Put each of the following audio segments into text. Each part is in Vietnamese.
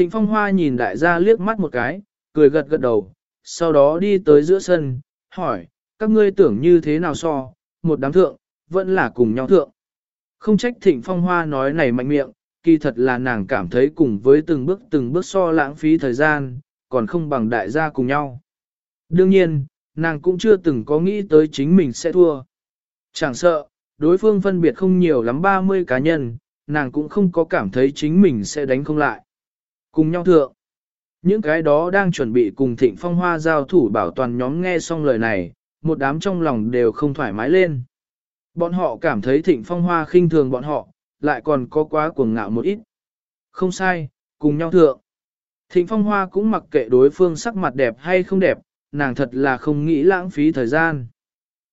Thịnh Phong Hoa nhìn đại gia liếc mắt một cái, cười gật gật đầu, sau đó đi tới giữa sân, hỏi, các ngươi tưởng như thế nào so, một đám thượng, vẫn là cùng nhau thượng. Không trách Thịnh Phong Hoa nói này mạnh miệng, kỳ thật là nàng cảm thấy cùng với từng bước từng bước so lãng phí thời gian, còn không bằng đại gia cùng nhau. Đương nhiên, nàng cũng chưa từng có nghĩ tới chính mình sẽ thua. Chẳng sợ, đối phương phân biệt không nhiều lắm 30 cá nhân, nàng cũng không có cảm thấy chính mình sẽ đánh không lại. Cùng nhau thượng. Những cái đó đang chuẩn bị cùng thịnh phong hoa giao thủ bảo toàn nhóm nghe xong lời này, một đám trong lòng đều không thoải mái lên. Bọn họ cảm thấy thịnh phong hoa khinh thường bọn họ, lại còn có quá cuồng ngạo một ít. Không sai, cùng nhau thượng. Thịnh phong hoa cũng mặc kệ đối phương sắc mặt đẹp hay không đẹp, nàng thật là không nghĩ lãng phí thời gian.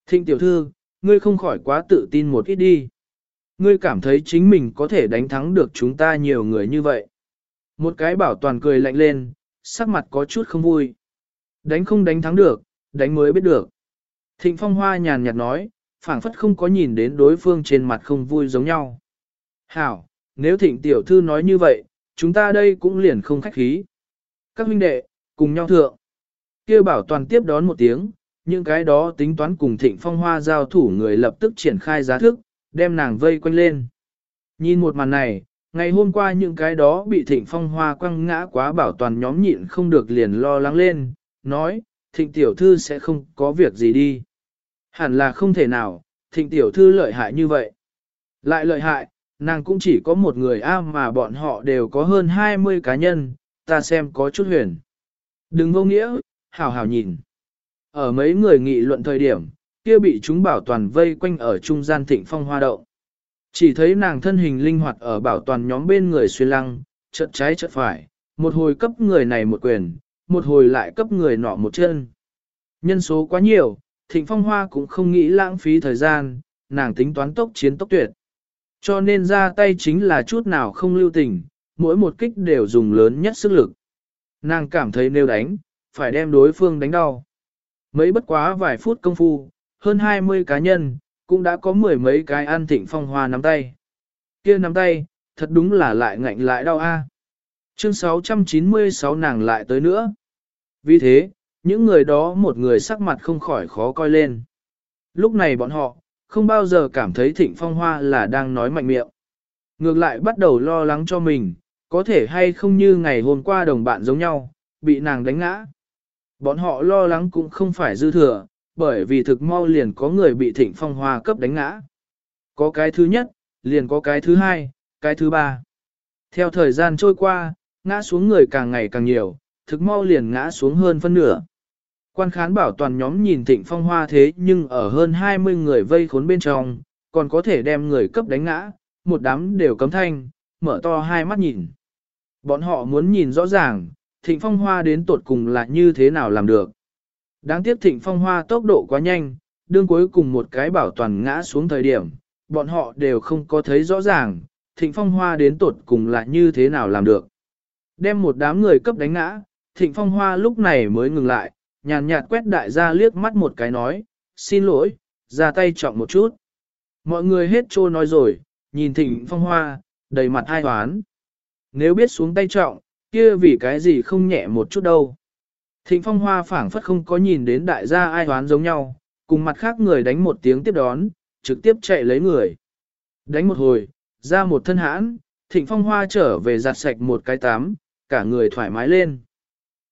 Thịnh tiểu thư, ngươi không khỏi quá tự tin một ít đi. Ngươi cảm thấy chính mình có thể đánh thắng được chúng ta nhiều người như vậy. Một cái bảo toàn cười lạnh lên, sắc mặt có chút không vui. Đánh không đánh thắng được, đánh mới biết được. Thịnh phong hoa nhàn nhạt nói, phảng phất không có nhìn đến đối phương trên mặt không vui giống nhau. Hảo, nếu thịnh tiểu thư nói như vậy, chúng ta đây cũng liền không khách khí. Các huynh đệ, cùng nhau thượng. kia bảo toàn tiếp đón một tiếng, những cái đó tính toán cùng thịnh phong hoa giao thủ người lập tức triển khai giá thức, đem nàng vây quanh lên. Nhìn một màn này, ngày hôm qua những cái đó bị thịnh phong hoa quăng ngã quá bảo toàn nhóm nhịn không được liền lo lắng lên, nói, thịnh tiểu thư sẽ không có việc gì đi. Hẳn là không thể nào, thịnh tiểu thư lợi hại như vậy. Lại lợi hại, nàng cũng chỉ có một người A mà bọn họ đều có hơn 20 cá nhân, ta xem có chút huyền. Đừng vô nghĩa, hảo hảo nhìn. Ở mấy người nghị luận thời điểm, kia bị chúng bảo toàn vây quanh ở trung gian thịnh phong hoa động. Chỉ thấy nàng thân hình linh hoạt ở bảo toàn nhóm bên người xuyên lăng, chợt trái chợt phải, một hồi cấp người này một quyền, một hồi lại cấp người nọ một chân. Nhân số quá nhiều, thịnh phong hoa cũng không nghĩ lãng phí thời gian, nàng tính toán tốc chiến tốc tuyệt. Cho nên ra tay chính là chút nào không lưu tình, mỗi một kích đều dùng lớn nhất sức lực. Nàng cảm thấy nếu đánh, phải đem đối phương đánh đau. Mấy bất quá vài phút công phu, hơn 20 cá nhân, cũng đã có mười mấy cái an thịnh phong hoa nắm tay. kia nắm tay, thật đúng là lại ngạnh lại đau a. Chương 696 nàng lại tới nữa. Vì thế, những người đó một người sắc mặt không khỏi khó coi lên. Lúc này bọn họ, không bao giờ cảm thấy thịnh phong hoa là đang nói mạnh miệng. Ngược lại bắt đầu lo lắng cho mình, có thể hay không như ngày hôm qua đồng bạn giống nhau, bị nàng đánh ngã. Bọn họ lo lắng cũng không phải dư thừa, bởi vì thực mau liền có người bị thịnh phong hoa cấp đánh ngã. Có cái thứ nhất, liền có cái thứ hai, cái thứ ba. Theo thời gian trôi qua, ngã xuống người càng ngày càng nhiều, thực mau liền ngã xuống hơn phân nửa. Quan khán bảo toàn nhóm nhìn thịnh phong hoa thế nhưng ở hơn 20 người vây khốn bên trong, còn có thể đem người cấp đánh ngã, một đám đều cấm thanh, mở to hai mắt nhìn. Bọn họ muốn nhìn rõ ràng, thịnh phong hoa đến tột cùng là như thế nào làm được. Đáng tiếc thịnh phong hoa tốc độ quá nhanh, đương cuối cùng một cái bảo toàn ngã xuống thời điểm, bọn họ đều không có thấy rõ ràng, thịnh phong hoa đến tột cùng là như thế nào làm được. Đem một đám người cấp đánh ngã, thịnh phong hoa lúc này mới ngừng lại, nhàn nhạt quét đại gia liếc mắt một cái nói, xin lỗi, ra tay trọng một chút. Mọi người hết trô nói rồi, nhìn thịnh phong hoa, đầy mặt ai hoán. Nếu biết xuống tay trọng, kia vì cái gì không nhẹ một chút đâu. Thịnh phong hoa phảng phất không có nhìn đến đại gia ai hoán giống nhau, cùng mặt khác người đánh một tiếng tiếp đón, trực tiếp chạy lấy người. Đánh một hồi, ra một thân hãn, thịnh phong hoa trở về giặt sạch một cái tắm, cả người thoải mái lên.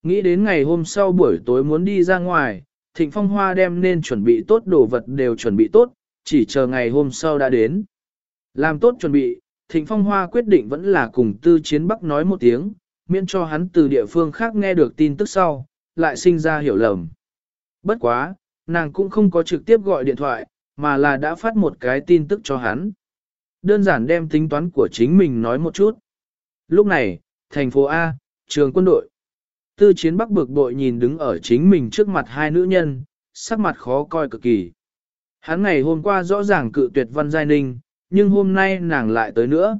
Nghĩ đến ngày hôm sau buổi tối muốn đi ra ngoài, thịnh phong hoa đem nên chuẩn bị tốt đồ vật đều chuẩn bị tốt, chỉ chờ ngày hôm sau đã đến. Làm tốt chuẩn bị, thịnh phong hoa quyết định vẫn là cùng tư chiến bắc nói một tiếng, miễn cho hắn từ địa phương khác nghe được tin tức sau, lại sinh ra hiểu lầm. Bất quá, nàng cũng không có trực tiếp gọi điện thoại, mà là đã phát một cái tin tức cho hắn. Đơn giản đem tính toán của chính mình nói một chút. Lúc này, thành phố A, trường quân đội. Tư chiến bắc bực bội nhìn đứng ở chính mình trước mặt hai nữ nhân, sắc mặt khó coi cực kỳ. Hắn ngày hôm qua rõ ràng cự tuyệt văn giai ninh, nhưng hôm nay nàng lại tới nữa.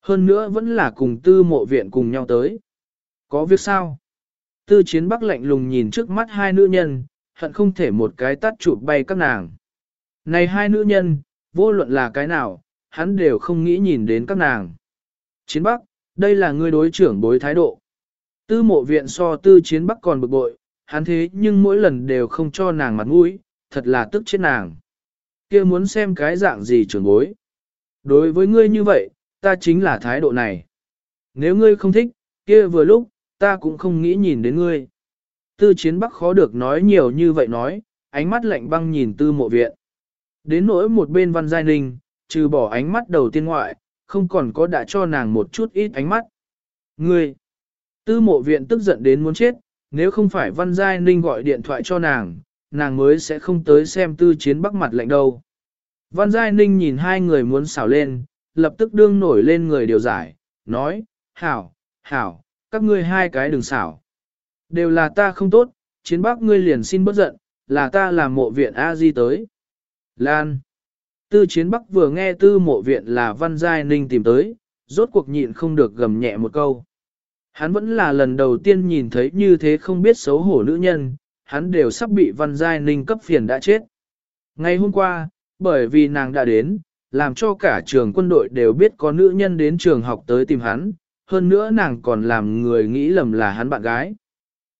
Hơn nữa vẫn là cùng tư mộ viện cùng nhau tới. Có việc sao? Tư chiến bắc lạnh lùng nhìn trước mắt hai nữ nhân, hận không thể một cái tắt chụp bay các nàng. Này hai nữ nhân, vô luận là cái nào, hắn đều không nghĩ nhìn đến các nàng. Chiến bắc, Đây là ngươi đối trưởng bối thái độ. Tư mộ viện so tư chiến bắc còn bực bội, hắn thế nhưng mỗi lần đều không cho nàng mặt mũi, thật là tức chết nàng. kia muốn xem cái dạng gì trưởng bối. Đối với ngươi như vậy, ta chính là thái độ này. Nếu ngươi không thích, kia vừa lúc, ta cũng không nghĩ nhìn đến ngươi. Tư chiến bắc khó được nói nhiều như vậy nói, ánh mắt lạnh băng nhìn tư mộ viện. Đến nỗi một bên văn giai ninh, trừ bỏ ánh mắt đầu tiên ngoại, không còn có đã cho nàng một chút ít ánh mắt. Ngươi! Tư mộ viện tức giận đến muốn chết, nếu không phải văn giai ninh gọi điện thoại cho nàng, nàng mới sẽ không tới xem tư chiến bắc mặt lạnh đâu. Văn giai ninh nhìn hai người muốn xảo lên, lập tức đương nổi lên người điều giải, nói, hảo, hảo, các ngươi hai cái đừng xảo. Đều là ta không tốt, chiến bắc ngươi liền xin bất giận, là ta làm mộ viện A-di tới. Lan. Tư chiến bắc vừa nghe tư mộ viện là văn giai ninh tìm tới, rốt cuộc nhịn không được gầm nhẹ một câu. Hắn vẫn là lần đầu tiên nhìn thấy như thế không biết xấu hổ nữ nhân, hắn đều sắp bị văn giai ninh cấp phiền đã chết. Ngày hôm qua, bởi vì nàng đã đến, làm cho cả trường quân đội đều biết có nữ nhân đến trường học tới tìm hắn, hơn nữa nàng còn làm người nghĩ lầm là hắn bạn gái.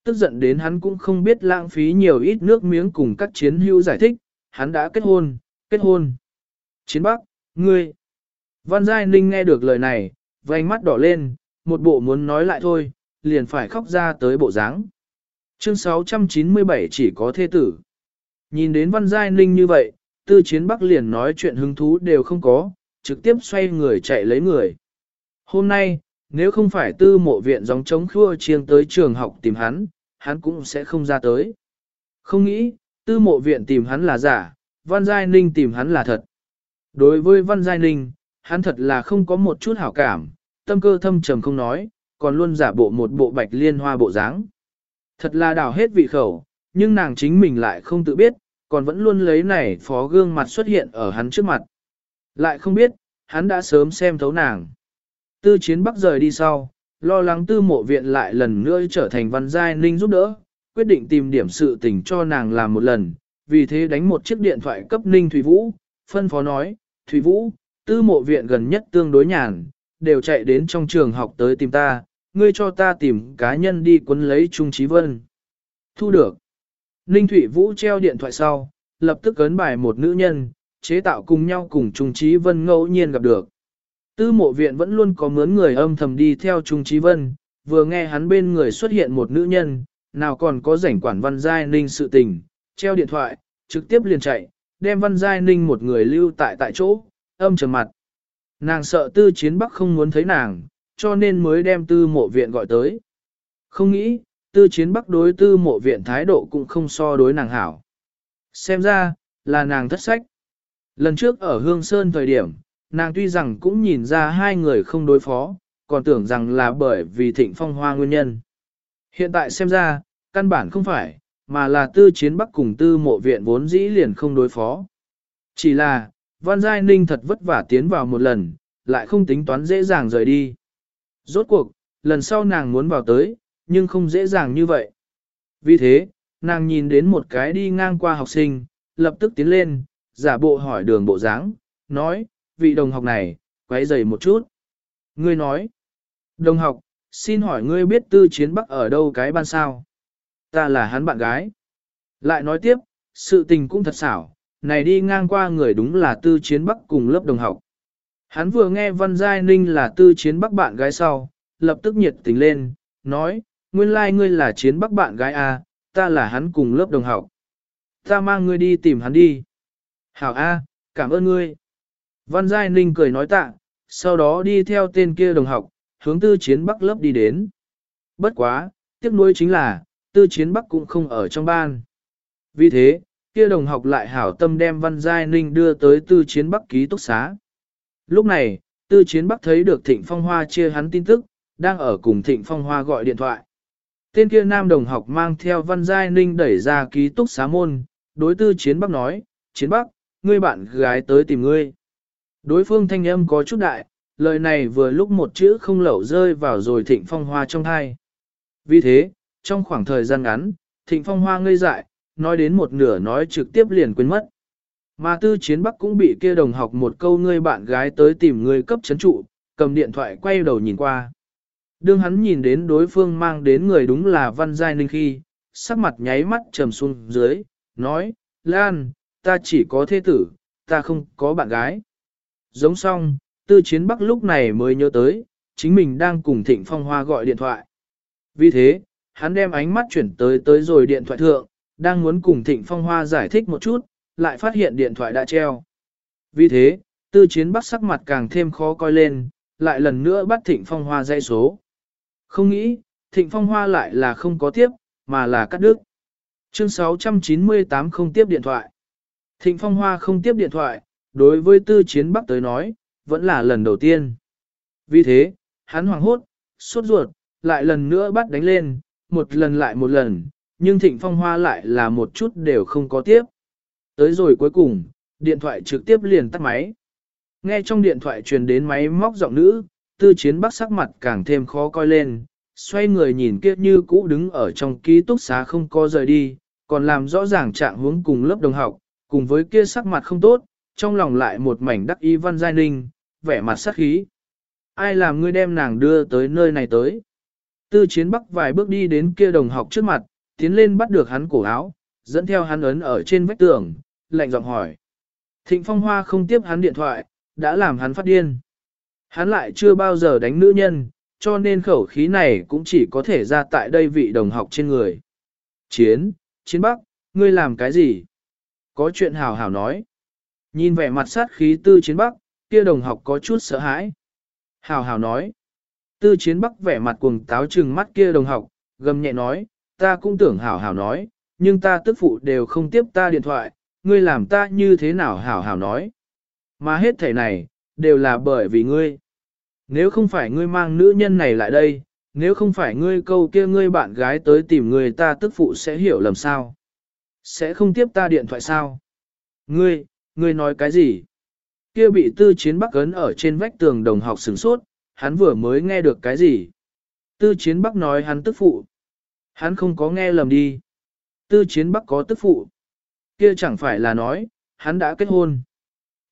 Tức giận đến hắn cũng không biết lãng phí nhiều ít nước miếng cùng các chiến hữu giải thích, hắn đã kết hôn, kết hôn. Chiến Bắc, ngươi. Văn Giai Ninh nghe được lời này, vành mắt đỏ lên, một bộ muốn nói lại thôi, liền phải khóc ra tới bộ dáng. Chương 697 chỉ có thê tử. Nhìn đến Văn Giai Ninh như vậy, Tư Chiến Bắc liền nói chuyện hứng thú đều không có, trực tiếp xoay người chạy lấy người. Hôm nay, nếu không phải tư mộ viện gióng chống khua chiêng tới trường học tìm hắn, hắn cũng sẽ không ra tới. Không nghĩ, tư mộ viện tìm hắn là giả, Văn Giai Ninh tìm hắn là thật. Đối với Văn Giai Ninh, hắn thật là không có một chút hảo cảm, tâm cơ thâm trầm không nói, còn luôn giả bộ một bộ bạch liên hoa bộ dáng. Thật là đào hết vị khẩu, nhưng nàng chính mình lại không tự biết, còn vẫn luôn lấy này phó gương mặt xuất hiện ở hắn trước mặt. Lại không biết, hắn đã sớm xem thấu nàng. Tư chiến bắc rời đi sau, lo lắng tư mộ viện lại lần nữa trở thành văn giai ninh giúp đỡ, quyết định tìm điểm sự tình cho nàng làm một lần, vì thế đánh một chiếc điện thoại cấp ninh Thủy Vũ, phân phó nói, Thủy Vũ, tư mộ viện gần nhất tương đối nhàn, đều chạy đến trong trường học tới tìm ta, ngươi cho ta tìm cá nhân đi quấn lấy Trung Trí Vân. Thu được. Ninh Thủy Vũ treo điện thoại sau, lập tức ấn bài một nữ nhân, chế tạo cùng nhau cùng Trung Trí Vân ngẫu nhiên gặp được. Tư mộ viện vẫn luôn có mướn người âm thầm đi theo Trung Trí Vân, vừa nghe hắn bên người xuất hiện một nữ nhân, nào còn có rảnh quản văn giai ninh sự tình, treo điện thoại, trực tiếp liền chạy, đem văn giai ninh một người lưu tại tại chỗ, âm trầm mặt. Nàng sợ tư chiến bắc không muốn thấy nàng, cho nên mới đem tư mộ viện gọi tới. Không nghĩ, tư chiến bắc đối tư mộ viện thái độ cũng không so đối nàng hảo. Xem ra, là nàng thất sách. Lần trước ở Hương Sơn thời điểm, nàng tuy rằng cũng nhìn ra hai người không đối phó, còn tưởng rằng là bởi vì thịnh phong hoa nguyên nhân. Hiện tại xem ra, căn bản không phải, mà là tư chiến bắc cùng tư mộ viện vốn dĩ liền không đối phó. Chỉ là, Văn Giai Ninh thật vất vả tiến vào một lần, lại không tính toán dễ dàng rời đi. Rốt cuộc, lần sau nàng muốn vào tới, nhưng không dễ dàng như vậy. Vì thế, nàng nhìn đến một cái đi ngang qua học sinh, lập tức tiến lên, giả bộ hỏi đường bộ dáng, nói, vị đồng học này, quấy dày một chút. Ngươi nói, đồng học, xin hỏi ngươi biết tư chiến bắc ở đâu cái ban sao? Ta là hắn bạn gái. Lại nói tiếp, sự tình cũng thật xảo, này đi ngang qua người đúng là tư chiến bắc cùng lớp đồng học. Hắn vừa nghe Văn Giai Ninh là tư chiến bắc bạn gái sau, lập tức nhiệt tình lên, nói, nguyên lai like ngươi là chiến bắc bạn gái A, ta là hắn cùng lớp đồng học. Ta mang ngươi đi tìm hắn đi. Hảo A, cảm ơn ngươi. Văn Giai Ninh cười nói tạ, sau đó đi theo tên kia đồng học, hướng tư chiến bắc lớp đi đến. Bất quá, tiếc nuối chính là, tư chiến bắc cũng không ở trong ban. Vì thế, kia đồng học lại hảo tâm đem Văn Giai Ninh đưa tới tư chiến bắc ký túc xá. Lúc này, tư chiến bắc thấy được Thịnh Phong Hoa chia hắn tin tức, đang ở cùng Thịnh Phong Hoa gọi điện thoại. Tên kia nam đồng học mang theo Văn Giai Ninh đẩy ra ký túc xá môn, đối tư chiến bắc nói, chiến bắc, ngươi bạn gái tới tìm ngươi. Đối phương thanh âm có chút đại, lời này vừa lúc một chữ không lẩu rơi vào rồi Thịnh Phong Hoa trong thai. Vì thế, trong khoảng thời gian ngắn, Thịnh Phong Hoa ngây dại, nói đến một nửa nói trực tiếp liền quên mất. Mà tư chiến bắc cũng bị kia đồng học một câu ngươi bạn gái tới tìm ngươi cấp chấn trụ, cầm điện thoại quay đầu nhìn qua. Đương hắn nhìn đến đối phương mang đến người đúng là Văn Giai Ninh khi, sắc mặt nháy mắt trầm xuống dưới, nói, Lan, ta chỉ có thế tử, ta không có bạn gái. Giống xong, tư chiến bắc lúc này mới nhớ tới, chính mình đang cùng thịnh phong hoa gọi điện thoại. Vì thế, hắn đem ánh mắt chuyển tới tới rồi điện thoại thượng, đang muốn cùng thịnh phong hoa giải thích một chút, lại phát hiện điện thoại đã treo. Vì thế, tư chiến bắc sắc mặt càng thêm khó coi lên, lại lần nữa bắt thịnh phong hoa dây số. Không nghĩ, thịnh phong hoa lại là không có tiếp, mà là cắt đứt. Chương 698 không tiếp điện thoại. Thịnh phong hoa không tiếp điện thoại, đối với tư chiến bắc tới nói, vẫn là lần đầu tiên. Vì thế, hắn hoảng hốt, sốt ruột, lại lần nữa bắt đánh lên, một lần lại một lần, nhưng thịnh phong hoa lại là một chút đều không có tiếp. Tới rồi cuối cùng, điện thoại trực tiếp liền tắt máy. Nghe trong điện thoại truyền đến máy móc giọng nữ, tư chiến bắc sắc mặt càng thêm khó coi lên, xoay người nhìn kia như cũ đứng ở trong ký túc xá không có rời đi, còn làm rõ ràng trạng hướng cùng lớp đồng học, cùng với kia sắc mặt không tốt, trong lòng lại một mảnh đắc y văn giai ninh, vẻ mặt sắc khí. Ai làm ngươi đem nàng đưa tới nơi này tới? Tư chiến bắc vài bước đi đến kia đồng học trước mặt, tiến lên bắt được hắn cổ áo, dẫn theo hắn ấn ở trên vách tường, lạnh giọng hỏi. Thịnh phong hoa không tiếp hắn điện thoại, đã làm hắn phát điên. Hắn lại chưa bao giờ đánh nữ nhân, cho nên khẩu khí này cũng chỉ có thể ra tại đây vị đồng học trên người. Chiến, chiến bắc, ngươi làm cái gì? Có chuyện hào hào nói. Nhìn vẻ mặt sát khí tư chiến bắc, kia đồng học có chút sợ hãi. Hào hào nói. Tư chiến bắc vẻ mặt cuồng táo trừng mắt kia đồng học, gầm nhẹ nói, ta cũng tưởng hảo hảo nói, nhưng ta tức phụ đều không tiếp ta điện thoại, ngươi làm ta như thế nào hảo hảo nói. Mà hết thể này, đều là bởi vì ngươi. Nếu không phải ngươi mang nữ nhân này lại đây, nếu không phải ngươi câu kia ngươi bạn gái tới tìm người ta tức phụ sẽ hiểu lầm sao. Sẽ không tiếp ta điện thoại sao. Ngươi, ngươi nói cái gì? Kia bị tư chiến bắc ấn ở trên vách tường đồng học sửng sốt, hắn vừa mới nghe được cái gì? Tư chiến bắc nói hắn tức phụ. Hắn không có nghe lầm đi. Tư chiến bắc có tức phụ. Kia chẳng phải là nói, hắn đã kết hôn.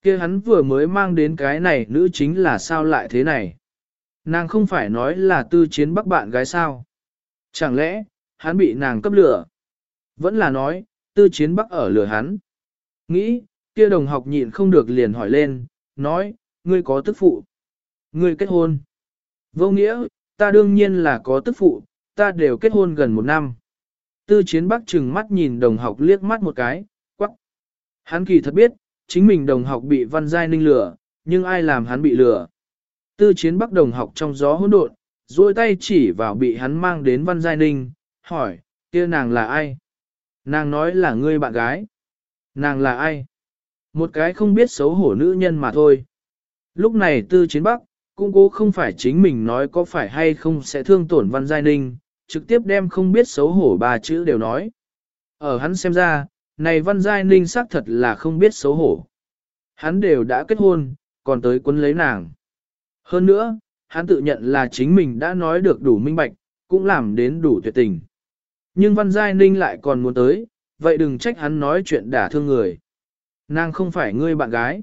Kia hắn vừa mới mang đến cái này nữ chính là sao lại thế này. Nàng không phải nói là tư chiến bắc bạn gái sao. Chẳng lẽ, hắn bị nàng cấp lửa. Vẫn là nói, tư chiến bắc ở lửa hắn. Nghĩ, kia đồng học nhịn không được liền hỏi lên, nói, ngươi có tức phụ. Ngươi kết hôn. Vô nghĩa, ta đương nhiên là có tức phụ, ta đều kết hôn gần một năm. Tư chiến bắc chừng mắt nhìn đồng học liếc mắt một cái, quắc. Hắn kỳ thật biết, chính mình đồng học bị văn giai ninh lừa, nhưng ai làm hắn bị lừa. Tư chiến bắc đồng học trong gió hỗn độn, duỗi tay chỉ vào bị hắn mang đến văn giai ninh, hỏi, kia nàng là ai? Nàng nói là ngươi bạn gái. Nàng là ai? Một cái không biết xấu hổ nữ nhân mà thôi. Lúc này tư chiến bắc, cũng cố không phải chính mình nói có phải hay không sẽ thương tổn văn giai ninh, trực tiếp đem không biết xấu hổ ba chữ đều nói. Ở hắn xem ra, này văn giai ninh xác thật là không biết xấu hổ. Hắn đều đã kết hôn, còn tới quân lấy nàng. Hơn nữa, hắn tự nhận là chính mình đã nói được đủ minh bạch, cũng làm đến đủ tuyệt tình. Nhưng văn giai ninh lại còn muốn tới, vậy đừng trách hắn nói chuyện đả thương người. Nàng không phải ngươi bạn gái.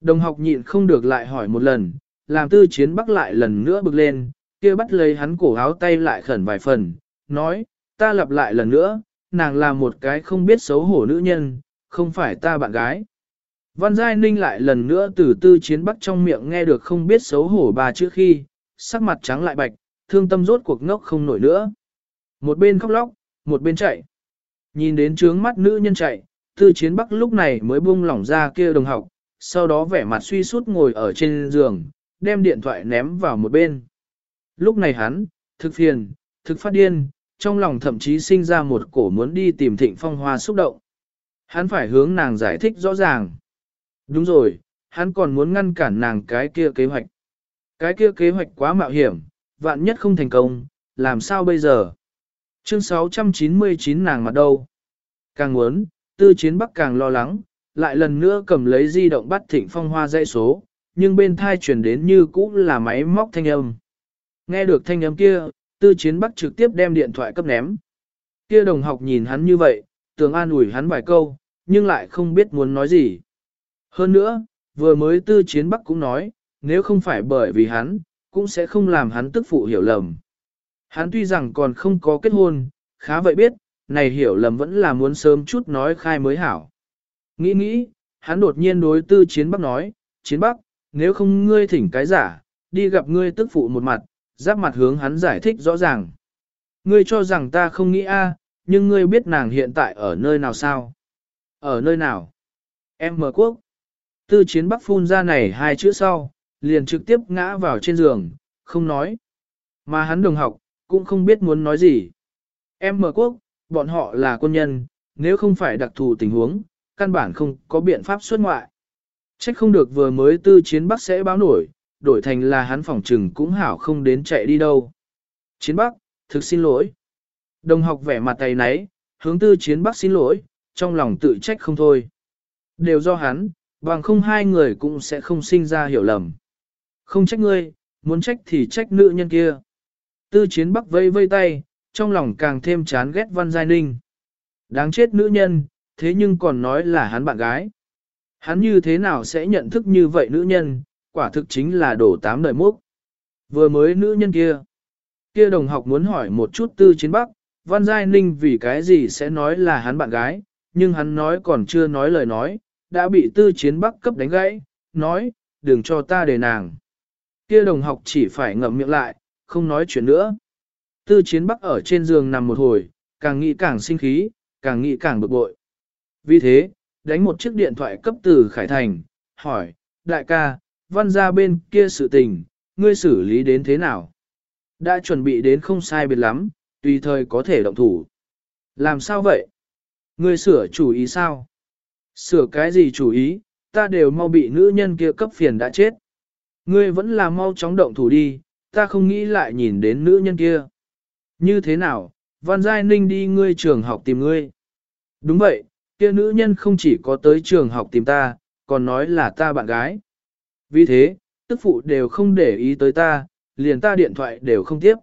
Đồng học nhịn không được lại hỏi một lần, làm tư chiến bắc lại lần nữa bực lên, kia bắt lấy hắn cổ áo tay lại khẩn vài phần, nói, ta lặp lại lần nữa, nàng là một cái không biết xấu hổ nữ nhân, không phải ta bạn gái. Văn Giai Ninh lại lần nữa từ tư chiến bắc trong miệng nghe được không biết xấu hổ bà trước khi, sắc mặt trắng lại bạch, thương tâm rốt cuộc ngốc không nổi nữa. Một bên khóc lóc, một bên chạy. Nhìn đến trướng mắt nữ nhân chạy, tư chiến bắc lúc này mới buông lỏng ra kia đồng học, sau đó vẻ mặt suy sút ngồi ở trên giường, đem điện thoại ném vào một bên. Lúc này hắn, thực phiền, thực phát điên, trong lòng thậm chí sinh ra một cổ muốn đi tìm thịnh phong hoa xúc động. Hắn phải hướng nàng giải thích rõ ràng. Đúng rồi, hắn còn muốn ngăn cản nàng cái kia kế hoạch. Cái kia kế hoạch quá mạo hiểm, vạn nhất không thành công, làm sao bây giờ? Chương 699 nàng mặt đâu? Càng muốn, tư chiến bắc càng lo lắng, lại lần nữa cầm lấy di động bắt thịnh phong hoa dãy số, nhưng bên thai chuyển đến như cũ là máy móc thanh âm. Nghe được thanh âm kia, tư chiến bắc trực tiếp đem điện thoại cấp ném. Kia đồng học nhìn hắn như vậy, tưởng an ủi hắn vài câu, nhưng lại không biết muốn nói gì. Hơn nữa, vừa mới tư chiến bắc cũng nói, nếu không phải bởi vì hắn, cũng sẽ không làm hắn tức phụ hiểu lầm. Hắn tuy rằng còn không có kết hôn, khá vậy biết, này hiểu lầm vẫn là muốn sớm chút nói khai mới hảo. Nghĩ nghĩ, hắn đột nhiên đối tư chiến bắc nói, chiến bắc, nếu không ngươi thỉnh cái giả, đi gặp ngươi tức phụ một mặt, giáp mặt hướng hắn giải thích rõ ràng. Ngươi cho rằng ta không nghĩ a, nhưng ngươi biết nàng hiện tại ở nơi nào sao? Ở nơi nào? Em mở quốc. Tư chiến bắc phun ra này hai chữ sau, liền trực tiếp ngã vào trên giường, không nói. Mà hắn đồng học, cũng không biết muốn nói gì. Em mở quốc, bọn họ là quân nhân, nếu không phải đặc thù tình huống, căn bản không có biện pháp xuất ngoại. Trách không được vừa mới tư chiến bắc sẽ báo nổi, đổi thành là hắn phòng trừng cũng hảo không đến chạy đi đâu. Chiến bắc, thực xin lỗi. Đồng học vẻ mặt tay nấy, hướng tư chiến bắc xin lỗi, trong lòng tự trách không thôi. Đều do hắn, bằng không hai người cũng sẽ không sinh ra hiểu lầm. Không trách ngươi, muốn trách thì trách nữ nhân kia. Tư chiến bắc vây vây tay, trong lòng càng thêm chán ghét Văn Giai Ninh. Đáng chết nữ nhân, thế nhưng còn nói là hắn bạn gái. Hắn như thế nào sẽ nhận thức như vậy nữ nhân, quả thực chính là đổ tám đời múc. Vừa mới nữ nhân kia. Kia đồng học muốn hỏi một chút tư chiến bắc, Văn Giai Ninh vì cái gì sẽ nói là hắn bạn gái, nhưng hắn nói còn chưa nói lời nói, đã bị tư chiến bắc cấp đánh gãy, nói, đừng cho ta để nàng. Kia đồng học chỉ phải ngậm miệng lại, không nói chuyện nữa. Tư chiến bắc ở trên giường nằm một hồi, càng nghĩ càng sinh khí, càng nghĩ càng bực bội. Vì thế, đánh một chiếc điện thoại cấp từ Khải Thành, hỏi, đại ca, văn ra bên kia sự tình, ngươi xử lý đến thế nào? Đã chuẩn bị đến không sai biệt lắm, tùy thời có thể động thủ. Làm sao vậy? Ngươi sửa chủ ý sao? Sửa cái gì chủ ý, ta đều mau bị nữ nhân kia cấp phiền đã chết. Ngươi vẫn là mau chóng động thủ đi, ta không nghĩ lại nhìn đến nữ nhân kia. Như thế nào, Văn Giai Ninh đi ngươi trường học tìm ngươi. Đúng vậy, kia nữ nhân không chỉ có tới trường học tìm ta, còn nói là ta bạn gái. Vì thế, tức phụ đều không để ý tới ta, liền ta điện thoại đều không tiếp.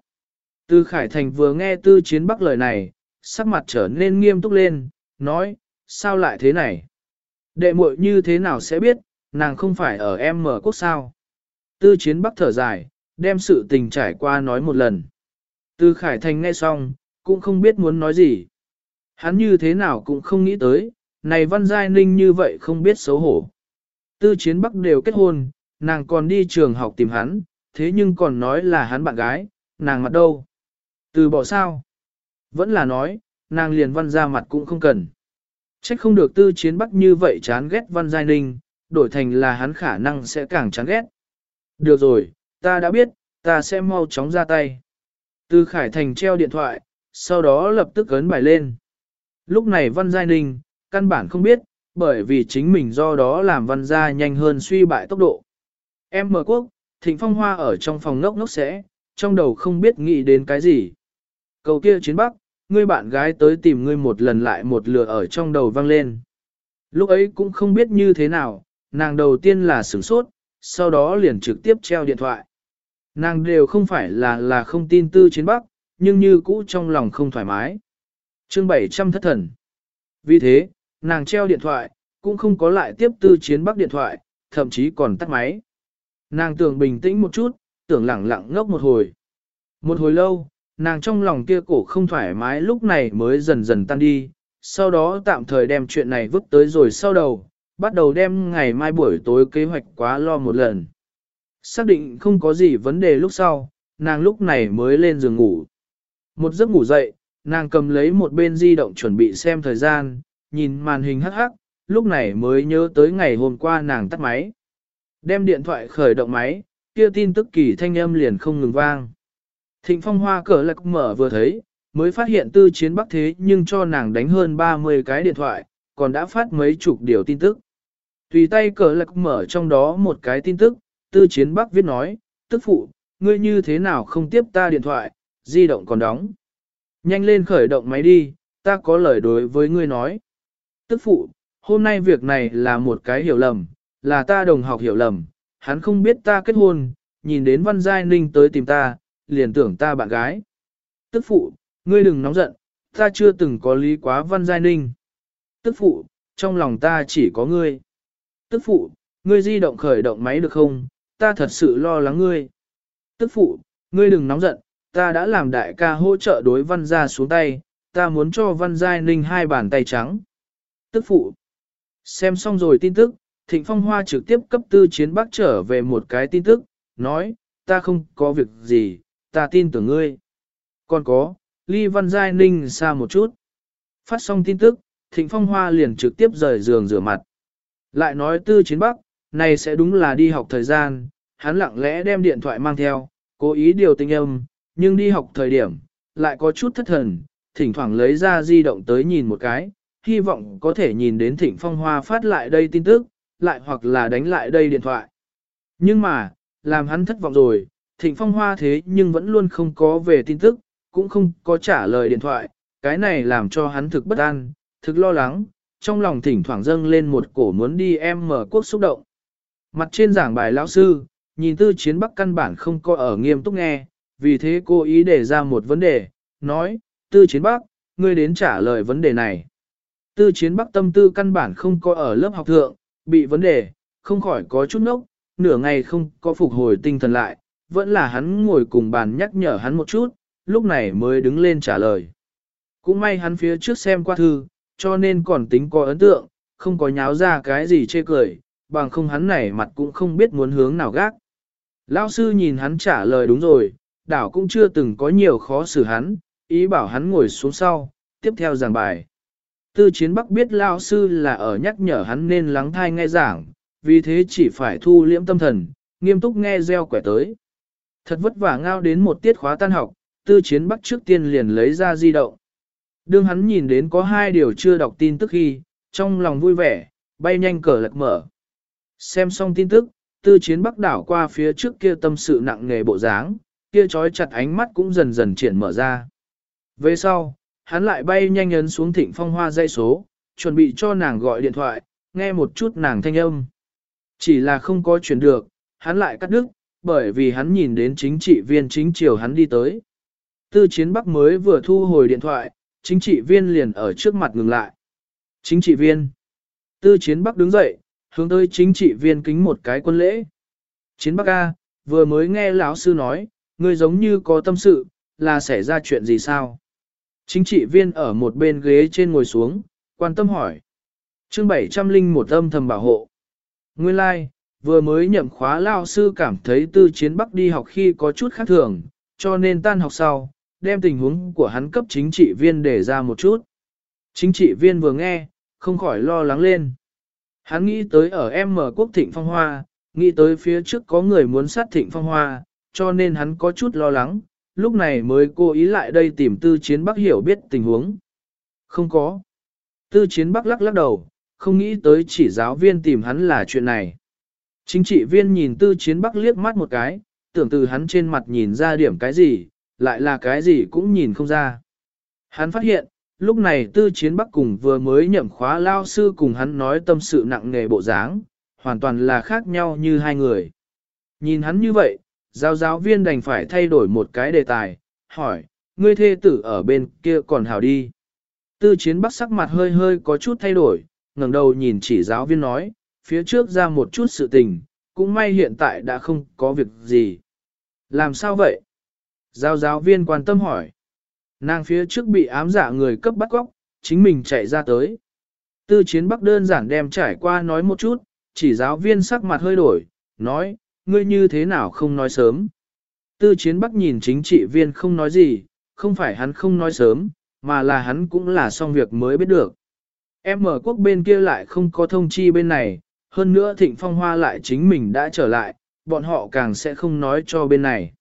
Tư Khải Thành vừa nghe tư chiến bắc lời này, sắc mặt trở nên nghiêm túc lên, nói, sao lại thế này? Đệ muội như thế nào sẽ biết, nàng không phải ở em mở quốc sao? Tư chiến bắc thở dài, đem sự tình trải qua nói một lần. Từ Khải Thành nghe xong, cũng không biết muốn nói gì. Hắn như thế nào cũng không nghĩ tới, này Văn Giai Ninh như vậy không biết xấu hổ. Tư chiến bắc đều kết hôn, nàng còn đi trường học tìm hắn, thế nhưng còn nói là hắn bạn gái, nàng mặt đâu? Từ bỏ sao? Vẫn là nói, nàng liền văn ra mặt cũng không cần. Trách không được tư chiến bắc như vậy chán ghét văn giai ninh, đổi thành là hắn khả năng sẽ càng chán ghét. Được rồi, ta đã biết, ta sẽ mau chóng ra tay. Tư khải thành treo điện thoại, sau đó lập tức ấn bài lên. Lúc này văn giai ninh, căn bản không biết, bởi vì chính mình do đó làm văn gia nhanh hơn suy bại tốc độ. Em mở quốc, thịnh phong hoa ở trong phòng ngốc ngốc sẽ, trong đầu không biết nghĩ đến cái gì. Cầu kia chiến bắc, ngươi bạn gái tới tìm ngươi một lần lại một lửa ở trong đầu vang lên. Lúc ấy cũng không biết như thế nào, nàng đầu tiên là sửng sốt, sau đó liền trực tiếp treo điện thoại. Nàng đều không phải là là không tin tư chiến bắc, nhưng như cũ trong lòng không thoải mái. chương 700 thất thần. Vì thế, nàng treo điện thoại, cũng không có lại tiếp tư chiến bắc điện thoại, thậm chí còn tắt máy. Nàng tưởng bình tĩnh một chút, tưởng lặng lặng ngốc một hồi. Một hồi lâu, nàng trong lòng kia cổ không thoải mái lúc này mới dần dần tan đi, sau đó tạm thời đem chuyện này vứt tới rồi sau đầu, bắt đầu đem ngày mai buổi tối kế hoạch quá lo một lần. Xác định không có gì vấn đề lúc sau, nàng lúc này mới lên giường ngủ. Một giấc ngủ dậy, nàng cầm lấy một bên di động chuẩn bị xem thời gian, nhìn màn hình hắc hắc, lúc này mới nhớ tới ngày hôm qua nàng tắt máy. Đem điện thoại khởi động máy, kia tin tức kỳ thanh âm liền không ngừng vang. Thịnh phong hoa cờ lạc mở vừa thấy, mới phát hiện tư chiến bắc thế nhưng cho nàng đánh hơn 30 cái điện thoại, còn đã phát mấy chục điều tin tức. Tùy tay cờ lạc mở trong đó một cái tin tức, tư chiến bắc viết nói, tức phụ, ngươi như thế nào không tiếp ta điện thoại, di động còn đóng. Nhanh lên khởi động máy đi, ta có lời đối với ngươi nói. Tức phụ, hôm nay việc này là một cái hiểu lầm, là ta đồng học hiểu lầm, hắn không biết ta kết hôn, nhìn đến Văn Giai Ninh tới tìm ta, liền tưởng ta bạn gái. Tức phụ, ngươi đừng nóng giận, ta chưa từng có lý quá Văn Giai Ninh. Tức phụ, trong lòng ta chỉ có ngươi. Tức phụ, ngươi di động khởi động máy được không, ta thật sự lo lắng ngươi. Tức phụ, ngươi đừng nóng giận, ta đã làm đại ca hỗ trợ đối văn gia xuống tay, ta muốn cho văn giai ninh hai bàn tay trắng. Tức phụ, xem xong rồi tin tức, Thịnh Phong Hoa trực tiếp cấp tư chiến bắc trở về một cái tin tức, nói, ta không có việc gì, ta tin tưởng ngươi. Còn có, ly văn giai ninh xa một chút. Phát xong tin tức, Thịnh Phong Hoa liền trực tiếp rời giường rửa mặt. Lại nói tư chiến bắc, này sẽ đúng là đi học thời gian, hắn lặng lẽ đem điện thoại mang theo, cố ý điều tinh âm, nhưng đi học thời điểm, lại có chút thất thần, thỉnh thoảng lấy ra di động tới nhìn một cái, hy vọng có thể nhìn đến thịnh phong hoa phát lại đây tin tức, lại hoặc là đánh lại đây điện thoại. Nhưng mà, làm hắn thất vọng rồi, thịnh phong hoa thế nhưng vẫn luôn không có về tin tức, cũng không có trả lời điện thoại, cái này làm cho hắn thực bất an, thực lo lắng, trong lòng thỉnh thoảng dâng lên một cổ muốn đi em mở quốc xúc động. Mặt trên giảng bài lão sư, nhìn tư chiến bắc căn bản không có ở nghiêm túc nghe, vì thế cô ý đề ra một vấn đề, nói, tư chiến bắc, ngươi đến trả lời vấn đề này. Tư chiến bắc tâm tư căn bản không có ở lớp học thượng, bị vấn đề, không khỏi có chút nốc, nửa ngày không có phục hồi tinh thần lại, vẫn là hắn ngồi cùng bàn nhắc nhở hắn một chút, lúc này mới đứng lên trả lời. Cũng may hắn phía trước xem qua thư, cho nên còn tính có ấn tượng, không có nháo ra cái gì chê cười, bằng không hắn này mặt cũng không biết muốn hướng nào gác. Lão sư nhìn hắn trả lời đúng rồi, đảo cũng chưa từng có nhiều khó xử hắn, ý bảo hắn ngồi xuống sau, tiếp theo giảng bài. Tư chiến bắc biết lão sư là ở nhắc nhở hắn nên lắng thai nghe giảng, vì thế chỉ phải thu liễm tâm thần, nghiêm túc nghe gieo quẻ tới. Thật vất vả ngao đến một tiết khóa tan học, tư chiến bắc trước tiên liền lấy ra di động. Đương hắn nhìn đến có hai điều chưa đọc tin tức khi, trong lòng vui vẻ, bay nhanh cờ lật mở. Xem xong tin tức, tư chiến bắc đảo qua phía trước kia tâm sự nặng nề bộ dáng, kia trói chặt ánh mắt cũng dần dần triển mở ra. Về sau, hắn lại bay nhanh ấn xuống thịnh phong hoa dây số, chuẩn bị cho nàng gọi điện thoại, nghe một chút nàng thanh âm. Chỉ là không có chuyển được, hắn lại cắt đứt, bởi vì hắn nhìn đến chính trị viên chính chiều hắn đi tới. Tư chiến bắc mới vừa thu hồi điện thoại, chính trị viên liền ở trước mặt ngừng lại. Chính trị viên. Tư chiến bắc đứng dậy, hướng tới chính trị viên kính một cái quân lễ. Chiến bắc A, vừa mới nghe lão sư nói, ngươi giống như có tâm sự, là xảy ra chuyện gì sao? Chính trị viên ở một bên ghế trên ngồi xuống, quan tâm hỏi. chương 700 linh một âm thầm bảo hộ. Nguyên lai, like, vừa mới nhậm khóa lao sư cảm thấy tư chiến bắc đi học khi có chút khác thường, cho nên tan học sau, đem tình huống của hắn cấp chính trị viên để ra một chút. Chính trị viên vừa nghe, không khỏi lo lắng lên. Hắn nghĩ tới ở M quốc thịnh phong hoa, nghĩ tới phía trước có người muốn sát thịnh phong hoa, cho nên hắn có chút lo lắng, lúc này mới cố ý lại đây tìm tư chiến bắc hiểu biết tình huống. Không có. Tư chiến bắc lắc lắc đầu, không nghĩ tới chỉ giáo viên tìm hắn là chuyện này. Chính trị viên nhìn tư chiến bắc liếc mắt một cái, tưởng từ hắn trên mặt nhìn ra điểm cái gì, lại là cái gì cũng nhìn không ra. Hắn phát hiện, lúc này tư chiến bắc cùng vừa mới nhậm khóa lao sư cùng hắn nói tâm sự nặng nề bộ dáng, hoàn toàn là khác nhau như hai người. Nhìn hắn như vậy, giáo giáo viên đành phải thay đổi một cái đề tài, hỏi, ngươi thê tử ở bên kia còn hào đi. Tư chiến bắc sắc mặt hơi hơi có chút thay đổi, ngẩng đầu nhìn chỉ giáo viên nói, phía trước ra một chút sự tình, cũng may hiện tại đã không có việc gì. Làm sao vậy? Giáo giáo viên quan tâm hỏi. Nàng phía trước bị ám giả người cấp bắt góc, chính mình chạy ra tới. Tư chiến bắc đơn giản đem trải qua nói một chút, chỉ giáo viên sắc mặt hơi đổi, nói, ngươi như thế nào không nói sớm. Tư chiến bắc nhìn chính trị viên không nói gì, không phải hắn không nói sớm, mà là hắn cũng là xong việc mới biết được. Em ở quốc bên kia lại không có thông chi bên này, hơn nữa thịnh phong hoa lại chính mình đã trở lại, bọn họ càng sẽ không nói cho bên này.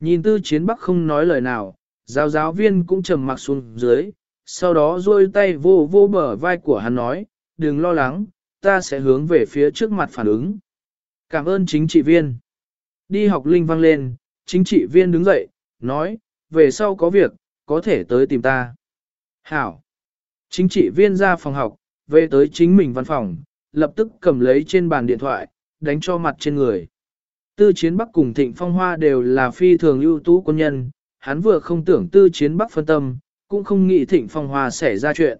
Nhìn tư chiến bắc không nói lời nào, giáo giáo viên cũng trầm mặc xuống dưới, sau đó duỗi tay vô vô bờ vai của hắn nói, đừng lo lắng, ta sẽ hướng về phía trước mặt phản ứng. Cảm ơn chính trị viên. Đi học linh vang lên, chính trị viên đứng dậy, nói, về sau có việc, có thể tới tìm ta. Hảo. Chính trị viên ra phòng học, về tới chính mình văn phòng, lập tức cầm lấy trên bàn điện thoại, đánh cho mặt trên người. Tư chiến Bắc cùng Thịnh Phong Hoa đều là phi thường ưu tú quân nhân, hắn vừa không tưởng tư chiến Bắc phân tâm, cũng không nghĩ Thịnh Phong Hoa xảy ra chuyện.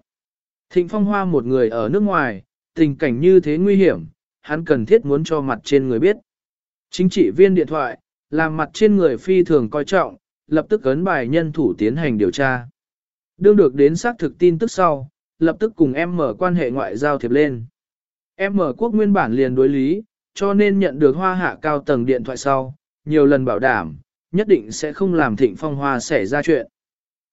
Thịnh Phong Hoa một người ở nước ngoài, tình cảnh như thế nguy hiểm, hắn cần thiết muốn cho mặt trên người biết. Chính trị viên điện thoại, làm mặt trên người phi thường coi trọng, lập tức ấn bài nhân thủ tiến hành điều tra. Đương được đến xác thực tin tức sau, lập tức cùng em mở quan hệ ngoại giao thiệp lên. Em mở quốc nguyên bản liền đối lý, cho nên nhận được hoa hạ cao tầng điện thoại sau, nhiều lần bảo đảm, nhất định sẽ không làm thịnh phong hoa xảy ra chuyện.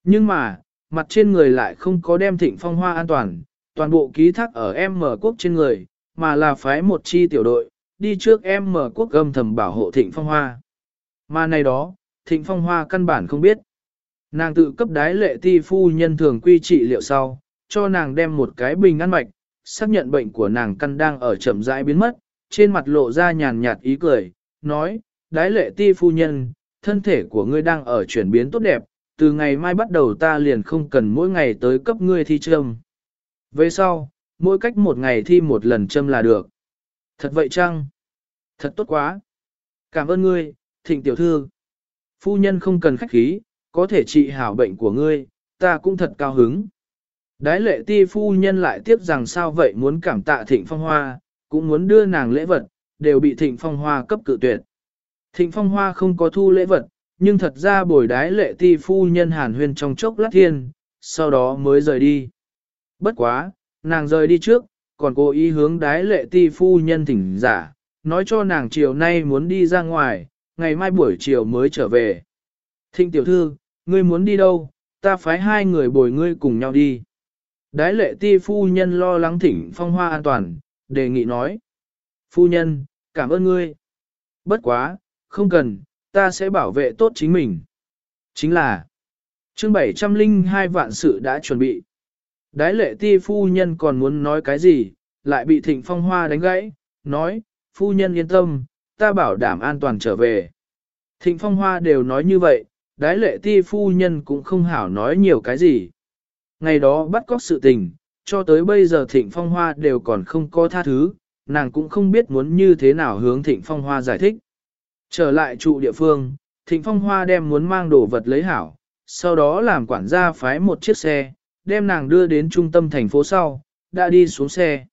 Nhưng mà, mặt trên người lại không có đem thịnh phong hoa an toàn, toàn bộ ký thác ở em mở quốc trên người, mà là phái một chi tiểu đội, đi trước em mở quốc âm thầm bảo hộ thịnh phong hoa. Mà này đó, thịnh phong hoa căn bản không biết. Nàng tự cấp đái lệ ti phu nhân thường quy trị liệu sau, cho nàng đem một cái bình ăn mạch, xác nhận bệnh của nàng căn đang ở chậm rãi biến mất, trên mặt lộ ra nhàn nhạt ý cười, nói, đái lệ ti phu nhân, thân thể của ngươi đang ở chuyển biến tốt đẹp, từ ngày mai bắt đầu ta liền không cần mỗi ngày tới cấp ngươi thi châm. Về sau, mỗi cách một ngày thi một lần châm là được. Thật vậy chăng? Thật tốt quá. Cảm ơn ngươi, thịnh tiểu thư. Phu nhân không cần khách khí, có thể trị hảo bệnh của ngươi, ta cũng thật cao hứng. Đái lệ ti phu nhân lại tiếp rằng sao vậy muốn cảm tạ thịnh phong hoa, cũng muốn đưa nàng lễ vật, đều bị thịnh phong hoa cấp cự tuyệt. Thịnh phong hoa không có thu lễ vật, nhưng thật ra bồi đái lệ ti phu nhân hàn huyên trong chốc lát thiên, sau đó mới rời đi. Bất quá, nàng rời đi trước, còn cố ý hướng đái lệ ti phu nhân thỉnh giả, nói cho nàng chiều nay muốn đi ra ngoài, ngày mai buổi chiều mới trở về. Thịnh tiểu thư, ngươi muốn đi đâu, ta phái hai người bồi ngươi cùng nhau đi. Đái lệ ti phu nhân lo lắng thỉnh phong hoa an toàn, đề nghị nói. Phu nhân, cảm ơn ngươi. Bất quá, không cần, ta sẽ bảo vệ tốt chính mình. Chính là, chương 702 vạn sự đã chuẩn bị. Đái lệ ti phu nhân còn muốn nói cái gì, lại bị thịnh phong hoa đánh gãy, nói, phu nhân yên tâm, ta bảo đảm an toàn trở về. Thịnh phong hoa đều nói như vậy, đái lệ ti phu nhân cũng không hảo nói nhiều cái gì. Ngày đó bắt cóc sự tình, cho tới bây giờ thịnh phong hoa đều còn không có tha thứ, nàng cũng không biết muốn như thế nào hướng thịnh phong hoa giải thích. Trở lại trụ địa phương, thịnh phong hoa đem muốn mang đồ vật lấy hảo, sau đó làm quản gia phái một chiếc xe, đem nàng đưa đến trung tâm thành phố sau, đã đi xuống xe.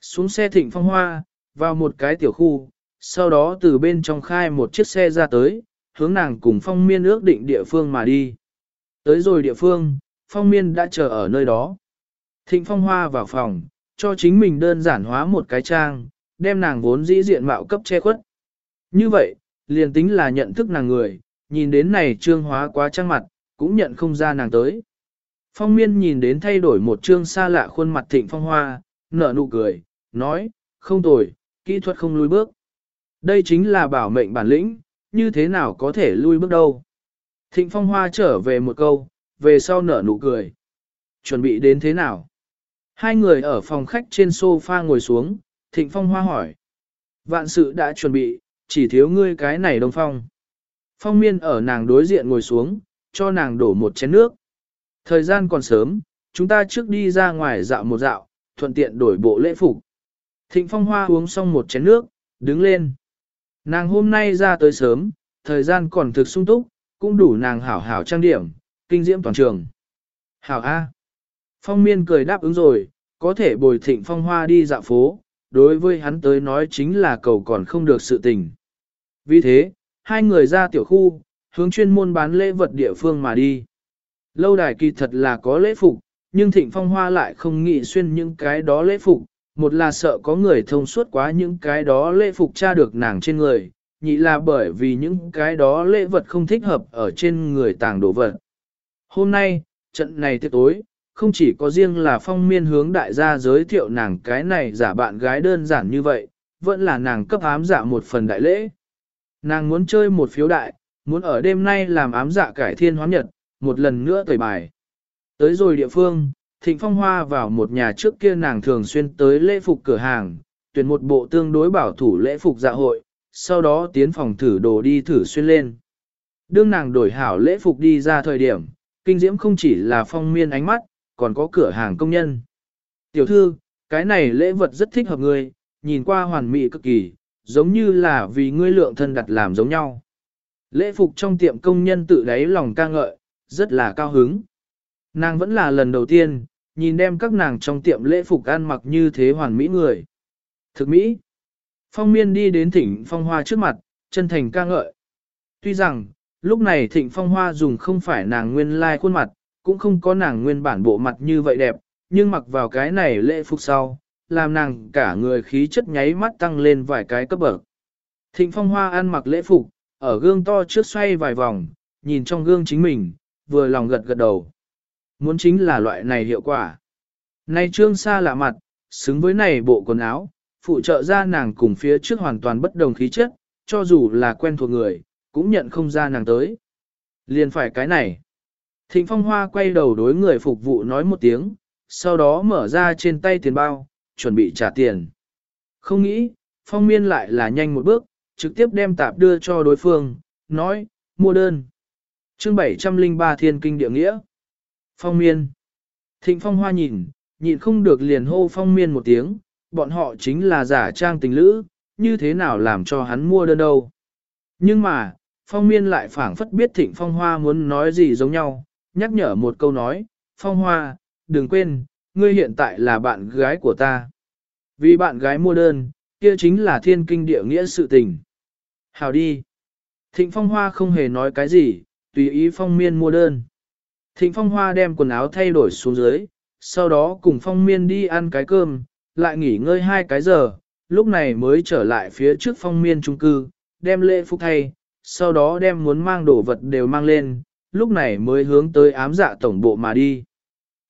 Xuống xe thịnh phong hoa, vào một cái tiểu khu, sau đó từ bên trong khai một chiếc xe ra tới, hướng nàng cùng phong miên ước định địa phương mà đi. Tới rồi địa phương, phong miên đã chờ ở nơi đó. Thịnh phong hoa vào phòng, cho chính mình đơn giản hóa một cái trang, đem nàng vốn dĩ diện mạo cấp che khuất. Như vậy, liền tính là nhận thức nàng người, nhìn đến này trương hóa quá trang mặt, cũng nhận không ra nàng tới. Phong miên nhìn đến thay đổi một trương xa lạ khuôn mặt thịnh phong hoa, nở nụ cười, nói, không tồi, kỹ thuật không lùi bước. Đây chính là bảo mệnh bản lĩnh, như thế nào có thể lui bước đâu. Thịnh phong hoa trở về một câu, về sau nở nụ cười. Chuẩn bị đến thế nào? Hai người ở phòng khách trên sofa ngồi xuống, thịnh phong hoa hỏi. Vạn sự đã chuẩn bị, chỉ thiếu ngươi cái này đông phong. Phong miên ở nàng đối diện ngồi xuống, cho nàng đổ một chén nước. Thời gian còn sớm, chúng ta trước đi ra ngoài dạo một dạo, thuận tiện đổi bộ lễ phục. Thịnh phong hoa uống xong một chén nước, đứng lên. Nàng hôm nay ra tới sớm, thời gian còn thực sung túc, cũng đủ nàng hảo hảo trang điểm, kinh diễm toàn trường. Hảo A. Phong miên cười đáp ứng rồi, có thể bồi thịnh phong hoa đi dạo phố, đối với hắn tới nói chính là cầu còn không được sự tình. Vì thế, hai người ra tiểu khu, hướng chuyên môn bán lễ vật địa phương mà đi. Lâu đài kỳ thật là có lễ phục, nhưng thịnh phong hoa lại không nghĩ xuyên những cái đó lễ phục, một là sợ có người thông suốt quá những cái đó lễ phục tra được nàng trên người, nhị là bởi vì những cái đó lễ vật không thích hợp ở trên người tàng đồ vật. Hôm nay, trận này tiệc tối, không chỉ có riêng là phong miên hướng đại gia giới thiệu nàng cái này giả bạn gái đơn giản như vậy, vẫn là nàng cấp ám giả một phần đại lễ. Nàng muốn chơi một phiếu đại, muốn ở đêm nay làm ám dạ cải thiên hóa nhật, một lần nữa tẩy bài. Tới rồi địa phương, Thịnh Phong Hoa vào một nhà trước kia nàng thường xuyên tới lễ phục cửa hàng, tuyển một bộ tương đối bảo thủ lễ phục dạ hội, sau đó tiến phòng thử đồ đi thử xuyên lên. Đương nàng đổi hảo lễ phục đi ra thời điểm, kinh diễm không chỉ là phong miên ánh mắt, còn có cửa hàng công nhân. Tiểu thư, cái này lễ vật rất thích hợp người, nhìn qua hoàn mỹ cực kỳ, giống như là vì ngươi lượng thân đặt làm giống nhau. Lễ phục trong tiệm công nhân tự đáy lòng ca ngợi, rất là cao hứng. Nàng vẫn là lần đầu tiên, nhìn đem các nàng trong tiệm lễ phục ăn mặc như thế hoàn mỹ người. Thực mỹ. Phong miên đi đến thỉnh phong hoa trước mặt, chân thành ca ngợi. Tuy rằng, lúc này thịnh phong hoa dùng không phải nàng nguyên lai khuôn mặt, cũng không có nàng nguyên bản bộ mặt như vậy đẹp, nhưng mặc vào cái này lễ phục sau, làm nàng cả người khí chất nháy mắt tăng lên vài cái cấp bậc. Thịnh phong hoa ăn mặc lễ phục, ở gương to trước xoay vài vòng, nhìn trong gương chính mình, vừa lòng gật gật đầu. Muốn chính là loại này hiệu quả. Nay trương xa lạ mặt, xứng với này bộ quần áo, phụ trợ ra nàng cùng phía trước hoàn toàn bất đồng khí chất, cho dù là quen thuộc người, cũng nhận không ra nàng tới. Liền phải cái này. Thịnh Phong Hoa quay đầu đối người phục vụ nói một tiếng, sau đó mở ra trên tay tiền bao, chuẩn bị trả tiền. Không nghĩ, Phong Miên lại là nhanh một bước, trực tiếp đem tạp đưa cho đối phương, nói, mua đơn. chương 703 Thiên Kinh Địa Nghĩa. Phong Miên. Thịnh Phong Hoa nhìn, nhịn không được liền hô Phong Miên một tiếng, bọn họ chính là giả trang tình lữ, như thế nào làm cho hắn mua đơn đâu. Nhưng mà, Phong Miên lại phảng phất biết Thịnh Phong Hoa muốn nói gì giống nhau, nhắc nhở một câu nói, Phong Hoa, đừng quên, ngươi hiện tại là bạn gái của ta. Vì bạn gái mua đơn, kia chính là thiên kinh địa nghĩa sự tình. Hào đi. Thịnh Phong Hoa không hề nói cái gì, tùy ý Phong Miên mua đơn. Thịnh Phong Hoa đem quần áo thay đổi xuống dưới, sau đó cùng Phong Miên đi ăn cái cơm, lại nghỉ ngơi hai cái giờ, lúc này mới trở lại phía trước Phong Miên trung cư, đem lễ phục thay, sau đó đem muốn mang đồ vật đều mang lên, lúc này mới hướng tới ám dạ tổng bộ mà đi.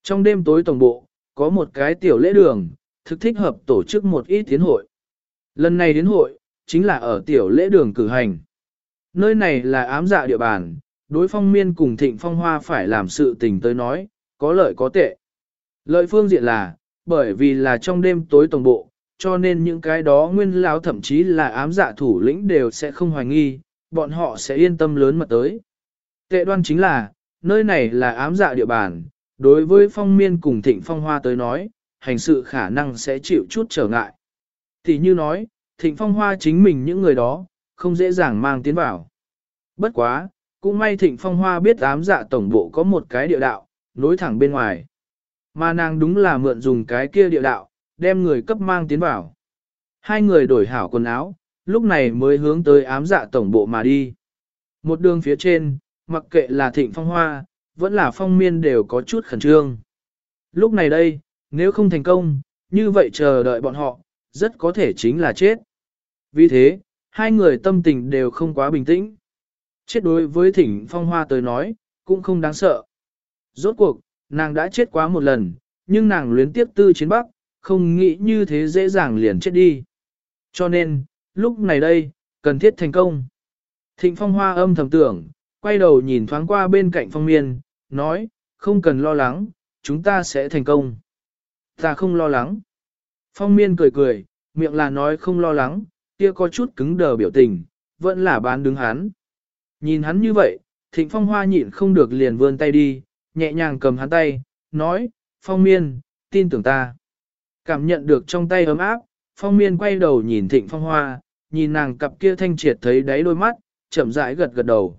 Trong đêm tối tổng bộ, có một cái tiểu lễ đường, thực thích hợp tổ chức một ít tiến hội. Lần này đến hội, chính là ở tiểu lễ đường cử hành. Nơi này là ám dạ địa bàn, đối phong miên cùng thịnh phong hoa phải làm sự tình tới nói, có lợi có tệ. Lợi phương diện là, bởi vì là trong đêm tối tổng bộ, cho nên những cái đó nguyên lão thậm chí là ám dạ thủ lĩnh đều sẽ không hoài nghi, bọn họ sẽ yên tâm lớn mật tới. Tệ đoan chính là, nơi này là ám dạ địa bàn, đối với phong miên cùng thịnh phong hoa tới nói, hành sự khả năng sẽ chịu chút trở ngại. Thì như nói, thịnh phong hoa chính mình những người đó, không dễ dàng mang tiến vào. Bất quá, cũng may thịnh phong hoa biết ám dạ tổng bộ có một cái địa đạo, nối thẳng bên ngoài. Mà nàng đúng là mượn dùng cái kia địa đạo, đem người cấp mang tiến vào. Hai người đổi hảo quần áo, lúc này mới hướng tới ám dạ tổng bộ mà đi. Một đường phía trên, mặc kệ là thịnh phong hoa, vẫn là phong miên đều có chút khẩn trương. Lúc này đây, nếu không thành công, như vậy chờ đợi bọn họ, rất có thể chính là chết. Vì thế, hai người tâm tình đều không quá bình tĩnh. Chết đối với thỉnh phong hoa tới nói, cũng không đáng sợ. Rốt cuộc, nàng đã chết quá một lần, nhưng nàng luyến tiếp tư chiến bắc, không nghĩ như thế dễ dàng liền chết đi. Cho nên, lúc này đây, cần thiết thành công. Thịnh phong hoa âm thầm tưởng, quay đầu nhìn thoáng qua bên cạnh phong miên, nói, không cần lo lắng, chúng ta sẽ thành công. Ta không lo lắng. Phong miên cười cười, miệng là nói không lo lắng, kia có chút cứng đờ biểu tình, vẫn là bán đứng hắn. Nhìn hắn như vậy, thịnh phong hoa nhịn không được liền vươn tay đi, nhẹ nhàng cầm hắn tay, nói, phong miên, tin tưởng ta. Cảm nhận được trong tay ấm áp, phong miên quay đầu nhìn thịnh phong hoa, nhìn nàng cặp kia thanh triệt thấy đáy đôi mắt, chậm rãi gật gật đầu.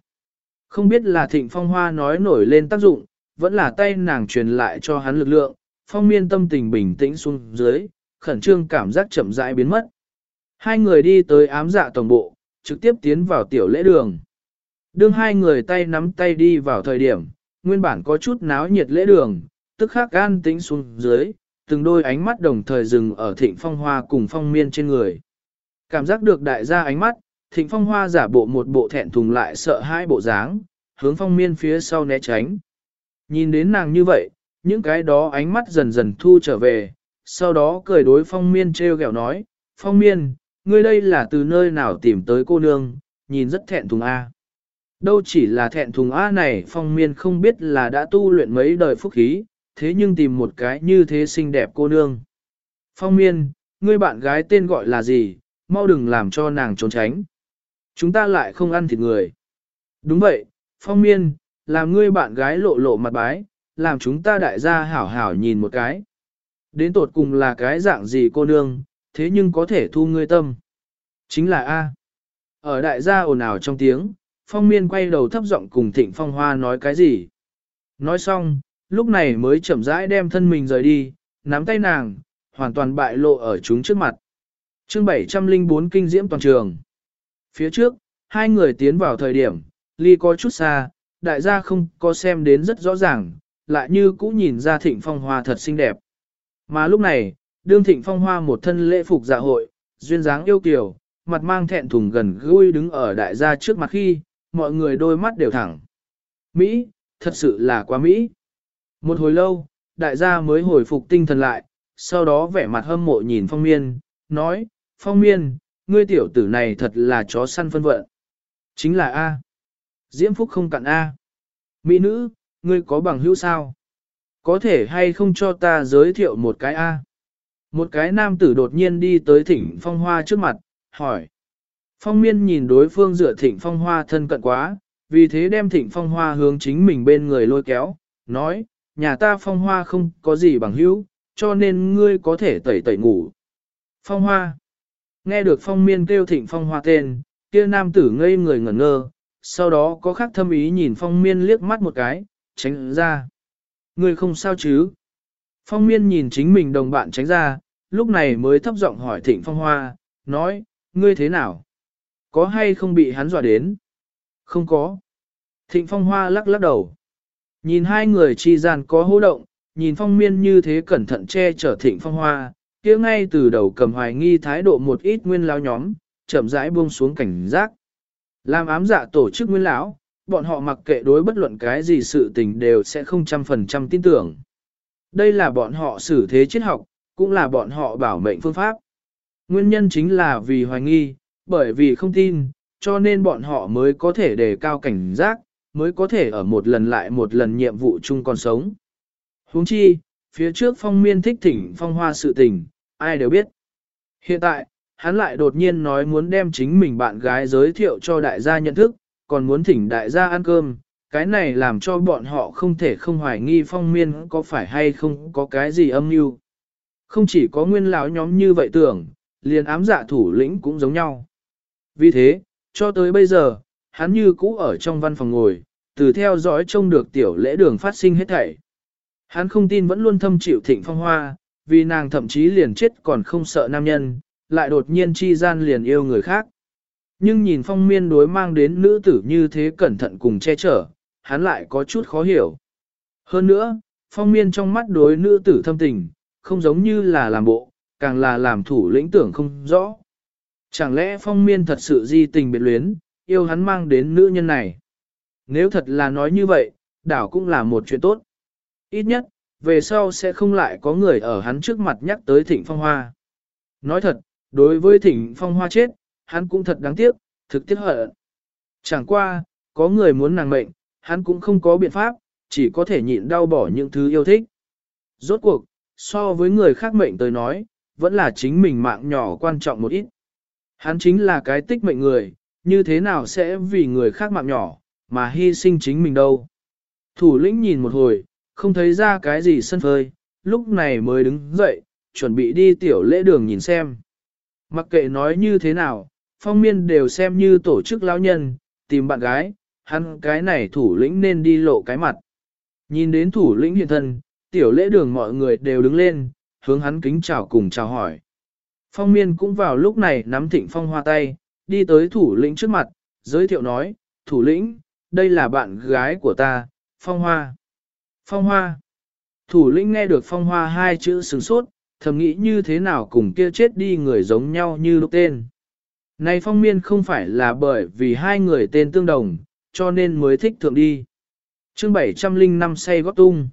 Không biết là thịnh phong hoa nói nổi lên tác dụng, vẫn là tay nàng truyền lại cho hắn lực lượng, phong miên tâm tình bình tĩnh xuống dưới, khẩn trương cảm giác chậm rãi biến mất. Hai người đi tới ám dạ tổng bộ, trực tiếp tiến vào tiểu lễ đường. Đương hai người tay nắm tay đi vào thời điểm, nguyên bản có chút náo nhiệt lễ đường, tức khắc an tĩnh xuống dưới, từng đôi ánh mắt đồng thời dừng ở thịnh phong hoa cùng phong miên trên người. Cảm giác được đại gia ánh mắt, thịnh phong hoa giả bộ một bộ thẹn thùng lại sợ hai bộ dáng, hướng phong miên phía sau né tránh. Nhìn đến nàng như vậy, những cái đó ánh mắt dần dần thu trở về, sau đó cười đối phong miên treo gẹo nói, phong miên, ngươi đây là từ nơi nào tìm tới cô nương, nhìn rất thẹn thùng A. Đâu chỉ là thẹn thùng A này phong miên không biết là đã tu luyện mấy đời phúc khí, thế nhưng tìm một cái như thế xinh đẹp cô nương. Phong miên, ngươi bạn gái tên gọi là gì, mau đừng làm cho nàng trốn tránh. Chúng ta lại không ăn thịt người. Đúng vậy, phong miên, làm ngươi bạn gái lộ lộ mặt bái, làm chúng ta đại gia hảo hảo nhìn một cái. Đến tột cùng là cái dạng gì cô nương, thế nhưng có thể thu ngươi tâm. Chính là A. Ở đại gia ồn ào trong tiếng, phong miên quay đầu thấp giọng cùng thịnh phong hoa nói cái gì. Nói xong, lúc này mới chậm rãi đem thân mình rời đi, nắm tay nàng, hoàn toàn bại lộ ở chúng trước mặt. chương 704 kinh diễm toàn trường. Phía trước, hai người tiến vào thời điểm, ly có chút xa, đại gia không có xem đến rất rõ ràng, lại như cũ nhìn ra thịnh phong hoa thật xinh đẹp. Mà lúc này, đương thịnh phong hoa một thân lễ phục dạ hội, duyên dáng yêu kiều, mặt mang thẹn thùng gần gũi đứng ở đại gia trước mặt khi, mọi người đôi mắt đều thẳng. Mỹ, thật sự là quá Mỹ. Một hồi lâu, đại gia mới hồi phục tinh thần lại, sau đó vẻ mặt hâm mộ nhìn phong miên, nói, phong miên, ngươi tiểu tử này thật là chó săn phân vận. Chính là A. Diễm Phúc không cặn A. Mỹ nữ, ngươi có bằng hữu sao? Có thể hay không cho ta giới thiệu một cái A? Một cái nam tử đột nhiên đi tới thỉnh phong hoa trước mặt, hỏi. Phong miên nhìn đối phương dựa thịnh phong hoa thân cận quá, vì thế đem thịnh phong hoa hướng chính mình bên người lôi kéo, nói, nhà ta phong hoa không có gì bằng hữu, cho nên ngươi có thể tẩy tẩy ngủ. Phong hoa. Nghe được phong miên kêu thịnh phong hoa tên, kia nam tử ngây người ngẩn ngơ, sau đó có khác thâm ý nhìn phong miên liếc mắt một cái, tránh ra. Ngươi không sao chứ? Phong miên nhìn chính mình đồng bạn tránh ra, lúc này mới thấp giọng hỏi thịnh phong hoa, nói, ngươi thế nào? Có hay không bị hắn dọa đến? Không có. Thịnh phong hoa lắc lắc đầu. Nhìn hai người chi gian có hô động, nhìn phong miên như thế cẩn thận che chở thịnh phong hoa, kia ngay từ đầu cầm hoài nghi thái độ một ít nguyên lao nhóm, chậm rãi buông xuống cảnh giác. Làm ám dạ tổ chức nguyên lão, bọn họ mặc kệ đối bất luận cái gì sự tình đều sẽ không trăm phần trăm tin tưởng. Đây là bọn họ xử thế triết học, cũng là bọn họ bảo mệnh phương pháp. Nguyên nhân chính là vì hoài nghi, bởi vì không tin, cho nên bọn họ mới có thể đề cao cảnh giác, mới có thể ở một lần lại một lần nhiệm vụ chung còn sống. Huống chi, phía trước phong miên thích thỉnh phong hoa sự tình, ai đều biết. Hiện tại, hắn lại đột nhiên nói muốn đem chính mình bạn gái giới thiệu cho đại gia nhận thức, còn muốn thỉnh đại gia ăn cơm, cái này làm cho bọn họ không thể không hoài nghi phong miên có phải hay không có cái gì âm mưu. Không chỉ có nguyên lão nhóm như vậy tưởng, liền ám dạ thủ lĩnh cũng giống nhau. Vì thế, cho tới bây giờ, hắn như cũ ở trong văn phòng ngồi, từ theo dõi trông được tiểu lễ đường phát sinh hết thảy. Hắn không tin vẫn luôn thâm chịu thịnh phong hoa, vì nàng thậm chí liền chết còn không sợ nam nhân, lại đột nhiên chi gian liền yêu người khác. Nhưng nhìn phong miên đối mang đến nữ tử như thế cẩn thận cùng che chở, hắn lại có chút khó hiểu. Hơn nữa, phong miên trong mắt đối nữ tử thâm tình, không giống như là làm bộ, càng là làm thủ lĩnh tưởng không rõ. Chẳng lẽ phong miên thật sự di tình biệt luyến, yêu hắn mang đến nữ nhân này? Nếu thật là nói như vậy, đảo cũng là một chuyện tốt. Ít nhất, về sau sẽ không lại có người ở hắn trước mặt nhắc tới thịnh phong hoa. Nói thật, đối với thịnh phong hoa chết, hắn cũng thật đáng tiếc, thực tiếc hận. Chẳng qua, có người muốn nàng mệnh, hắn cũng không có biện pháp, chỉ có thể nhịn đau bỏ những thứ yêu thích. Rốt cuộc, so với người khác mệnh tới nói, vẫn là chính mình mạng nhỏ quan trọng một ít. Hắn chính là cái tích mệnh người, như thế nào sẽ vì người khác mạng nhỏ, mà hy sinh chính mình đâu. Thủ lĩnh nhìn một hồi, không thấy ra cái gì sân phơi, lúc này mới đứng dậy, chuẩn bị đi tiểu lễ đường nhìn xem. Mặc kệ nói như thế nào, phong miên đều xem như tổ chức lão nhân, tìm bạn gái, hắn cái này thủ lĩnh nên đi lộ cái mặt. Nhìn đến thủ lĩnh hiện thân, tiểu lễ đường mọi người đều đứng lên, hướng hắn kính chào cùng chào hỏi. Phong miên cũng vào lúc này nắm thịnh phong hoa tay, đi tới thủ lĩnh trước mặt, giới thiệu nói, thủ lĩnh, đây là bạn gái của ta, phong hoa. Phong hoa. Thủ lĩnh nghe được phong hoa hai chữ sừng sốt, thầm nghĩ như thế nào cùng kia chết đi người giống nhau như lúc tên. Này phong miên không phải là bởi vì hai người tên tương đồng, cho nên mới thích thượng đi. chương 705 say góp tung.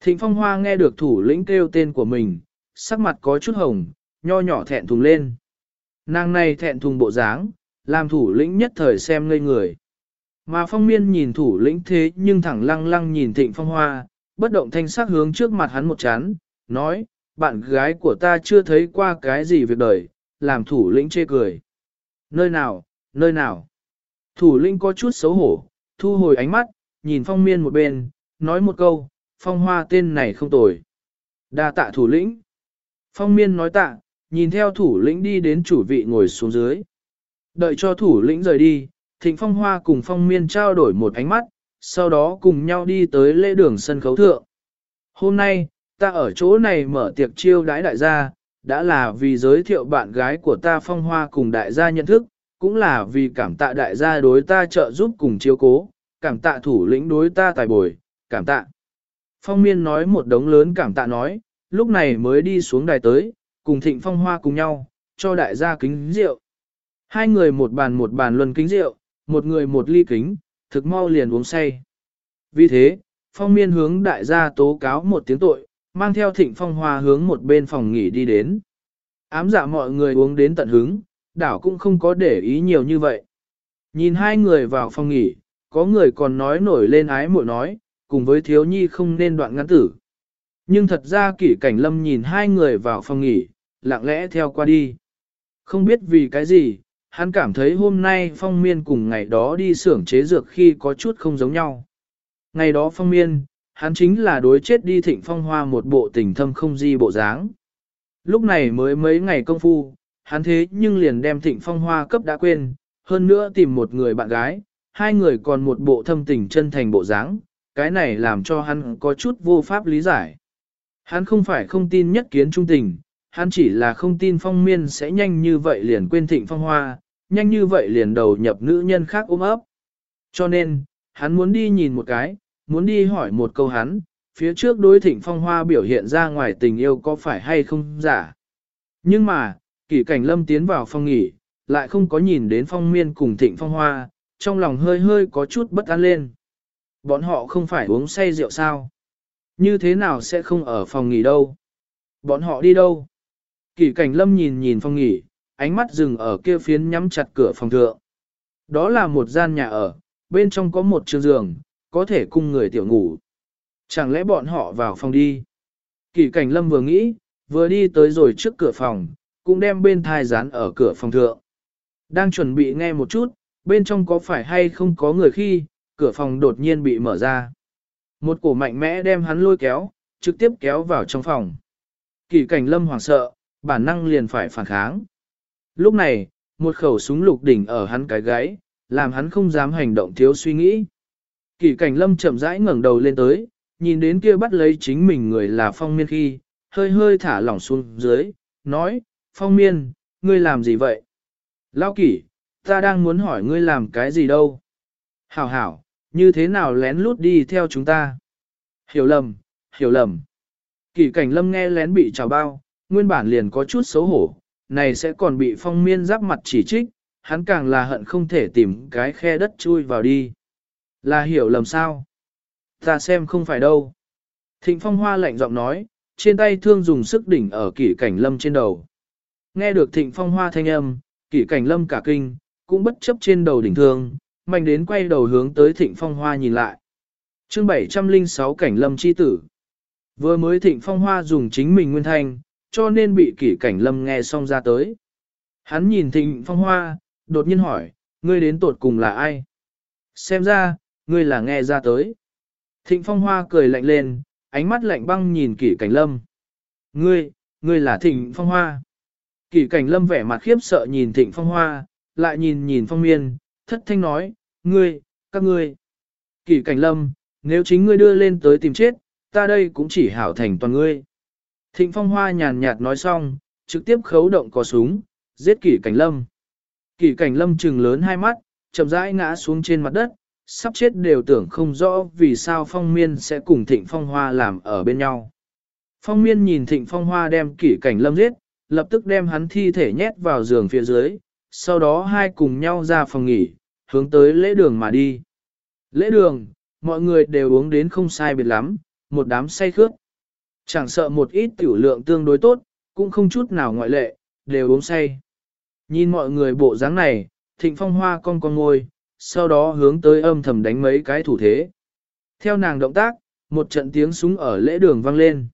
Thịnh phong hoa nghe được thủ lĩnh kêu tên của mình, sắc mặt có chút hồng, nho nhỏ thẹn thùng lên. Nàng này thẹn thùng bộ dáng, làm thủ lĩnh nhất thời xem ngây người. Mà phong miên nhìn thủ lĩnh thế nhưng thẳng lăng lăng nhìn thịnh phong hoa, bất động thanh sắc hướng trước mặt hắn một chán, nói, bạn gái của ta chưa thấy qua cái gì việc đời, làm thủ lĩnh chê cười. Nơi nào, nơi nào? Thủ lĩnh có chút xấu hổ, thu hồi ánh mắt, nhìn phong miên một bên, nói một câu, phong hoa tên này không tồi. đa tạ thủ lĩnh. Phong miên nói tạ, nhìn theo thủ lĩnh đi đến chủ vị ngồi xuống dưới. Đợi cho thủ lĩnh rời đi, thịnh phong hoa cùng phong miên trao đổi một ánh mắt, sau đó cùng nhau đi tới lễ đường sân khấu thượng. Hôm nay, ta ở chỗ này mở tiệc chiêu đái đại gia, đã là vì giới thiệu bạn gái của ta phong hoa cùng đại gia nhận thức, cũng là vì cảm tạ đại gia đối ta trợ giúp cùng chiếu cố, cảm tạ thủ lĩnh đối ta tài bồi, cảm tạ. Phong miên nói một đống lớn cảm tạ nói, lúc này mới đi xuống đài tới, cùng thịnh phong hoa cùng nhau, cho đại gia kính rượu. Hai người một bàn một bàn luân kính rượu, một người một ly kính, thực mau liền uống say. Vì thế, phong miên hướng đại gia tố cáo một tiếng tội, mang theo thịnh phong hoa hướng một bên phòng nghỉ đi đến. Ám dạ mọi người uống đến tận hứng, đảo cũng không có để ý nhiều như vậy. Nhìn hai người vào phòng nghỉ, có người còn nói nổi lên ái muội nói, cùng với thiếu nhi không nên đoạn ngắn tử. Nhưng thật ra kỷ cảnh lâm nhìn hai người vào phòng nghỉ, lặng lẽ theo qua đi. Không biết vì cái gì, hắn cảm thấy hôm nay phong miên cùng ngày đó đi xưởng chế dược khi có chút không giống nhau. Ngày đó phong miên, hắn chính là đối chết đi thịnh phong hoa một bộ tình thâm không di bộ dáng. Lúc này mới mấy ngày công phu, hắn thế nhưng liền đem thịnh phong hoa cấp đã quên, hơn nữa tìm một người bạn gái, hai người còn một bộ thâm tình chân thành bộ dáng, cái này làm cho hắn có chút vô pháp lý giải. Hắn không phải không tin nhất kiến trung tình, hắn chỉ là không tin phong miên sẽ nhanh như vậy liền quên thịnh phong hoa, nhanh như vậy liền đầu nhập nữ nhân khác ôm ấp. Cho nên, hắn muốn đi nhìn một cái, muốn đi hỏi một câu hắn, phía trước đối thịnh phong hoa biểu hiện ra ngoài tình yêu có phải hay không giả. Nhưng mà, kỷ cảnh lâm tiến vào phòng nghỉ, lại không có nhìn đến phong miên cùng thịnh phong hoa, trong lòng hơi hơi có chút bất an lên. Bọn họ không phải uống say rượu sao? Như thế nào sẽ không ở phòng nghỉ đâu? Bọn họ đi đâu? Kỷ cảnh lâm nhìn nhìn phòng nghỉ, ánh mắt dừng ở kia phiến nhắm chặt cửa phòng thượng. Đó là một gian nhà ở, bên trong có một chiếc giường, có thể cung người tiểu ngủ. Chẳng lẽ bọn họ vào phòng đi? Kỷ cảnh lâm vừa nghĩ, vừa đi tới rồi trước cửa phòng, cũng đem bên thai dán ở cửa phòng thượng. Đang chuẩn bị nghe một chút, bên trong có phải hay không có người khi, cửa phòng đột nhiên bị mở ra. Một cổ mạnh mẽ đem hắn lôi kéo, trực tiếp kéo vào trong phòng. Kỷ cảnh lâm hoảng sợ, bản năng liền phải phản kháng. Lúc này, một khẩu súng lục đỉnh ở hắn cái gáy, làm hắn không dám hành động thiếu suy nghĩ. Kỷ cảnh lâm chậm rãi ngẩng đầu lên tới, nhìn đến kia bắt lấy chính mình người là phong miên khi, hơi hơi thả lỏng xuống dưới, nói, phong miên, ngươi làm gì vậy? Lao kỷ, ta đang muốn hỏi ngươi làm cái gì đâu? Hảo hảo, như thế nào lén lút đi theo chúng ta? Hiểu lầm, hiểu lầm. Kỷ cảnh lâm nghe lén bị trào bao, nguyên bản liền có chút xấu hổ, này sẽ còn bị phong miên giáp mặt chỉ trích, hắn càng là hận không thể tìm cái khe đất chui vào đi. Là hiểu lầm sao? Ta xem không phải đâu. Thịnh phong hoa lạnh giọng nói, trên tay thương dùng sức đỉnh ở kỷ cảnh lâm trên đầu. Nghe được thịnh phong hoa thanh âm, kỷ cảnh lâm cả kinh, cũng bất chấp trên đầu đỉnh thương, mạnh đến quay đầu hướng tới thịnh phong hoa nhìn lại. chương 706 cảnh lâm chi tử. Vừa mới thịnh phong hoa dùng chính mình nguyên thanh, cho nên bị kỷ cảnh lâm nghe xong ra tới. Hắn nhìn thịnh phong hoa, đột nhiên hỏi, ngươi đến tột cùng là ai? Xem ra, ngươi là nghe ra tới. Thịnh phong hoa cười lạnh lên, ánh mắt lạnh băng nhìn kỷ cảnh lâm. Ngươi, ngươi là thịnh phong hoa. Kỷ cảnh lâm vẻ mặt khiếp sợ nhìn thịnh phong hoa, lại nhìn nhìn phong miên, thất thanh nói, ngươi, các ngươi. Kỷ cảnh lâm, nếu chính ngươi đưa lên tới tìm chết, ta đây cũng chỉ hảo thành toàn ngươi. Thịnh phong hoa nhàn nhạt nói xong, trực tiếp khấu động có súng, giết kỷ cảnh lâm. Kỷ cảnh lâm trừng lớn hai mắt, chậm rãi ngã xuống trên mặt đất, sắp chết đều tưởng không rõ vì sao phong miên sẽ cùng thịnh phong hoa làm ở bên nhau. Phong miên nhìn thịnh phong hoa đem kỷ cảnh lâm giết, lập tức đem hắn thi thể nhét vào giường phía dưới, sau đó hai cùng nhau ra phòng nghỉ, hướng tới lễ đường mà đi. Lễ đường, mọi người đều uống đến không sai biệt lắm, một đám say khước. Chẳng sợ một ít tiểu lượng tương đối tốt, cũng không chút nào ngoại lệ, đều uống say. Nhìn mọi người bộ dáng này, thịnh phong hoa con con ngôi, sau đó hướng tới âm thầm đánh mấy cái thủ thế. Theo nàng động tác, một trận tiếng súng ở lễ đường vang lên.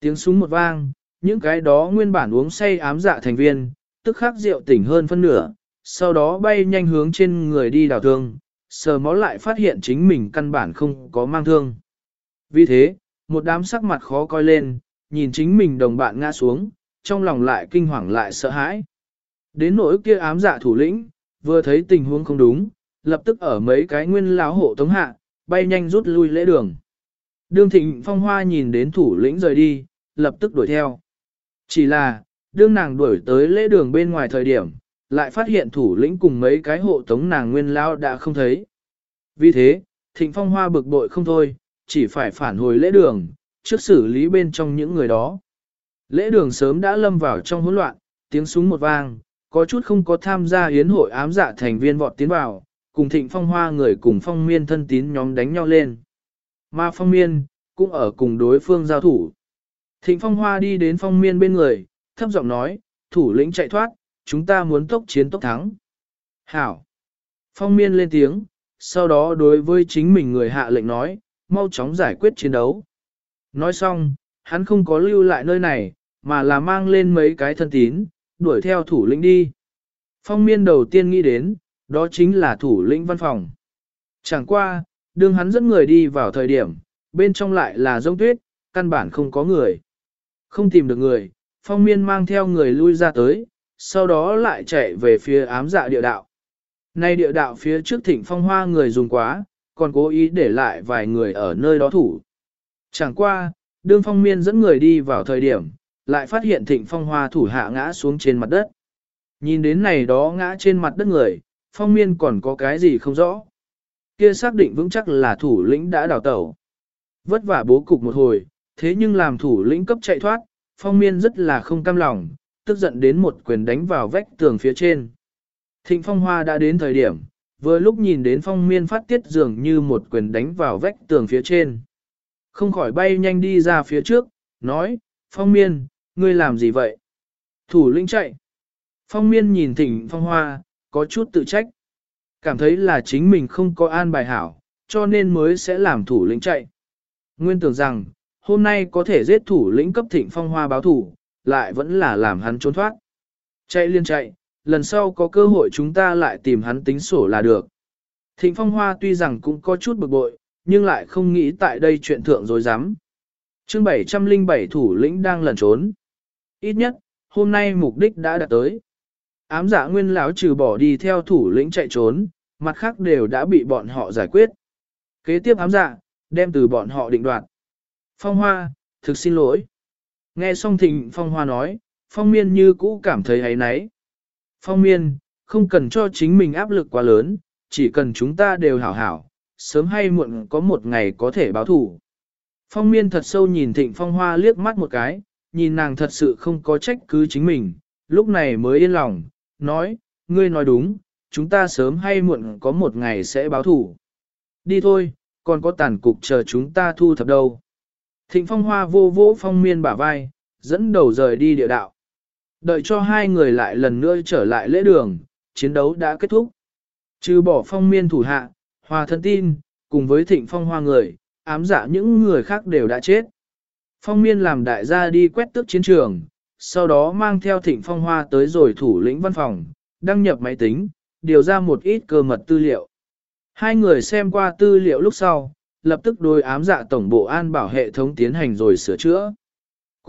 Tiếng súng một vang, những cái đó nguyên bản uống say ám dạ thành viên, tức khắc rượu tỉnh hơn phân nửa, sau đó bay nhanh hướng trên người đi đào thương, sờ mó lại phát hiện chính mình căn bản không có mang thương. Vì thế, một đám sắc mặt khó coi lên, nhìn chính mình đồng bạn ngã xuống, trong lòng lại kinh hoàng lại sợ hãi. Đến nỗi kia ám dạ thủ lĩnh, vừa thấy tình huống không đúng, lập tức ở mấy cái nguyên láo hộ tống hạ, bay nhanh rút lui lễ đường. Đương thịnh phong hoa nhìn đến thủ lĩnh rời đi, lập tức đuổi theo. Chỉ là, đương nàng đuổi tới lễ đường bên ngoài thời điểm, lại phát hiện thủ lĩnh cùng mấy cái hộ tống nàng nguyên lao đã không thấy. Vì thế, thịnh phong hoa bực bội không thôi, chỉ phải phản hồi lễ đường, trước xử lý bên trong những người đó. Lễ đường sớm đã lâm vào trong hỗn loạn, tiếng súng một vang, có chút không có tham gia hiến hội ám dạ thành viên vọt tiến vào, cùng thịnh phong hoa người cùng phong miên thân tín nhóm đánh nhau lên. Mà phong miên, cũng ở cùng đối phương giao thủ. Thịnh phong hoa đi đến phong miên bên người, thấp giọng nói, thủ lĩnh chạy thoát, chúng ta muốn tốc chiến tốc thắng. Hảo! Phong miên lên tiếng, sau đó đối với chính mình người hạ lệnh nói, mau chóng giải quyết chiến đấu. Nói xong, hắn không có lưu lại nơi này, mà là mang lên mấy cái thân tín, đuổi theo thủ lĩnh đi. Phong miên đầu tiên nghĩ đến, đó chính là thủ lĩnh văn phòng. Chẳng qua, đường hắn dẫn người đi vào thời điểm, bên trong lại là rông tuyết, căn bản không có người. Không tìm được người, phong miên mang theo người lui ra tới, sau đó lại chạy về phía ám dạ địa đạo. Nay địa đạo phía trước thỉnh phong hoa người dùng quá, còn cố ý để lại vài người ở nơi đó thủ. Chẳng qua, đương phong miên dẫn người đi vào thời điểm, lại phát hiện thịnh phong hoa thủ hạ ngã xuống trên mặt đất. Nhìn đến này đó ngã trên mặt đất người, phong miên còn có cái gì không rõ. Kia xác định vững chắc là thủ lĩnh đã đào tẩu. Vất vả bố cục một hồi, thế nhưng làm thủ lĩnh cấp chạy thoát, phong miên rất là không cam lòng, tức giận đến một quyền đánh vào vách tường phía trên. Thịnh phong hoa đã đến thời điểm, vừa lúc nhìn đến phong miên phát tiết dường như một quyền đánh vào vách tường phía trên. Không khỏi bay nhanh đi ra phía trước, nói, phong miên, ngươi làm gì vậy? Thủ lĩnh chạy. Phong miên nhìn thịnh phong hoa, có chút tự trách. Cảm thấy là chính mình không có an bài hảo, cho nên mới sẽ làm thủ lĩnh chạy. Nguyên tưởng rằng, hôm nay có thể giết thủ lĩnh cấp thịnh phong hoa báo thủ, lại vẫn là làm hắn trốn thoát. Chạy liên chạy, lần sau có cơ hội chúng ta lại tìm hắn tính sổ là được. Thịnh phong hoa tuy rằng cũng có chút bực bội, nhưng lại không nghĩ tại đây chuyện thượng dối rắm chương 707 thủ lĩnh đang lẩn trốn. Ít nhất, hôm nay mục đích đã đạt tới. Ám giả nguyên lão trừ bỏ đi theo thủ lĩnh chạy trốn, mặt khác đều đã bị bọn họ giải quyết. Kế tiếp ám giả đem từ bọn họ định đoạt. Phong Hoa, thực xin lỗi. Nghe xong thịnh Phong Hoa nói, Phong Miên như cũ cảm thấy ấy nấy. Phong Miên, không cần cho chính mình áp lực quá lớn, chỉ cần chúng ta đều hảo hảo, sớm hay muộn có một ngày có thể báo thủ. Phong miên thật sâu nhìn thịnh phong hoa liếc mắt một cái, nhìn nàng thật sự không có trách cứ chính mình, lúc này mới yên lòng, nói, ngươi nói đúng, chúng ta sớm hay muộn có một ngày sẽ báo thủ. Đi thôi, còn có tàn cục chờ chúng ta thu thập đâu. Thịnh phong hoa vô vỗ phong miên bả vai, dẫn đầu rời đi địa đạo. Đợi cho hai người lại lần nữa trở lại lễ đường, chiến đấu đã kết thúc. Trừ bỏ phong miên thủ hạ, hòa thân tin, cùng với thịnh phong hoa người, ám dạ những người khác đều đã chết. Phong miên làm đại gia đi quét tước chiến trường, sau đó mang theo thịnh phong hoa tới rồi thủ lĩnh văn phòng, đăng nhập máy tính, điều ra một ít cơ mật tư liệu. Hai người xem qua tư liệu lúc sau, lập tức đối ám dạ tổng bộ an bảo hệ thống tiến hành rồi sửa chữa.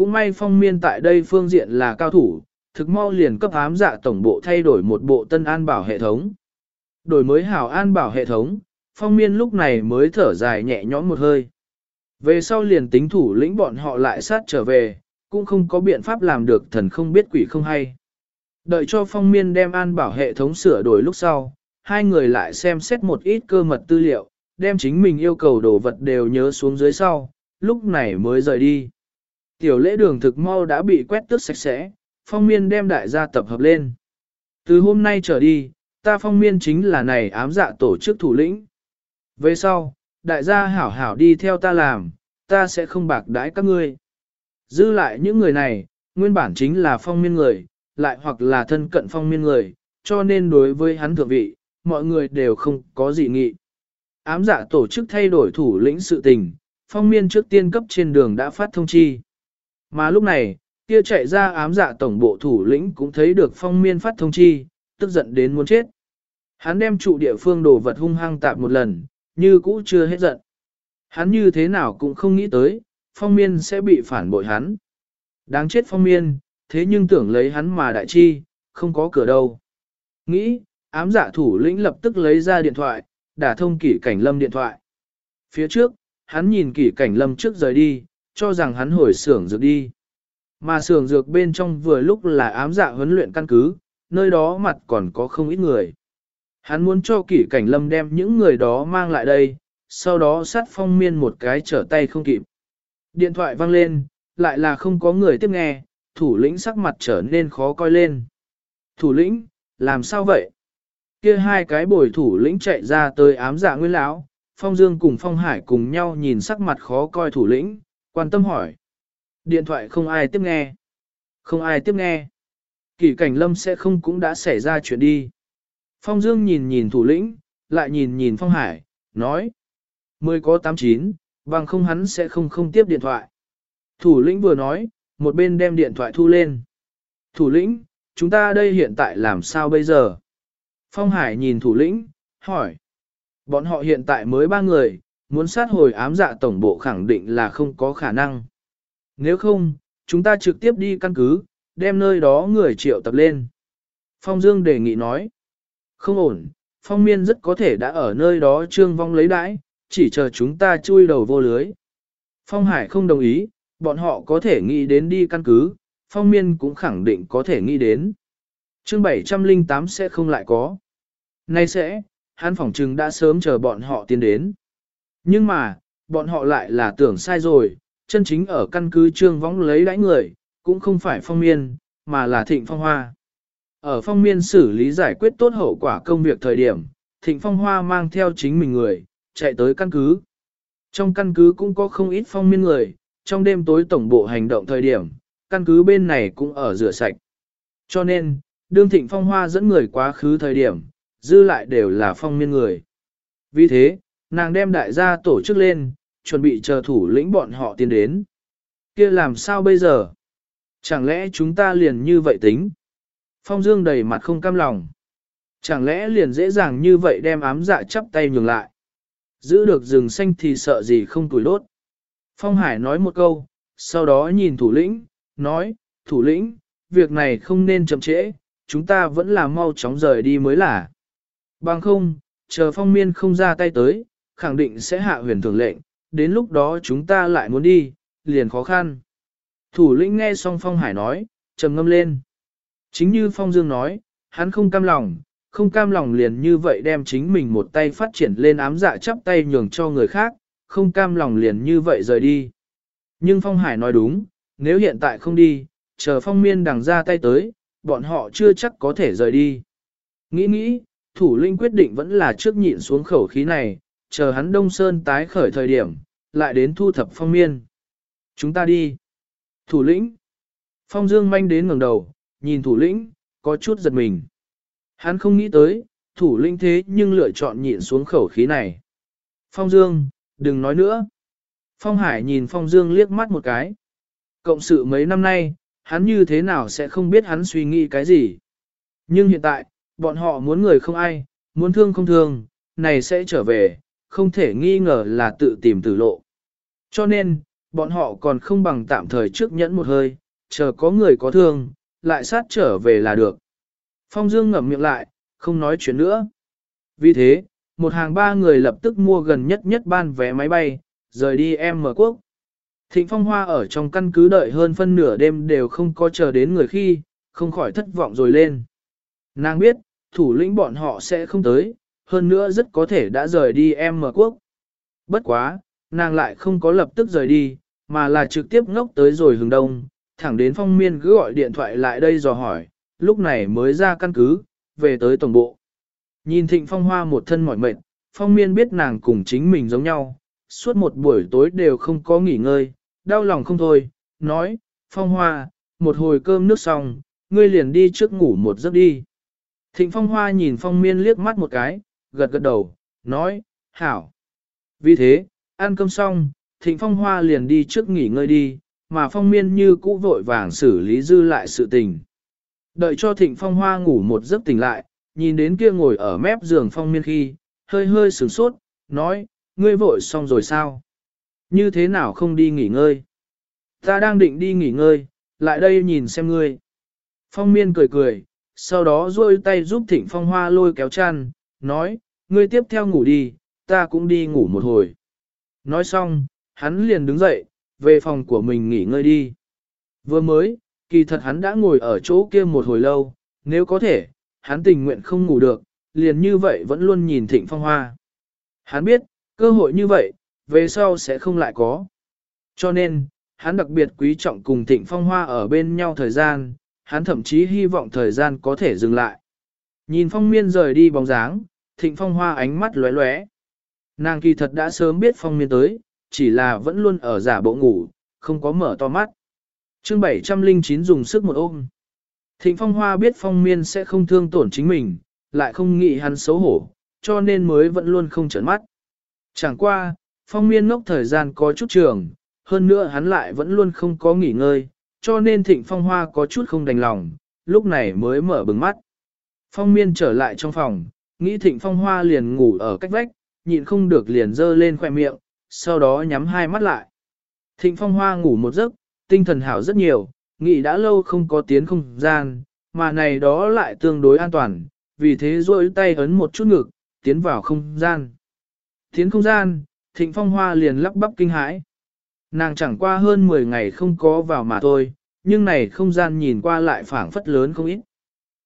Cũng may phong miên tại đây phương diện là cao thủ, thực mau liền cấp ám dạ tổng bộ thay đổi một bộ tân an bảo hệ thống. Đổi mới hảo an bảo hệ thống, phong miên lúc này mới thở dài nhẹ nhõm một hơi. Về sau liền tính thủ lĩnh bọn họ lại sát trở về, cũng không có biện pháp làm được thần không biết quỷ không hay. Đợi cho phong miên đem an bảo hệ thống sửa đổi lúc sau, hai người lại xem xét một ít cơ mật tư liệu, đem chính mình yêu cầu đồ vật đều nhớ xuống dưới sau, lúc này mới rời đi. Tiểu lễ đường thực mau đã bị quét tước sạch sẽ, phong miên đem đại gia tập hợp lên. Từ hôm nay trở đi, ta phong miên chính là này ám dạ tổ chức thủ lĩnh. Về sau, đại gia hảo hảo đi theo ta làm, ta sẽ không bạc đãi các ngươi. Dư lại những người này, nguyên bản chính là phong miên người, lại hoặc là thân cận phong miên người, cho nên đối với hắn thượng vị, mọi người đều không có gì nghị. Ám dạ tổ chức thay đổi thủ lĩnh sự tình, phong miên trước tiên cấp trên đường đã phát thông chi. Mà lúc này, kia chạy ra ám dạ tổng bộ thủ lĩnh cũng thấy được phong miên phát thông chi, tức giận đến muốn chết. Hắn đem trụ địa phương đồ vật hung hăng tạp một lần, như cũ chưa hết giận. Hắn như thế nào cũng không nghĩ tới, phong miên sẽ bị phản bội hắn. Đáng chết phong miên, thế nhưng tưởng lấy hắn mà đại chi, không có cửa đâu. Nghĩ, ám dạ thủ lĩnh lập tức lấy ra điện thoại, đả thông kỷ cảnh lâm điện thoại. Phía trước, hắn nhìn kỷ cảnh lâm trước rời đi, cho rằng hắn hồi xưởng dược đi. Mà xưởng dược bên trong vừa lúc là ám dạ huấn luyện căn cứ, nơi đó mặt còn có không ít người. Hắn muốn cho kỷ cảnh lâm đem những người đó mang lại đây, sau đó sát phong miên một cái trở tay không kịp. Điện thoại vang lên, lại là không có người tiếp nghe, thủ lĩnh sắc mặt trở nên khó coi lên. Thủ lĩnh, làm sao vậy? Kia hai cái bồi thủ lĩnh chạy ra tới ám dạ nguyên lão, Phong Dương cùng Phong Hải cùng nhau nhìn sắc mặt khó coi thủ lĩnh, quan tâm hỏi. Điện thoại không ai tiếp nghe. Không ai tiếp nghe. Kỷ cảnh lâm sẽ không cũng đã xảy ra chuyện đi. Phong Dương nhìn nhìn thủ lĩnh, lại nhìn nhìn Phong Hải, nói. Mười có tám chín, bằng không hắn sẽ không không tiếp điện thoại. Thủ lĩnh vừa nói, một bên đem điện thoại thu lên. Thủ lĩnh, chúng ta đây hiện tại làm sao bây giờ? Phong Hải nhìn thủ lĩnh, hỏi. Bọn họ hiện tại mới ba người, muốn sát hồi ám dạ tổng bộ khẳng định là không có khả năng. Nếu không, chúng ta trực tiếp đi căn cứ, đem nơi đó người triệu tập lên. Phong Dương đề nghị nói. Không ổn, Phong Miên rất có thể đã ở nơi đó trương vong lấy đãi, chỉ chờ chúng ta chui đầu vô lưới. Phong Hải không đồng ý, bọn họ có thể nghĩ đến đi căn cứ, Phong Miên cũng khẳng định có thể nghĩ đến. Chương 708 sẽ không lại có. Nay sẽ, hắn phỏng trừng đã sớm chờ bọn họ tiến đến. Nhưng mà, bọn họ lại là tưởng sai rồi, chân chính ở căn cứ trương võng lấy đãi người, cũng không phải phong miên, mà là thịnh phong hoa. Ở phong miên xử lý giải quyết tốt hậu quả công việc thời điểm, thịnh phong hoa mang theo chính mình người, chạy tới căn cứ. Trong căn cứ cũng có không ít phong miên người, trong đêm tối tổng bộ hành động thời điểm, căn cứ bên này cũng ở rửa sạch. Cho nên, đương thịnh phong hoa dẫn người quá khứ thời điểm, dư lại đều là phong miên người. Vì thế, nàng đem đại gia tổ chức lên, chuẩn bị chờ thủ lĩnh bọn họ tiến đến. kia làm sao bây giờ? Chẳng lẽ chúng ta liền như vậy tính? Phong Dương đầy mặt không cam lòng. Chẳng lẽ liền dễ dàng như vậy đem ám dạ chắp tay nhường lại? Giữ được rừng xanh thì sợ gì không tuổi lốt. Phong Hải nói một câu, sau đó nhìn thủ lĩnh, nói, thủ lĩnh, việc này không nên chậm trễ, chúng ta vẫn là mau chóng rời đi mới là. Bằng không, chờ phong miên không ra tay tới, khẳng định sẽ hạ huyền thường lệnh, đến lúc đó chúng ta lại muốn đi, liền khó khăn. Thủ lĩnh nghe xong phong hải nói, trầm ngâm lên. Chính như phong dương nói, hắn không cam lòng, không cam lòng liền như vậy đem chính mình một tay phát triển lên ám dạ chắp tay nhường cho người khác, không cam lòng liền như vậy rời đi. Nhưng phong hải nói đúng, nếu hiện tại không đi, chờ phong miên đằng ra tay tới, bọn họ chưa chắc có thể rời đi. Nghĩ nghĩ, thủ linh quyết định vẫn là trước nhịn xuống khẩu khí này, chờ hắn Đông Sơn tái khởi thời điểm, lại đến thu thập phong miên. Chúng ta đi. Thủ lĩnh. Phong Dương manh đến ngẩng đầu, nhìn thủ lĩnh, có chút giật mình. Hắn không nghĩ tới, thủ lĩnh thế nhưng lựa chọn nhịn xuống khẩu khí này. Phong Dương, đừng nói nữa. Phong Hải nhìn Phong Dương liếc mắt một cái. Cộng sự mấy năm nay, hắn như thế nào sẽ không biết hắn suy nghĩ cái gì. Nhưng hiện tại, bọn họ muốn người không ai, muốn thương không thương, này sẽ trở về, không thể nghi ngờ là tự tìm tử lộ. Cho nên, bọn họ còn không bằng tạm thời trước nhẫn một hơi, chờ có người có thương, lại sát trở về là được. Phong Dương ngậm miệng lại, không nói chuyện nữa. Vì thế, một hàng ba người lập tức mua gần nhất nhất ban vé máy bay, rời đi em mở quốc. Thịnh Phong Hoa ở trong căn cứ đợi hơn phân nửa đêm đều không có chờ đến người khi, không khỏi thất vọng rồi lên. Nàng biết, thủ lĩnh bọn họ sẽ không tới, hơn nữa rất có thể đã rời đi em mở quốc. Bất quá, nàng lại không có lập tức rời đi, mà là trực tiếp ngốc tới rồi hướng đông, thẳng đến phong miên cứ gọi điện thoại lại đây dò hỏi, lúc này mới ra căn cứ, về tới tổng bộ. Nhìn thịnh phong hoa một thân mỏi mệt, phong miên biết nàng cùng chính mình giống nhau, suốt một buổi tối đều không có nghỉ ngơi, đau lòng không thôi, nói, phong hoa, một hồi cơm nước xong, ngươi liền đi trước ngủ một giấc đi. Thịnh phong hoa nhìn phong miên liếc mắt một cái, gật gật đầu, nói, hảo. Vì thế, ăn cơm xong, thịnh phong hoa liền đi trước nghỉ ngơi đi, mà phong miên như cũ vội vàng xử lý dư lại sự tình. Đợi cho thịnh phong hoa ngủ một giấc tỉnh lại, nhìn đến kia ngồi ở mép giường phong miên khi, hơi hơi sửng sốt, nói, ngươi vội xong rồi sao? Như thế nào không đi nghỉ ngơi? Ta đang định đi nghỉ ngơi, lại đây nhìn xem ngươi. Phong miên cười cười, sau đó duỗi tay giúp thịnh phong hoa lôi kéo chăn, nói, ngươi tiếp theo ngủ đi, ta cũng đi ngủ một hồi. Nói xong, hắn liền đứng dậy, về phòng của mình nghỉ ngơi đi. Vừa mới, kỳ thật hắn đã ngồi ở chỗ kia một hồi lâu, nếu có thể, hắn tình nguyện không ngủ được, liền như vậy vẫn luôn nhìn thịnh phong hoa. Hắn biết, cơ hội như vậy, về sau sẽ không lại có. Cho nên, hắn đặc biệt quý trọng cùng thịnh phong hoa ở bên nhau thời gian, hắn thậm chí hy vọng thời gian có thể dừng lại. Nhìn phong miên rời đi bóng dáng, thịnh phong hoa ánh mắt lóe lóe. Nàng kỳ thật đã sớm biết phong miên tới, chỉ là vẫn luôn ở giả bộ ngủ, không có mở to mắt. chương 709 dùng sức một ôm. Thịnh phong hoa biết phong miên sẽ không thương tổn chính mình, lại không nghĩ hắn xấu hổ, cho nên mới vẫn luôn không trợn mắt. Chẳng qua, phong miên ngốc thời gian có chút trường, hơn nữa hắn lại vẫn luôn không có nghỉ ngơi, cho nên thịnh phong hoa có chút không đành lòng, lúc này mới mở bừng mắt. Phong miên trở lại trong phòng, nghĩ thịnh phong hoa liền ngủ ở cách vách, nhịn không được liền dơ lên khoẻ miệng, sau đó nhắm hai mắt lại. Thịnh phong hoa ngủ một giấc, tinh thần hảo rất nhiều, nghĩ đã lâu không có tiến không gian, mà này đó lại tương đối an toàn, vì thế duỗi tay ấn một chút ngực, tiến vào không gian. Tiến không gian, thịnh phong hoa liền lắp bắp kinh hãi. Nàng chẳng qua hơn 10 ngày không có vào mà thôi, nhưng này không gian nhìn qua lại phảng phất lớn không ít.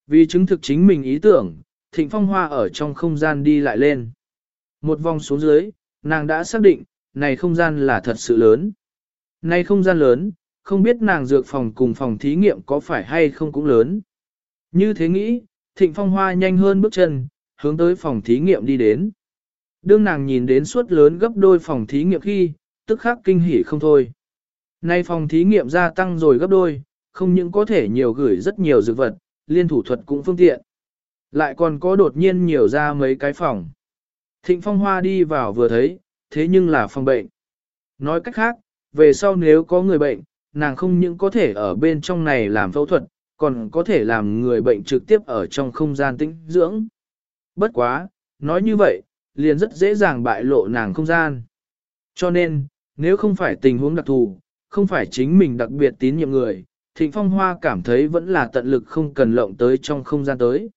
Vì chứng thực chính mình ý tưởng, thịnh phong hoa ở trong không gian đi lại lên. Một vòng xuống dưới, nàng đã xác định, này không gian là thật sự lớn. Này không gian lớn, không biết nàng dược phòng cùng phòng thí nghiệm có phải hay không cũng lớn. Như thế nghĩ, thịnh phong hoa nhanh hơn bước chân, hướng tới phòng thí nghiệm đi đến. Đương nàng nhìn đến suốt lớn gấp đôi phòng thí nghiệm khi, tức khắc kinh hỉ không thôi. Nay phòng thí nghiệm gia tăng rồi gấp đôi, không những có thể nhiều gửi rất nhiều dược vật, liên thủ thuật cũng phương tiện. Lại còn có đột nhiên nhiều ra mấy cái phòng. Thịnh phong hoa đi vào vừa thấy, thế nhưng là phòng bệnh. Nói cách khác, về sau nếu có người bệnh, nàng không những có thể ở bên trong này làm phẫu thuật, còn có thể làm người bệnh trực tiếp ở trong không gian tĩnh dưỡng. Bất quá, nói như vậy, liền rất dễ dàng bại lộ nàng không gian. Cho nên, nếu không phải tình huống đặc thù, không phải chính mình đặc biệt tín nhiệm người, Thịnh Phong Hoa cảm thấy vẫn là tận lực không cần lộng tới trong không gian tới.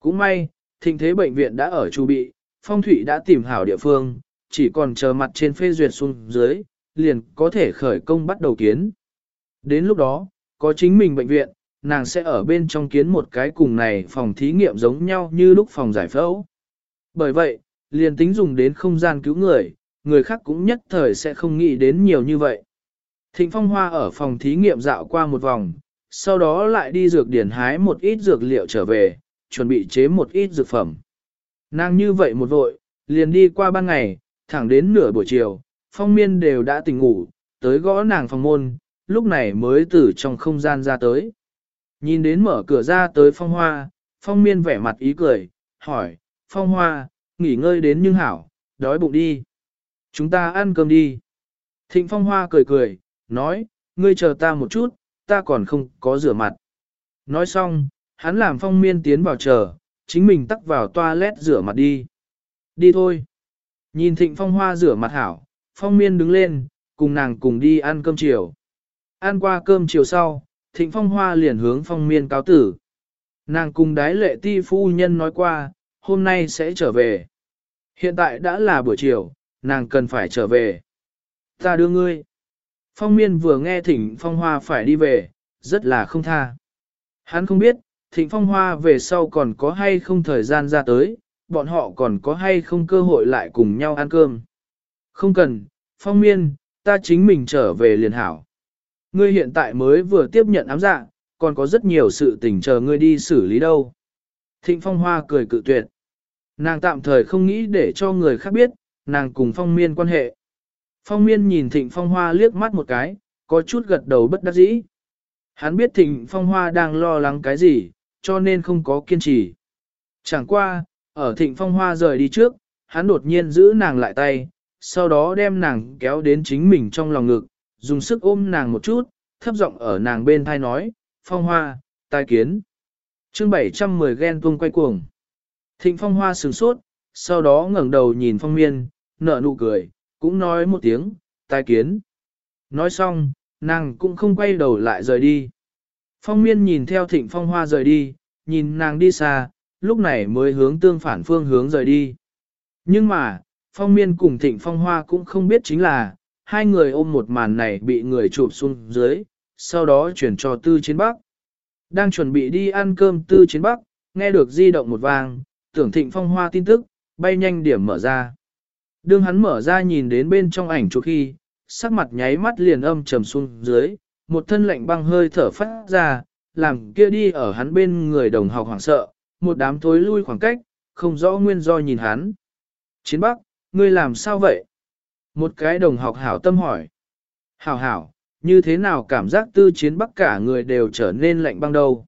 Cũng may, thịnh thế bệnh viện đã ở chu bị, Phong thủy đã tìm hảo địa phương, chỉ còn chờ mặt trên phê duyệt xuống dưới, liền có thể khởi công bắt đầu kiến. Đến lúc đó, có chính mình bệnh viện, nàng sẽ ở bên trong kiến một cái cùng này phòng thí nghiệm giống nhau như lúc phòng giải phẫu. Bởi vậy, liền tính dùng đến không gian cứu người, người khác cũng nhất thời sẽ không nghĩ đến nhiều như vậy. Thịnh Phong Hoa ở phòng thí nghiệm dạo qua một vòng, sau đó lại đi dược điển hái một ít dược liệu trở về, chuẩn bị chế một ít dược phẩm. Nàng như vậy một vội, liền đi qua ban ngày, thẳng đến nửa buổi chiều, phong miên đều đã tỉnh ngủ, tới gõ nàng phòng môn, lúc này mới từ trong không gian ra tới. Nhìn đến mở cửa ra tới phong hoa, phong miên vẻ mặt ý cười, hỏi, phong hoa, nghỉ ngơi đến nhưng hảo, đói bụng đi. Chúng ta ăn cơm đi. Thịnh phong hoa cười cười, nói, ngươi chờ ta một chút, ta còn không có rửa mặt. Nói xong, hắn làm phong miên tiến vào chờ, chính mình tắt vào toilet rửa mặt đi. Đi thôi. Nhìn thịnh phong hoa rửa mặt hảo, phong miên đứng lên, cùng nàng cùng đi ăn cơm chiều. Ăn qua cơm chiều sau, thịnh phong hoa liền hướng phong miên cáo tử. Nàng cùng đái lệ ti phu nhân nói qua, hôm nay sẽ trở về. Hiện tại đã là buổi chiều, nàng cần phải trở về. Ta đưa ngươi. Phong miên vừa nghe thịnh phong hoa phải đi về, rất là không tha. Hắn không biết, thịnh phong hoa về sau còn có hay không thời gian ra tới, bọn họ còn có hay không cơ hội lại cùng nhau ăn cơm. Không cần, phong miên, ta chính mình trở về liền hảo. Ngươi hiện tại mới vừa tiếp nhận ám dạ, còn có rất nhiều sự tình chờ ngươi đi xử lý đâu. Thịnh phong hoa cười cự tuyệt. Nàng tạm thời không nghĩ để cho người khác biết, nàng cùng phong miên quan hệ. Phong miên nhìn thịnh phong hoa liếc mắt một cái, có chút gật đầu bất đắc dĩ. Hắn biết thịnh phong hoa đang lo lắng cái gì, cho nên không có kiên trì. Chẳng qua, ở thịnh phong hoa rời đi trước, hắn đột nhiên giữ nàng lại tay, sau đó đem nàng kéo đến chính mình trong lòng ngực, dùng sức ôm nàng một chút, thấp giọng ở nàng bên thai nói, phong hoa, tai kiến. chương 710 ghen tuông quay cuồng. Thịnh phong hoa sửng sốt, sau đó ngẩng đầu nhìn phong miên, nở nụ cười, cũng nói một tiếng, tai kiến. Nói xong, nàng cũng không quay đầu lại rời đi. Phong miên nhìn theo thịnh phong hoa rời đi, nhìn nàng đi xa, lúc này mới hướng tương phản phương hướng rời đi. Nhưng mà, phong miên cùng thịnh phong hoa cũng không biết chính là, hai người ôm một màn này bị người chụp xuống dưới, sau đó chuyển cho tư chiến bắc. Đang chuẩn bị đi ăn cơm tư chiến bắc, nghe được di động một vang, tưởng thịnh phong hoa tin tức, bay nhanh điểm mở ra. Đương hắn mở ra nhìn đến bên trong ảnh chụp khi, sắc mặt nháy mắt liền âm trầm xuống dưới, một thân lạnh băng hơi thở phát ra, làm kia đi ở hắn bên người đồng học hoảng sợ, một đám thối lui khoảng cách, không rõ nguyên do nhìn hắn. Chiến Bắc, ngươi làm sao vậy? Một cái đồng học hảo tâm hỏi. Hảo hảo, như thế nào cảm giác tư chiến Bắc cả người đều trở nên lạnh băng đâu?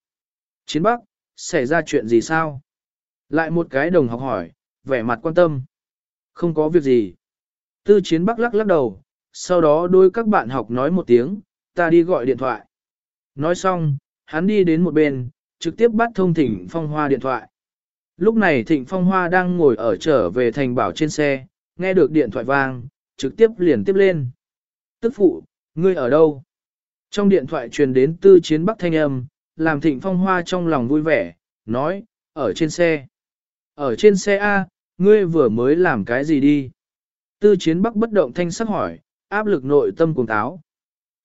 Chiến Bắc, xảy ra chuyện gì sao? Lại một cái đồng học hỏi, vẻ mặt quan tâm. Không có việc gì. Tư chiến Bắc lắc lắc đầu, sau đó đôi các bạn học nói một tiếng, ta đi gọi điện thoại. Nói xong, hắn đi đến một bên, trực tiếp bắt thông thỉnh phong hoa điện thoại. Lúc này thịnh phong hoa đang ngồi ở trở về thành bảo trên xe, nghe được điện thoại vang, trực tiếp liền tiếp lên. Tức phụ, ngươi ở đâu? Trong điện thoại truyền đến tư chiến bắc thanh âm, làm thịnh phong hoa trong lòng vui vẻ, nói, ở trên xe. Ở trên xe A, ngươi vừa mới làm cái gì đi? Tư chiến bắc bất động thanh sắc hỏi, áp lực nội tâm cùng táo.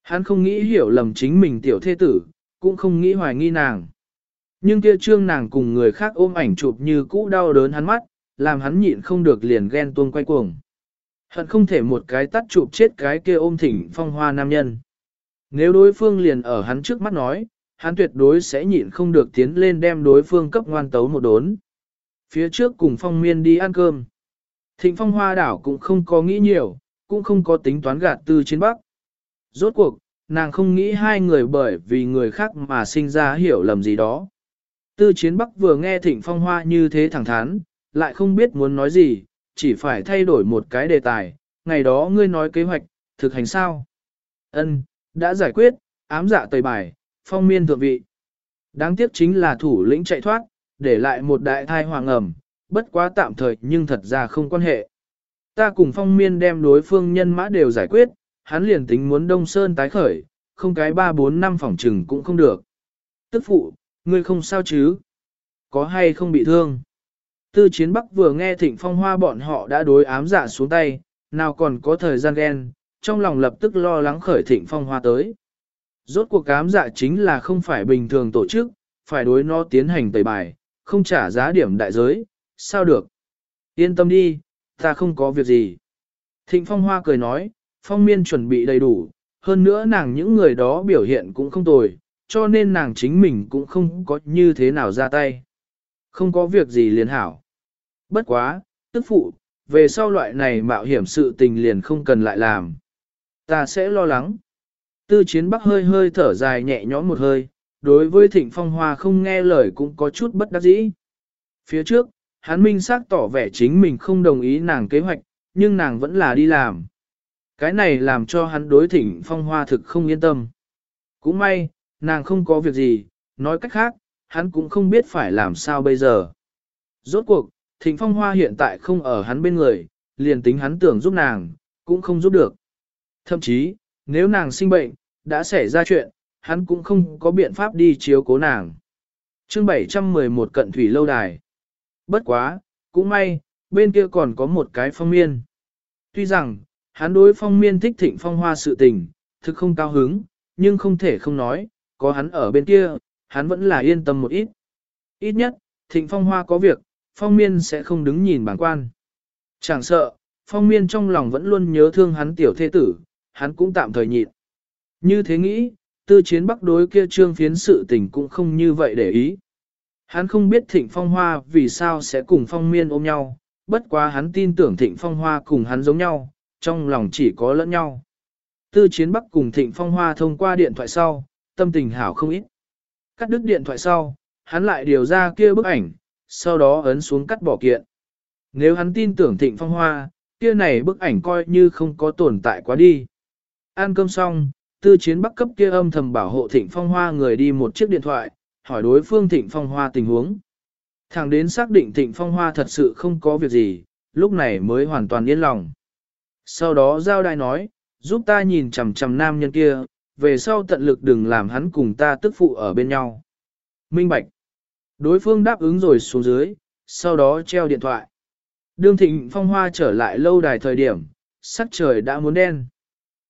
Hắn không nghĩ hiểu lầm chính mình tiểu thê tử, cũng không nghĩ hoài nghi nàng. Nhưng kia trương nàng cùng người khác ôm ảnh chụp như cũ đau đớn hắn mắt, làm hắn nhịn không được liền ghen tuông quay cuồng. Hận không thể một cái tắt chụp chết cái kia ôm thỉnh phong hoa nam nhân. Nếu đối phương liền ở hắn trước mắt nói, hắn tuyệt đối sẽ nhịn không được tiến lên đem đối phương cấp ngoan tấu một đốn. Phía trước cùng phong miên đi ăn cơm. Thịnh phong hoa đảo cũng không có nghĩ nhiều, cũng không có tính toán gạt tư chiến bắc. Rốt cuộc, nàng không nghĩ hai người bởi vì người khác mà sinh ra hiểu lầm gì đó. Tư chiến bắc vừa nghe thịnh phong hoa như thế thẳng thắn, lại không biết muốn nói gì, chỉ phải thay đổi một cái đề tài, ngày đó ngươi nói kế hoạch, thực hành sao? Ân, đã giải quyết, ám dạ tẩy bài, phong miên thượng vị. Đáng tiếc chính là thủ lĩnh chạy thoát, để lại một đại thai hoàng ẩm, bất quá tạm thời nhưng thật ra không quan hệ. Ta cùng phong miên đem đối phương nhân mã đều giải quyết, hắn liền tính muốn đông sơn tái khởi, không cái 3-4 năm phòng trừng cũng không được. Tức phụ, ngươi không sao chứ? Có hay không bị thương? Tư chiến bắc vừa nghe thịnh phong hoa bọn họ đã đối ám dạ xuống tay, nào còn có thời gian ghen, trong lòng lập tức lo lắng khởi thịnh phong hoa tới. Rốt cuộc ám dạ chính là không phải bình thường tổ chức, phải đối nó tiến hành tẩy bài, không trả giá điểm đại giới, sao được? Yên tâm đi, ta không có việc gì. Thịnh phong hoa cười nói, phong miên chuẩn bị đầy đủ, hơn nữa nàng những người đó biểu hiện cũng không tồi, cho nên nàng chính mình cũng không có như thế nào ra tay. Không có việc gì liền hảo. Bất quá, tức phụ, về sau loại này mạo hiểm sự tình liền không cần lại làm. Ta sẽ lo lắng. Tư chiến bắc hơi hơi thở dài nhẹ nhõm một hơi, đối với thịnh phong hoa không nghe lời cũng có chút bất đắc dĩ. Phía trước, hắn minh xác tỏ vẻ chính mình không đồng ý nàng kế hoạch, nhưng nàng vẫn là đi làm. Cái này làm cho hắn đối thịnh phong hoa thực không yên tâm. Cũng may, nàng không có việc gì, nói cách khác, hắn cũng không biết phải làm sao bây giờ. Rốt cuộc, thịnh phong hoa hiện tại không ở hắn bên người, liền tính hắn tưởng giúp nàng, cũng không giúp được. Thậm chí, nếu nàng sinh bệnh, đã xảy ra chuyện, hắn cũng không có biện pháp đi chiếu cố nàng. chương 711 cận thủy lâu đài. Bất quá, cũng may, bên kia còn có một cái phong miên. Tuy rằng, hắn đối phong miên thích thịnh phong hoa sự tình, thực không cao hứng, nhưng không thể không nói, có hắn ở bên kia, hắn vẫn là yên tâm một ít. Ít nhất, thịnh phong hoa có việc, phong miên sẽ không đứng nhìn bản quan. Chẳng sợ, phong miên trong lòng vẫn luôn nhớ thương hắn tiểu thế tử, hắn cũng tạm thời nhịn. Như thế nghĩ, tư chiến bắc đối kia trương phiến sự tình cũng không như vậy để ý. Hắn không biết thịnh phong hoa vì sao sẽ cùng phong miên ôm nhau, bất quá hắn tin tưởng thịnh phong hoa cùng hắn giống nhau, trong lòng chỉ có lẫn nhau. Tư chiến bắc cùng thịnh phong hoa thông qua điện thoại sau, tâm tình hảo không ít. Cắt đứt điện thoại sau, hắn lại điều ra kia bức ảnh, sau đó ấn xuống cắt bỏ kiện. Nếu hắn tin tưởng thịnh phong hoa, kia này bức ảnh coi như không có tồn tại quá đi. Ăn cơm xong, tư chiến bắc cấp kia âm thầm bảo hộ thịnh phong hoa người đi một chiếc điện thoại, hỏi đối phương thịnh phong hoa tình huống. Thẳng đến xác định thịnh phong hoa thật sự không có việc gì, lúc này mới hoàn toàn yên lòng. Sau đó giao đai nói, giúp ta nhìn chằm chằm nam nhân kia, về sau tận lực đừng làm hắn cùng ta tức phụ ở bên nhau. Minh Bạch. Đối phương đáp ứng rồi xuống dưới, sau đó treo điện thoại. Đương thịnh phong hoa trở lại lâu đài thời điểm, sắc trời đã muốn đen.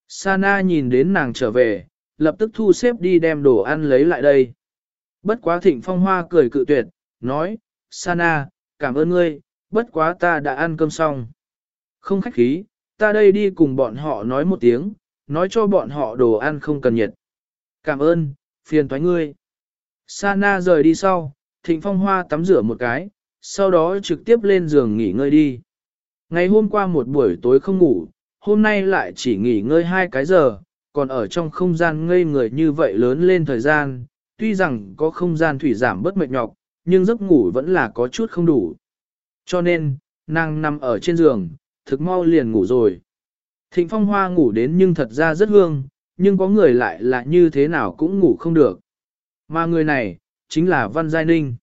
Sana nhìn đến nàng trở về, lập tức thu xếp đi đem đồ ăn lấy lại đây. Bất quá thịnh phong hoa cười cự tuyệt, nói, Sana, cảm ơn ngươi, bất quá ta đã ăn cơm xong. Không khách khí, ta đây đi cùng bọn họ nói một tiếng, nói cho bọn họ đồ ăn không cần nhiệt. Cảm ơn, phiền thoái ngươi. Sana rời đi sau, thịnh phong hoa tắm rửa một cái, sau đó trực tiếp lên giường nghỉ ngơi đi. Ngày hôm qua một buổi tối không ngủ, hôm nay lại chỉ nghỉ ngơi hai cái giờ, còn ở trong không gian ngây người như vậy lớn lên thời gian, tuy rằng có không gian thủy giảm bớt mệt nhọc, nhưng giấc ngủ vẫn là có chút không đủ. Cho nên, nàng nằm ở trên giường, thực mau liền ngủ rồi. Thịnh phong hoa ngủ đến nhưng thật ra rất hương, nhưng có người lại là như thế nào cũng ngủ không được. Mà người này, chính là Văn Giai Ninh.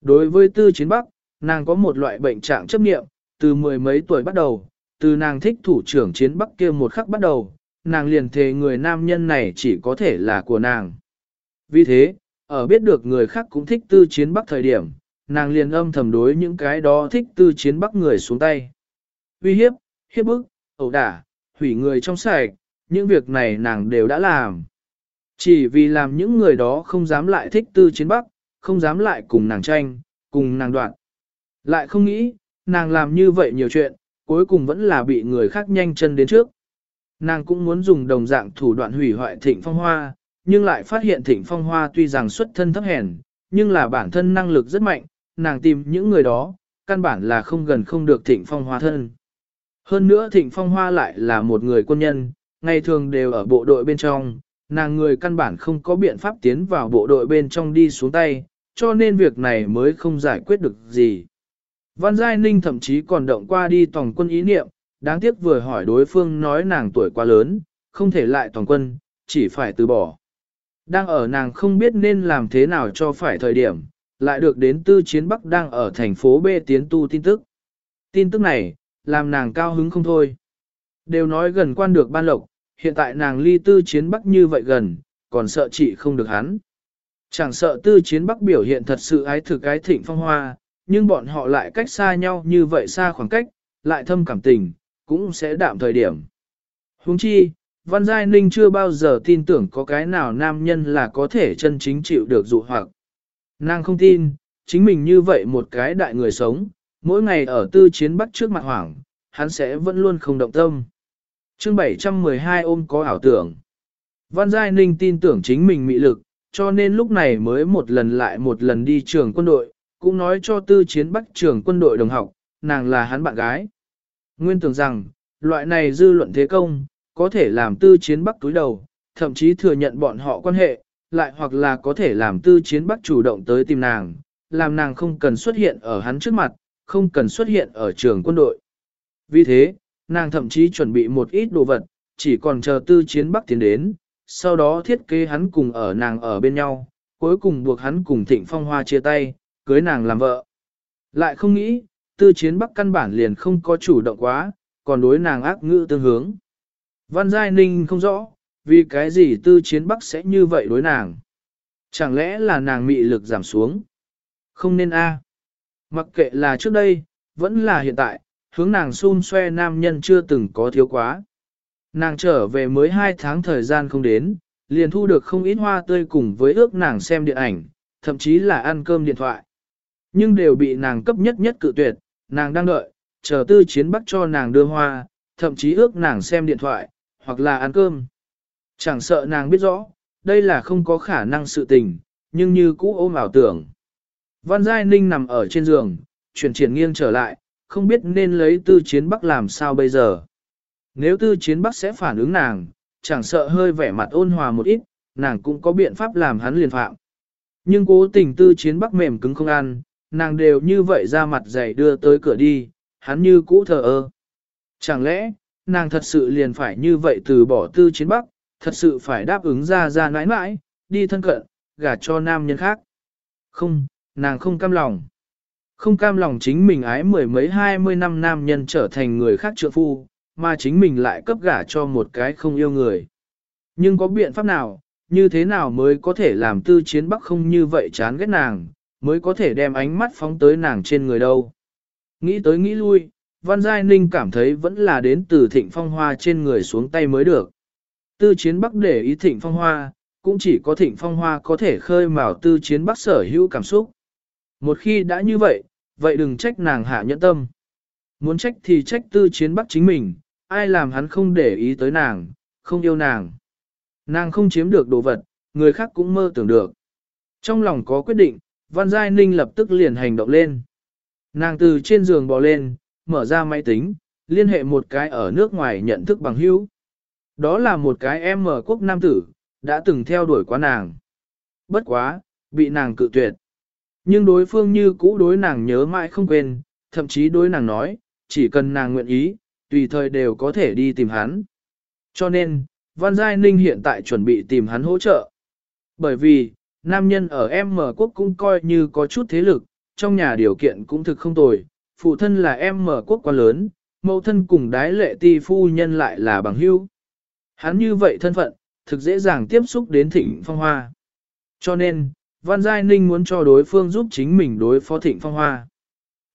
Đối với tư chiến bắc, nàng có một loại bệnh trạng chấp niệm, từ mười mấy tuổi bắt đầu, từ nàng thích thủ trưởng chiến bắc kia một khắc bắt đầu, nàng liền thề người nam nhân này chỉ có thể là của nàng. Vì thế, ở biết được người khác cũng thích tư chiến bắc thời điểm, nàng liền âm thầm đối những cái đó thích tư chiến bắc người xuống tay. Uy hiếp, hiếp bức, ẩu đả, hủy người trong sạch, những việc này nàng đều đã làm. Chỉ vì làm những người đó không dám lại thích tư chiến bắc, không dám lại cùng nàng tranh, cùng nàng đoạn. Lại không nghĩ, nàng làm như vậy nhiều chuyện, cuối cùng vẫn là bị người khác nhanh chân đến trước. Nàng cũng muốn dùng đồng dạng thủ đoạn hủy hoại thịnh phong hoa, nhưng lại phát hiện thịnh phong hoa tuy rằng xuất thân thấp hèn, nhưng là bản thân năng lực rất mạnh, nàng tìm những người đó, căn bản là không gần không được thịnh phong hoa thân. Hơn nữa thịnh phong hoa lại là một người quân nhân, ngày thường đều ở bộ đội bên trong, nàng người căn bản không có biện pháp tiến vào bộ đội bên trong đi xuống tay, cho nên việc này mới không giải quyết được gì. Văn Giai Ninh thậm chí còn động qua đi tổng quân ý niệm, đáng tiếc vừa hỏi đối phương nói nàng tuổi quá lớn, không thể lại toàn quân, chỉ phải từ bỏ. Đang ở nàng không biết nên làm thế nào cho phải thời điểm, lại được đến tư chiến Bắc đang ở thành phố B tiến tu tin tức. Tin tức này, làm nàng cao hứng không thôi. Đều nói gần quan được ban lộc, hiện tại nàng ly tư chiến Bắc như vậy gần, còn sợ chị không được hắn. Chẳng sợ tư chiến Bắc biểu hiện thật sự ái thực ái thịnh phong hoa, nhưng bọn họ lại cách xa nhau như vậy xa khoảng cách, lại thâm cảm tình, cũng sẽ đạm thời điểm. Huống chi, Văn Giai Ninh chưa bao giờ tin tưởng có cái nào nam nhân là có thể chân chính chịu được dụ hoặc. Nàng không tin, chính mình như vậy một cái đại người sống, mỗi ngày ở tư chiến bắt trước mặt hoảng, hắn sẽ vẫn luôn không động tâm. chương 712 ôm có ảo tưởng. Văn Giai Ninh tin tưởng chính mình mị lực, cho nên lúc này mới một lần lại một lần đi trường quân đội, cũng nói cho tư chiến bắt trường quân đội đồng học, nàng là hắn bạn gái. Nguyên tưởng rằng, loại này dư luận thế công, có thể làm tư chiến bắc túi đầu, thậm chí thừa nhận bọn họ quan hệ, lại hoặc là có thể làm tư chiến bắc chủ động tới tìm nàng, làm nàng không cần xuất hiện ở hắn trước mặt, không cần xuất hiện ở trường quân đội. Vì thế, nàng thậm chí chuẩn bị một ít đồ vật, chỉ còn chờ tư chiến bắc tiến đến, sau đó thiết kế hắn cùng ở nàng ở bên nhau, cuối cùng buộc hắn cùng thịnh phong hoa chia tay, cưới nàng làm vợ. Lại không nghĩ, tư chiến bắc căn bản liền không có chủ động quá, còn đối nàng ác ngữ tương hướng. Văn Giai Ninh không rõ, vì cái gì tư chiến bắc sẽ như vậy đối nàng. Chẳng lẽ là nàng mị lực giảm xuống? Không nên a. Mặc kệ là trước đây, vẫn là hiện tại, hướng nàng xun xoe nam nhân chưa từng có thiếu quá. Nàng trở về mới hai tháng thời gian không đến, liền thu được không ít hoa tươi cùng với ước nàng xem điện ảnh, thậm chí là ăn cơm điện thoại. Nhưng đều bị nàng cấp nhất nhất cự tuyệt, nàng đang đợi, chờ tư chiến bắc cho nàng đưa hoa, thậm chí ước nàng xem điện thoại, hoặc là ăn cơm. Chẳng sợ nàng biết rõ, đây là không có khả năng sự tình, nhưng như cũ ôm ảo tưởng. Văn Giai Ninh nằm ở trên giường, chuyển triển nghiêng trở lại, không biết nên lấy tư chiến bắc làm sao bây giờ. Nếu tư chiến bắc sẽ phản ứng nàng, chẳng sợ hơi vẻ mặt ôn hòa một ít, nàng cũng có biện pháp làm hắn liền phạm. Nhưng cố tình tư chiến bắc mềm cứng không ăn, nàng đều như vậy ra mặt dày đưa tới cửa đi, hắn như cũ thờ ơ. Chẳng lẽ, nàng thật sự liền phải như vậy từ bỏ tư chiến bắc, thật sự phải đáp ứng ra ra nãi nãi, đi thân cận, gả cho nam nhân khác. Không, nàng không cam lòng. Không cam lòng chính mình ái mười mấy hai mươi năm nam nhân trở thành người khác trượng phu, mà chính mình lại cấp gả cho một cái không yêu người. Nhưng có biện pháp nào, như thế nào mới có thể làm tư chiến bắc không như vậy chán ghét nàng, mới có thể đem ánh mắt phóng tới nàng trên người đâu. Nghĩ tới nghĩ lui, Văn Giai Ninh cảm thấy vẫn là đến từ thịnh phong hoa trên người xuống tay mới được. Tư chiến bắc để ý thịnh phong hoa, cũng chỉ có thịnh phong hoa có thể khơi mào tư chiến bắc sở hữu cảm xúc. Một khi đã như vậy, vậy đừng trách nàng hạ nhẫn tâm. Muốn trách thì trách tư chiến bắc chính mình, ai làm hắn không để ý tới nàng, không yêu nàng. Nàng không chiếm được đồ vật, người khác cũng mơ tưởng được. Trong lòng có quyết định, Văn Giai Ninh lập tức liền hành động lên. Nàng từ trên giường bò lên, mở ra máy tính, liên hệ một cái ở nước ngoài nhận thức bằng hữu. Đó là một cái em ở quốc nam tử, đã từng theo đuổi quá nàng. Bất quá, bị nàng cự tuyệt. Nhưng đối phương như cũ đối nàng nhớ mãi không quên, thậm chí đối nàng nói, chỉ cần nàng nguyện ý, tùy thời đều có thể đi tìm hắn. Cho nên, Văn Giai Ninh hiện tại chuẩn bị tìm hắn hỗ trợ. Bởi vì, nam nhân ở M quốc cũng coi như có chút thế lực, trong nhà điều kiện cũng thực không tồi, phụ thân là M quốc quá lớn, mẫu thân cùng đái lệ ti phu nhân lại là bằng hữu. Hắn như vậy thân phận, thực dễ dàng tiếp xúc đến thịnh phong hoa. Cho nên, Văn Giai Ninh muốn cho đối phương giúp chính mình đối phó thịnh phong hoa.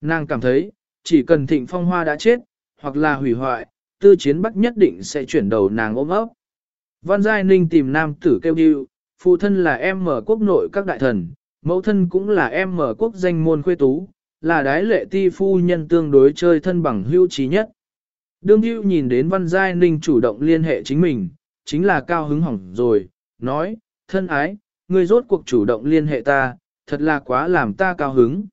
Nàng cảm thấy, chỉ cần thịnh phong hoa đã chết, hoặc là hủy hoại, tư chiến bắc nhất định sẽ chuyển đầu nàng ôm ấp. Văn Giai Ninh tìm nam tử kêu điệu, phụ thân là em mở quốc nội các đại thần, mẫu thân cũng là em mở quốc danh môn khuê tú, là đái lệ ti phu nhân tương đối chơi thân bằng hưu trí nhất. Đương hưu nhìn đến Văn Giai Ninh chủ động liên hệ chính mình, chính là cao hứng hỏng rồi, nói, thân ái, ngươi rốt cuộc chủ động liên hệ ta, thật là quá làm ta cao hứng.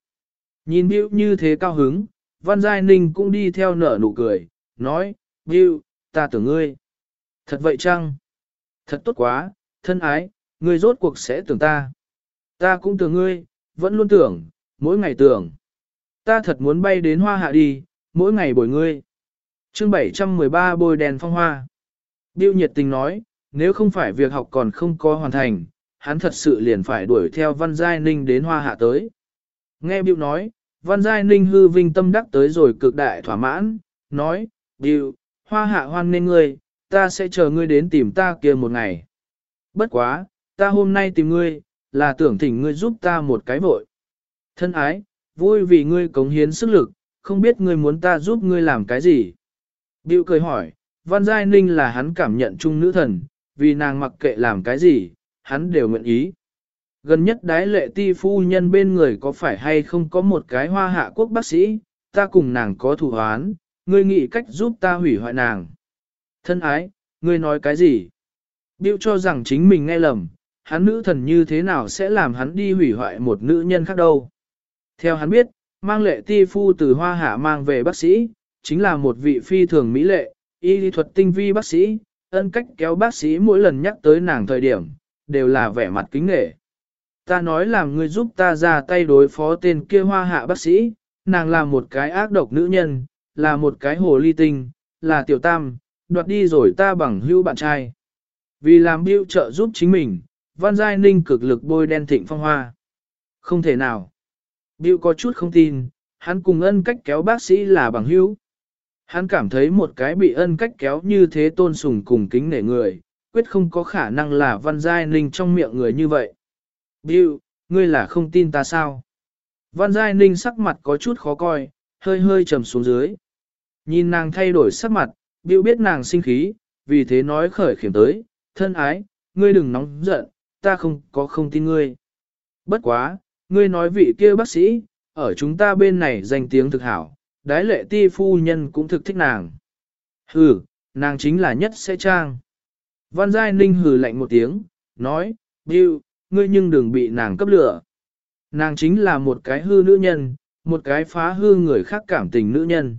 Nhìn Biu như thế cao hứng, Văn Giai Ninh cũng đi theo nở nụ cười, nói, Biu, ta tưởng ngươi. Thật vậy chăng? Thật tốt quá, thân ái, ngươi rốt cuộc sẽ tưởng ta. Ta cũng tưởng ngươi, vẫn luôn tưởng, mỗi ngày tưởng. Ta thật muốn bay đến hoa hạ đi, mỗi ngày bồi ngươi. chương 713 bồi đèn phong hoa. Biu nhiệt tình nói, nếu không phải việc học còn không có hoàn thành, hắn thật sự liền phải đuổi theo Văn Giai Ninh đến hoa hạ tới. Nghe Biêu nói, Văn Giai Ninh hư vinh tâm đắc tới rồi cực đại thỏa mãn, nói, Biêu, hoa hạ hoan nên ngươi, ta sẽ chờ ngươi đến tìm ta kia một ngày. Bất quá, ta hôm nay tìm ngươi, là tưởng thỉnh ngươi giúp ta một cái vội. Thân ái, vui vì ngươi cống hiến sức lực, không biết ngươi muốn ta giúp ngươi làm cái gì. Bill cười hỏi, Văn Giai Ninh là hắn cảm nhận chung nữ thần, vì nàng mặc kệ làm cái gì, hắn đều nguyện ý. Gần nhất đái lệ ti phu nhân bên người có phải hay không có một cái hoa hạ quốc bác sĩ, ta cùng nàng có thủ hoán, ngươi nghĩ cách giúp ta hủy hoại nàng. Thân ái, ngươi nói cái gì? Bill cho rằng chính mình nghe lầm, hắn nữ thần như thế nào sẽ làm hắn đi hủy hoại một nữ nhân khác đâu. Theo hắn biết, mang lệ ti phu từ hoa hạ mang về bác sĩ, chính là một vị phi thường mỹ lệ, y lý thuật tinh vi bác sĩ, ân cách kéo bác sĩ mỗi lần nhắc tới nàng thời điểm, đều là vẻ mặt kính nghệ. Ta nói làm ngươi giúp ta ra tay đối phó tên kia hoa hạ bác sĩ, nàng là một cái ác độc nữ nhân, là một cái hồ ly tinh, là tiểu tam, đoạt đi rồi ta bằng hưu bạn trai. Vì làm biêu trợ giúp chính mình, Văn Giai Ninh cực lực bôi đen thịnh phong hoa. Không thể nào. Bill có chút không tin, hắn cùng ân cách kéo bác sĩ là bằng hữu. Hắn cảm thấy một cái bị ân cách kéo như thế tôn sùng cùng kính nể người, quyết không có khả năng là Văn Giai Ninh trong miệng người như vậy. Biu, ngươi là không tin ta sao? Văn Giai Ninh sắc mặt có chút khó coi, hơi hơi trầm xuống dưới. Nhìn nàng thay đổi sắc mặt, Biu biết nàng sinh khí, vì thế nói khởi khiểm tới, thân ái, ngươi đừng nóng giận, ta không có không tin ngươi. Bất quá, ngươi nói vị kia bác sĩ, ở chúng ta bên này danh tiếng thực hảo, đái lệ ti phu nhân cũng thực thích nàng. Hừ, nàng chính là nhất sẽ trang. Văn Giai Ninh hừ lạnh một tiếng, nói, Bill, ngươi nhưng đừng bị nàng cấp lửa. Nàng chính là một cái hư nữ nhân, một cái phá hư người khác cảm tình nữ nhân.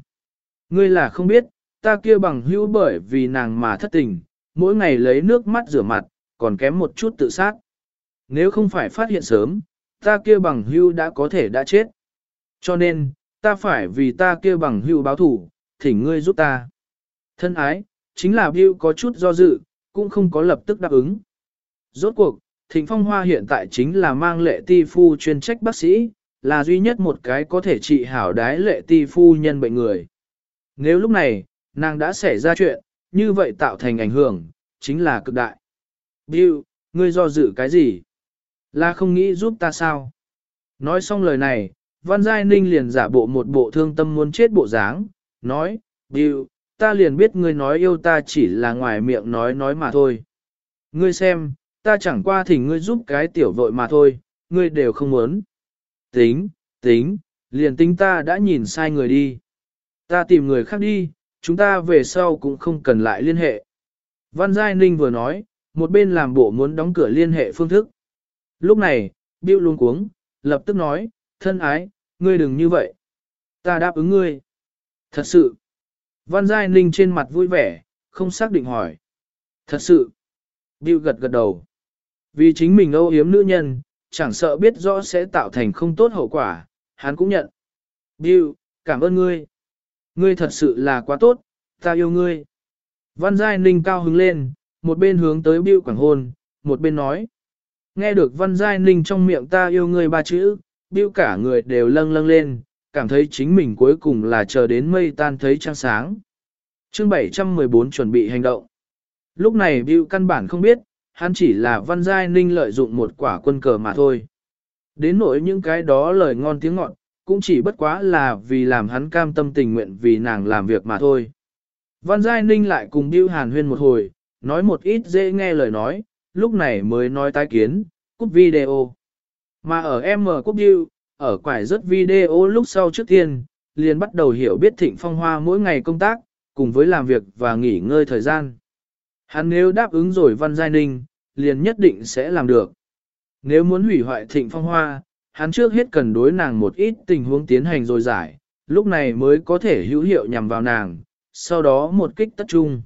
Ngươi là không biết, ta kia bằng hữu bởi vì nàng mà thất tình, mỗi ngày lấy nước mắt rửa mặt, còn kém một chút tự sát. Nếu không phải phát hiện sớm, ta kia bằng hữu đã có thể đã chết. Cho nên, ta phải vì ta kia bằng hữu báo thủ, thỉnh ngươi giúp ta. Thân ái, chính là hữu có chút do dự, cũng không có lập tức đáp ứng. Rốt cuộc, Thịnh Phong Hoa hiện tại chính là mang lệ ti phu chuyên trách bác sĩ, là duy nhất một cái có thể trị hảo đái lệ ti phu nhân bệnh người. Nếu lúc này, nàng đã xảy ra chuyện, như vậy tạo thành ảnh hưởng, chính là cực đại. Bill, ngươi do dự cái gì? Là không nghĩ giúp ta sao? Nói xong lời này, Văn Giai Ninh liền giả bộ một bộ thương tâm muốn chết bộ dáng, nói, Bill, ta liền biết ngươi nói yêu ta chỉ là ngoài miệng nói nói mà thôi. Ngươi xem, Ta chẳng qua thỉnh ngươi giúp cái tiểu vội mà thôi, ngươi đều không muốn. Tính, tính, liền tính ta đã nhìn sai người đi. Ta tìm người khác đi, chúng ta về sau cũng không cần lại liên hệ. Văn Giai Ninh vừa nói, một bên làm bộ muốn đóng cửa liên hệ phương thức. Lúc này, Biêu luôn cuống, lập tức nói, thân ái, ngươi đừng như vậy. Ta đáp ứng ngươi. Thật sự. Văn Giai Ninh trên mặt vui vẻ, không xác định hỏi. Thật sự. Bill gật gật đầu. Vì chính mình âu yếm nữ nhân, chẳng sợ biết rõ sẽ tạo thành không tốt hậu quả, hắn cũng nhận. Bill, cảm ơn ngươi. Ngươi thật sự là quá tốt, ta yêu ngươi. Văn Giai Ninh cao hứng lên, một bên hướng tới Bill quảng hôn, một bên nói. Nghe được Văn Giai Ninh trong miệng ta yêu ngươi ba chữ, Bill cả người đều lâng lâng lên, cảm thấy chính mình cuối cùng là chờ đến mây tan thấy trăng sáng. chương 714 chuẩn bị hành động. Lúc này Bill căn bản không biết, hắn chỉ là Văn Giai Ninh lợi dụng một quả quân cờ mà thôi. Đến nỗi những cái đó lời ngon tiếng ngọt, cũng chỉ bất quá là vì làm hắn cam tâm tình nguyện vì nàng làm việc mà thôi. Văn Giai Ninh lại cùng Bill Hàn huyên một hồi, nói một ít dễ nghe lời nói, lúc này mới nói tái kiến, cúp video. Mà ở M Quốc Bill, ở quải rất video lúc sau trước tiên, liền bắt đầu hiểu biết thịnh phong hoa mỗi ngày công tác, cùng với làm việc và nghỉ ngơi thời gian. Hắn nếu đáp ứng rồi Văn Giai Ninh, liền nhất định sẽ làm được. Nếu muốn hủy hoại thịnh phong hoa, hắn trước hết cần đối nàng một ít tình huống tiến hành rồi giải, lúc này mới có thể hữu hiệu nhằm vào nàng, sau đó một kích tất trung.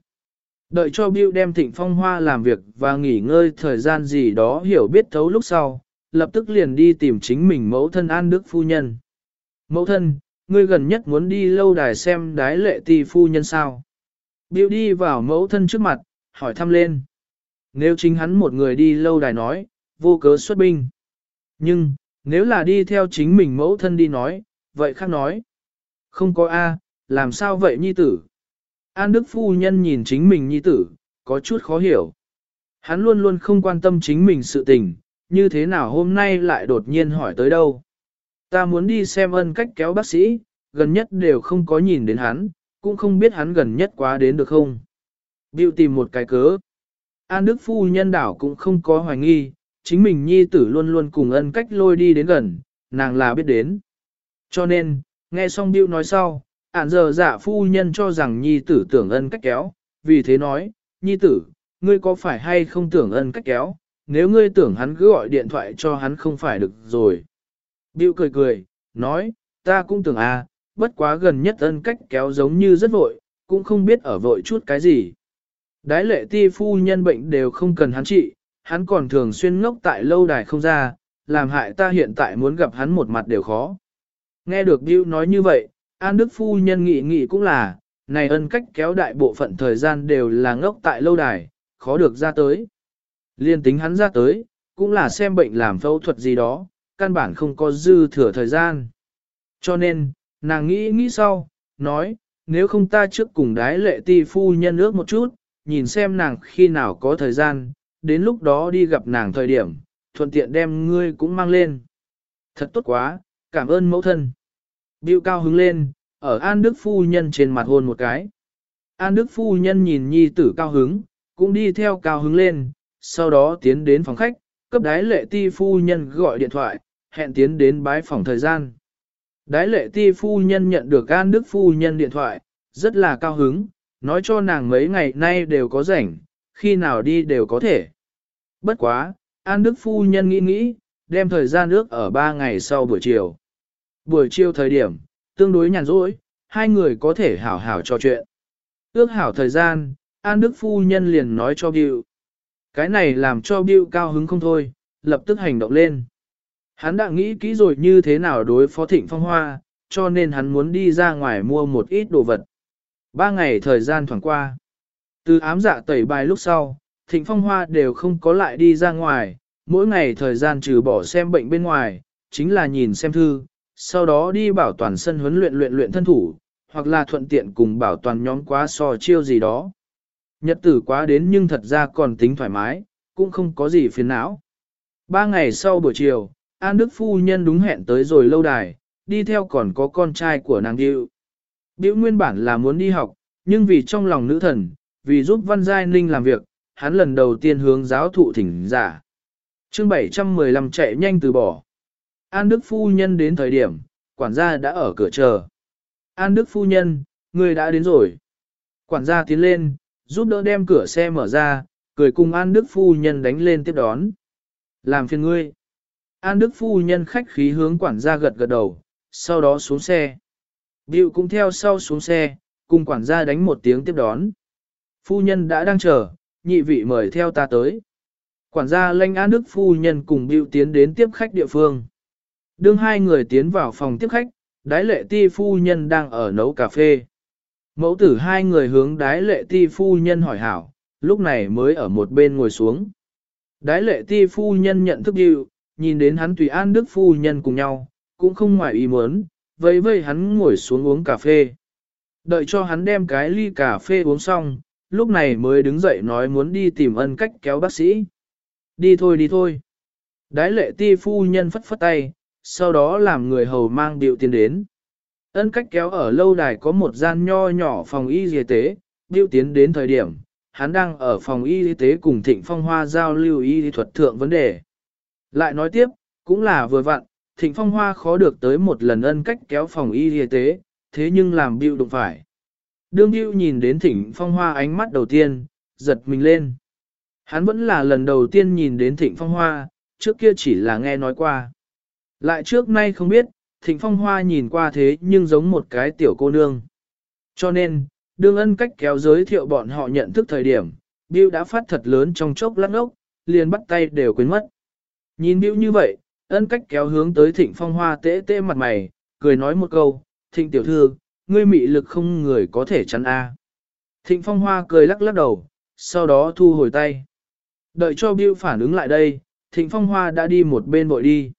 Đợi cho Bill đem thịnh phong hoa làm việc và nghỉ ngơi thời gian gì đó hiểu biết thấu lúc sau, lập tức liền đi tìm chính mình mẫu thân An Đức Phu Nhân. Mẫu thân, ngươi gần nhất muốn đi lâu đài xem đái lệ ti phu nhân sao. biểu đi vào mẫu thân trước mặt, hỏi thăm lên. Nếu chính hắn một người đi lâu đài nói, vô cớ xuất binh. Nhưng, nếu là đi theo chính mình mẫu thân đi nói, vậy khác nói. Không có A, làm sao vậy nhi tử? An Đức Phu Nhân nhìn chính mình nhi tử, có chút khó hiểu. Hắn luôn luôn không quan tâm chính mình sự tình, như thế nào hôm nay lại đột nhiên hỏi tới đâu. Ta muốn đi xem ân cách kéo bác sĩ, gần nhất đều không có nhìn đến hắn, cũng không biết hắn gần nhất quá đến được không. Biểu tìm một cái cớ. An Đức Phu Nhân đảo cũng không có hoài nghi, chính mình nhi tử luôn luôn cùng ân cách lôi đi đến gần, nàng là biết đến. Cho nên, nghe xong Bill nói sau, ản giờ giả phu nhân cho rằng nhi tử tưởng ân cách kéo, vì thế nói, nhi tử, ngươi có phải hay không tưởng ân cách kéo, nếu ngươi tưởng hắn cứ gọi điện thoại cho hắn không phải được rồi. Bill cười cười, nói, ta cũng tưởng à, bất quá gần nhất ân cách kéo giống như rất vội, cũng không biết ở vội chút cái gì. Đái lệ ti phu nhân bệnh đều không cần hắn trị, hắn còn thường xuyên ngốc tại lâu đài không ra, làm hại ta hiện tại muốn gặp hắn một mặt đều khó. Nghe được Bill nói như vậy, An Đức Phu Nhân nghị nghị cũng là, này ân cách kéo đại bộ phận thời gian đều là ngốc tại lâu đài, khó được ra tới. Liên tính hắn ra tới, cũng là xem bệnh làm phẫu thuật gì đó, căn bản không có dư thừa thời gian. Cho nên, nàng nghĩ nghĩ sau, nói, nếu không ta trước cùng đái lệ ti phu nhân ước một chút, nhìn xem nàng khi nào có thời gian, đến lúc đó đi gặp nàng thời điểm, thuận tiện đem ngươi cũng mang lên. Thật tốt quá, cảm ơn mẫu thân. Bill cao hứng lên, ở An Đức Phu Nhân trên mặt hôn một cái. An Đức Phu Nhân nhìn nhi tử cao hứng, cũng đi theo cao hứng lên, sau đó tiến đến phòng khách, cấp đái lệ ti phu nhân gọi điện thoại, hẹn tiến đến bái phòng thời gian. Đái lệ ti phu nhân nhận được An Đức Phu Nhân điện thoại, rất là cao hứng, nói cho nàng mấy ngày nay đều có rảnh, khi nào đi đều có thể. Bất quá, An Đức Phu Nhân nghĩ nghĩ, đem thời gian ước ở 3 ngày sau buổi chiều. Buổi chiều thời điểm, tương đối nhàn rỗi, hai người có thể hảo hảo trò chuyện. Ước hảo thời gian, An Đức Phu Nhân liền nói cho Bill. Cái này làm cho Bill cao hứng không thôi, lập tức hành động lên. Hắn đã nghĩ kỹ rồi như thế nào đối phó thịnh phong hoa, cho nên hắn muốn đi ra ngoài mua một ít đồ vật. Ba ngày thời gian thoảng qua. Từ ám dạ tẩy bài lúc sau, thịnh phong hoa đều không có lại đi ra ngoài, mỗi ngày thời gian trừ bỏ xem bệnh bên ngoài, chính là nhìn xem thư, sau đó đi bảo toàn sân huấn luyện luyện luyện thân thủ, hoặc là thuận tiện cùng bảo toàn nhóm quá so chiêu gì đó. Nhật tử quá đến nhưng thật ra còn tính thoải mái, cũng không có gì phiền não. Ba ngày sau buổi chiều, An Đức Phu Nhân đúng hẹn tới rồi lâu đài, đi theo còn có con trai của nàng Điệu. Điệu nguyên bản là muốn đi học, nhưng vì trong lòng nữ thần, vì giúp Văn Giai Ninh làm việc, hắn lần đầu tiên hướng giáo thụ thỉnh giả. chương 715 chạy nhanh từ bỏ. An Đức Phu Nhân đến thời điểm, quản gia đã ở cửa chờ. An Đức Phu Nhân, người đã đến rồi. Quản gia tiến lên, giúp đỡ đem cửa xe mở ra, cười cùng An Đức Phu Nhân đánh lên tiếp đón. Làm phiền ngươi. An Đức Phu Nhân khách khí hướng quản gia gật gật đầu, sau đó xuống xe. Điệu cũng theo sau xuống xe, cùng quản gia đánh một tiếng tiếp đón. Phu Nhân đã đang chờ, nhị vị mời theo ta tới. Quản gia lanh An Đức Phu Nhân cùng Điệu tiến đến tiếp khách địa phương. Đương hai người tiến vào phòng tiếp khách, đái lệ ti phu nhân đang ở nấu cà phê. Mẫu tử hai người hướng đái lệ ti phu nhân hỏi hảo, lúc này mới ở một bên ngồi xuống. Đái lệ ti phu nhân nhận thức dịu, nhìn đến hắn tùy an đức phu nhân cùng nhau, cũng không ngoài ý muốn, vây vây hắn ngồi xuống uống cà phê. Đợi cho hắn đem cái ly cà phê uống xong, lúc này mới đứng dậy nói muốn đi tìm ân cách kéo bác sĩ. Đi thôi đi thôi. Đái lệ ti phu nhân phất phất tay, sau đó làm người hầu mang điệu tiền đến. Ân cách kéo ở lâu đài có một gian nho nhỏ phòng y y tế, điêu tiến đến thời điểm, hắn đang ở phòng y tế cùng thịnh phong hoa giao lưu y thuật thượng vấn đề. Lại nói tiếp, cũng là vừa vặn, thịnh phong hoa khó được tới một lần ân cách kéo phòng y y tế, thế nhưng làm điêu đụng phải. Đương điêu nhìn đến thịnh phong hoa ánh mắt đầu tiên, giật mình lên. Hắn vẫn là lần đầu tiên nhìn đến thịnh phong hoa, trước kia chỉ là nghe nói qua. Lại trước nay không biết, thịnh phong hoa nhìn qua thế nhưng giống một cái tiểu cô nương. Cho nên, đương ân cách kéo giới thiệu bọn họ nhận thức thời điểm, Bill đã phát thật lớn trong chốc lát ốc, liền bắt tay đều quên mất. Nhìn Bill như vậy, ân cách kéo hướng tới thịnh phong hoa tễ tễ mặt mày, cười nói một câu, thịnh tiểu thư, ngươi mị lực không người có thể chắn a. Thịnh phong hoa cười lắc lắc đầu, sau đó thu hồi tay. Đợi cho Bill phản ứng lại đây, thịnh phong hoa đã đi một bên bội đi.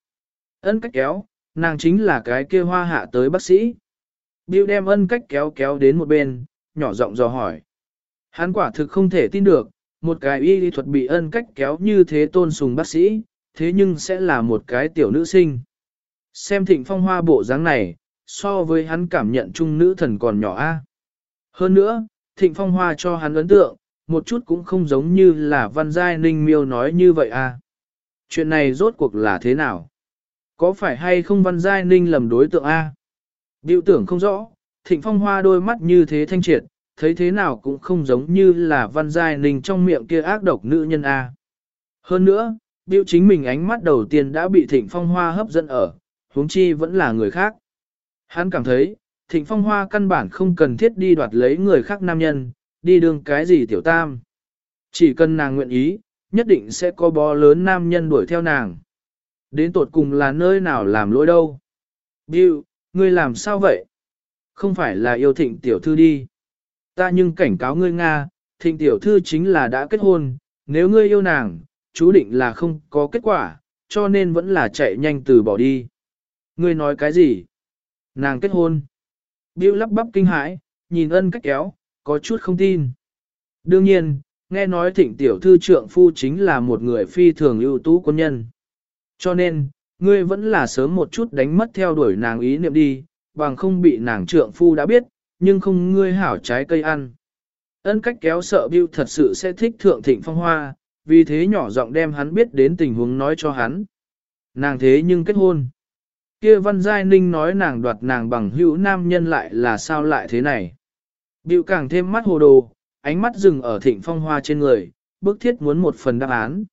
Ân cách kéo, nàng chính là cái kia hoa hạ tới bác sĩ. Bill đem ân cách kéo kéo đến một bên, nhỏ giọng dò hỏi. Hắn quả thực không thể tin được, một cái y lý thuật bị ân cách kéo như thế tôn sùng bác sĩ, thế nhưng sẽ là một cái tiểu nữ sinh. Xem thịnh phong hoa bộ dáng này, so với hắn cảm nhận chung nữ thần còn nhỏ a. Hơn nữa, thịnh phong hoa cho hắn ấn tượng, một chút cũng không giống như là văn giai ninh miêu nói như vậy a. Chuyện này rốt cuộc là thế nào? Có phải hay không văn giai ninh lầm đối tượng A? Biểu tưởng không rõ, thịnh phong hoa đôi mắt như thế thanh triệt, thấy thế nào cũng không giống như là văn giai ninh trong miệng kia ác độc nữ nhân A. Hơn nữa, biểu chính mình ánh mắt đầu tiên đã bị thịnh phong hoa hấp dẫn ở, huống chi vẫn là người khác. Hắn cảm thấy, thịnh phong hoa căn bản không cần thiết đi đoạt lấy người khác nam nhân, đi đường cái gì tiểu tam. Chỉ cần nàng nguyện ý, nhất định sẽ có bó lớn nam nhân đuổi theo nàng. Đến tột cùng là nơi nào làm lỗi đâu? Bill, ngươi làm sao vậy? Không phải là yêu thịnh tiểu thư đi. Ta nhưng cảnh cáo ngươi Nga, thịnh tiểu thư chính là đã kết hôn, nếu ngươi yêu nàng, chú định là không có kết quả, cho nên vẫn là chạy nhanh từ bỏ đi. Ngươi nói cái gì? Nàng kết hôn. Bill lắp bắp kinh hãi, nhìn ân cách kéo, có chút không tin. Đương nhiên, nghe nói thịnh tiểu thư trượng phu chính là một người phi thường ưu tú quân nhân. Cho nên, ngươi vẫn là sớm một chút đánh mất theo đuổi nàng ý niệm đi, bằng không bị nàng trượng phu đã biết, nhưng không ngươi hảo trái cây ăn. Ân cách kéo sợ Bill thật sự sẽ thích thượng thịnh phong hoa, vì thế nhỏ giọng đem hắn biết đến tình huống nói cho hắn. Nàng thế nhưng kết hôn. Kia văn giai ninh nói nàng đoạt nàng bằng hữu nam nhân lại là sao lại thế này. Bill càng thêm mắt hồ đồ, ánh mắt dừng ở thịnh phong hoa trên người, bức thiết muốn một phần đáp án.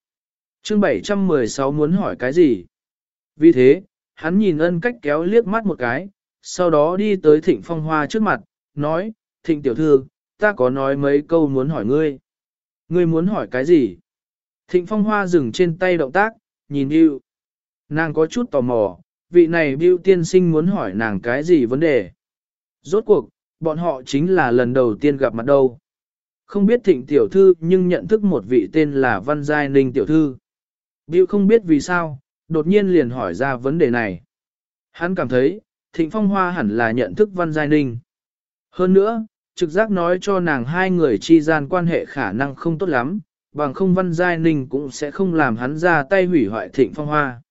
Chương 716 muốn hỏi cái gì? Vì thế, hắn nhìn ân cách kéo liếc mắt một cái, sau đó đi tới thịnh phong hoa trước mặt, nói, thịnh tiểu thư, ta có nói mấy câu muốn hỏi ngươi. Ngươi muốn hỏi cái gì? Thịnh phong hoa dừng trên tay động tác, nhìn Bill. Nàng có chút tò mò, vị này Bill tiên sinh muốn hỏi nàng cái gì vấn đề. Rốt cuộc, bọn họ chính là lần đầu tiên gặp mặt đâu. Không biết thịnh tiểu thư nhưng nhận thức một vị tên là Văn Giai Ninh tiểu thư. Bill không biết vì sao, đột nhiên liền hỏi ra vấn đề này. Hắn cảm thấy, Thịnh Phong Hoa hẳn là nhận thức Văn Giai Ninh. Hơn nữa, trực giác nói cho nàng hai người chi gian quan hệ khả năng không tốt lắm, bằng không Văn Giai Ninh cũng sẽ không làm hắn ra tay hủy hoại Thịnh Phong Hoa.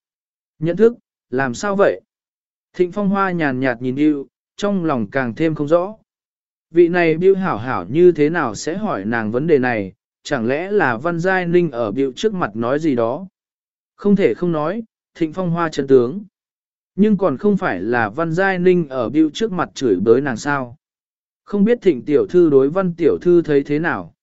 Nhận thức, làm sao vậy? Thịnh Phong Hoa nhàn nhạt nhìn Bill, trong lòng càng thêm không rõ. Vị này Bill hảo hảo như thế nào sẽ hỏi nàng vấn đề này, chẳng lẽ là Văn Giai Ninh ở biểu trước mặt nói gì đó. Không thể không nói, thịnh phong hoa chân tướng. Nhưng còn không phải là Văn Giai Ninh ở biểu trước mặt chửi bới nàng sao. Không biết thịnh tiểu thư đối văn tiểu thư thấy thế nào.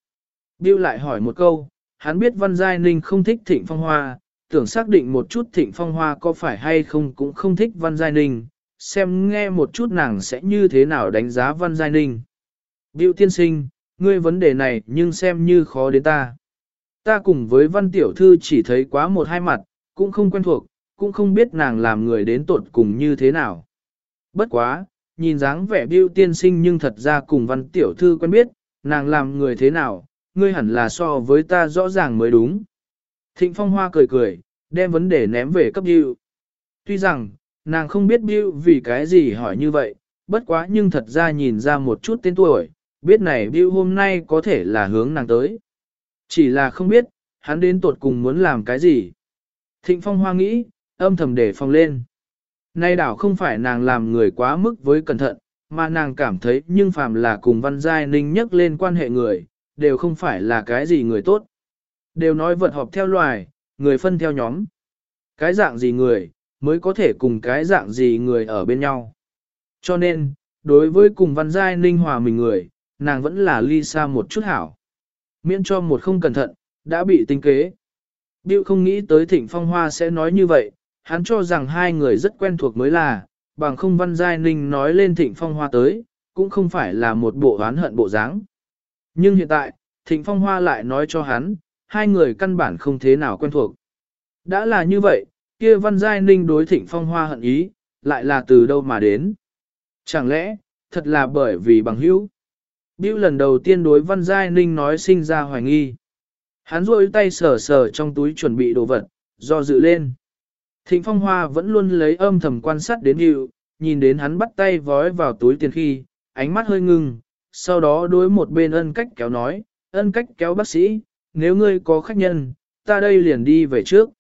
Biêu lại hỏi một câu, hắn biết Văn Giai Ninh không thích thịnh phong hoa, tưởng xác định một chút thịnh phong hoa có phải hay không cũng không thích Văn Giai Ninh, xem nghe một chút nàng sẽ như thế nào đánh giá Văn Giai Ninh. Biêu tiên sinh, ngươi vấn đề này nhưng xem như khó đến ta. Ta cùng với Văn Tiểu Thư chỉ thấy quá một hai mặt, cũng không quen thuộc, cũng không biết nàng làm người đến tột cùng như thế nào. Bất quá, nhìn dáng vẻ biêu tiên sinh nhưng thật ra cùng Văn Tiểu Thư quen biết, nàng làm người thế nào, ngươi hẳn là so với ta rõ ràng mới đúng. Thịnh Phong Hoa cười cười, đem vấn đề ném về cấp biêu. Tuy rằng, nàng không biết biêu vì cái gì hỏi như vậy, bất quá nhưng thật ra nhìn ra một chút tên tuổi, biết này biêu hôm nay có thể là hướng nàng tới. Chỉ là không biết, hắn đến tuột cùng muốn làm cái gì. Thịnh Phong Hoa nghĩ, âm thầm để phòng lên. Nay đảo không phải nàng làm người quá mức với cẩn thận, mà nàng cảm thấy nhưng phàm là cùng Văn Giai Ninh nhắc lên quan hệ người, đều không phải là cái gì người tốt. Đều nói vật họp theo loài, người phân theo nhóm. Cái dạng gì người, mới có thể cùng cái dạng gì người ở bên nhau. Cho nên, đối với cùng Văn Giai Ninh hòa mình người, nàng vẫn là ly xa một chút hảo. Miễn cho một không cẩn thận, đã bị tính kế. Điệu không nghĩ tới thịnh phong hoa sẽ nói như vậy, hắn cho rằng hai người rất quen thuộc mới là, bằng không văn giai ninh nói lên thịnh phong hoa tới, cũng không phải là một bộ oán hận bộ dáng. Nhưng hiện tại, thịnh phong hoa lại nói cho hắn, hai người căn bản không thế nào quen thuộc. Đã là như vậy, kia văn giai ninh đối thịnh phong hoa hận ý, lại là từ đâu mà đến. Chẳng lẽ, thật là bởi vì bằng hữu. Bill lần đầu tiên đối Văn Giai Ninh nói sinh ra hoài nghi. Hắn rôi tay sờ sờ trong túi chuẩn bị đồ vật, do dự lên. Thịnh Phong Hoa vẫn luôn lấy âm thầm quan sát đến Bill, nhìn đến hắn bắt tay vói vào túi tiền khi, ánh mắt hơi ngưng, sau đó đối một bên ân cách kéo nói, ân cách kéo bác sĩ, nếu ngươi có khách nhân, ta đây liền đi về trước.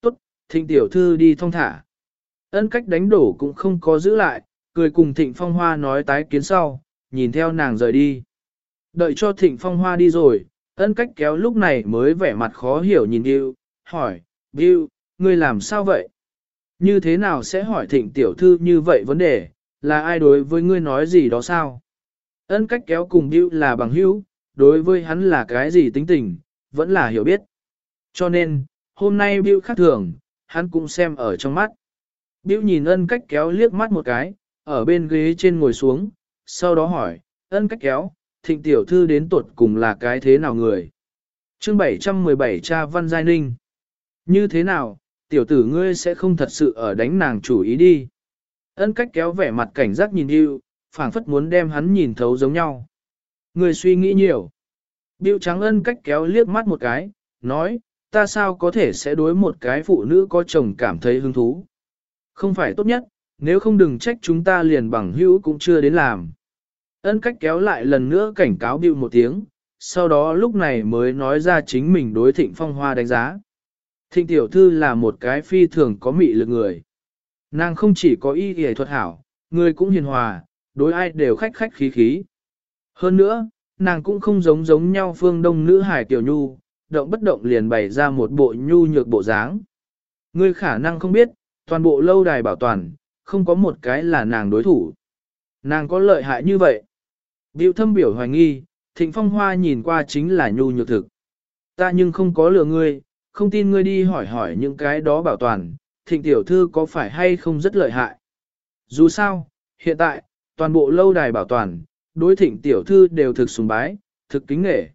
Tốt, thịnh tiểu thư đi thong thả. Ân cách đánh đổ cũng không có giữ lại, cười cùng thịnh phong hoa nói tái kiến sau, nhìn theo nàng rời đi. Đợi cho thịnh phong hoa đi rồi, ân cách kéo lúc này mới vẻ mặt khó hiểu nhìn Bill, hỏi, Bill, ngươi làm sao vậy? Như thế nào sẽ hỏi thịnh tiểu thư như vậy vấn đề, là ai đối với ngươi nói gì đó sao? Ân cách kéo cùng Bill là bằng hữu, đối với hắn là cái gì tính tình, vẫn là hiểu biết. Cho nên, hôm nay Bill khác thường, hắn cũng xem ở trong mắt. Bill nhìn ân cách kéo liếc mắt một cái, ở bên ghế trên ngồi xuống, sau đó hỏi, ân cách kéo, thịnh tiểu thư đến tuột cùng là cái thế nào người? chương 717 cha Văn Giai Ninh. Như thế nào, tiểu tử ngươi sẽ không thật sự ở đánh nàng chủ ý đi. Ân cách kéo vẻ mặt cảnh giác nhìn diệu phảng phất muốn đem hắn nhìn thấu giống nhau. Ngươi suy nghĩ nhiều. diệu trắng ân cách kéo liếc mắt một cái, nói, ta sao có thể sẽ đối một cái phụ nữ có chồng cảm thấy hứng thú. Không phải tốt nhất, nếu không đừng trách chúng ta liền bằng hữu cũng chưa đến làm. Ân cách kéo lại lần nữa cảnh cáo bịu một tiếng, sau đó lúc này mới nói ra chính mình đối thịnh phong hoa đánh giá. Thịnh tiểu thư là một cái phi thường có mị lực người. Nàng không chỉ có y y thuật hảo, người cũng hiền hòa, đối ai đều khách khách khí khí. Hơn nữa, nàng cũng không giống giống nhau phương đông nữ hải tiểu nhu, động bất động liền bày ra một bộ nhu nhược bộ dáng. Ngươi khả năng không biết, toàn bộ lâu đài bảo toàn, không có một cái là nàng đối thủ. Nàng có lợi hại như vậy. Biểu thâm biểu hoài nghi, thịnh phong hoa nhìn qua chính là nhu nhược thực. Ta nhưng không có lừa ngươi, không tin ngươi đi hỏi hỏi những cái đó bảo toàn, thịnh tiểu thư có phải hay không rất lợi hại. Dù sao, hiện tại, toàn bộ lâu đài bảo toàn, đối thịnh tiểu thư đều thực sùng bái, thực kính nghệ.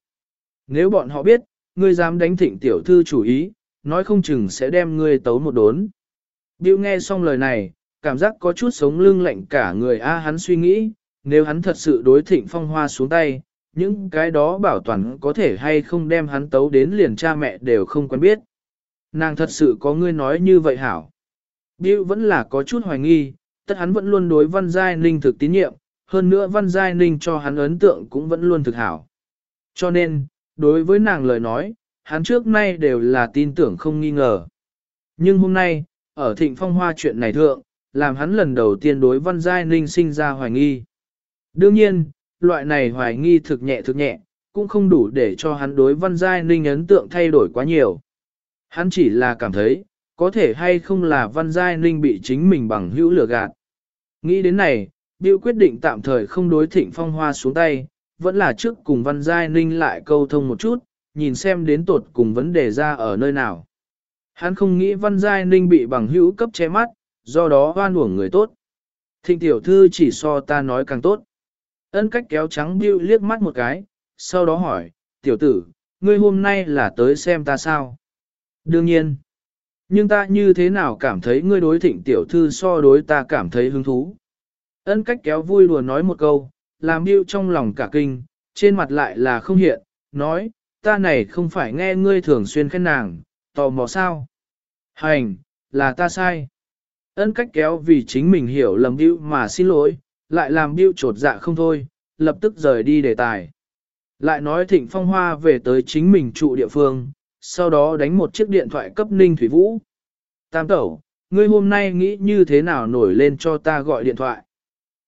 Nếu bọn họ biết, ngươi dám đánh thịnh tiểu thư chủ ý, nói không chừng sẽ đem ngươi tấu một đốn. Bill nghe xong lời này, cảm giác có chút sống lưng lạnh cả người A hắn suy nghĩ, nếu hắn thật sự đối thịnh phong hoa xuống tay, những cái đó bảo toàn có thể hay không đem hắn tấu đến liền cha mẹ đều không quen biết. Nàng thật sự có ngươi nói như vậy hảo. Bill vẫn là có chút hoài nghi, tất hắn vẫn luôn đối Văn Giai Ninh thực tín nhiệm, hơn nữa Văn Giai Ninh cho hắn ấn tượng cũng vẫn luôn thực hảo. Cho nên, đối với nàng lời nói, hắn trước nay đều là tin tưởng không nghi ngờ. Nhưng hôm nay, ở thịnh phong hoa chuyện này thượng, làm hắn lần đầu tiên đối Văn Giai Ninh sinh ra hoài nghi. Đương nhiên, loại này hoài nghi thực nhẹ thực nhẹ, cũng không đủ để cho hắn đối văn giai ninh ấn tượng thay đổi quá nhiều. Hắn chỉ là cảm thấy, có thể hay không là văn giai ninh bị chính mình bằng hữu lừa gạt. Nghĩ đến này, Bill quyết định tạm thời không đối thịnh phong hoa xuống tay, vẫn là trước cùng văn giai ninh lại câu thông một chút, nhìn xem đến tột cùng vấn đề ra ở nơi nào. Hắn không nghĩ văn giai ninh bị bằng hữu cấp che mắt, do đó hoan uổng người tốt. Thịnh tiểu thư chỉ so ta nói càng tốt. Ân cách kéo trắng Bill liếc mắt một cái, sau đó hỏi, tiểu tử, ngươi hôm nay là tới xem ta sao? Đương nhiên. Nhưng ta như thế nào cảm thấy ngươi đối thịnh tiểu thư so đối ta cảm thấy hứng thú? Ân cách kéo vui đùa nói một câu, làm Bill trong lòng cả kinh, trên mặt lại là không hiện, nói, ta này không phải nghe ngươi thường xuyên khen nàng, tò mò sao? Hành, là ta sai. Ân cách kéo vì chính mình hiểu lầm Bill mà xin lỗi, lại làm biêu trột dạ không thôi, lập tức rời đi đề tài. Lại nói thịnh phong hoa về tới chính mình trụ địa phương, sau đó đánh một chiếc điện thoại cấp Ninh Thủy Vũ. Tam tẩu, ngươi hôm nay nghĩ như thế nào nổi lên cho ta gọi điện thoại.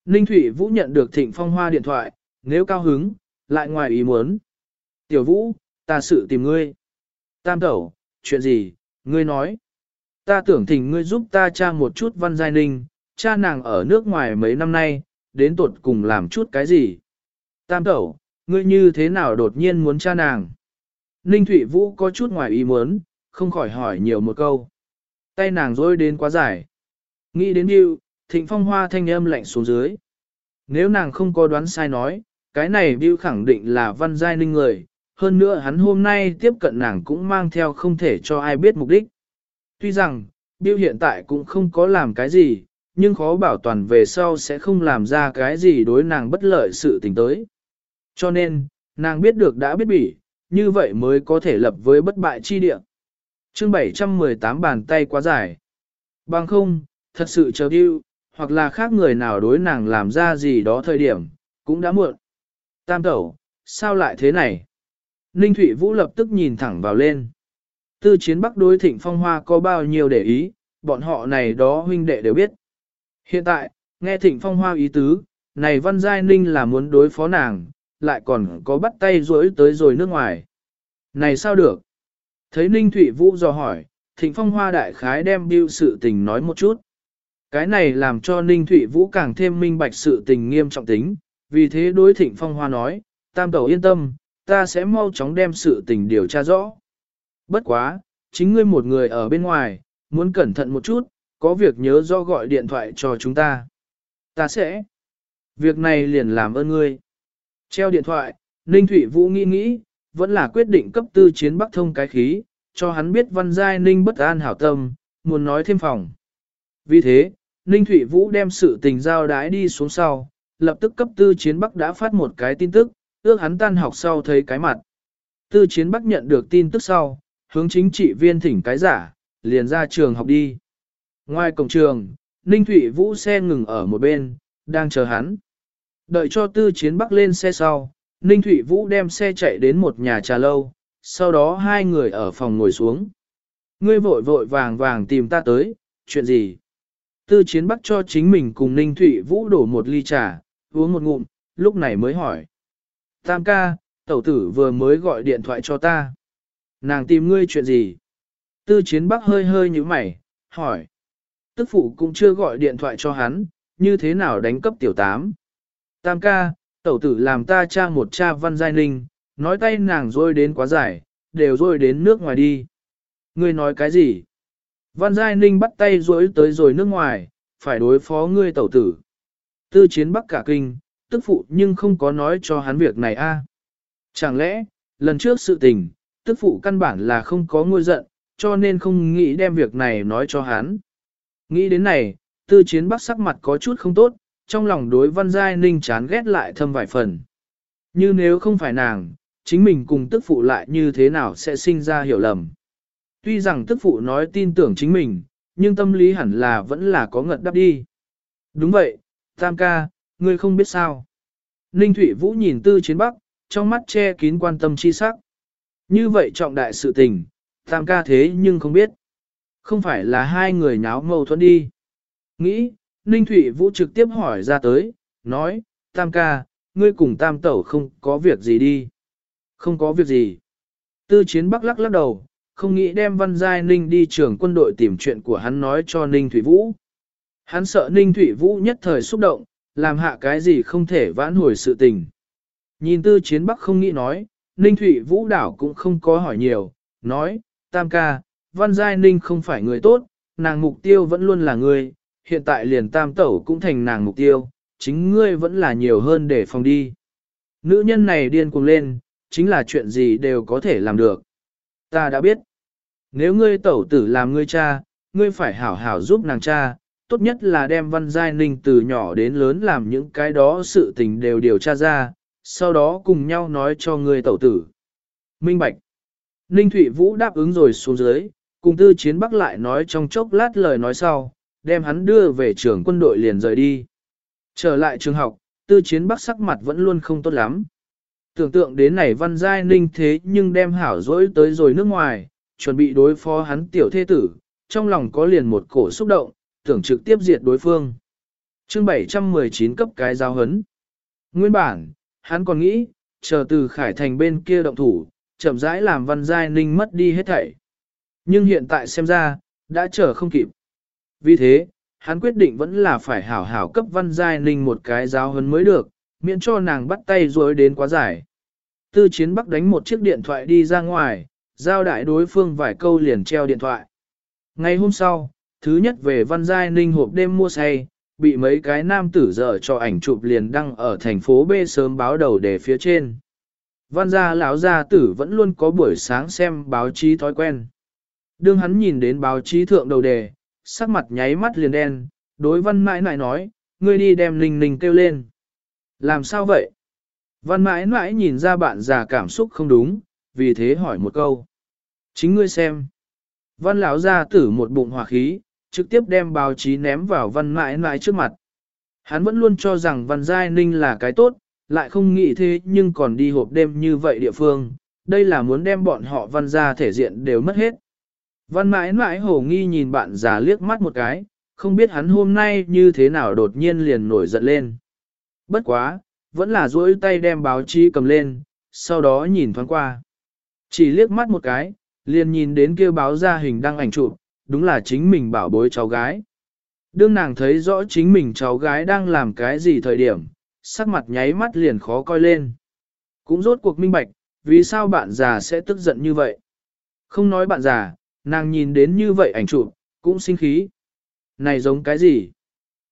Ninh Thủy Vũ nhận được thịnh phong hoa điện thoại, nếu cao hứng, lại ngoài ý muốn. Tiểu Vũ, ta sự tìm ngươi. Tam tẩu, chuyện gì, ngươi nói. Ta tưởng thỉnh ngươi giúp ta tra một chút văn giai ninh, cha nàng ở nước ngoài mấy năm nay, đến tuột cùng làm chút cái gì. Tam tẩu, ngươi như thế nào đột nhiên muốn cha nàng? Ninh Thụy Vũ có chút ngoài ý muốn, không khỏi hỏi nhiều một câu. Tay nàng rối đến quá dài. Nghĩ đến Bill, thịnh phong hoa thanh âm lạnh xuống dưới. Nếu nàng không có đoán sai nói, cái này Bill khẳng định là văn giai ninh người, hơn nữa hắn hôm nay tiếp cận nàng cũng mang theo không thể cho ai biết mục đích. Tuy rằng, Bill hiện tại cũng không có làm cái gì, nhưng khó bảo toàn về sau sẽ không làm ra cái gì đối nàng bất lợi sự tình tới. Cho nên, nàng biết được đã biết bỉ, như vậy mới có thể lập với bất bại chi địa. chương 718 bàn tay quá dài. Bằng không, thật sự chờ yêu, hoặc là khác người nào đối nàng làm ra gì đó thời điểm, cũng đã muộn. Tam tẩu, sao lại thế này? Ninh Thụy Vũ lập tức nhìn thẳng vào lên. Tư chiến bắc đối thịnh phong hoa có bao nhiêu để ý, bọn họ này đó huynh đệ đều biết. Hiện tại, nghe thịnh phong hoa ý tứ, này văn giai ninh là muốn đối phó nàng, lại còn có bắt tay rối tới rồi nước ngoài. Này sao được? Thấy Ninh Thụy Vũ dò hỏi, Thịnh Phong Hoa đại khái đem biêu sự tình nói một chút. Cái này làm cho Ninh Thụy Vũ càng thêm minh bạch sự tình nghiêm trọng tính, vì thế đối Thịnh Phong Hoa nói, tam tẩu yên tâm, ta sẽ mau chóng đem sự tình điều tra rõ. Bất quá, chính ngươi một người ở bên ngoài, muốn cẩn thận một chút, có việc nhớ do gọi điện thoại cho chúng ta. Ta sẽ. Việc này liền làm ơn ngươi. Treo điện thoại, Ninh Thụy Vũ nghĩ nghĩ, vẫn là quyết định cấp tư chiến bắc thông cái khí, cho hắn biết văn giai Ninh bất an hảo tâm, muốn nói thêm phòng. Vì thế, Ninh Thụy Vũ đem sự tình giao đái đi xuống sau, lập tức cấp tư chiến bắc đã phát một cái tin tức, ước hắn tan học sau thấy cái mặt. Tư chiến bắc nhận được tin tức sau, hướng chính trị viên thỉnh cái giả, liền ra trường học đi. Ngoài cổng trường, Ninh Thụy Vũ xe ngừng ở một bên, đang chờ hắn. Đợi cho tư chiến bắc lên xe sau, Ninh Thụy Vũ đem xe chạy đến một nhà trà lâu, sau đó hai người ở phòng ngồi xuống. Ngươi vội vội vàng vàng tìm ta tới, chuyện gì? Tư chiến bắc cho chính mình cùng Ninh Thụy Vũ đổ một ly trà, uống một ngụm, lúc này mới hỏi. Tam ca, tẩu tử vừa mới gọi điện thoại cho ta. Nàng tìm ngươi chuyện gì? Tư chiến bắc hơi hơi như mày, hỏi. Tức phụ cũng chưa gọi điện thoại cho hắn, như thế nào đánh cấp tiểu tám? Tam ca, tẩu tử làm ta cha một cha văn giai ninh, nói tay nàng rôi đến quá dài, đều rôi đến nước ngoài đi. Ngươi nói cái gì? Văn giai ninh bắt tay rối tới rồi nước ngoài, phải đối phó ngươi tẩu tử. Tư chiến bắc cả kinh, tức phụ nhưng không có nói cho hắn việc này a. Chẳng lẽ, lần trước sự tình, tức phụ căn bản là không có ngôi giận, cho nên không nghĩ đem việc này nói cho hắn. Nghĩ đến này, tư chiến bắc sắc mặt có chút không tốt, trong lòng đối văn giai ninh chán ghét lại thâm vài phần. Như nếu không phải nàng, chính mình cùng tức phụ lại như thế nào sẽ sinh ra hiểu lầm. Tuy rằng tức phụ nói tin tưởng chính mình, nhưng tâm lý hẳn là vẫn là có ngật đắp đi. Đúng vậy, Tam ca, ngươi không biết sao. Ninh Thụy Vũ nhìn tư chiến bắc, trong mắt che kín quan tâm chi sắc. Như vậy trọng đại sự tình, Tam ca thế nhưng không biết. Không phải là hai người nháo mâu thuẫn đi. Nghĩ, Ninh Thụy Vũ trực tiếp hỏi ra tới, nói, Tam ca, ngươi cùng Tam tẩu không có việc gì đi. Không có việc gì. Tư chiến bắc lắc lắc đầu, không nghĩ đem Văn Giai Ninh đi trưởng quân đội tìm chuyện của hắn nói cho Ninh Thủy Vũ. Hắn sợ Ninh Thủy Vũ nhất thời xúc động, làm hạ cái gì không thể vãn hồi sự tình. Nhìn tư chiến bắc không nghĩ nói, Ninh Thủy Vũ đảo cũng không có hỏi nhiều, nói, Tam ca, Văn Giai Ninh không phải người tốt, nàng mục tiêu vẫn luôn là ngươi, hiện tại liền Tam Tẩu cũng thành nàng mục tiêu, chính ngươi vẫn là nhiều hơn để phòng đi. Nữ nhân này điên cuồng lên, chính là chuyện gì đều có thể làm được. Ta đã biết, nếu ngươi tẩu tử làm ngươi cha, ngươi phải hảo hảo giúp nàng cha, tốt nhất là đem Văn Giai Ninh từ nhỏ đến lớn làm những cái đó sự tình đều điều tra ra, sau đó cùng nhau nói cho ngươi tẩu tử. Minh Bạch Ninh Thụy Vũ đáp ứng rồi xuống dưới, cùng tư chiến bắc lại nói trong chốc lát lời nói sau, đem hắn đưa về trường quân đội liền rời đi. Trở lại trường học, tư chiến bắc sắc mặt vẫn luôn không tốt lắm. Tưởng tượng đến này văn giai ninh thế nhưng đem hảo dỗi tới rồi nước ngoài, chuẩn bị đối phó hắn tiểu thế tử, trong lòng có liền một cổ xúc động, tưởng trực tiếp diệt đối phương. chương 719 cấp cái giao hấn. Nguyên bản, hắn còn nghĩ, chờ từ Khải Thành bên kia động thủ, chậm rãi làm văn giai ninh mất đi hết thảy. Nhưng hiện tại xem ra, đã chờ không kịp. Vì thế, hắn quyết định vẫn là phải hảo hảo cấp văn giai ninh một cái giáo hấn mới được, miễn cho nàng bắt tay rối đến quá giải. Tư chiến bắc đánh một chiếc điện thoại đi ra ngoài, giao đại đối phương vài câu liền treo điện thoại. Ngày hôm sau, thứ nhất về văn giai ninh hộp đêm mua say, bị mấy cái nam tử dở cho ảnh chụp liền đăng ở thành phố B sớm báo đầu để phía trên. Văn gia lão gia tử vẫn luôn có buổi sáng xem báo chí thói quen. Đương hắn nhìn đến báo chí thượng đầu đề, sắc mặt nháy mắt liền đen, đối văn mãi mãi nói, ngươi đi đem ninh ninh kêu lên. Làm sao vậy? Văn mãi mãi nhìn ra bạn già cảm xúc không đúng, vì thế hỏi một câu. Chính ngươi xem. Văn lão ra tử một bụng hỏa khí, trực tiếp đem báo chí ném vào văn mãi mãi trước mặt. Hắn vẫn luôn cho rằng văn giai ninh là cái tốt, lại không nghĩ thế nhưng còn đi hộp đêm như vậy địa phương, đây là muốn đem bọn họ văn ra thể diện đều mất hết. Văn mãi mãi hồ nghi nhìn bạn già liếc mắt một cái, không biết hắn hôm nay như thế nào đột nhiên liền nổi giận lên. Bất quá, vẫn là duỗi tay đem báo chí cầm lên, sau đó nhìn thoáng qua. Chỉ liếc mắt một cái, liền nhìn đến kêu báo ra hình đăng ảnh chụp, đúng là chính mình bảo bối cháu gái. Đương nàng thấy rõ chính mình cháu gái đang làm cái gì thời điểm, sắc mặt nháy mắt liền khó coi lên. Cũng rốt cuộc minh bạch, vì sao bạn già sẽ tức giận như vậy. Không nói bạn già, nàng nhìn đến như vậy ảnh chụp, cũng sinh khí. Này giống cái gì?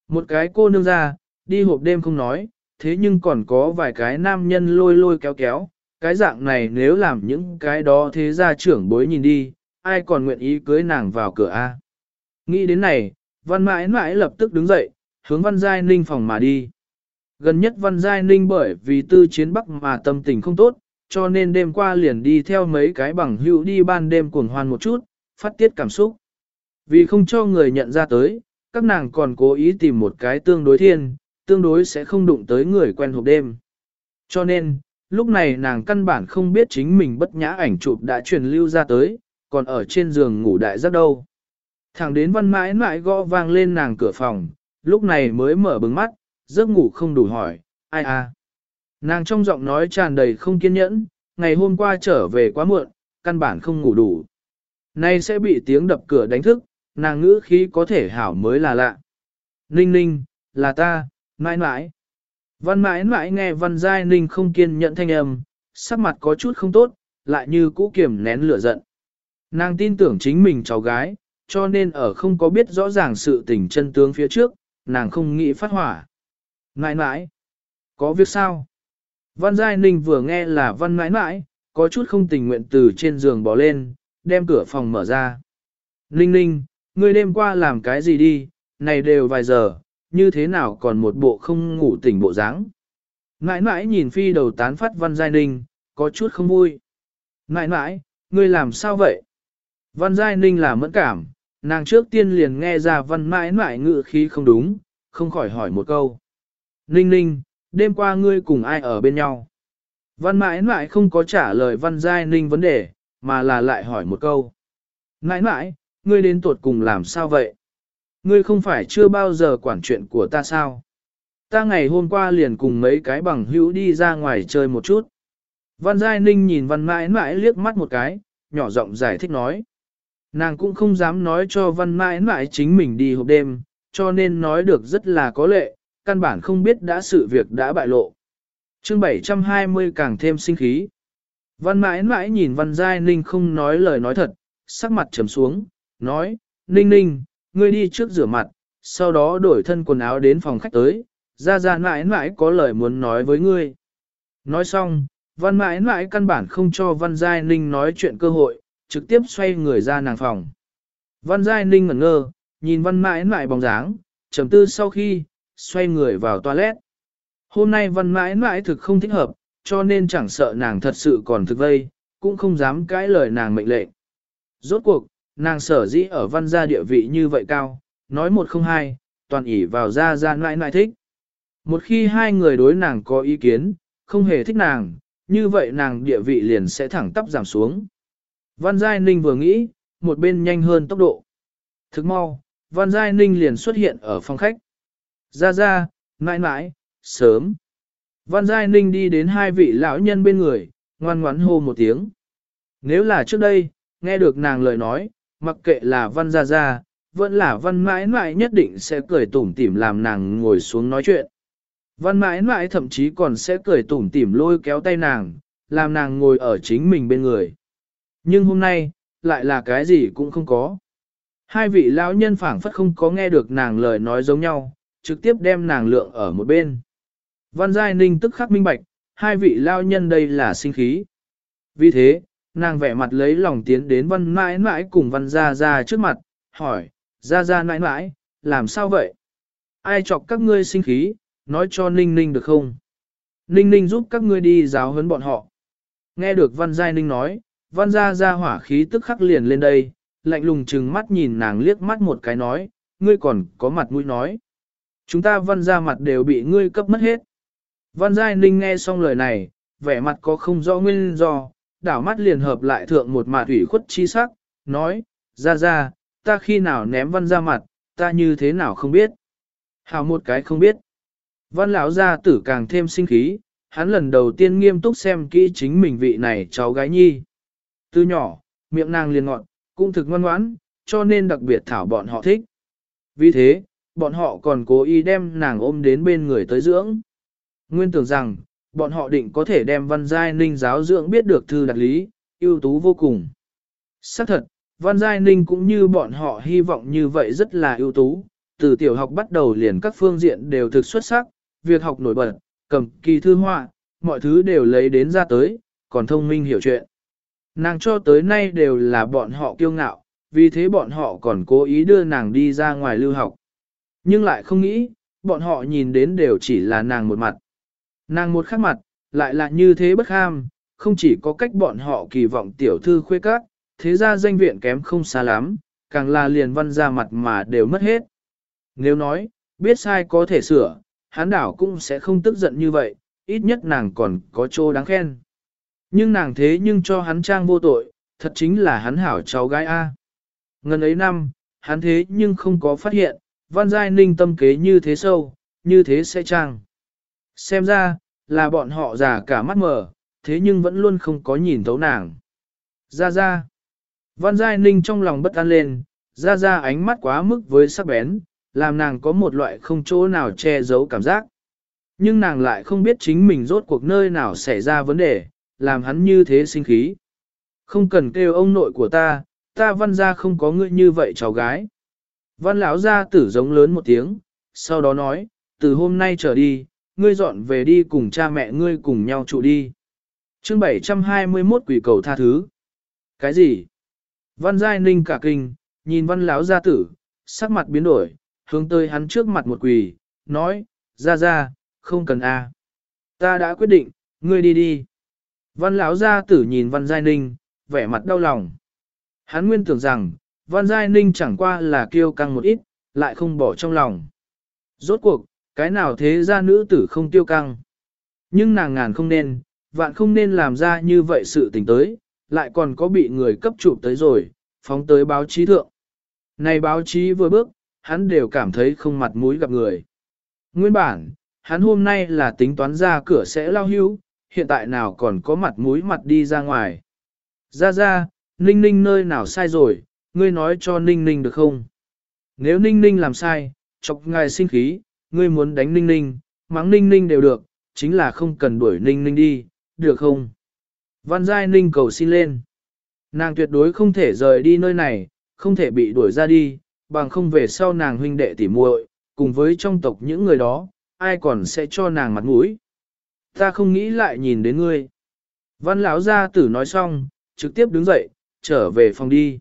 Một cái cô nương ra, đi hộp đêm không nói, thế nhưng còn có vài cái nam nhân lôi lôi kéo kéo, cái dạng này nếu làm những cái đó thế gia trưởng bối nhìn đi, ai còn nguyện ý cưới nàng vào cửa A. Nghĩ đến này, văn mãi mãi lập tức đứng dậy, hướng văn giai ninh phòng mà đi. Gần nhất Văn Giai Ninh bởi vì tư chiến bắc mà tâm tình không tốt, cho nên đêm qua liền đi theo mấy cái bằng hữu đi ban đêm cuồng hoan một chút, phát tiết cảm xúc. Vì không cho người nhận ra tới, các nàng còn cố ý tìm một cái tương đối thiên, tương đối sẽ không đụng tới người quen hộp đêm. Cho nên, lúc này nàng căn bản không biết chính mình bất nhã ảnh chụp đã truyền lưu ra tới, còn ở trên giường ngủ đại rất đâu. Thẳng đến văn mãi mãi gõ vang lên nàng cửa phòng, lúc này mới mở bừng mắt, giấc ngủ không đủ hỏi, ai à. Nàng trong giọng nói tràn đầy không kiên nhẫn, ngày hôm qua trở về quá muộn, căn bản không ngủ đủ. Nay sẽ bị tiếng đập cửa đánh thức, nàng ngữ khí có thể hảo mới là lạ. Ninh ninh, là ta, mãi mãi. Văn mãi mãi nghe văn giai ninh không kiên nhẫn thanh âm, sắc mặt có chút không tốt, lại như cũ kiểm nén lửa giận. Nàng tin tưởng chính mình cháu gái, cho nên ở không có biết rõ ràng sự tình chân tướng phía trước, nàng không nghĩ phát hỏa. Mãi nãi, có việc sao? Văn Giai Ninh vừa nghe là văn nãi nãi, có chút không tình nguyện từ trên giường bỏ lên, đem cửa phòng mở ra. Ninh ninh, ngươi đêm qua làm cái gì đi, này đều vài giờ, như thế nào còn một bộ không ngủ tỉnh bộ dáng? Nãi nãi nhìn phi đầu tán phát văn giai ninh, có chút không vui. Nãi nãi, ngươi làm sao vậy? Văn giai ninh là mẫn cảm, nàng trước tiên liền nghe ra văn mãi nãi ngự khí không đúng, không khỏi hỏi một câu. Ninh ninh, đêm qua ngươi cùng ai ở bên nhau? Văn mãi mãi không có trả lời văn giai ninh vấn đề, mà là lại hỏi một câu. Nãi nãi, ngươi đến tuột cùng làm sao vậy? Ngươi không phải chưa bao giờ quản chuyện của ta sao? Ta ngày hôm qua liền cùng mấy cái bằng hữu đi ra ngoài chơi một chút. Văn Giai Ninh nhìn văn mãi mãi liếc mắt một cái, nhỏ giọng giải thích nói. Nàng cũng không dám nói cho văn mãi mãi chính mình đi hộp đêm, cho nên nói được rất là có lệ, căn bản không biết đã sự việc đã bại lộ. chương 720 càng thêm sinh khí. Văn mãi mãi nhìn văn giai ninh không nói lời nói thật, sắc mặt trầm xuống, nói, ninh ninh, ngươi đi trước rửa mặt, sau đó đổi thân quần áo đến phòng khách tới, ra ra mãi mãi có lời muốn nói với ngươi. Nói xong, văn mãi mãi căn bản không cho văn giai ninh nói chuyện cơ hội, trực tiếp xoay người ra nàng phòng. Văn giai ninh ngẩn ngơ, nhìn văn mãi mãi bóng dáng, trầm tư sau khi, xoay người vào toilet. Hôm nay văn mãi mãi thực không thích hợp, cho nên chẳng sợ nàng thật sự còn thực vây, cũng không dám cãi lời nàng mệnh lệnh. Rốt cuộc, nàng sở dĩ ở văn gia địa vị như vậy cao, nói một không hai, toàn ỉ vào gia gia nãi nãi thích. Một khi hai người đối nàng có ý kiến, không hề thích nàng, như vậy nàng địa vị liền sẽ thẳng tắp giảm xuống. Văn Giai Ninh vừa nghĩ, một bên nhanh hơn tốc độ. Thức mau, Văn Giai Ninh liền xuất hiện ở phòng khách. Ra ra, mãi mãi, sớm. Văn Giai Ninh đi đến hai vị lão nhân bên người, ngoan ngoãn hô một tiếng. Nếu là trước đây, nghe được nàng lời nói, mặc kệ là Văn Gia Gia, vẫn là Văn mãi mãi nhất định sẽ cười tủm tỉm làm nàng ngồi xuống nói chuyện. Văn mãi mãi thậm chí còn sẽ cười tủm tỉm lôi kéo tay nàng, làm nàng ngồi ở chính mình bên người. Nhưng hôm nay, lại là cái gì cũng không có. Hai vị lão nhân phảng phất không có nghe được nàng lời nói giống nhau, trực tiếp đem nàng lượng ở một bên. Văn Giai Ninh tức khắc minh bạch, hai vị lao nhân đây là sinh khí. Vì thế, nàng vẻ mặt lấy lòng tiến đến văn mãi mãi cùng văn gia gia trước mặt, hỏi, gia gia mãi mãi, làm sao vậy? Ai chọc các ngươi sinh khí, nói cho Ninh Ninh được không? Ninh Ninh giúp các ngươi đi giáo huấn bọn họ. Nghe được văn giai Ninh nói, văn gia gia hỏa khí tức khắc liền lên đây, lạnh lùng chừng mắt nhìn nàng liếc mắt một cái nói, ngươi còn có mặt mũi nói. Chúng ta văn Gia mặt đều bị ngươi cấp mất hết. Văn Giai Ninh nghe xong lời này, vẻ mặt có không rõ nguyên do, đảo mắt liền hợp lại thượng một mặt ủy khuất chi sắc, nói, ra ra, ta khi nào ném văn ra mặt, ta như thế nào không biết. Hào một cái không biết. Văn lão gia tử càng thêm sinh khí, hắn lần đầu tiên nghiêm túc xem kỹ chính mình vị này cháu gái nhi. Từ nhỏ, miệng nàng liền ngọn, cũng thực ngoan ngoãn, cho nên đặc biệt thảo bọn họ thích. Vì thế, bọn họ còn cố ý đem nàng ôm đến bên người tới dưỡng. Nguyên tưởng rằng, bọn họ định có thể đem văn giai ninh giáo dưỡng biết được thư đặc lý, ưu tú vô cùng. Xác thật, văn giai ninh cũng như bọn họ hy vọng như vậy rất là ưu tú, từ tiểu học bắt đầu liền các phương diện đều thực xuất sắc, việc học nổi bật, cầm kỳ thư họa, mọi thứ đều lấy đến ra tới, còn thông minh hiểu chuyện. Nàng cho tới nay đều là bọn họ kiêu ngạo, vì thế bọn họ còn cố ý đưa nàng đi ra ngoài lưu học. Nhưng lại không nghĩ, bọn họ nhìn đến đều chỉ là nàng một mặt. Nàng một khắc mặt, lại là như thế bất ham, không chỉ có cách bọn họ kỳ vọng tiểu thư khuê các, thế ra danh viện kém không xa lắm, càng là liền văn ra mặt mà đều mất hết. Nếu nói, biết sai có thể sửa, hán đảo cũng sẽ không tức giận như vậy, ít nhất nàng còn có chỗ đáng khen. Nhưng nàng thế nhưng cho hắn trang vô tội, thật chính là hắn hảo cháu gái A. Ngân ấy năm, hắn thế nhưng không có phát hiện, văn giai ninh tâm kế như thế sâu, như thế sẽ trang. Xem ra, là bọn họ già cả mắt mở, thế nhưng vẫn luôn không có nhìn thấu nàng. Ra ra. Văn giai ninh trong lòng bất an lên, ra ra ánh mắt quá mức với sắc bén, làm nàng có một loại không chỗ nào che giấu cảm giác. Nhưng nàng lại không biết chính mình rốt cuộc nơi nào xảy ra vấn đề, làm hắn như thế sinh khí. Không cần kêu ông nội của ta, ta văn ra không có ngươi như vậy cháu gái. Văn lão ra tử giống lớn một tiếng, sau đó nói, từ hôm nay trở đi, ngươi dọn về đi cùng cha mẹ ngươi cùng nhau trụ đi. chương 721 quỷ cầu tha thứ. Cái gì? Văn Giai Ninh cả kinh, nhìn văn lão gia tử, sắc mặt biến đổi, hướng tới hắn trước mặt một quỳ, nói, ra ra, không cần a Ta đã quyết định, ngươi đi đi. Văn lão gia tử nhìn văn Giai Ninh, vẻ mặt đau lòng. Hắn nguyên tưởng rằng, văn Giai Ninh chẳng qua là kiêu căng một ít, lại không bỏ trong lòng. Rốt cuộc, cái nào thế ra nữ tử không tiêu căng. Nhưng nàng ngàn không nên, vạn không nên làm ra như vậy sự tình tới, lại còn có bị người cấp chụp tới rồi, phóng tới báo chí thượng. Này báo chí vừa bước, hắn đều cảm thấy không mặt mũi gặp người. Nguyên bản, hắn hôm nay là tính toán ra cửa sẽ lao hưu, hiện tại nào còn có mặt mũi mặt đi ra ngoài. Ra ra, ninh ninh nơi nào sai rồi, ngươi nói cho ninh ninh được không? Nếu ninh ninh làm sai, chọc ngài sinh khí, ngươi muốn đánh ninh ninh, mắng ninh ninh đều được, chính là không cần đuổi ninh ninh đi, được không? Văn Giai Ninh cầu xin lên. Nàng tuyệt đối không thể rời đi nơi này, không thể bị đuổi ra đi, bằng không về sau nàng huynh đệ tỉ muội, cùng với trong tộc những người đó, ai còn sẽ cho nàng mặt mũi. Ta không nghĩ lại nhìn đến ngươi. Văn lão gia tử nói xong, trực tiếp đứng dậy, trở về phòng đi.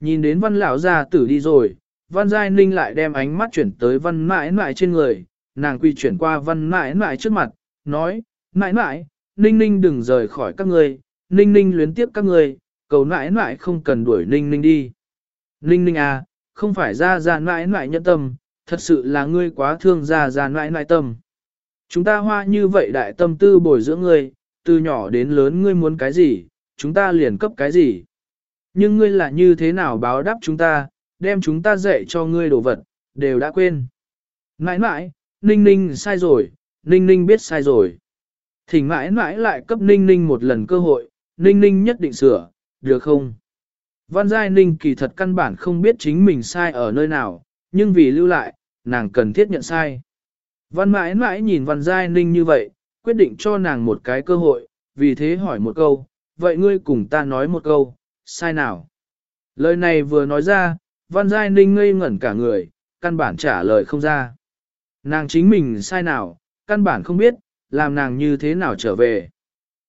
Nhìn đến văn lão gia tử đi rồi, văn giai ninh lại đem ánh mắt chuyển tới văn mãi mãi trên người, nàng quy chuyển qua văn mãi mãi trước mặt, nói, mãi mãi, ninh ninh đừng rời khỏi các ngươi, ninh ninh luyến tiếp các ngươi, cầu mãi mãi không cần đuổi ninh ninh đi. Ninh ninh à, không phải ra ra mãi mãi nhẫn tâm, thật sự là ngươi quá thương ra ra mãi mãi tâm. Chúng ta hoa như vậy đại tâm tư bồi dưỡng ngươi, từ nhỏ đến lớn ngươi muốn cái gì, chúng ta liền cấp cái gì. Nhưng ngươi là như thế nào báo đáp chúng ta, đem chúng ta dạy cho ngươi đồ vật, đều đã quên. Mãi mãi, Ninh Ninh sai rồi, Ninh Ninh biết sai rồi. Thỉnh mãi mãi lại cấp Ninh Ninh một lần cơ hội, Ninh Ninh nhất định sửa, được không? Văn Giai Ninh kỳ thật căn bản không biết chính mình sai ở nơi nào, nhưng vì lưu lại, nàng cần thiết nhận sai. Văn mãi mãi nhìn Văn Giai Ninh như vậy, quyết định cho nàng một cái cơ hội, vì thế hỏi một câu, vậy ngươi cùng ta nói một câu, sai nào? Lời này vừa nói ra, Văn Giai Ninh ngây ngẩn cả người, căn bản trả lời không ra. Nàng chính mình sai nào, căn bản không biết, làm nàng như thế nào trở về.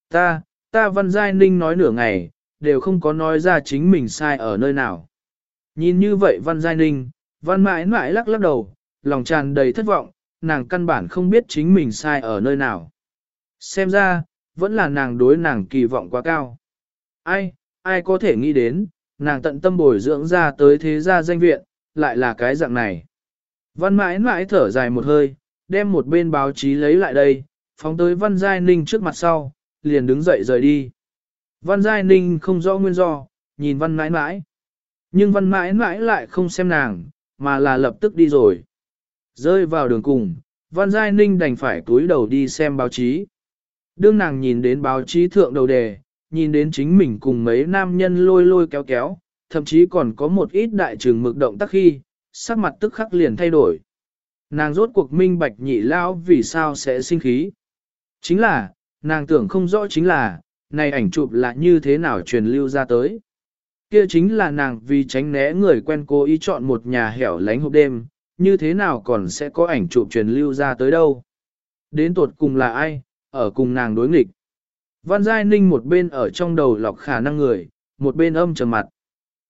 Ta, ta Văn Giai Ninh nói nửa ngày, đều không có nói ra chính mình sai ở nơi nào. Nhìn như vậy Văn Giai Ninh, Văn mãi mãi lắc lắc đầu, lòng tràn đầy thất vọng, nàng căn bản không biết chính mình sai ở nơi nào. Xem ra, vẫn là nàng đối nàng kỳ vọng quá cao. Ai, ai có thể nghĩ đến, nàng tận tâm bồi dưỡng ra tới thế gia danh viện, lại là cái dạng này. Văn mãi mãi thở dài một hơi, đem một bên báo chí lấy lại đây, phóng tới Văn Giai Ninh trước mặt sau, liền đứng dậy rời đi. Văn Giai Ninh không rõ nguyên do, nhìn Văn mãi mãi. Nhưng Văn mãi mãi lại không xem nàng, mà là lập tức đi rồi. Rơi vào đường cùng, Văn Giai Ninh đành phải túi đầu đi xem báo chí. Đương nàng nhìn đến báo chí thượng đầu đề, nhìn đến chính mình cùng mấy nam nhân lôi lôi kéo kéo, thậm chí còn có một ít đại trường mực động tác khi, sắc mặt tức khắc liền thay đổi. Nàng rốt cuộc minh bạch nhị lao vì sao sẽ sinh khí. Chính là, nàng tưởng không rõ chính là, này ảnh chụp là như thế nào truyền lưu ra tới. Kia chính là nàng vì tránh né người quen cố ý chọn một nhà hẻo lánh hộp đêm, như thế nào còn sẽ có ảnh chụp truyền lưu ra tới đâu. Đến tuột cùng là ai, ở cùng nàng đối nghịch. Văn Giai Ninh một bên ở trong đầu lọc khả năng người, một bên âm trầm mặt.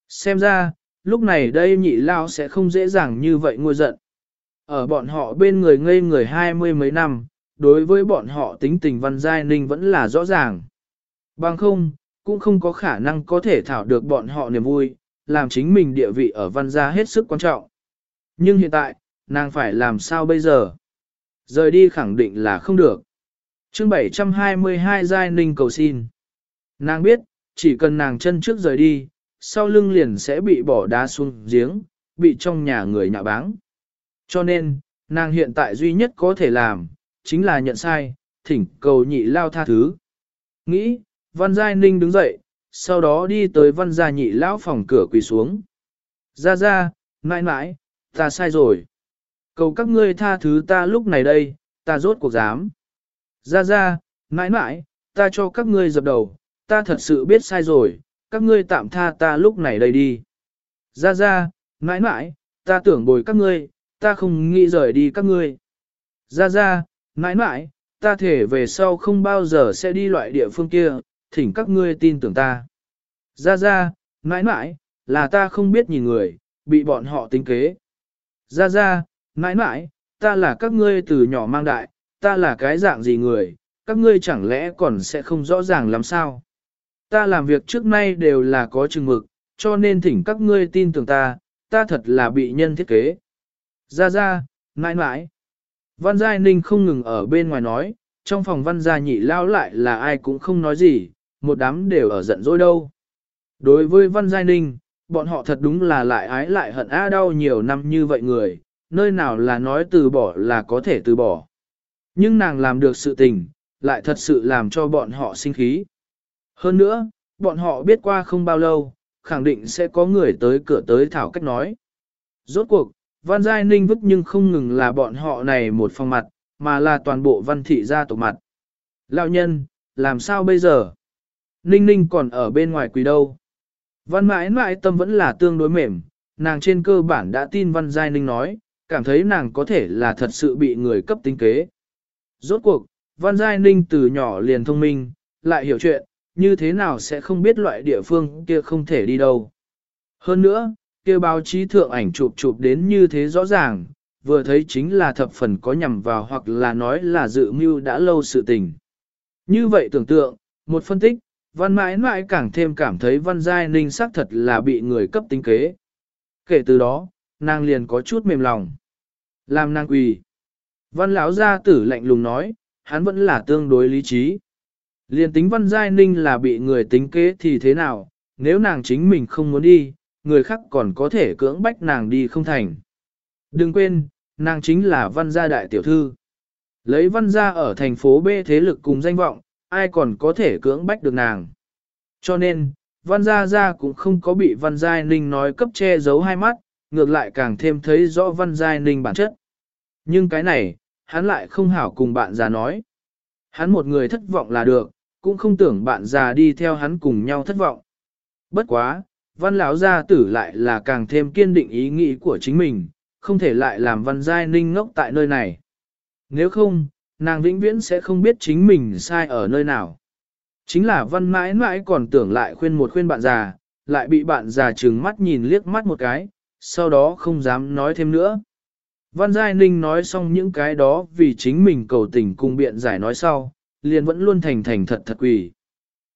Xem ra, lúc này đây nhị lao sẽ không dễ dàng như vậy ngôi giận. Ở bọn họ bên người ngây người hai mươi mấy năm, đối với bọn họ tính tình Văn Giai Ninh vẫn là rõ ràng. Bằng không, cũng không có khả năng có thể thảo được bọn họ niềm vui, làm chính mình địa vị ở Văn gia hết sức quan trọng. Nhưng hiện tại, nàng phải làm sao bây giờ? Rời đi khẳng định là không được chương 722 Giai Ninh cầu xin. Nàng biết, chỉ cần nàng chân trước rời đi, sau lưng liền sẽ bị bỏ đá xuống giếng, bị trong nhà người nhạ báng. Cho nên, nàng hiện tại duy nhất có thể làm, chính là nhận sai, thỉnh cầu nhị lao tha thứ. Nghĩ, Văn Giai Ninh đứng dậy, sau đó đi tới Văn Gia nhị lão phòng cửa quỳ xuống. Ra ra, mãi mãi, ta sai rồi. Cầu các ngươi tha thứ ta lúc này đây, ta rốt cuộc dám. Ra ra, mãi mãi, ta cho các ngươi dập đầu, ta thật sự biết sai rồi, các ngươi tạm tha ta lúc này đây đi. Ra ra, mãi mãi, ta tưởng bồi các ngươi, ta không nghĩ rời đi các ngươi. Ra ra, mãi mãi, ta thể về sau không bao giờ sẽ đi loại địa phương kia, thỉnh các ngươi tin tưởng ta. Ra ra, mãi mãi, là ta không biết nhìn người, bị bọn họ tính kế. Ra ra, mãi mãi, ta là các ngươi từ nhỏ mang đại, ta là cái dạng gì người, các ngươi chẳng lẽ còn sẽ không rõ ràng làm sao. Ta làm việc trước nay đều là có chừng mực, cho nên thỉnh các ngươi tin tưởng ta, ta thật là bị nhân thiết kế. Ra ra, mãi mãi. Văn Giai Ninh không ngừng ở bên ngoài nói, trong phòng văn gia nhị lao lại là ai cũng không nói gì, một đám đều ở giận dỗi đâu. Đối với Văn Giai Ninh, bọn họ thật đúng là lại ái lại hận á đau nhiều năm như vậy người, nơi nào là nói từ bỏ là có thể từ bỏ. Nhưng nàng làm được sự tình, lại thật sự làm cho bọn họ sinh khí. Hơn nữa, bọn họ biết qua không bao lâu, khẳng định sẽ có người tới cửa tới thảo cách nói. Rốt cuộc, Văn Giai Ninh vứt nhưng không ngừng là bọn họ này một phòng mặt, mà là toàn bộ văn thị gia tộc mặt. Lão nhân, làm sao bây giờ? Ninh Ninh còn ở bên ngoài quỳ đâu? Văn mãi mãi tâm vẫn là tương đối mềm, nàng trên cơ bản đã tin Văn Giai Ninh nói, cảm thấy nàng có thể là thật sự bị người cấp tính kế. Rốt cuộc, Văn Giai Ninh từ nhỏ liền thông minh, lại hiểu chuyện, như thế nào sẽ không biết loại địa phương kia không thể đi đâu. Hơn nữa, kia báo chí thượng ảnh chụp chụp đến như thế rõ ràng, vừa thấy chính là thập phần có nhằm vào hoặc là nói là dự mưu đã lâu sự tình. Như vậy tưởng tượng, một phân tích, văn mãi mãi càng thêm cảm thấy văn giai ninh xác thật là bị người cấp tính kế. Kể từ đó, nàng liền có chút mềm lòng. Làm nàng quỳ. Văn lão gia tử lạnh lùng nói, hắn vẫn là tương đối lý trí. Liên tính văn giai ninh là bị người tính kế thì thế nào, nếu nàng chính mình không muốn đi, người khác còn có thể cưỡng bách nàng đi không thành. Đừng quên, nàng chính là văn gia đại tiểu thư. Lấy văn gia ở thành phố B thế lực cùng danh vọng, ai còn có thể cưỡng bách được nàng. Cho nên, văn gia gia cũng không có bị văn giai ninh nói cấp che giấu hai mắt, ngược lại càng thêm thấy rõ văn giai ninh bản chất. Nhưng cái này, hắn lại không hảo cùng bạn già nói. Hắn một người thất vọng là được, cũng không tưởng bạn già đi theo hắn cùng nhau thất vọng. Bất quá, văn lão gia tử lại là càng thêm kiên định ý nghĩ của chính mình, không thể lại làm văn giai ninh ngốc tại nơi này. Nếu không, nàng vĩnh viễn sẽ không biết chính mình sai ở nơi nào. Chính là văn mãi mãi còn tưởng lại khuyên một khuyên bạn già, lại bị bạn già trừng mắt nhìn liếc mắt một cái, sau đó không dám nói thêm nữa. Văn Giai Ninh nói xong những cái đó vì chính mình cầu tình cùng biện giải nói sau, liền vẫn luôn thành thành thật thật quỷ.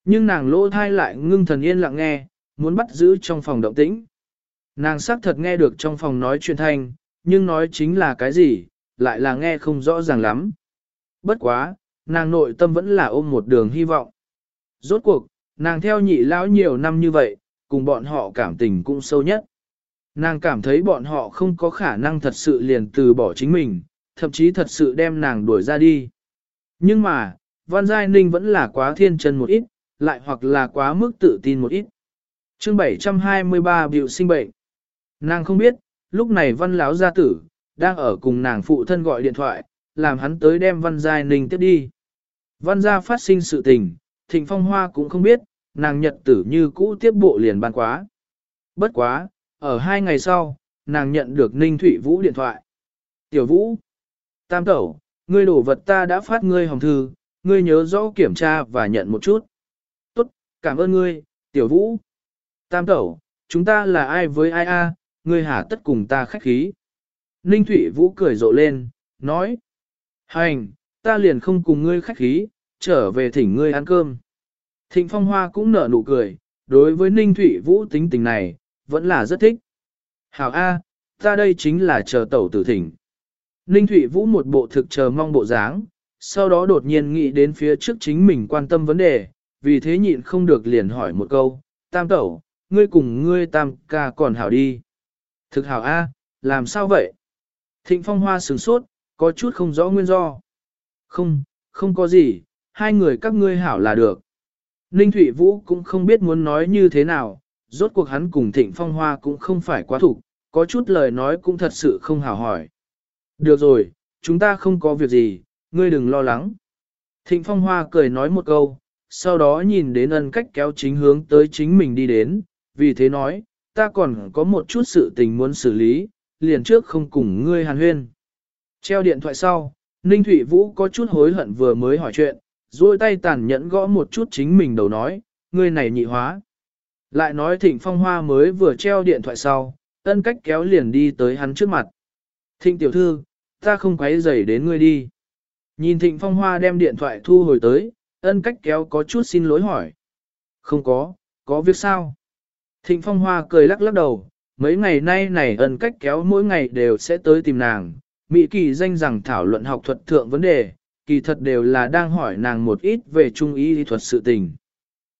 Nhưng nàng lỗ thai lại ngưng thần yên lặng nghe, muốn bắt giữ trong phòng động tĩnh. Nàng xác thật nghe được trong phòng nói chuyện thanh, nhưng nói chính là cái gì, lại là nghe không rõ ràng lắm. Bất quá, nàng nội tâm vẫn là ôm một đường hy vọng. Rốt cuộc, nàng theo nhị lão nhiều năm như vậy, cùng bọn họ cảm tình cũng sâu nhất. Nàng cảm thấy bọn họ không có khả năng thật sự liền từ bỏ chính mình, thậm chí thật sự đem nàng đuổi ra đi. Nhưng mà, Văn Giai Ninh vẫn là quá thiên chân một ít, lại hoặc là quá mức tự tin một ít. chương 723 biểu sinh bệnh. Nàng không biết, lúc này Văn Láo gia tử, đang ở cùng nàng phụ thân gọi điện thoại, làm hắn tới đem Văn Giai Ninh tiếp đi. Văn gia phát sinh sự tình, Thịnh Phong Hoa cũng không biết, nàng nhật tử như cũ tiếp bộ liền ban quá. Bất quá, ở hai ngày sau, nàng nhận được Ninh Thụy Vũ điện thoại. Tiểu Vũ, Tam Tẩu, ngươi đổ vật ta đã phát ngươi hồng thư, ngươi nhớ rõ kiểm tra và nhận một chút. Tốt, cảm ơn ngươi, Tiểu Vũ. Tam Tẩu, chúng ta là ai với ai a? ngươi hả tất cùng ta khách khí. Ninh Thụy Vũ cười rộ lên, nói. Hành, ta liền không cùng ngươi khách khí, trở về thỉnh ngươi ăn cơm. Thịnh Phong Hoa cũng nở nụ cười, đối với Ninh Thụy Vũ tính tình này, vẫn là rất thích. Hảo A, ta đây chính là chờ tẩu tử thỉnh. Ninh Thụy Vũ một bộ thực chờ mong bộ dáng, sau đó đột nhiên nghĩ đến phía trước chính mình quan tâm vấn đề, vì thế nhịn không được liền hỏi một câu, tam tẩu, ngươi cùng ngươi tam ca còn hảo đi. Thực hảo A, làm sao vậy? Thịnh phong hoa sửng sốt, có chút không rõ nguyên do. Không, không có gì, hai người các ngươi hảo là được. Ninh Thụy Vũ cũng không biết muốn nói như thế nào, rốt cuộc hắn cùng Thịnh Phong Hoa cũng không phải quá thủ, có chút lời nói cũng thật sự không hảo hỏi. Được rồi, chúng ta không có việc gì, ngươi đừng lo lắng. Thịnh Phong Hoa cười nói một câu, sau đó nhìn đến ân cách kéo chính hướng tới chính mình đi đến, vì thế nói, ta còn có một chút sự tình muốn xử lý, liền trước không cùng ngươi hàn huyên. Treo điện thoại sau, Ninh Thụy Vũ có chút hối hận vừa mới hỏi chuyện, duỗi tay tàn nhẫn gõ một chút chính mình đầu nói, ngươi này nhị hóa. Lại nói thịnh phong hoa mới vừa treo điện thoại sau, ân cách kéo liền đi tới hắn trước mặt. Thịnh tiểu thư, ta không quấy rầy đến ngươi đi. Nhìn thịnh phong hoa đem điện thoại thu hồi tới, ân cách kéo có chút xin lỗi hỏi. Không có, có việc sao? Thịnh phong hoa cười lắc lắc đầu, mấy ngày nay này ân cách kéo mỗi ngày đều sẽ tới tìm nàng. Mỹ kỳ danh rằng thảo luận học thuật thượng vấn đề, kỳ thật đều là đang hỏi nàng một ít về trung ý lý thuật sự tình.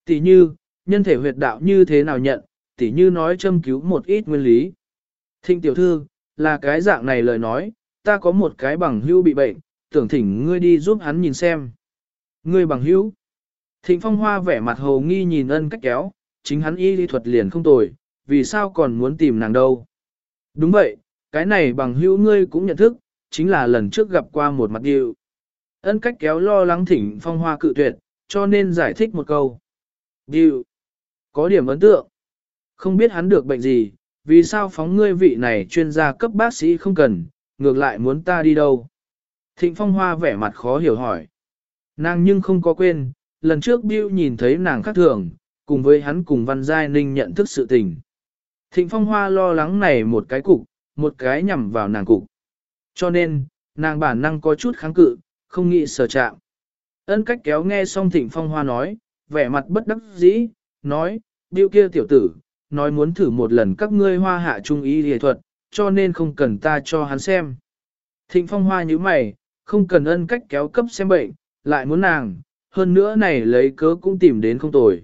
Tỷ như, nhân thể huyệt đạo như thế nào nhận, tỷ như nói châm cứu một ít nguyên lý. Thịnh tiểu thư, là cái dạng này lời nói, ta có một cái bằng hữu bị bệnh, tưởng thỉnh ngươi đi giúp hắn nhìn xem. Ngươi bằng hữu. Thịnh phong hoa vẻ mặt hồ nghi nhìn ân cách kéo, chính hắn y lý thuật liền không tồi, vì sao còn muốn tìm nàng đâu. Đúng vậy, cái này bằng hữu ngươi cũng nhận thức, chính là lần trước gặp qua một mặt điệu. Ân cách kéo lo lắng thỉnh phong hoa cự tuyệt, cho nên giải thích một câu. Điệu. Có điểm ấn tượng. Không biết hắn được bệnh gì, vì sao phóng ngươi vị này chuyên gia cấp bác sĩ không cần, ngược lại muốn ta đi đâu. Thịnh phong hoa vẻ mặt khó hiểu hỏi. Nàng nhưng không có quên, lần trước Bill nhìn thấy nàng khác thường, cùng với hắn cùng Văn Giai Ninh nhận thức sự tình. Thịnh phong hoa lo lắng này một cái cục, một cái nhằm vào nàng cục. Cho nên, nàng bản năng có chút kháng cự, không nghĩ sở chạm. Ân cách kéo nghe xong thịnh phong hoa nói, vẻ mặt bất đắc dĩ, nói, Bill kia tiểu tử, nói muốn thử một lần các ngươi hoa hạ trung ý y thuật, cho nên không cần ta cho hắn xem. Thịnh phong hoa như mày, không cần ân cách kéo cấp xem bệnh, lại muốn nàng, hơn nữa này lấy cớ cũng tìm đến không tồi.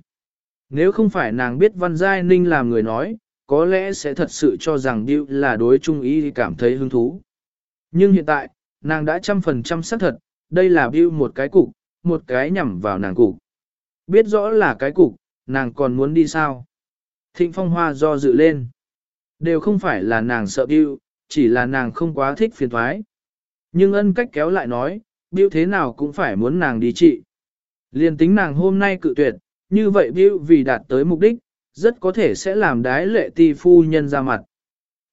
Nếu không phải nàng biết Văn Giai Ninh làm người nói, có lẽ sẽ thật sự cho rằng Điệu là đối trung ý cảm thấy hứng thú. Nhưng hiện tại, nàng đã trăm phần trăm xác thật, đây là Bill một cái cục, một cái nhằm vào nàng cục. Biết rõ là cái cục, nàng còn muốn đi sao? Thịnh phong hoa do dự lên. Đều không phải là nàng sợ Bill, chỉ là nàng không quá thích phiền thoái. Nhưng ân cách kéo lại nói, Bill thế nào cũng phải muốn nàng đi trị. Liên tính nàng hôm nay cự tuyệt, như vậy Bill vì đạt tới mục đích, rất có thể sẽ làm đái lệ ti phu nhân ra mặt.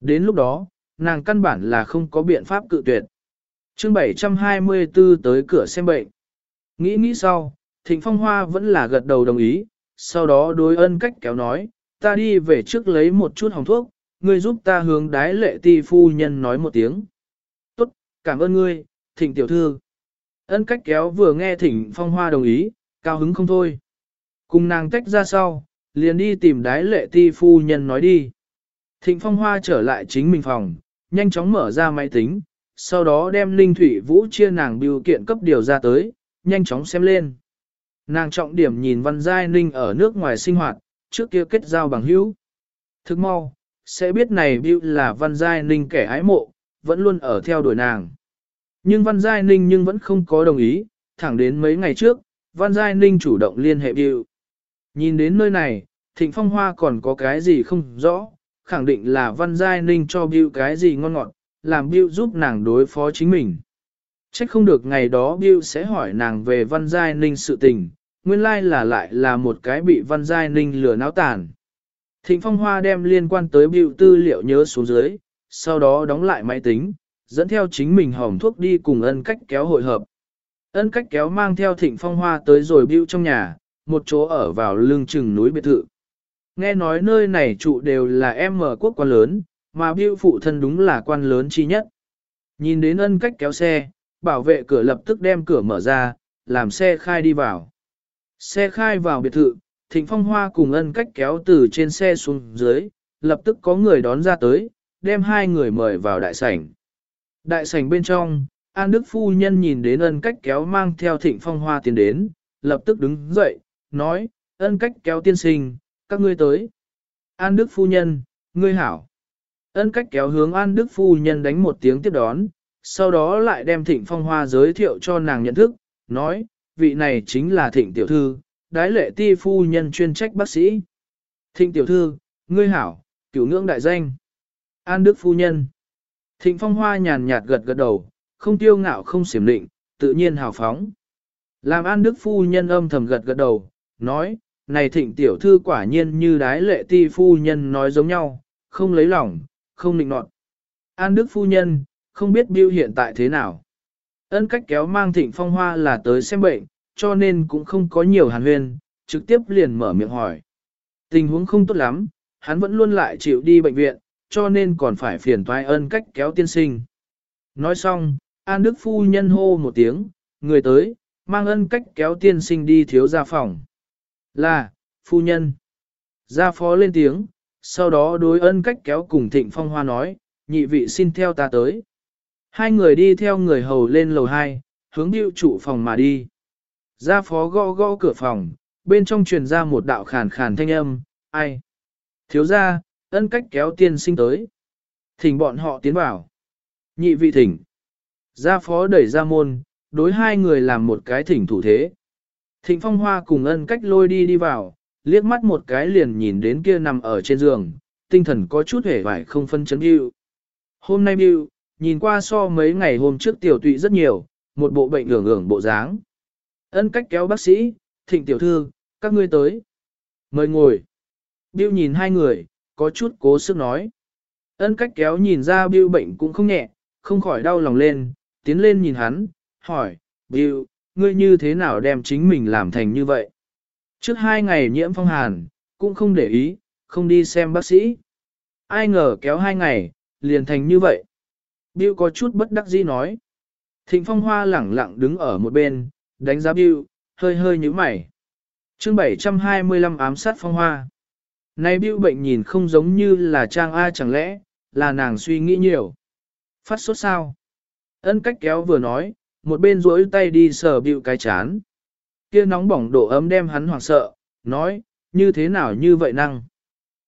Đến lúc đó, nàng căn bản là không có biện pháp cự tuyệt. chương 724 tới cửa xem bệnh. Nghĩ nghĩ sau, Thịnh Phong Hoa vẫn là gật đầu đồng ý, sau đó đối ân cách kéo nói, ta đi về trước lấy một chút hồng thuốc, ngươi giúp ta hướng đái lệ ti phu nhân nói một tiếng. Tốt, cảm ơn ngươi, thịnh tiểu thư. Ân cách kéo vừa nghe thịnh phong hoa đồng ý, cao hứng không thôi. Cùng nàng tách ra sau, liền đi tìm đái lệ ti phu nhân nói đi. Thịnh phong hoa trở lại chính mình phòng, nhanh chóng mở ra máy tính, sau đó đem linh thủy vũ chia nàng biểu kiện cấp điều ra tới, nhanh chóng xem lên. Nàng trọng điểm nhìn văn giai ninh ở nước ngoài sinh hoạt, trước kia kết giao bằng hữu. Thức mau, sẽ biết này Bill là Văn Giai Ninh kẻ ái mộ, vẫn luôn ở theo đuổi nàng. Nhưng Văn Giai Ninh nhưng vẫn không có đồng ý, thẳng đến mấy ngày trước, Văn Giai Ninh chủ động liên hệ Bill. Nhìn đến nơi này, Thịnh Phong Hoa còn có cái gì không rõ, khẳng định là Văn Giai Ninh cho Bill cái gì ngon ngọt, làm Bill giúp nàng đối phó chính mình. Trách không được ngày đó Bill sẽ hỏi nàng về Văn Giai Ninh sự tình, nguyên lai là lại là một cái bị Văn Giai Ninh lừa náo tàn. Thịnh Phong Hoa đem liên quan tới Bill tư liệu nhớ xuống dưới, sau đó đóng lại máy tính, dẫn theo chính mình hỏng thuốc đi cùng ân cách kéo hội hợp. Ân cách kéo mang theo Thịnh Phong Hoa tới rồi Bill trong nhà, một chỗ ở vào lưng chừng núi biệt thự. Nghe nói nơi này trụ đều là em mở quốc quan lớn, mà Bill phụ thân đúng là quan lớn chi nhất. Nhìn đến ân cách kéo xe, bảo vệ cửa lập tức đem cửa mở ra, làm xe khai đi vào. Xe khai vào biệt thự, Thịnh Phong Hoa cùng ân cách kéo từ trên xe xuống dưới, lập tức có người đón ra tới, đem hai người mời vào đại sảnh. Đại sảnh bên trong, An Đức Phu Nhân nhìn đến ân cách kéo mang theo Thịnh Phong Hoa tiến đến, lập tức đứng dậy, nói, ân cách kéo tiên sinh, các ngươi tới. An Đức Phu Nhân, ngươi hảo. Ân cách kéo hướng An Đức Phu Nhân đánh một tiếng tiếp đón, sau đó lại đem Thịnh Phong Hoa giới thiệu cho nàng nhận thức, nói, vị này chính là Thịnh Tiểu Thư, đái lệ ti phu nhân chuyên trách bác sĩ. Thịnh tiểu thư, ngươi hảo, cửu ngưỡng đại danh. An Đức phu nhân. Thịnh phong hoa nhàn nhạt gật gật đầu, không tiêu ngạo không xiểm định, tự nhiên hào phóng. Làm An Đức phu nhân âm thầm gật gật đầu, nói, này thịnh tiểu thư quả nhiên như đái lệ ti phu nhân nói giống nhau, không lấy lòng, không định nọt. An Đức phu nhân, không biết Bill hiện tại thế nào. Ân cách kéo mang thịnh phong hoa là tới xem bệnh, cho nên cũng không có nhiều hàn huyên, trực tiếp liền mở miệng hỏi. Tình huống không tốt lắm, hắn vẫn luôn lại chịu đi bệnh viện, cho nên còn phải phiền toái ân cách kéo tiên sinh. Nói xong, An Đức Phu nhân hô một tiếng, người tới, mang ân cách kéo tiên sinh đi thiếu gia phòng. Là, Phu nhân. Gia phó lên tiếng, sau đó đối ân cách kéo cùng thịnh phong hoa nói, nhị vị xin theo ta tới. Hai người đi theo người hầu lên lầu hai, hướng điệu trụ phòng mà đi. Gia phó gõ gõ cửa phòng, bên trong truyền ra một đạo khàn khàn thanh âm, ai? Thiếu gia, ân cách kéo tiên sinh tới. Thỉnh bọn họ tiến vào. Nhị vị thỉnh. Gia phó đẩy ra môn, đối hai người làm một cái thỉnh thủ thế. Thịnh phong hoa cùng ân cách lôi đi đi vào, liếc mắt một cái liền nhìn đến kia nằm ở trên giường, tinh thần có chút hề vải không phân chấn yêu. Hôm nay yêu, nhìn qua so mấy ngày hôm trước tiểu tụy rất nhiều, một bộ bệnh ưởng ưởng bộ dáng. Ân cách kéo bác sĩ, thịnh tiểu thư, các ngươi tới. Mời ngồi. biêu nhìn hai người, có chút cố sức nói. Ân cách kéo nhìn ra biêu bệnh cũng không nhẹ, không khỏi đau lòng lên, tiến lên nhìn hắn, hỏi, biêu ngươi như thế nào đem chính mình làm thành như vậy? Trước hai ngày nhiễm phong hàn, cũng không để ý, không đi xem bác sĩ. Ai ngờ kéo hai ngày, liền thành như vậy. Bill có chút bất đắc dĩ nói. Thịnh phong hoa lẳng lặng đứng ở một bên, đánh giá Bill, hơi hơi nhíu mày. chương 725 ám sát phong hoa. Này Bill bệnh nhìn không giống như là trang A chẳng lẽ, là nàng suy nghĩ nhiều. Phát sốt sao? Ân cách kéo vừa nói, một bên duỗi tay đi sờ Bill cái chán. Kia nóng bỏng độ ấm đem hắn hoảng sợ, nói, như thế nào như vậy năng.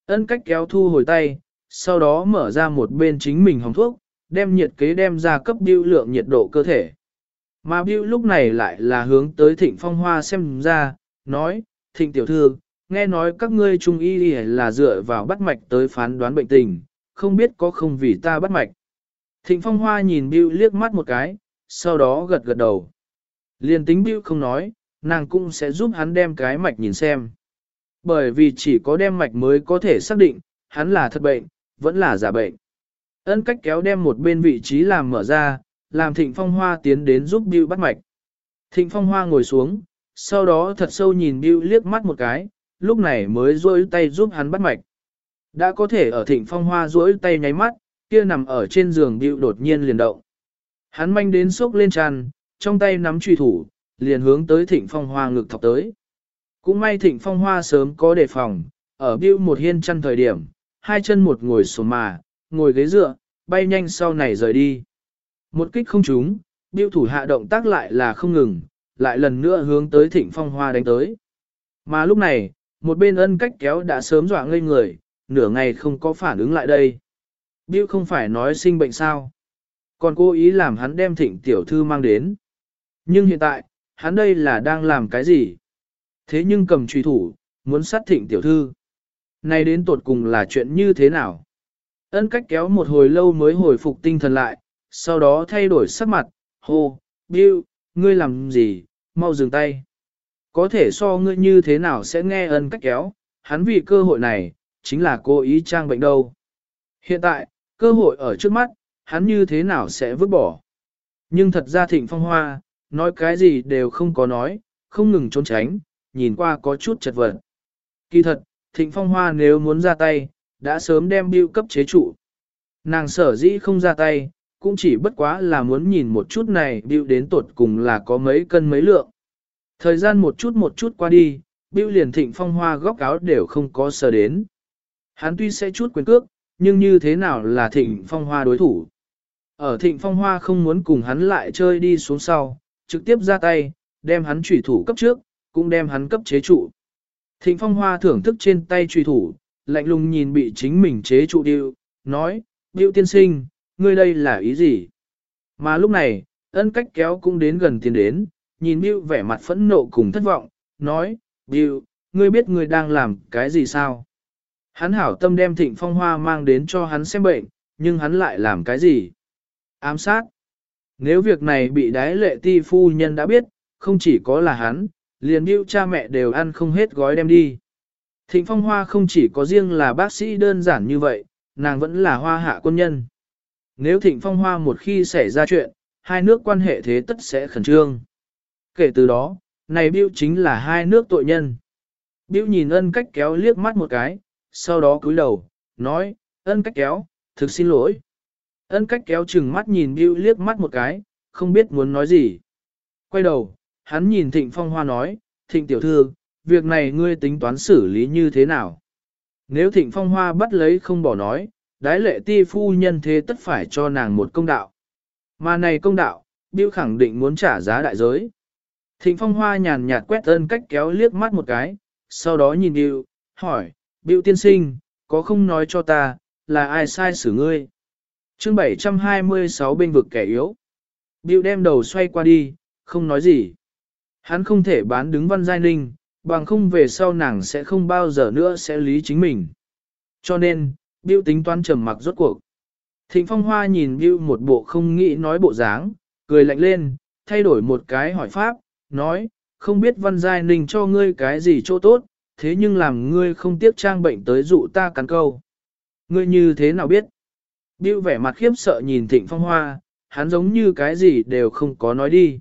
Ân cách kéo thu hồi tay, sau đó mở ra một bên chính mình hồng thuốc, đem nhiệt kế đem ra cấp biêu lượng nhiệt độ cơ thể. Mà biêu lúc này lại là hướng tới thịnh phong hoa xem ra, nói, thịnh tiểu thư, nghe nói các ngươi trung y là dựa vào bắt mạch tới phán đoán bệnh tình, không biết có không vì ta bắt mạch. Thịnh phong hoa nhìn biêu liếc mắt một cái, sau đó gật gật đầu. Liên tính biêu không nói, nàng cũng sẽ giúp hắn đem cái mạch nhìn xem. Bởi vì chỉ có đem mạch mới có thể xác định, hắn là thật bệnh, vẫn là giả bệnh. Ân cách kéo đem một bên vị trí làm mở ra, làm thịnh phong hoa tiến đến giúp Bill bắt mạch. Thịnh phong hoa ngồi xuống, sau đó thật sâu nhìn Bill liếc mắt một cái, lúc này mới duỗi tay giúp hắn bắt mạch. Đã có thể ở thịnh phong hoa duỗi tay nháy mắt, kia nằm ở trên giường Bill đột nhiên liền động. Hắn manh đến sốc lên tràn, trong tay nắm truy thủ, liền hướng tới thịnh phong hoa ngực thọc tới. Cũng may thịnh phong hoa sớm có đề phòng, ở Bill một hiên chăn thời điểm, hai chân một ngồi xuống mà, ngồi ghế dựa, bay nhanh sau này rời đi. Một kích không trúng, biêu thủ hạ động tác lại là không ngừng, lại lần nữa hướng tới thịnh phong hoa đánh tới. Mà lúc này, một bên ân cách kéo đã sớm dọa ngây người, nửa ngày không có phản ứng lại đây. Biêu không phải nói sinh bệnh sao. Còn cố ý làm hắn đem thịnh tiểu thư mang đến. Nhưng hiện tại, hắn đây là đang làm cái gì? Thế nhưng cầm truy thủ, muốn sát thịnh tiểu thư. Này đến tột cùng là chuyện như thế nào? Ân cách kéo một hồi lâu mới hồi phục tinh thần lại, sau đó thay đổi sắc mặt, hô, Bill, ngươi làm gì, mau dừng tay. Có thể so ngươi như thế nào sẽ nghe ân cách kéo, hắn vì cơ hội này, chính là cố ý trang bệnh đâu. Hiện tại, cơ hội ở trước mắt, hắn như thế nào sẽ vứt bỏ. Nhưng thật ra thịnh phong hoa, nói cái gì đều không có nói, không ngừng trốn tránh, nhìn qua có chút chật vật. Kỳ thật, thịnh phong hoa nếu muốn ra tay, đã sớm đem Bill cấp chế trụ. Nàng sở dĩ không ra tay, cũng chỉ bất quá là muốn nhìn một chút này Bill đến tột cùng là có mấy cân mấy lượng. Thời gian một chút một chút qua đi, Bill liền thịnh phong hoa góc áo đều không có sờ đến. Hắn tuy sẽ chút quyền cước, nhưng như thế nào là thịnh phong hoa đối thủ. Ở thịnh phong hoa không muốn cùng hắn lại chơi đi xuống sau, trực tiếp ra tay, đem hắn trùy thủ cấp trước, cũng đem hắn cấp chế trụ. Thịnh phong hoa thưởng thức trên tay trùy thủ, lạnh lùng nhìn bị chính mình chế trụ điệu, nói, điệu tiên sinh, ngươi đây là ý gì? Mà lúc này, ân cách kéo cũng đến gần tiền đến, nhìn điệu vẻ mặt phẫn nộ cùng thất vọng, nói, điệu, ngươi biết ngươi đang làm cái gì sao? Hắn hảo tâm đem thịnh phong hoa mang đến cho hắn xem bệnh, nhưng hắn lại làm cái gì? Ám sát. Nếu việc này bị đái lệ ti phu nhân đã biết, không chỉ có là hắn, liền điệu cha mẹ đều ăn không hết gói đem đi. Thịnh Phong Hoa không chỉ có riêng là bác sĩ đơn giản như vậy, nàng vẫn là hoa hạ quân nhân. Nếu Thịnh Phong Hoa một khi xảy ra chuyện, hai nước quan hệ thế tất sẽ khẩn trương. Kể từ đó, này Biểu chính là hai nước tội nhân. Biểu nhìn ân cách kéo liếc mắt một cái, sau đó cúi đầu, nói, ân cách kéo, thực xin lỗi. Ân cách kéo chừng mắt nhìn Biểu liếc mắt một cái, không biết muốn nói gì. Quay đầu, hắn nhìn Thịnh Phong Hoa nói, Thịnh tiểu thư, việc này ngươi tính toán xử lý như thế nào? Nếu thịnh phong hoa bắt lấy không bỏ nói, đái lệ ti phu nhân thế tất phải cho nàng một công đạo. Mà này công đạo, Bill khẳng định muốn trả giá đại giới. Thịnh phong hoa nhàn nhạt quét ơn cách kéo liếc mắt một cái, sau đó nhìn Bill, hỏi, Bill tiên sinh, có không nói cho ta, là ai sai xử ngươi? chương 726 bên vực kẻ yếu. Bill đem đầu xoay qua đi, không nói gì. Hắn không thể bán đứng Văn Giai Ninh, bằng không về sau nàng sẽ không bao giờ nữa sẽ lý chính mình. Cho nên, Biêu tính toán trầm mặc rốt cuộc. Thịnh Phong Hoa nhìn Biêu một bộ không nghĩ nói bộ dáng, cười lạnh lên, thay đổi một cái hỏi pháp, nói, không biết Văn Giai Ninh cho ngươi cái gì chỗ tốt, thế nhưng làm ngươi không tiếc trang bệnh tới dụ ta cắn câu. Ngươi như thế nào biết? Biêu vẻ mặt khiếp sợ nhìn Thịnh Phong Hoa, hắn giống như cái gì đều không có nói đi.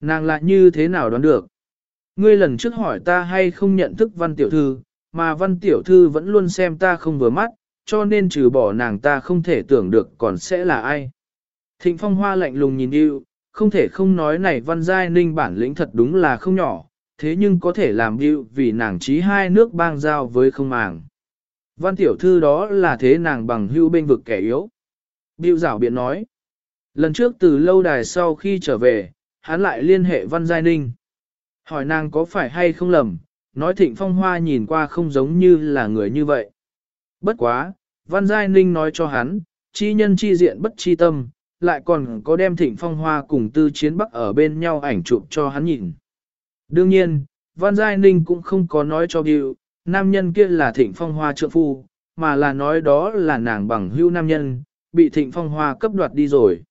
Nàng lại như thế nào đoán được? Ngươi lần trước hỏi ta hay không nhận thức văn tiểu thư, mà văn tiểu thư vẫn luôn xem ta không vừa mắt, cho nên trừ bỏ nàng ta không thể tưởng được còn sẽ là ai. Thịnh phong hoa lạnh lùng nhìn yêu, không thể không nói này văn giai ninh bản lĩnh thật đúng là không nhỏ, thế nhưng có thể làm yêu vì nàng trí hai nước bang giao với không màng. Văn tiểu thư đó là thế nàng bằng hưu bên vực kẻ yếu. Biêu giảo biện nói. Lần trước từ lâu đài sau khi trở về, hắn lại liên hệ Văn Giai Ninh. Hỏi nàng có phải hay không lầm, nói thịnh phong hoa nhìn qua không giống như là người như vậy. Bất quá, Văn Giai Ninh nói cho hắn, chi nhân chi diện bất chi tâm, lại còn có đem thịnh phong hoa cùng tư chiến bắc ở bên nhau ảnh chụp cho hắn nhìn. Đương nhiên, Văn Giai Ninh cũng không có nói cho Bill, nam nhân kia là thịnh phong hoa trượng phu, mà là nói đó là nàng bằng hưu nam nhân, bị thịnh phong hoa cấp đoạt đi rồi.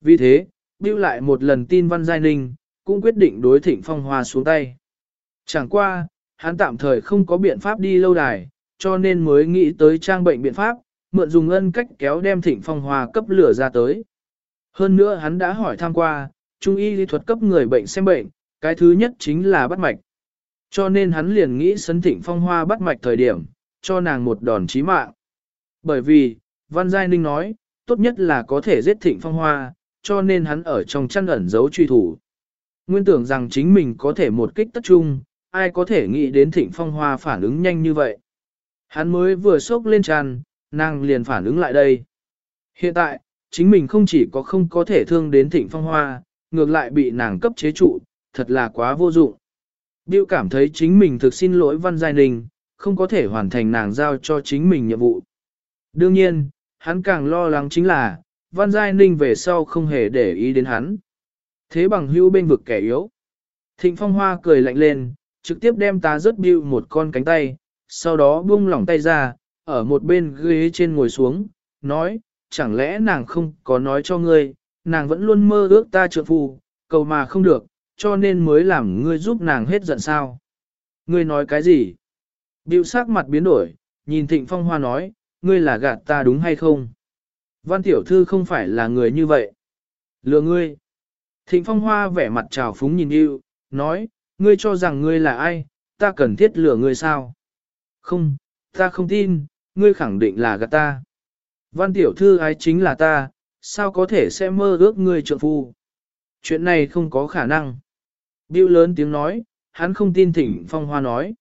Vì thế, Bill lại một lần tin Văn Giai Ninh, cũng quyết định đối thịnh phong hoa xuống tay. Chẳng qua, hắn tạm thời không có biện pháp đi lâu đài, cho nên mới nghĩ tới trang bệnh biện pháp, mượn dùng ân cách kéo đem thịnh phong hoa cấp lửa ra tới. Hơn nữa hắn đã hỏi tham qua, trung y lý thuật cấp người bệnh xem bệnh, cái thứ nhất chính là bắt mạch. Cho nên hắn liền nghĩ sấn thịnh phong hoa bắt mạch thời điểm, cho nàng một đòn chí mạng. Bởi vì, Văn Giai Ninh nói, tốt nhất là có thể giết thịnh phong hoa, cho nên hắn ở trong chăn ẩn giấu truy thủ. Nguyên tưởng rằng chính mình có thể một kích tất trung, ai có thể nghĩ đến thịnh phong hoa phản ứng nhanh như vậy. Hắn mới vừa sốc lên tràn, nàng liền phản ứng lại đây. Hiện tại, chính mình không chỉ có không có thể thương đến thịnh phong hoa, ngược lại bị nàng cấp chế trụ, thật là quá vô dụng. Điệu cảm thấy chính mình thực xin lỗi Văn Giai Ninh, không có thể hoàn thành nàng giao cho chính mình nhiệm vụ. Đương nhiên, hắn càng lo lắng chính là, Văn Giai Ninh về sau không hề để ý đến hắn. Thế bằng hưu bên vực kẻ yếu. Thịnh Phong Hoa cười lạnh lên, trực tiếp đem ta rớt bưu một con cánh tay, sau đó buông lỏng tay ra, ở một bên ghế trên ngồi xuống, nói, chẳng lẽ nàng không có nói cho ngươi, nàng vẫn luôn mơ ước ta trượng phù, cầu mà không được, cho nên mới làm ngươi giúp nàng hết giận sao. Ngươi nói cái gì? Bill sắc mặt biến đổi, nhìn Thịnh Phong Hoa nói, ngươi là gạt ta đúng hay không? Văn tiểu thư không phải là người như vậy. Lừa ngươi. Thịnh phong hoa vẻ mặt trào phúng nhìn yêu, nói, ngươi cho rằng ngươi là ai, ta cần thiết lừa ngươi sao? Không, ta không tin, ngươi khẳng định là gạt ta. Văn tiểu thư ái chính là ta, sao có thể sẽ mơ ước ngươi trượng phu? Chuyện này không có khả năng. Bill lớn tiếng nói, hắn không tin thịnh phong hoa nói.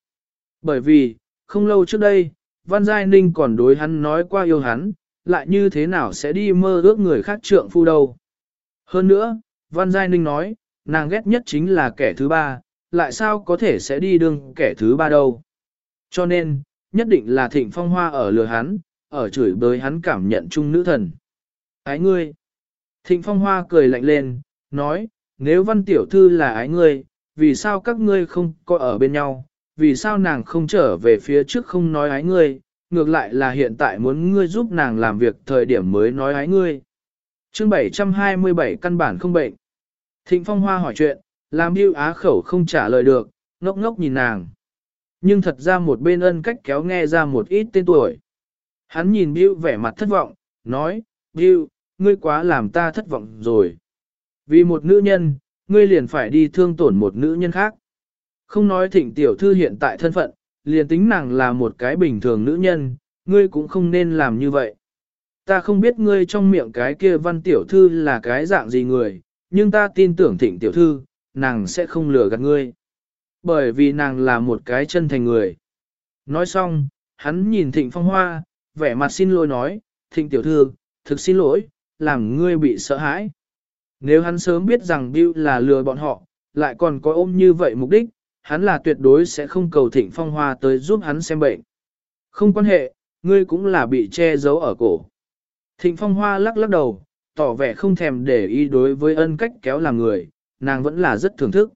Bởi vì, không lâu trước đây, Văn Giai Ninh còn đối hắn nói qua yêu hắn, lại như thế nào sẽ đi mơ ước người khác trượng phu đâu. Hơn nữa, Văn Giai Ninh nói, nàng ghét nhất chính là kẻ thứ ba, lại sao có thể sẽ đi đương kẻ thứ ba đâu. Cho nên, nhất định là thịnh phong hoa ở lừa hắn, ở chửi bới hắn cảm nhận chung nữ thần. Ái ngươi! Thịnh phong hoa cười lạnh lên, nói, nếu văn tiểu thư là ái ngươi, vì sao các ngươi không có ở bên nhau, vì sao nàng không trở về phía trước không nói ái ngươi, ngược lại là hiện tại muốn ngươi giúp nàng làm việc thời điểm mới nói ái ngươi. chương 727 căn bản không bệnh. Thịnh Phong Hoa hỏi chuyện, làm hưu Á khẩu không trả lời được, ngốc ngốc nhìn nàng. Nhưng thật ra một bên ân cách kéo nghe ra một ít tên tuổi. Hắn nhìn Bill vẻ mặt thất vọng, nói, Bill, ngươi quá làm ta thất vọng rồi. Vì một nữ nhân, ngươi liền phải đi thương tổn một nữ nhân khác. Không nói thịnh tiểu thư hiện tại thân phận, liền tính nàng là một cái bình thường nữ nhân, ngươi cũng không nên làm như vậy. Ta không biết ngươi trong miệng cái kia văn tiểu thư là cái dạng gì người, nhưng ta tin tưởng thịnh tiểu thư, nàng sẽ không lừa gạt ngươi. Bởi vì nàng là một cái chân thành người. Nói xong, hắn nhìn thịnh phong hoa, vẻ mặt xin lỗi nói, thịnh tiểu thư, thực xin lỗi, làm ngươi bị sợ hãi. Nếu hắn sớm biết rằng Bill là lừa bọn họ, lại còn có ôm như vậy mục đích, hắn là tuyệt đối sẽ không cầu thịnh phong hoa tới giúp hắn xem bệnh. Không quan hệ, ngươi cũng là bị che giấu ở cổ. Thịnh phong hoa lắc lắc đầu, tỏ vẻ không thèm để ý đối với ân cách kéo làm người, nàng vẫn là rất thưởng thức.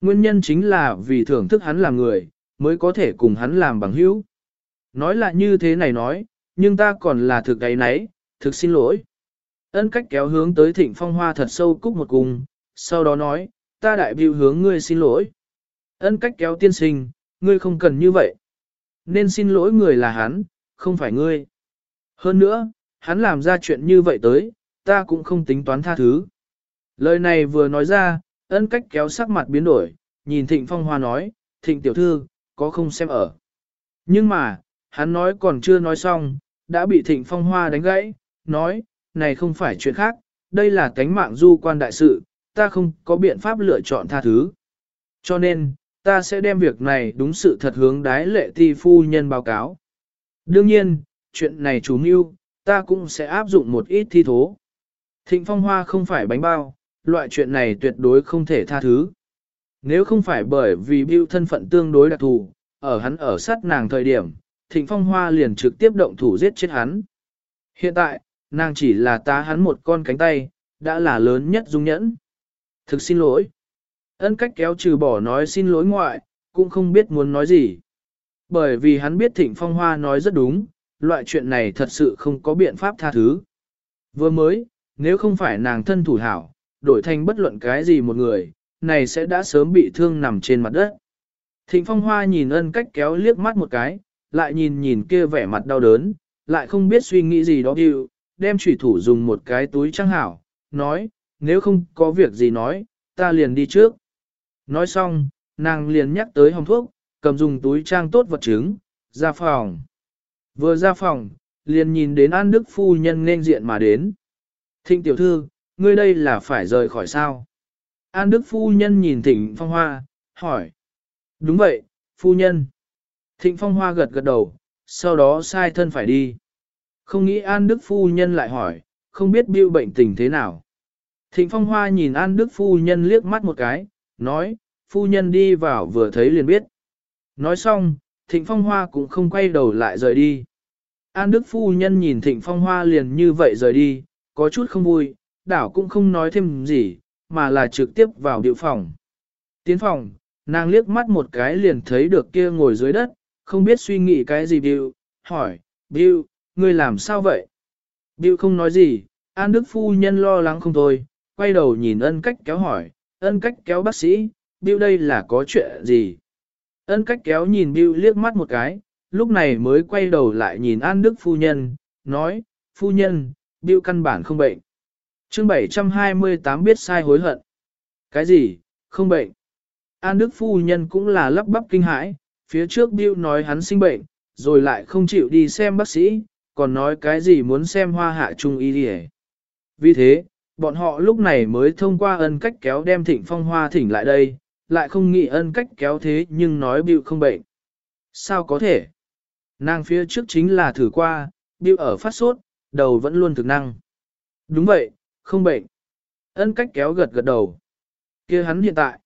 Nguyên nhân chính là vì thưởng thức hắn làm người, mới có thể cùng hắn làm bằng hữu. Nói là như thế này nói, nhưng ta còn là thực ấy nấy, thực xin lỗi. Ân cách kéo hướng tới thịnh phong hoa thật sâu cúc một cùng, sau đó nói, ta đại biểu hướng ngươi xin lỗi. Ân cách kéo tiên sinh, ngươi không cần như vậy. Nên xin lỗi người là hắn, không phải ngươi. Hơn nữa, hắn làm ra chuyện như vậy tới, ta cũng không tính toán tha thứ. Lời này vừa nói ra, ân cách kéo sắc mặt biến đổi, nhìn thịnh phong hoa nói, thịnh tiểu thư, có không xem ở. Nhưng mà, hắn nói còn chưa nói xong, đã bị thịnh phong hoa đánh gãy, nói, này không phải chuyện khác, đây là cánh mạng du quan đại sự, ta không có biện pháp lựa chọn tha thứ. Cho nên, ta sẽ đem việc này đúng sự thật hướng đái lệ ti phu nhân báo cáo. Đương nhiên, chuyện này chú mưu, ta cũng sẽ áp dụng một ít thi thố. Thịnh phong hoa không phải bánh bao, loại chuyện này tuyệt đối không thể tha thứ. Nếu không phải bởi vì Bưu thân phận tương đối đặc thù, ở hắn ở sát nàng thời điểm, Thịnh Phong Hoa liền trực tiếp động thủ giết chết hắn. Hiện tại, nàng chỉ là tá hắn một con cánh tay, đã là lớn nhất dung nhẫn. Thực xin lỗi. Ân cách kéo trừ bỏ nói xin lỗi ngoại, cũng không biết muốn nói gì. Bởi vì hắn biết Thịnh Phong Hoa nói rất đúng, loại chuyện này thật sự không có biện pháp tha thứ. Vừa mới, nếu không phải nàng thân thủ hảo, đổi thành bất luận cái gì một người, này sẽ đã sớm bị thương nằm trên mặt đất. Thịnh Phong Hoa nhìn ân cách kéo liếc mắt một cái, lại nhìn nhìn kia vẻ mặt đau đớn, lại không biết suy nghĩ gì đó điệu, đem chủy thủ dùng một cái túi trăng hảo, nói, nếu không có việc gì nói, ta liền đi trước. Nói xong, nàng liền nhắc tới hồng thuốc, cầm dùng túi trang tốt vật chứng, ra phòng. Vừa ra phòng, liền nhìn đến An Đức Phu Nhân nên diện mà đến. Thịnh tiểu thư, ngươi đây là phải rời khỏi sao? An Đức Phu Nhân nhìn Thịnh Phong Hoa, hỏi. Đúng vậy, Phu Nhân. Thịnh Phong Hoa gật gật đầu, sau đó sai thân phải đi. Không nghĩ An Đức Phu Nhân lại hỏi, không biết biêu bệnh tình thế nào. Thịnh Phong Hoa nhìn An Đức Phu Nhân liếc mắt một cái, nói, Phu Nhân đi vào vừa thấy liền biết. Nói xong, Thịnh Phong Hoa cũng không quay đầu lại rời đi. An Đức Phu Nhân nhìn Thịnh Phong Hoa liền như vậy rời đi, có chút không vui, đảo cũng không nói thêm gì, mà là trực tiếp vào điệu phòng. Tiến phòng, nàng liếc mắt một cái liền thấy được kia ngồi dưới đất, không biết suy nghĩ cái gì Bill, hỏi, Bill, ngươi làm sao vậy? Bill không nói gì, An Đức Phu Nhân lo lắng không thôi, quay đầu nhìn ân cách kéo hỏi, ân cách kéo bác sĩ, Bill đây là có chuyện gì? Ân cách kéo nhìn Bill liếc mắt một cái, lúc này mới quay đầu lại nhìn An Đức Phu Nhân, nói, Phu Nhân, Bill căn bản không bệnh. chương 728 biết sai hối hận. Cái gì, không bệnh? An Đức Phu Nhân cũng là lắp bắp kinh hãi, phía trước Bill nói hắn sinh bệnh, rồi lại không chịu đi xem bác sĩ, còn nói cái gì muốn xem hoa hạ trung y đi Vì thế, bọn họ lúc này mới thông qua ân cách kéo đem thịnh phong hoa thỉnh lại đây, lại không nghĩ ân cách kéo thế nhưng nói Bill không bệnh. Sao có thể? Nàng phía trước chính là thử qua, Bill ở phát sốt, đầu vẫn luôn thực năng. Đúng vậy, không bệnh. Ân cách kéo gật gật đầu. kia hắn hiện tại.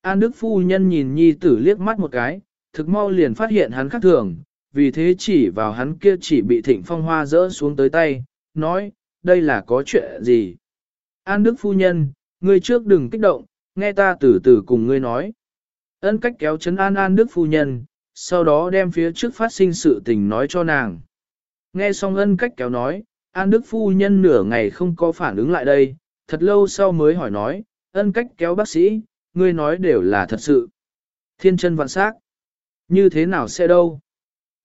An Đức Phu Nhân nhìn nhi tử liếc mắt một cái, thực mau liền phát hiện hắn khác thường, vì thế chỉ vào hắn kia chỉ bị thịnh phong hoa rỡ xuống tới tay, nói, đây là có chuyện gì. An Đức Phu Nhân, ngươi trước đừng kích động, nghe ta từ từ cùng ngươi nói. Ân cách kéo chấn an An Đức Phu Nhân, sau đó đem phía trước phát sinh sự tình nói cho nàng. Nghe xong ân cách kéo nói, An Đức Phu Nhân nửa ngày không có phản ứng lại đây, thật lâu sau mới hỏi nói, ân cách kéo bác sĩ, ngươi nói đều là thật sự. Thiên chân vạn sắc. Như thế nào sẽ đâu?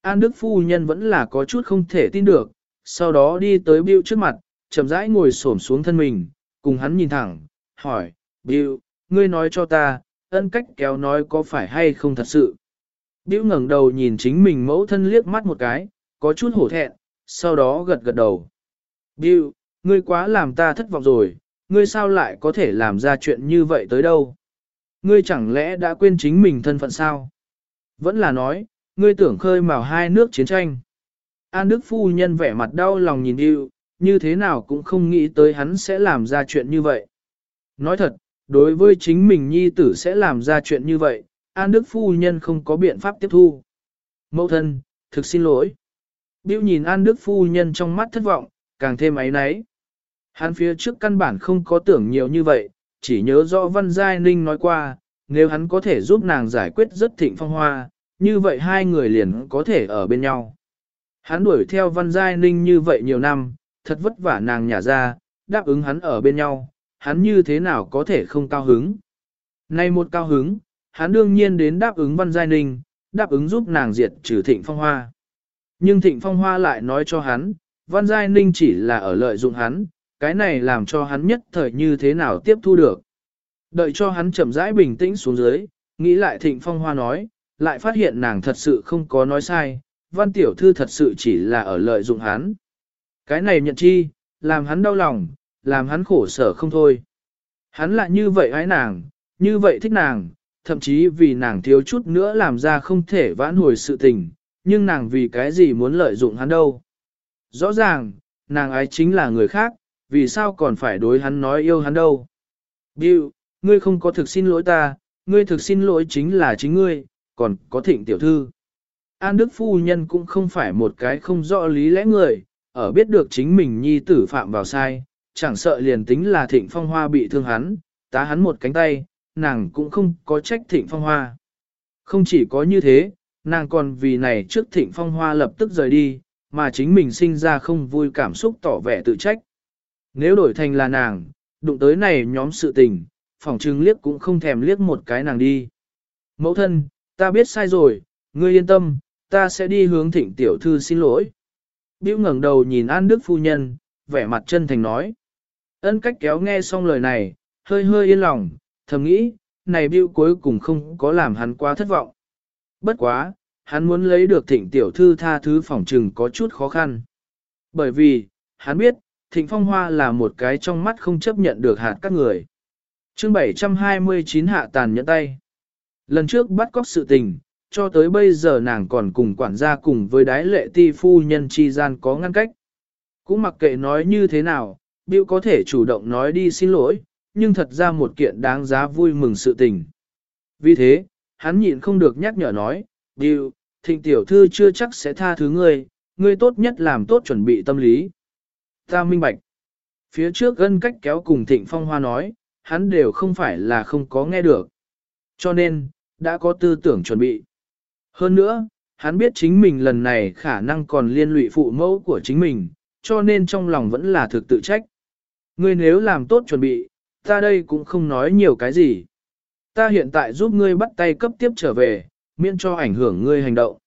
An Đức Phu Nhân vẫn là có chút không thể tin được, sau đó đi tới Bill trước mặt, chậm rãi ngồi xổm xuống thân mình, cùng hắn nhìn thẳng, hỏi, Bill, ngươi nói cho ta, ân cách kéo nói có phải hay không thật sự? Bill ngẩng đầu nhìn chính mình mẫu thân liếc mắt một cái, có chút hổ thẹn, sau đó gật gật đầu. Bill, ngươi quá làm ta thất vọng rồi, ngươi sao lại có thể làm ra chuyện như vậy tới đâu? Ngươi chẳng lẽ đã quên chính mình thân phận sao? Vẫn là nói, ngươi tưởng khơi mào hai nước chiến tranh. An Đức Phu Nhân vẻ mặt đau lòng nhìn Bill, như thế nào cũng không nghĩ tới hắn sẽ làm ra chuyện như vậy. Nói thật, đối với chính mình nhi tử sẽ làm ra chuyện như vậy, An Đức Phu Nhân không có biện pháp tiếp thu. Mẫu thân, thực xin lỗi. Biêu nhìn An Đức Phu Nhân trong mắt thất vọng, càng thêm ấy náy. Hắn phía trước căn bản không có tưởng nhiều như vậy, chỉ nhớ rõ Văn Giai Ninh nói qua, nếu hắn có thể giúp nàng giải quyết rất thịnh phong hoa, như vậy hai người liền có thể ở bên nhau. Hắn đuổi theo Văn Giai Ninh như vậy nhiều năm, thật vất vả nàng nhả ra, đáp ứng hắn ở bên nhau, hắn như thế nào có thể không cao hứng. Nay một cao hứng, hắn đương nhiên đến đáp ứng Văn Giai Ninh, đáp ứng giúp nàng diệt trừ thịnh phong hoa. Nhưng thịnh phong hoa lại nói cho hắn, Văn Giai Ninh chỉ là ở lợi dụng hắn, cái này làm cho hắn nhất thời như thế nào tiếp thu được. Đợi cho hắn chậm rãi bình tĩnh xuống dưới, nghĩ lại thịnh phong hoa nói, lại phát hiện nàng thật sự không có nói sai, văn tiểu thư thật sự chỉ là ở lợi dụng hắn. Cái này nhận chi, làm hắn đau lòng, làm hắn khổ sở không thôi. Hắn lại như vậy ái nàng, như vậy thích nàng, thậm chí vì nàng thiếu chút nữa làm ra không thể vãn hồi sự tình, nhưng nàng vì cái gì muốn lợi dụng hắn đâu. Rõ ràng, nàng ấy chính là người khác, vì sao còn phải đối hắn nói yêu hắn đâu. Bill, ngươi không có thực xin lỗi ta, ngươi thực xin lỗi chính là chính ngươi, còn có thịnh tiểu thư. An Đức Phu Nhân cũng không phải một cái không rõ lý lẽ người, ở biết được chính mình nhi tử phạm vào sai, chẳng sợ liền tính là thịnh phong hoa bị thương hắn, tá hắn một cánh tay, nàng cũng không có trách thịnh phong hoa. Không chỉ có như thế, nàng còn vì này trước thịnh phong hoa lập tức rời đi, mà chính mình sinh ra không vui cảm xúc tỏ vẻ tự trách. Nếu đổi thành là nàng, đụng tới này nhóm sự tình, phỏng trưng liếc cũng không thèm liếc một cái nàng đi. Mẫu thân, ta biết sai rồi, ngươi yên tâm, ta sẽ đi hướng thịnh tiểu thư xin lỗi. Biểu ngẩng đầu nhìn An Đức phu nhân, vẻ mặt chân thành nói. Ân cách kéo nghe xong lời này, hơi hơi yên lòng, thầm nghĩ, này Biểu cuối cùng không có làm hắn quá thất vọng. Bất quá, hắn muốn lấy được thịnh tiểu thư tha thứ phỏng trừng có chút khó khăn. Bởi vì, hắn biết, thịnh phong hoa là một cái trong mắt không chấp nhận được hạt các người. chương 729 hạ tàn nhẫn tay. Lần trước bắt cóc sự tình, cho tới bây giờ nàng còn cùng quản gia cùng với đái lệ ti phu nhân chi gian có ngăn cách. Cũng mặc kệ nói như thế nào, Bill có thể chủ động nói đi xin lỗi, nhưng thật ra một kiện đáng giá vui mừng sự tình. Vì thế, hắn nhịn không được nhắc nhở nói, Điều, thịnh tiểu thư chưa chắc sẽ tha thứ ngươi, ngươi tốt nhất làm tốt chuẩn bị tâm lý. Ta minh bạch. Phía trước gân cách kéo cùng thịnh phong hoa nói, hắn đều không phải là không có nghe được. Cho nên, đã có tư tưởng chuẩn bị. Hơn nữa, hắn biết chính mình lần này khả năng còn liên lụy phụ mẫu của chính mình, cho nên trong lòng vẫn là thực tự trách. Ngươi nếu làm tốt chuẩn bị, ta đây cũng không nói nhiều cái gì. Ta hiện tại giúp ngươi bắt tay cấp tiếp trở về, miễn cho ảnh hưởng ngươi hành động.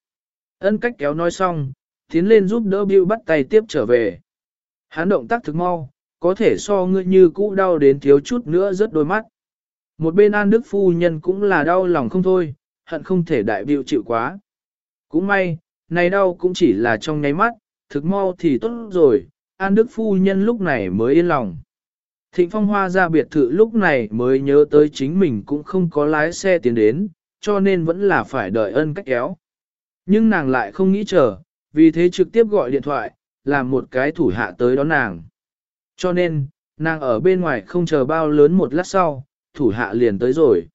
Ân cách kéo nói xong, tiến lên giúp đỡ Bill bắt tay tiếp trở về. Hắn động tác thực mau, có thể so ngươi như cũ đau đến thiếu chút nữa rớt đôi mắt. Một bên An Đức Phu Nhân cũng là đau lòng không thôi, hận không thể đại biểu chịu quá. Cũng may, này đau cũng chỉ là trong nháy mắt, thực mau thì tốt rồi, An Đức Phu Nhân lúc này mới yên lòng. Thịnh Phong Hoa ra biệt thự lúc này mới nhớ tới chính mình cũng không có lái xe tiến đến, cho nên vẫn là phải đợi ân cách kéo. Nhưng nàng lại không nghĩ chờ, vì thế trực tiếp gọi điện thoại, làm một cái thủ hạ tới đón nàng. Cho nên, nàng ở bên ngoài không chờ bao lớn một lát sau, thủ hạ liền tới rồi.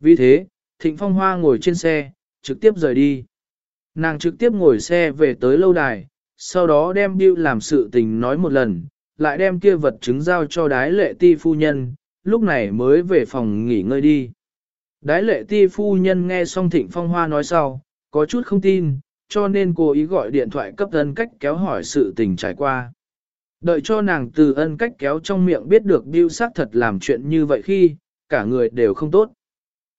Vì thế, Thịnh Phong Hoa ngồi trên xe, trực tiếp rời đi. Nàng trực tiếp ngồi xe về tới lâu đài, sau đó đem Bill làm sự tình nói một lần, lại đem kia vật chứng giao cho đái lệ ti phu nhân, lúc này mới về phòng nghỉ ngơi đi. Đái lệ ti phu nhân nghe xong Thịnh Phong Hoa nói sau, có chút không tin, cho nên cô ý gọi điện thoại cấp ân cách kéo hỏi sự tình trải qua. Đợi cho nàng từ ân cách kéo trong miệng biết được Biêu xác thật làm chuyện như vậy khi, cả người đều không tốt.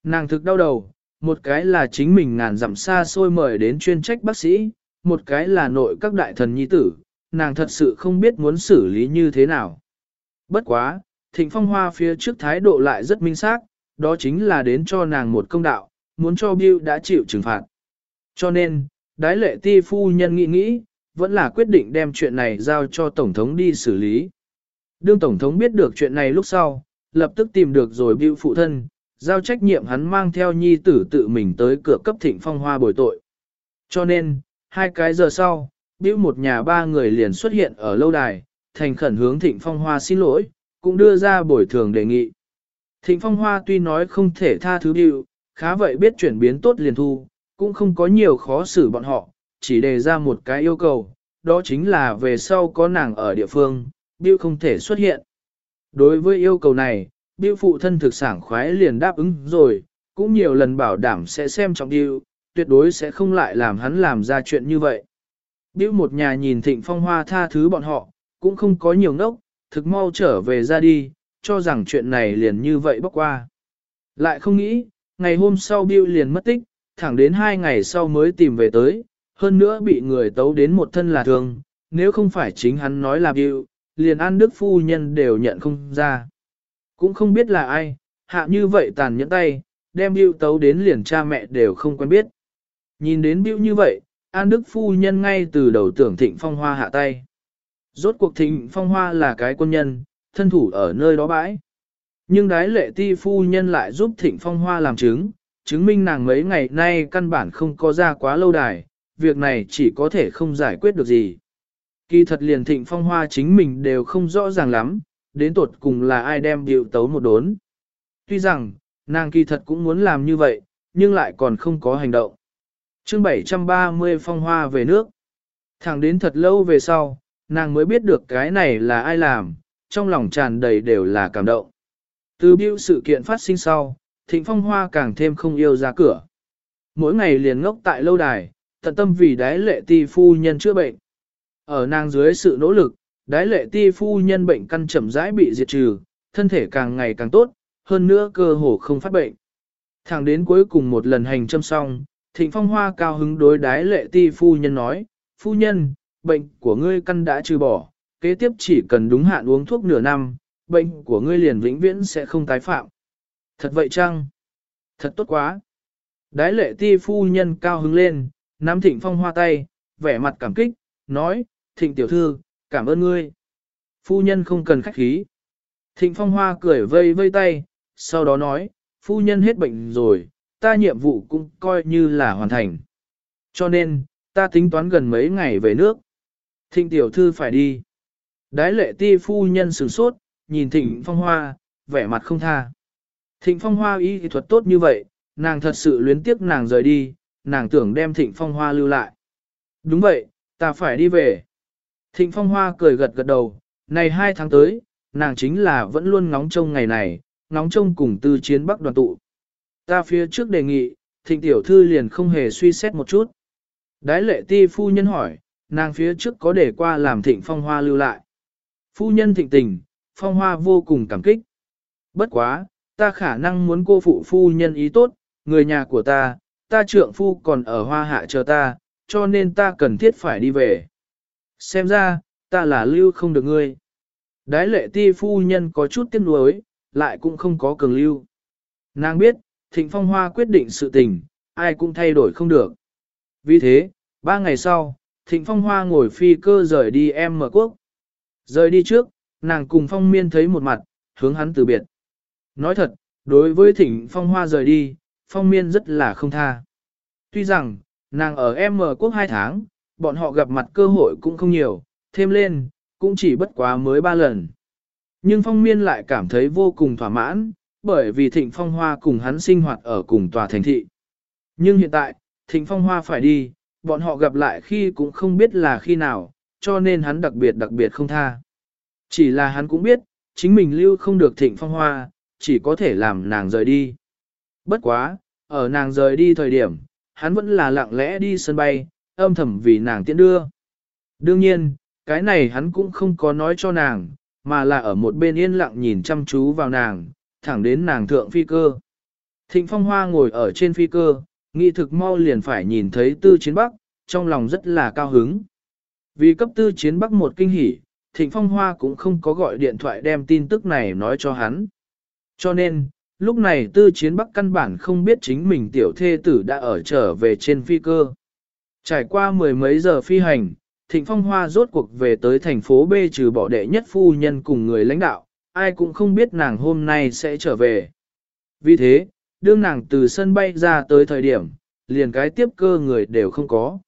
Nàng thực đau đầu, một cái là chính mình ngàn dặm xa xôi mời đến chuyên trách bác sĩ, một cái là nội các đại thần nhi tử, nàng thật sự không biết muốn xử lý như thế nào. Bất quá, thịnh phong hoa phía trước thái độ lại rất minh xác, đó chính là đến cho nàng một công đạo, muốn cho Bill đã chịu trừng phạt. Cho nên, đái lệ ti phu nhân nghĩ nghĩ, vẫn là quyết định đem chuyện này giao cho Tổng thống đi xử lý. Đương Tổng thống biết được chuyện này lúc sau, lập tức tìm được rồi Bill phụ thân, giao trách nhiệm hắn mang theo nhi tử tự mình tới cửa cấp thịnh phong hoa bồi tội. Cho nên, hai cái giờ sau, Biểu một nhà ba người liền xuất hiện ở lâu đài, thành khẩn hướng thịnh phong hoa xin lỗi, cũng đưa ra bồi thường đề nghị. Thịnh phong hoa tuy nói không thể tha thứ Biểu, khá vậy biết chuyển biến tốt liền thu, cũng không có nhiều khó xử bọn họ, chỉ đề ra một cái yêu cầu, đó chính là về sau có nàng ở địa phương, Biểu không thể xuất hiện. Đối với yêu cầu này, Biểu phụ thân thực sản khoái liền đáp ứng rồi, cũng nhiều lần bảo đảm sẽ xem trọng Biểu, tuyệt đối sẽ không lại làm hắn làm ra chuyện như vậy. Biểu một nhà nhìn thịnh phong hoa tha thứ bọn họ, cũng không có nhiều ngốc, thực mau trở về ra đi, cho rằng chuyện này liền như vậy bóc qua. Lại không nghĩ, ngày hôm sau Bill liền mất tích, thẳng đến hai ngày sau mới tìm về tới, hơn nữa bị người tấu đến một thân là thường, nếu không phải chính hắn nói là Bill, liền An Đức Phu Nhân đều nhận không ra. Cũng không biết là ai, hạ như vậy tàn nhẫn tay, đem Bill tấu đến liền cha mẹ đều không quen biết. Nhìn đến Bill như vậy, An Đức Phu Nhân ngay từ đầu tưởng thịnh phong hoa hạ tay. Rốt cuộc thịnh phong hoa là cái quân nhân, thân thủ ở nơi đó bãi. Nhưng đái lệ ti phu nhân lại giúp thịnh phong hoa làm chứng, chứng minh nàng mấy ngày nay căn bản không có ra quá lâu đài, việc này chỉ có thể không giải quyết được gì. Kỳ thật liền thịnh phong hoa chính mình đều không rõ ràng lắm, đến tột cùng là ai đem điệu tấu một đốn. Tuy rằng, nàng kỳ thật cũng muốn làm như vậy, nhưng lại còn không có hành động chương 730 phong hoa về nước. Thẳng đến thật lâu về sau, nàng mới biết được cái này là ai làm, trong lòng tràn đầy đều là cảm động. Từ biêu sự kiện phát sinh sau, thịnh phong hoa càng thêm không yêu ra cửa. Mỗi ngày liền ngốc tại lâu đài, tận tâm vì đái lệ ti phu nhân chữa bệnh. Ở nàng dưới sự nỗ lực, đái lệ ti phu nhân bệnh căn chậm rãi bị diệt trừ, thân thể càng ngày càng tốt, hơn nữa cơ hồ không phát bệnh. Thẳng đến cuối cùng một lần hành châm xong, thịnh phong hoa cao hứng đối đái lệ ti phu nhân nói, phu nhân, bệnh của ngươi căn đã trừ bỏ, kế tiếp chỉ cần đúng hạn uống thuốc nửa năm, bệnh của ngươi liền vĩnh viễn sẽ không tái phạm. Thật vậy chăng? Thật tốt quá. Đái lệ ti phu nhân cao hứng lên, nắm thịnh phong hoa tay, vẻ mặt cảm kích, nói, thịnh tiểu thư, cảm ơn ngươi. Phu nhân không cần khách khí. Thịnh phong hoa cười vây vây tay, sau đó nói, phu nhân hết bệnh rồi, ta nhiệm vụ cũng coi như là hoàn thành. Cho nên, ta tính toán gần mấy ngày về nước. Thịnh tiểu thư phải đi. Đái lệ ti phu nhân sửng sốt, nhìn thịnh phong hoa, vẻ mặt không tha. Thịnh phong hoa y thuật tốt như vậy, nàng thật sự luyến tiếc nàng rời đi, nàng tưởng đem thịnh phong hoa lưu lại. Đúng vậy, ta phải đi về. Thịnh phong hoa cười gật gật đầu, này hai tháng tới, nàng chính là vẫn luôn ngóng trông ngày này, ngóng trông cùng tư chiến bắc đoàn tụ. Ta phía trước đề nghị, thịnh tiểu thư liền không hề suy xét một chút. Đái lệ ti phu nhân hỏi, nàng phía trước có để qua làm thịnh phong hoa lưu lại. Phu nhân thịnh tình, phong hoa vô cùng cảm kích. Bất quá, ta khả năng muốn cô phụ phu nhân ý tốt, người nhà của ta, ta trượng phu còn ở hoa hạ chờ ta, cho nên ta cần thiết phải đi về. Xem ra, ta là lưu không được ngươi. Đái lệ ti phu nhân có chút tiếc nuối, lại cũng không có cường lưu. Nàng biết, thịnh phong hoa quyết định sự tình, ai cũng thay đổi không được. Vì thế, ba ngày sau, thịnh phong hoa ngồi phi cơ rời đi em mở quốc. Rời đi trước, nàng cùng phong miên thấy một mặt, hướng hắn từ biệt. Nói thật, đối với thịnh phong hoa rời đi, phong miên rất là không tha. Tuy rằng, nàng ở em mở quốc 2 tháng, bọn họ gặp mặt cơ hội cũng không nhiều, thêm lên, cũng chỉ bất quá mới 3 lần. Nhưng phong miên lại cảm thấy vô cùng thỏa mãn, bởi vì thịnh phong hoa cùng hắn sinh hoạt ở cùng tòa thành thị. Nhưng hiện tại, thịnh phong hoa phải đi, bọn họ gặp lại khi cũng không biết là khi nào, cho nên hắn đặc biệt đặc biệt không tha. Chỉ là hắn cũng biết, chính mình lưu không được thịnh phong hoa, chỉ có thể làm nàng rời đi. Bất quá, ở nàng rời đi thời điểm, hắn vẫn là lặng lẽ đi sân bay, âm thầm vì nàng tiễn đưa. Đương nhiên, cái này hắn cũng không có nói cho nàng, mà là ở một bên yên lặng nhìn chăm chú vào nàng, thẳng đến nàng thượng phi cơ. Thịnh Phong Hoa ngồi ở trên phi cơ, nghị thực mau liền phải nhìn thấy tư chiến bắc, trong lòng rất là cao hứng. Vì cấp tư chiến bắc một kinh hỉ, Thịnh Phong Hoa cũng không có gọi điện thoại đem tin tức này nói cho hắn. Cho nên, lúc này tư chiến bắc căn bản không biết chính mình tiểu thê tử đã ở trở về trên phi cơ. Trải qua mười mấy giờ phi hành, Thịnh Phong Hoa rốt cuộc về tới thành phố B trừ bỏ đệ nhất phu nhân cùng người lãnh đạo, ai cũng không biết nàng hôm nay sẽ trở về. Vì thế, đương nàng từ sân bay ra tới thời điểm, liền cái tiếp cơ người đều không có.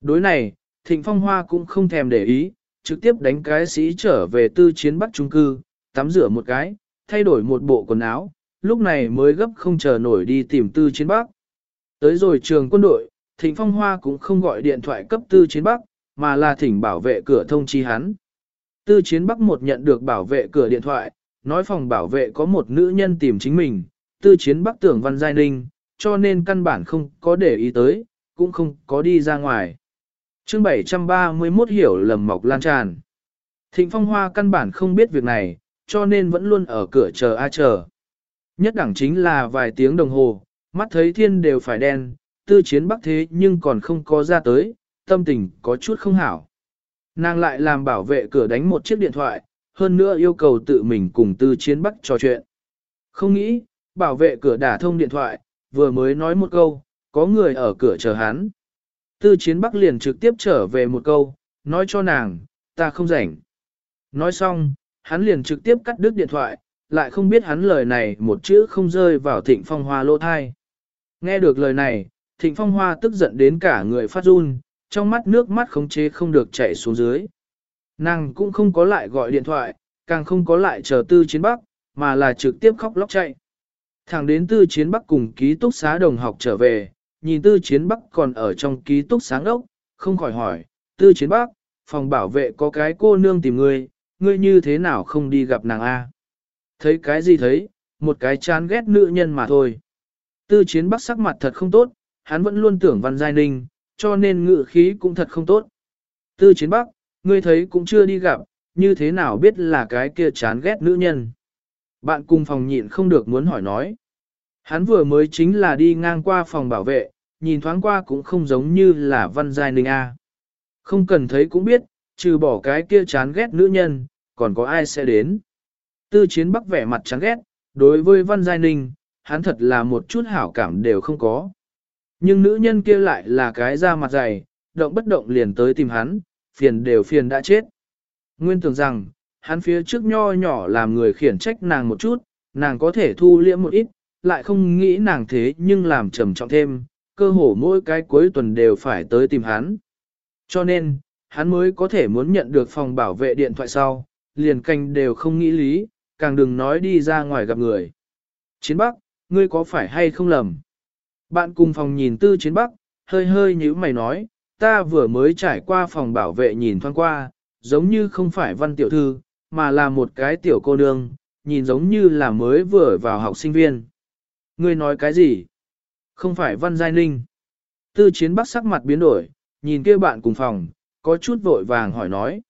Đối này, Thịnh Phong Hoa cũng không thèm để ý, trực tiếp đánh cái sĩ trở về tư chiến bắc trung cư, tắm rửa một cái, thay đổi một bộ quần áo, lúc này mới gấp không chờ nổi đi tìm tư chiến bắc. Tới rồi trường quân đội, Thịnh Phong Hoa cũng không gọi điện thoại cấp tư chiến bắc, mà là thỉnh bảo vệ cửa thông chi hắn. Tư chiến bắc một nhận được bảo vệ cửa điện thoại, nói phòng bảo vệ có một nữ nhân tìm chính mình, tư chiến bắc tưởng văn giai ninh, cho nên căn bản không có để ý tới, cũng không có đi ra ngoài. chương 731 hiểu lầm mọc lan tràn. Thịnh phong hoa căn bản không biết việc này, cho nên vẫn luôn ở cửa chờ a chờ. Nhất đẳng chính là vài tiếng đồng hồ, mắt thấy thiên đều phải đen, tư chiến bắc thế nhưng còn không có ra tới, tâm tình có chút không hảo. Nàng lại làm bảo vệ cửa đánh một chiếc điện thoại, hơn nữa yêu cầu tự mình cùng tư chiến bắc trò chuyện. Không nghĩ, bảo vệ cửa đả thông điện thoại, vừa mới nói một câu, có người ở cửa chờ hắn. Tư chiến bắc liền trực tiếp trở về một câu, nói cho nàng, ta không rảnh. Nói xong, hắn liền trực tiếp cắt đứt điện thoại, lại không biết hắn lời này một chữ không rơi vào thịnh phong hoa lô thai. Nghe được lời này, thịnh phong hoa tức giận đến cả người phát run, trong mắt nước mắt khống chế không được chảy xuống dưới. Nàng cũng không có lại gọi điện thoại, càng không có lại chờ tư chiến bắc, mà là trực tiếp khóc lóc chạy. Thẳng đến tư chiến bắc cùng ký túc xá đồng học trở về, nhìn tư chiến bắc còn ở trong ký túc sáng ốc, không khỏi hỏi, tư chiến bắc, phòng bảo vệ có cái cô nương tìm ngươi, ngươi như thế nào không đi gặp nàng A. Thấy cái gì thấy, một cái chán ghét nữ nhân mà thôi. Tư chiến bắc sắc mặt thật không tốt, hắn vẫn luôn tưởng văn giai ninh, cho nên ngự khí cũng thật không tốt. Tư chiến bắc, ngươi thấy cũng chưa đi gặp, như thế nào biết là cái kia chán ghét nữ nhân. Bạn cùng phòng nhịn không được muốn hỏi nói. Hắn vừa mới chính là đi ngang qua phòng bảo vệ, nhìn thoáng qua cũng không giống như là văn giai ninh A. Không cần thấy cũng biết, trừ bỏ cái kia chán ghét nữ nhân, còn có ai sẽ đến. Tư chiến bắc vẻ mặt chán ghét, đối với văn giai ninh, hắn thật là một chút hảo cảm đều không có. Nhưng nữ nhân kia lại là cái da mặt dày, động bất động liền tới tìm hắn, phiền đều phiền đã chết. Nguyên tưởng rằng, hắn phía trước nho nhỏ làm người khiển trách nàng một chút, nàng có thể thu liễm một ít, lại không nghĩ nàng thế nhưng làm trầm trọng thêm, cơ hồ mỗi cái cuối tuần đều phải tới tìm hắn. Cho nên, hắn mới có thể muốn nhận được phòng bảo vệ điện thoại sau, liền canh đều không nghĩ lý, càng đừng nói đi ra ngoài gặp người. Chiến Bắc, ngươi có phải hay không lầm? Bạn cùng phòng nhìn tư chiến Bắc, hơi hơi như mày nói, ta vừa mới trải qua phòng bảo vệ nhìn thoáng qua, giống như không phải văn tiểu thư, mà là một cái tiểu cô nương, nhìn giống như là mới vừa vào học sinh viên. Ngươi nói cái gì? Không phải văn giai ninh. Tư chiến bắc sắc mặt biến đổi, nhìn kia bạn cùng phòng, có chút vội vàng hỏi nói.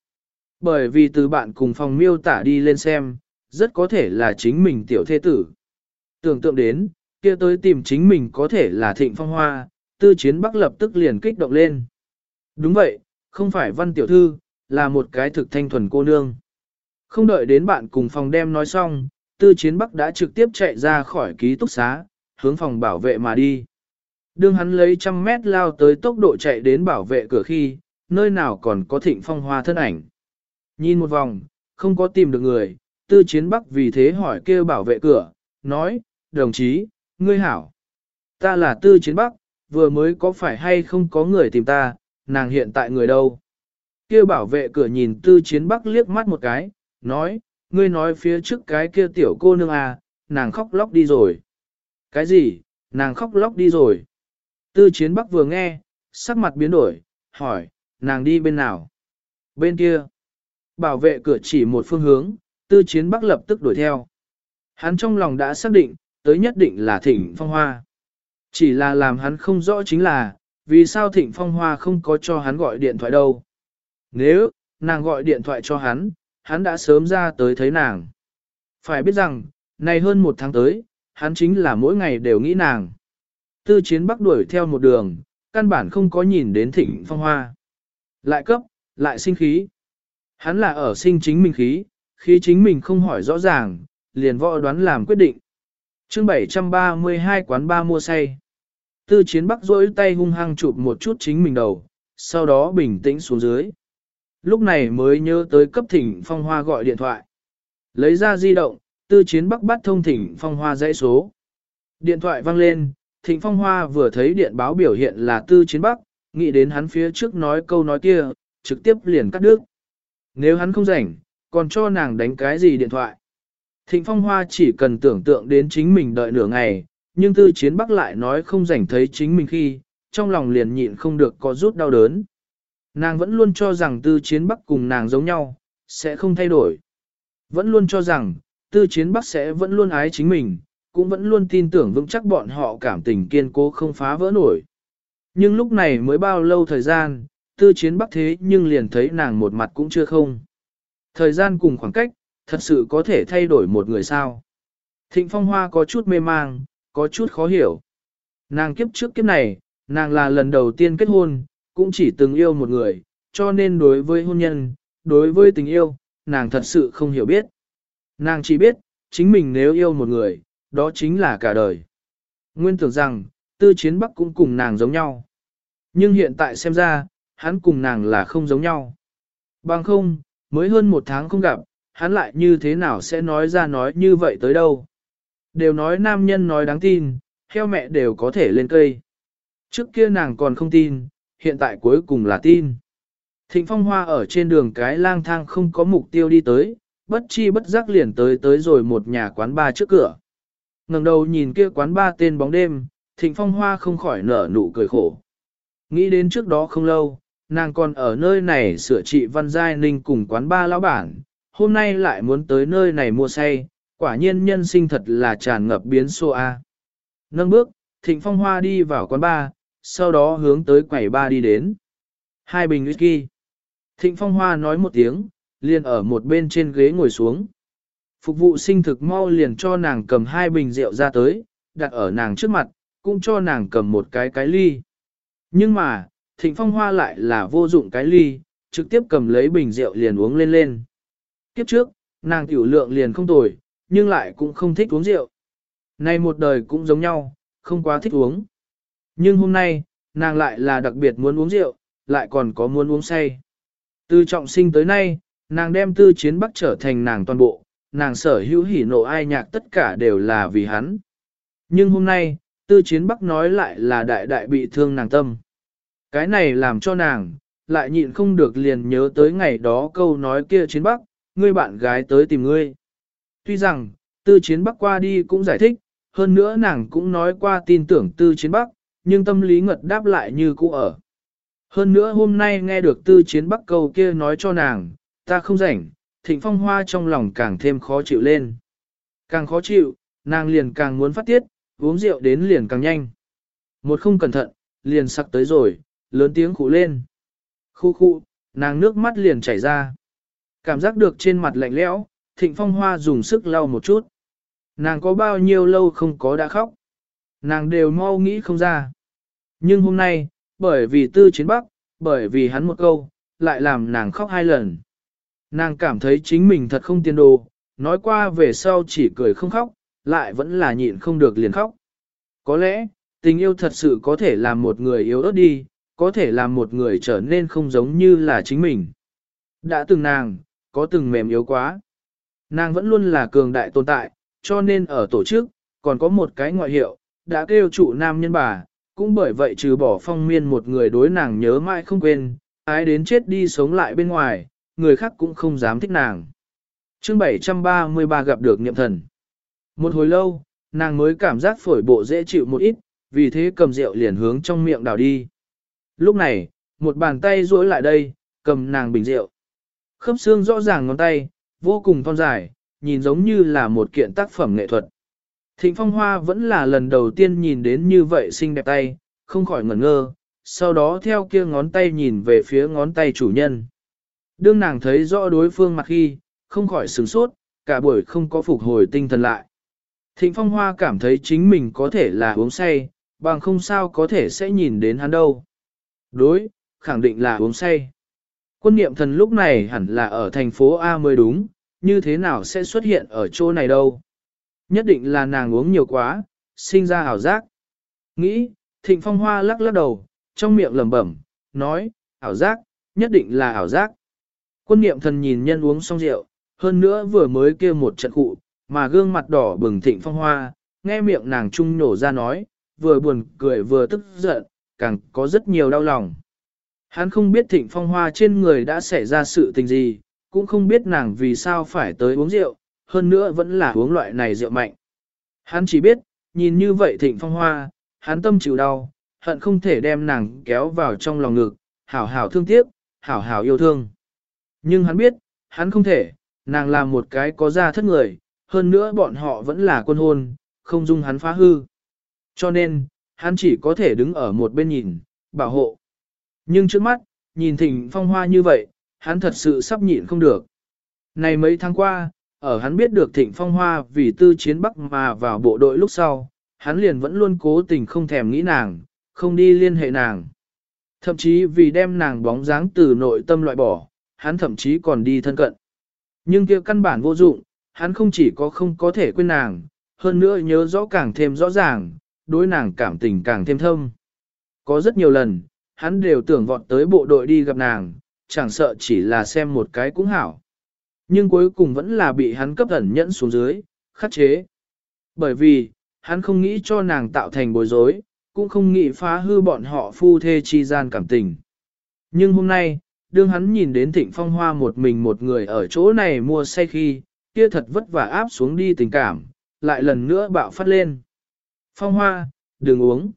Bởi vì từ bạn cùng phòng miêu tả đi lên xem, rất có thể là chính mình tiểu thế tử. Tưởng tượng đến, kia tới tìm chính mình có thể là thịnh phong hoa, tư chiến bắc lập tức liền kích động lên. Đúng vậy, không phải văn tiểu thư, là một cái thực thanh thuần cô nương. Không đợi đến bạn cùng phòng đem nói xong, tư chiến bắc đã trực tiếp chạy ra khỏi ký túc xá, hướng phòng bảo vệ mà đi. Đương hắn lấy trăm mét lao tới tốc độ chạy đến bảo vệ cửa khi, nơi nào còn có thịnh phong hoa thân ảnh. Nhìn một vòng, không có tìm được người, tư chiến bắc vì thế hỏi kêu bảo vệ cửa, nói, đồng chí, ngươi hảo. Ta là tư chiến bắc, vừa mới có phải hay không có người tìm ta, nàng hiện tại người đâu. Kia bảo vệ cửa nhìn tư chiến bắc liếc mắt một cái, nói, ngươi nói phía trước cái kia tiểu cô nương à, nàng khóc lóc đi rồi. Cái gì, nàng khóc lóc đi rồi. Tư chiến bắc vừa nghe, sắc mặt biến đổi, hỏi, nàng đi bên nào? Bên kia. Bảo vệ cửa chỉ một phương hướng, tư chiến bắc lập tức đuổi theo. Hắn trong lòng đã xác định, tới nhất định là thịnh phong hoa. Chỉ là làm hắn không rõ chính là, vì sao thịnh phong hoa không có cho hắn gọi điện thoại đâu. Nếu, nàng gọi điện thoại cho hắn, hắn đã sớm ra tới thấy nàng. Phải biết rằng, này hơn một tháng tới, hắn chính là mỗi ngày đều nghĩ nàng. Tư chiến bắc đuổi theo một đường, căn bản không có nhìn đến thịnh phong hoa. Lại cấp, lại sinh khí. Hắn là ở sinh chính mình khí, khí chính mình không hỏi rõ ràng, liền võ đoán làm quyết định chương 732 quán ba mua say. Tư chiến bắc rỗi tay hung hăng chụp một chút chính mình đầu, sau đó bình tĩnh xuống dưới. Lúc này mới nhớ tới cấp thỉnh phong hoa gọi điện thoại. Lấy ra di động, tư chiến bắc bắt thông thỉnh phong hoa dãy số. Điện thoại vang lên, thỉnh phong hoa vừa thấy điện báo biểu hiện là tư chiến bắc, nghĩ đến hắn phía trước nói câu nói kia, trực tiếp liền cắt đứt. Nếu hắn không rảnh, còn cho nàng đánh cái gì điện thoại. Thịnh phong hoa chỉ cần tưởng tượng đến chính mình đợi nửa ngày, nhưng tư chiến bắc lại nói không rảnh thấy chính mình khi, trong lòng liền nhịn không được có rút đau đớn. Nàng vẫn luôn cho rằng tư chiến bắc cùng nàng giống nhau, sẽ không thay đổi. Vẫn luôn cho rằng, tư chiến bắc sẽ vẫn luôn ái chính mình, cũng vẫn luôn tin tưởng vững chắc bọn họ cảm tình kiên cố không phá vỡ nổi. Nhưng lúc này mới bao lâu thời gian, tư chiến bắc thế nhưng liền thấy nàng một mặt cũng chưa không. Thời gian cùng khoảng cách, thật sự có thể thay đổi một người sao. Thịnh phong hoa có chút mê mang, có chút khó hiểu. Nàng kiếp trước kiếp này, nàng là lần đầu tiên kết hôn, cũng chỉ từng yêu một người, cho nên đối với hôn nhân, đối với tình yêu, nàng thật sự không hiểu biết. Nàng chỉ biết, chính mình nếu yêu một người, đó chính là cả đời. Nguyên tưởng rằng, tư chiến bắc cũng cùng nàng giống nhau. Nhưng hiện tại xem ra, hắn cùng nàng là không giống nhau. Bằng không, mới hơn một tháng không gặp, hắn lại như thế nào sẽ nói ra nói như vậy tới đâu. Đều nói nam nhân nói đáng tin, heo mẹ đều có thể lên cây. Trước kia nàng còn không tin, hiện tại cuối cùng là tin. Thịnh phong hoa ở trên đường cái lang thang không có mục tiêu đi tới, bất chi bất giác liền tới tới rồi một nhà quán ba trước cửa. ngẩng đầu nhìn kia quán ba tên bóng đêm, thịnh phong hoa không khỏi nở nụ cười khổ. Nghĩ đến trước đó không lâu, nàng còn ở nơi này sửa trị văn giai ninh cùng quán ba lão bản, hôm nay lại muốn tới nơi này mua say, quả nhiên nhân sinh thật là tràn ngập biến số A. Nâng bước, thịnh phong hoa đi vào quán ba, sau đó hướng tới quầy ba đi đến. Hai bình whisky. Thịnh phong hoa nói một tiếng, liền ở một bên trên ghế ngồi xuống. Phục vụ sinh thực mau liền cho nàng cầm hai bình rượu ra tới, đặt ở nàng trước mặt, cũng cho nàng cầm một cái cái ly. Nhưng mà, thịnh phong hoa lại là vô dụng cái ly, trực tiếp cầm lấy bình rượu liền uống lên lên. Kiếp trước, nàng tiểu lượng liền không tồi, nhưng lại cũng không thích uống rượu. Nay một đời cũng giống nhau, không quá thích uống. Nhưng hôm nay, nàng lại là đặc biệt muốn uống rượu, lại còn có muốn uống say. Từ trọng sinh tới nay, nàng đem tư chiến bắc trở thành nàng toàn bộ, nàng sở hữu hỉ nộ ai nhạc tất cả đều là vì hắn. Nhưng hôm nay, tư chiến bắc nói lại là đại đại bị thương nàng tâm. Cái này làm cho nàng, lại nhịn không được liền nhớ tới ngày đó câu nói kia chiến bắc, ngươi bạn gái tới tìm ngươi. Tuy rằng, tư chiến bắc qua đi cũng giải thích, hơn nữa nàng cũng nói qua tin tưởng tư chiến bắc, nhưng tâm lý ngật đáp lại như cũ ở. Hơn nữa hôm nay nghe được tư chiến bắc câu kia nói cho nàng, ta không rảnh, thịnh phong hoa trong lòng càng thêm khó chịu lên. Càng khó chịu, nàng liền càng muốn phát tiết, uống rượu đến liền càng nhanh. Một không cẩn thận, liền sặc tới rồi, lớn tiếng khủ lên. Khu khu, nàng nước mắt liền chảy ra. Cảm giác được trên mặt lạnh lẽo, thịnh phong hoa dùng sức lau một chút. Nàng có bao nhiêu lâu không có đã khóc. Nàng đều mau nghĩ không ra. Nhưng hôm nay, bởi vì tư chiến bắc, bởi vì hắn một câu, lại làm nàng khóc hai lần. Nàng cảm thấy chính mình thật không tiền đồ, nói qua về sau chỉ cười không khóc, lại vẫn là nhịn không được liền khóc. Có lẽ, tình yêu thật sự có thể làm một người yếu ớt đi, có thể làm một người trở nên không giống như là chính mình. Đã từng nàng, có từng mềm yếu quá. Nàng vẫn luôn là cường đại tồn tại, cho nên ở tổ chức, còn có một cái ngoại hiệu, đã kêu trụ nam nhân bà, cũng bởi vậy trừ bỏ phong miên một người đối nàng nhớ mãi không quên, ái đến chết đi sống lại bên ngoài, người khác cũng không dám thích nàng. chương 733 gặp được niệm thần. Một hồi lâu, nàng mới cảm giác phổi bộ dễ chịu một ít, vì thế cầm rượu liền hướng trong miệng đào đi. Lúc này, một bàn tay duỗi lại đây, cầm nàng bình rượu. Khớp xương rõ ràng ngón tay, vô cùng thon dài, nhìn giống như là một kiện tác phẩm nghệ thuật. Thịnh Phong Hoa vẫn là lần đầu tiên nhìn đến như vậy xinh đẹp tay, không khỏi ngẩn ngơ, sau đó theo kia ngón tay nhìn về phía ngón tay chủ nhân. Đương nàng thấy rõ đối phương mặt khi, không khỏi sửng sốt, cả buổi không có phục hồi tinh thần lại. Thịnh Phong Hoa cảm thấy chính mình có thể là uống say, bằng không sao có thể sẽ nhìn đến hắn đâu. Đối, khẳng định là uống say. Quân niệm thần lúc này hẳn là ở thành phố A mới đúng, như thế nào sẽ xuất hiện ở chỗ này đâu. Nhất định là nàng uống nhiều quá, sinh ra ảo giác. Nghĩ, thịnh phong hoa lắc lắc đầu, trong miệng lẩm bẩm, nói, ảo giác, nhất định là ảo giác. Quân niệm thần nhìn nhân uống xong rượu, hơn nữa vừa mới kêu một trận cụ, mà gương mặt đỏ bừng thịnh phong hoa, nghe miệng nàng trung nổ ra nói, vừa buồn cười vừa tức giận, càng có rất nhiều đau lòng. Hắn không biết thịnh phong hoa trên người đã xảy ra sự tình gì, cũng không biết nàng vì sao phải tới uống rượu, hơn nữa vẫn là uống loại này rượu mạnh. Hắn chỉ biết, nhìn như vậy thịnh phong hoa, hắn tâm chịu đau, hận không thể đem nàng kéo vào trong lòng ngực, hảo hảo thương tiếc, hảo hảo yêu thương. Nhưng hắn biết, hắn không thể, nàng là một cái có gia thất người, hơn nữa bọn họ vẫn là quân hôn, không dung hắn phá hư. Cho nên, hắn chỉ có thể đứng ở một bên nhìn, bảo hộ. Nhưng trước mắt, nhìn thịnh phong hoa như vậy, hắn thật sự sắp nhịn không được. Này mấy tháng qua, ở hắn biết được thịnh phong hoa vì tư chiến bắc mà vào bộ đội lúc sau, hắn liền vẫn luôn cố tình không thèm nghĩ nàng, không đi liên hệ nàng. Thậm chí vì đem nàng bóng dáng từ nội tâm loại bỏ, hắn thậm chí còn đi thân cận. Nhưng kia căn bản vô dụng, hắn không chỉ có không có thể quên nàng, hơn nữa nhớ rõ càng thêm rõ ràng, đối nàng cảm tình càng thêm thâm. Có rất nhiều lần, hắn đều tưởng vọt tới bộ đội đi gặp nàng, chẳng sợ chỉ là xem một cái cũng hảo. Nhưng cuối cùng vẫn là bị hắn cấp ẩn nhẫn xuống dưới, khắc chế. Bởi vì, hắn không nghĩ cho nàng tạo thành bối rối, cũng không nghĩ phá hư bọn họ phu thê chi gian cảm tình. Nhưng hôm nay, đương hắn nhìn đến thịnh phong hoa một mình một người ở chỗ này mua say khi, kia thật vất vả áp xuống đi tình cảm, lại lần nữa bạo phát lên. Phong hoa, đừng uống.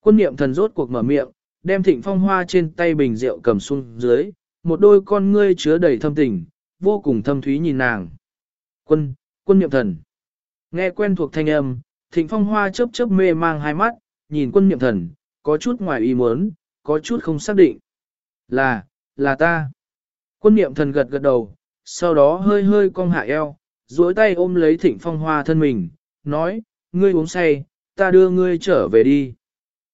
Quân niệm thần rốt cuộc mở miệng, đem thịnh phong hoa trên tay bình rượu cầm xuống dưới, một đôi con ngươi chứa đầy thâm tình, vô cùng thâm thúy nhìn nàng. Quân, quân niệm thần. Nghe quen thuộc thanh âm, thịnh phong hoa chớp chớp mê mang hai mắt, nhìn quân niệm thần, có chút ngoài ý muốn, có chút không xác định. Là, là ta. Quân niệm thần gật gật đầu, sau đó hơi hơi cong hạ eo, duỗi tay ôm lấy thịnh phong hoa thân mình, nói, ngươi uống say, ta đưa ngươi trở về đi.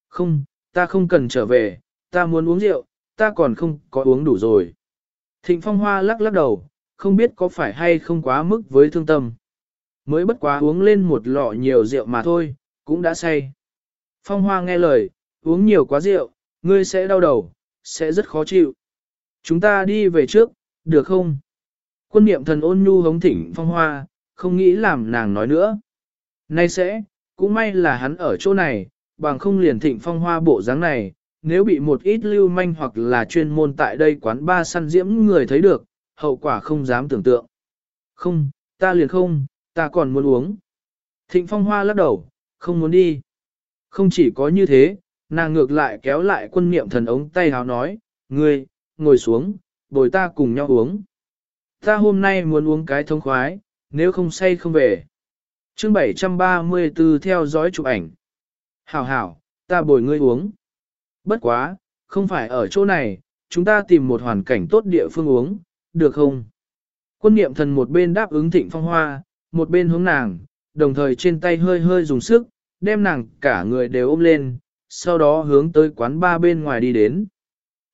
Không, ta không cần trở về, ta muốn uống rượu, ta còn không có uống đủ rồi. Thịnh phong hoa lắc lắc đầu, không biết có phải hay không quá mức với thương tâm. Mới bất quá uống lên một lọ nhiều rượu mà thôi, cũng đã say. Phong hoa nghe lời, uống nhiều quá rượu, ngươi sẽ đau đầu, sẽ rất khó chịu. Chúng ta đi về trước, được không? Quân niệm thần ôn nhu hống thỉnh phong hoa, không nghĩ làm nàng nói nữa. Nay sẽ, cũng may là hắn ở chỗ này, bằng không liền thịnh phong hoa bộ dáng này, nếu bị một ít lưu manh hoặc là chuyên môn tại đây quán ba săn diễm người thấy được, hậu quả không dám tưởng tượng. Không, ta liền không, ta còn muốn uống. Thịnh phong hoa lắc đầu, không muốn đi. Không chỉ có như thế, nàng ngược lại kéo lại quân niệm thần ống tay háo nói, ngươi, ngồi xuống, bồi ta cùng nhau uống. Ta hôm nay muốn uống cái thông khoái, nếu không say không về. chương 734 theo dõi chụp ảnh. Hảo hảo, ta bồi ngươi uống. Bất quá, không phải ở chỗ này, chúng ta tìm một hoàn cảnh tốt địa phương uống, được không? Quân niệm thần một bên đáp ứng thịnh phong hoa, một bên hướng nàng, đồng thời trên tay hơi hơi dùng sức, đem nàng cả người đều ôm lên, sau đó hướng tới quán ba bên ngoài đi đến.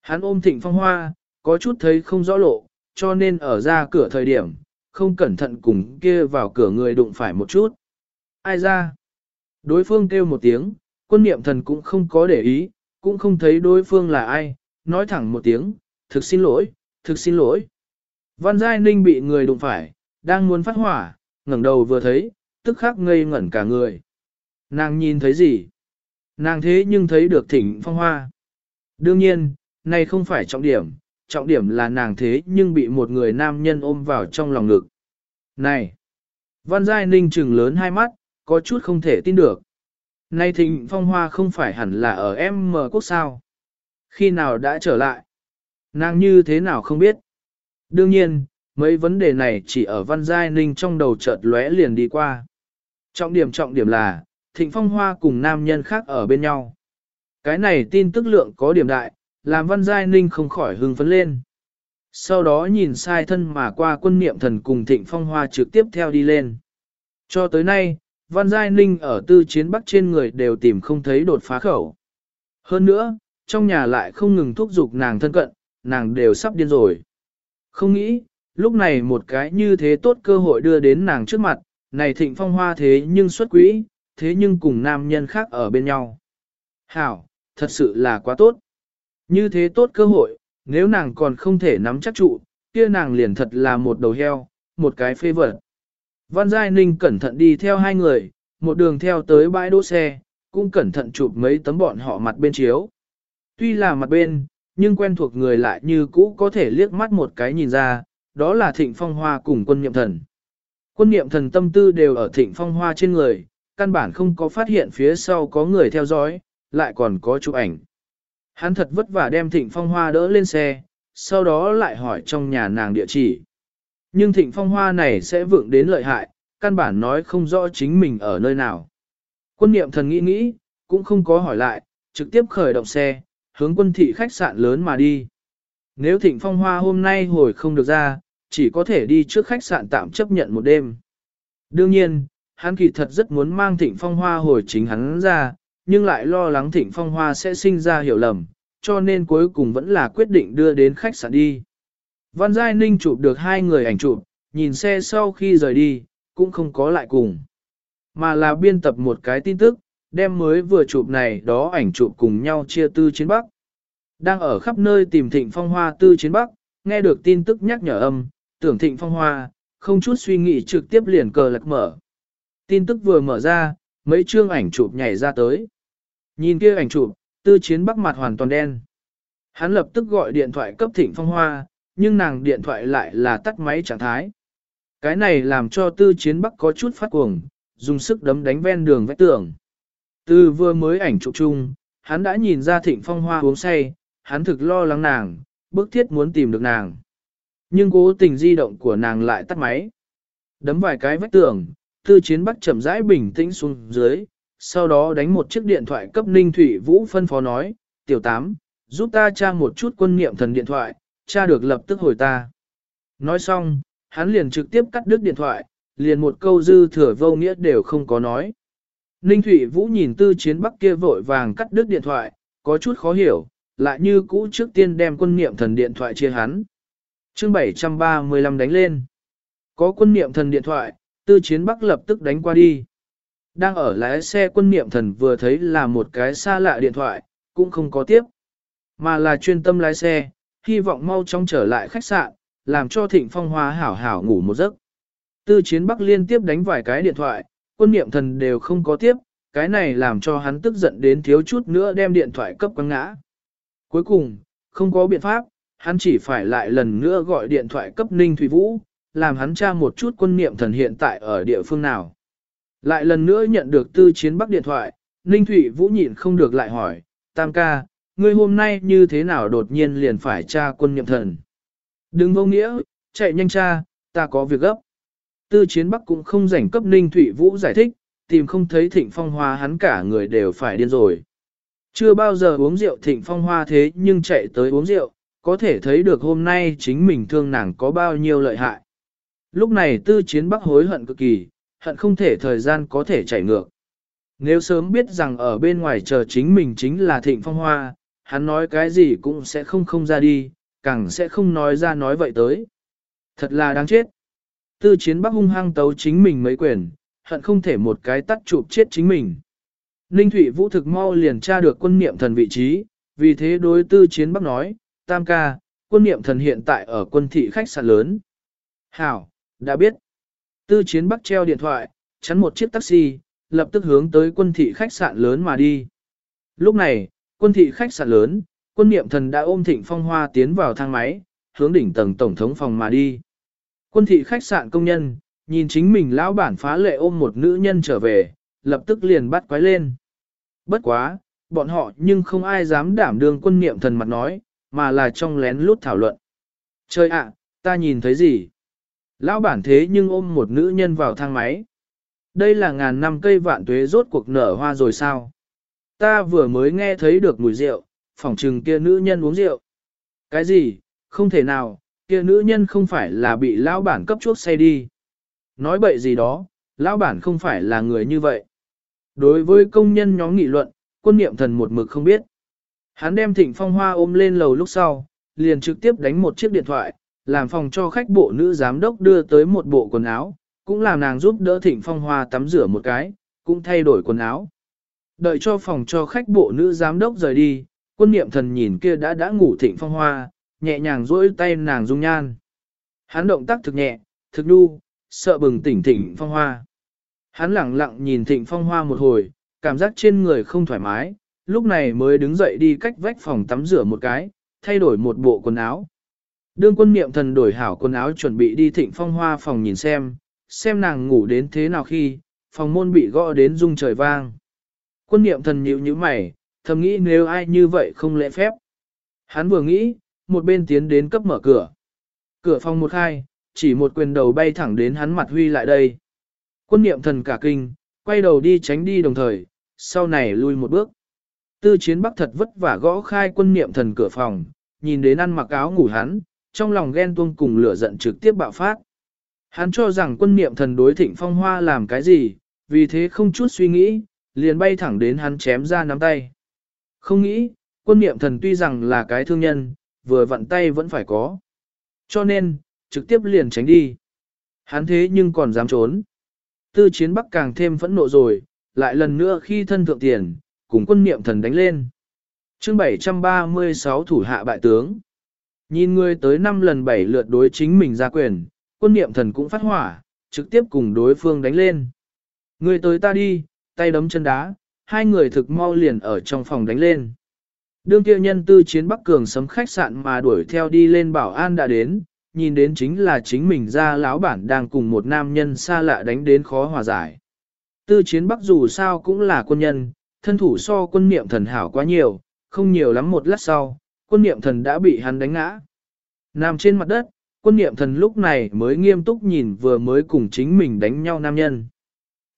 Hắn ôm thịnh phong hoa, có chút thấy không rõ lộ, cho nên ở ra cửa thời điểm, không cẩn thận cùng kia vào cửa người đụng phải một chút. Ai ra? Đối phương kêu một tiếng, quân niệm thần cũng không có để ý, cũng không thấy đối phương là ai, nói thẳng một tiếng, thực xin lỗi, thực xin lỗi. Văn Giai Ninh bị người đụng phải, đang muốn phát hỏa, ngẩng đầu vừa thấy, tức khắc ngây ngẩn cả người. Nàng nhìn thấy gì? Nàng thế nhưng thấy được thỉnh phong hoa. Đương nhiên, này không phải trọng điểm, trọng điểm là nàng thế nhưng bị một người nam nhân ôm vào trong lòng ngực. Này! Văn Giai Ninh trừng lớn hai mắt, có chút không thể tin được nay thịnh phong hoa không phải hẳn là ở em mờ quốc sao? Khi nào đã trở lại? Nàng như thế nào không biết? Đương nhiên, mấy vấn đề này chỉ ở Văn Giai Ninh trong đầu chợt lóe liền đi qua. Trọng điểm trọng điểm là, thịnh phong hoa cùng nam nhân khác ở bên nhau. Cái này tin tức lượng có điểm đại, làm Văn Giai Ninh không khỏi hưng phấn lên. Sau đó nhìn sai thân mà qua quân niệm thần cùng thịnh phong hoa trực tiếp theo đi lên. Cho tới nay, Văn Giai Ninh ở tư chiến bắc trên người đều tìm không thấy đột phá khẩu. Hơn nữa, trong nhà lại không ngừng thúc giục nàng thân cận, nàng đều sắp điên rồi. Không nghĩ, lúc này một cái như thế tốt cơ hội đưa đến nàng trước mặt, này thịnh phong hoa thế nhưng xuất quỹ, thế nhưng cùng nam nhân khác ở bên nhau. Hảo, thật sự là quá tốt. Như thế tốt cơ hội, nếu nàng còn không thể nắm chắc trụ, kia nàng liền thật là một đầu heo, một cái phê vật. Văn Giai Ninh cẩn thận đi theo hai người, một đường theo tới bãi đỗ xe, cũng cẩn thận chụp mấy tấm bọn họ mặt bên chiếu. Tuy là mặt bên, nhưng quen thuộc người lại như cũ có thể liếc mắt một cái nhìn ra, đó là thịnh phong hoa cùng quân niệm thần. Quân niệm thần tâm tư đều ở thịnh phong hoa trên người, căn bản không có phát hiện phía sau có người theo dõi, lại còn có chụp ảnh. Hắn thật vất vả đem thịnh phong hoa đỡ lên xe, sau đó lại hỏi trong nhà nàng địa chỉ. Nhưng thịnh phong hoa này sẽ vượng đến lợi hại, căn bản nói không rõ chính mình ở nơi nào. Quân niệm thần nghĩ nghĩ, cũng không có hỏi lại, trực tiếp khởi động xe, hướng quân thị khách sạn lớn mà đi. Nếu thịnh phong hoa hôm nay hồi không được ra, chỉ có thể đi trước khách sạn tạm chấp nhận một đêm. Đương nhiên, hắn kỳ thật rất muốn mang thịnh phong hoa hồi chính hắn ra, nhưng lại lo lắng thịnh phong hoa sẽ sinh ra hiểu lầm, cho nên cuối cùng vẫn là quyết định đưa đến khách sạn đi. Văn Giai Ninh chụp được hai người ảnh chụp, nhìn xe sau khi rời đi, cũng không có lại cùng. Mà là biên tập một cái tin tức, đem mới vừa chụp này đó ảnh chụp cùng nhau chia tư chiến bắc. Đang ở khắp nơi tìm thịnh phong hoa tư chiến bắc, nghe được tin tức nhắc nhở âm, tưởng thịnh phong hoa, không chút suy nghĩ trực tiếp liền cờ lạc mở. Tin tức vừa mở ra, mấy chương ảnh chụp nhảy ra tới. Nhìn kia ảnh chụp, tư chiến bắc mặt hoàn toàn đen. Hắn lập tức gọi điện thoại cấp thịnh phong hoa, nhưng nàng điện thoại lại là tắt máy trạng thái. Cái này làm cho tư chiến bắc có chút phát cuồng, dùng sức đấm đánh ven đường vách tường. Từ vừa mới ảnh chụp chung, hắn đã nhìn ra thịnh phong hoa uống say, hắn thực lo lắng nàng, bức thiết muốn tìm được nàng. Nhưng cố tình di động của nàng lại tắt máy. Đấm vài cái vách tường, tư chiến bắc chậm rãi bình tĩnh xuống dưới, sau đó đánh một chiếc điện thoại cấp Ninh Thủy Vũ phân phó nói, tiểu tám, giúp ta tra một chút quân niệm thần điện thoại, Cha được lập tức hồi ta. Nói xong, hắn liền trực tiếp cắt đứt điện thoại, liền một câu dư thừa vô nghĩa đều không có nói. Ninh Thủy Vũ nhìn tư chiến bắc kia vội vàng cắt đứt điện thoại, có chút khó hiểu, lại như cũ trước tiên đem quân niệm thần điện thoại chia hắn. chương 735 đánh lên. Có quân niệm thần điện thoại, tư chiến bắc lập tức đánh qua đi. Đang ở lái xe quân niệm thần vừa thấy là một cái xa lạ điện thoại, cũng không có tiếp. Mà là chuyên tâm lái xe, hy vọng mau chóng trở lại khách sạn, làm cho thịnh phong hoa hảo hảo ngủ một giấc. Tư chiến bắc liên tiếp đánh vài cái điện thoại, quân niệm thần đều không có tiếp, cái này làm cho hắn tức giận đến thiếu chút nữa đem điện thoại cấp quăng ngã. Cuối cùng, không có biện pháp, hắn chỉ phải lại lần nữa gọi điện thoại cấp Ninh Thủy Vũ, làm hắn tra một chút quân niệm thần hiện tại ở địa phương nào. Lại lần nữa nhận được tư chiến bắc điện thoại, Ninh Thủy Vũ nhịn không được lại hỏi, Tam ca, ngươi hôm nay như thế nào đột nhiên liền phải tra quân niệm thần. Đừng vô nghĩa, chạy nhanh cha, ta có việc gấp. Tư chiến bắc cũng không rảnh cấp Ninh Thủy Vũ giải thích, tìm không thấy thịnh phong hoa hắn cả người đều phải điên rồi. Chưa bao giờ uống rượu thịnh phong hoa thế nhưng chạy tới uống rượu, có thể thấy được hôm nay chính mình thương nàng có bao nhiêu lợi hại. Lúc này tư chiến bắc hối hận cực kỳ, hận không thể thời gian có thể chạy ngược. Nếu sớm biết rằng ở bên ngoài chờ chính mình chính là thịnh phong hoa, hắn nói cái gì cũng sẽ không không ra đi, càng sẽ không nói ra nói vậy tới. Thật là đáng chết. Tư chiến bắc hung hăng tấu chính mình mấy quyền, hận không thể một cái tắt chụp chết chính mình. Ninh Thụy Vũ thực mau liền tra được quân niệm thần vị trí, vì thế đối tư chiến bắc nói, Tam ca, quân niệm thần hiện tại ở quân thị khách sạn lớn. Hảo, đã biết. Tư chiến bắc treo điện thoại, chắn một chiếc taxi, lập tức hướng tới quân thị khách sạn lớn mà đi. Lúc này, quân thị khách sạn lớn, quân niệm thần đã ôm thịnh phong hoa tiến vào thang máy, hướng đỉnh tầng tổng thống phòng mà đi. Quân thị khách sạn công nhân, nhìn chính mình lão bản phá lệ ôm một nữ nhân trở về, lập tức liền bắt quái lên. Bất quá, bọn họ nhưng không ai dám đảm đương quân niệm thần mặt nói, mà là trong lén lút thảo luận. Trời ạ, ta nhìn thấy gì? Lão bản thế nhưng ôm một nữ nhân vào thang máy. Đây là ngàn năm cây vạn tuế rốt cuộc nở hoa rồi sao? Ta vừa mới nghe thấy được mùi rượu, phỏng trừng kia nữ nhân uống rượu. Cái gì? Không thể nào, kia nữ nhân không phải là bị lão bản cấp chuốc say đi. Nói bậy gì đó, lão bản không phải là người như vậy. Đối với công nhân nhóm nghị luận, quân niệm thần một mực không biết. Hắn đem thịnh phong hoa ôm lên lầu lúc sau, liền trực tiếp đánh một chiếc điện thoại, làm phòng cho khách bộ nữ giám đốc đưa tới một bộ quần áo, cũng làm nàng giúp đỡ thịnh phong hoa tắm rửa một cái, cũng thay đổi quần áo. Đợi cho phòng cho khách bộ nữ giám đốc rời đi, quân niệm thần nhìn kia đã đã ngủ thịnh phong hoa, nhẹ nhàng duỗi tay nàng dung nhan. Hắn động tác thực nhẹ, thực đu, sợ bừng tỉnh thịnh phong hoa. Hắn lặng lặng nhìn thịnh phong hoa một hồi, cảm giác trên người không thoải mái, lúc này mới đứng dậy đi cách vách phòng tắm rửa một cái, thay đổi một bộ quần áo. Đương quân niệm thần đổi hảo quần áo chuẩn bị đi thịnh phong hoa phòng nhìn xem, xem nàng ngủ đến thế nào khi, phòng môn bị gõ đến rung trời vang. Quân niệm thần nhíu như mày, thầm nghĩ nếu ai như vậy không lễ phép. Hắn vừa nghĩ, một bên tiến đến cấp mở cửa. Cửa phòng một hai, chỉ một quyền đầu bay thẳng đến hắn mặt huy lại đây. Quân niệm thần cả kinh, quay đầu đi tránh đi đồng thời, sau này lui một bước. Tư chiến bắc thật vất vả gõ khai quân niệm thần cửa phòng, nhìn đến ăn mặc áo ngủ hắn, trong lòng ghen tuông cùng lửa giận trực tiếp bạo phát. Hắn cho rằng quân niệm thần đối thịnh phong hoa làm cái gì, vì thế không chút suy nghĩ, liền bay thẳng đến hắn chém ra nắm tay. Không nghĩ, quân niệm thần tuy rằng là cái thương nhân, vừa vặn tay vẫn phải có. Cho nên, trực tiếp liền tránh đi. Hắn thế nhưng còn dám trốn. Tư chiến bắc càng thêm phẫn nộ rồi, lại lần nữa khi thân thượng tiền, cùng quân niệm thần đánh lên. chương 736 thủ hạ bại tướng. Nhìn người tới 5 lần 7 lượt đối chính mình ra quyền, quân niệm thần cũng phát hỏa, trực tiếp cùng đối phương đánh lên. Người tới ta đi, tay đấm chân đá, hai người thực mau liền ở trong phòng đánh lên. Đương kia nhân tư chiến Bắc Cường sấm khách sạn mà đuổi theo đi lên bảo an đã đến, nhìn đến chính là chính mình ra lão bản đang cùng một nam nhân xa lạ đánh đến khó hòa giải. Tư chiến Bắc dù sao cũng là quân nhân, thân thủ so quân niệm thần hảo quá nhiều, không nhiều lắm một lát sau, quân niệm thần đã bị hắn đánh ngã. Nằm trên mặt đất, quân niệm thần lúc này mới nghiêm túc nhìn vừa mới cùng chính mình đánh nhau nam nhân.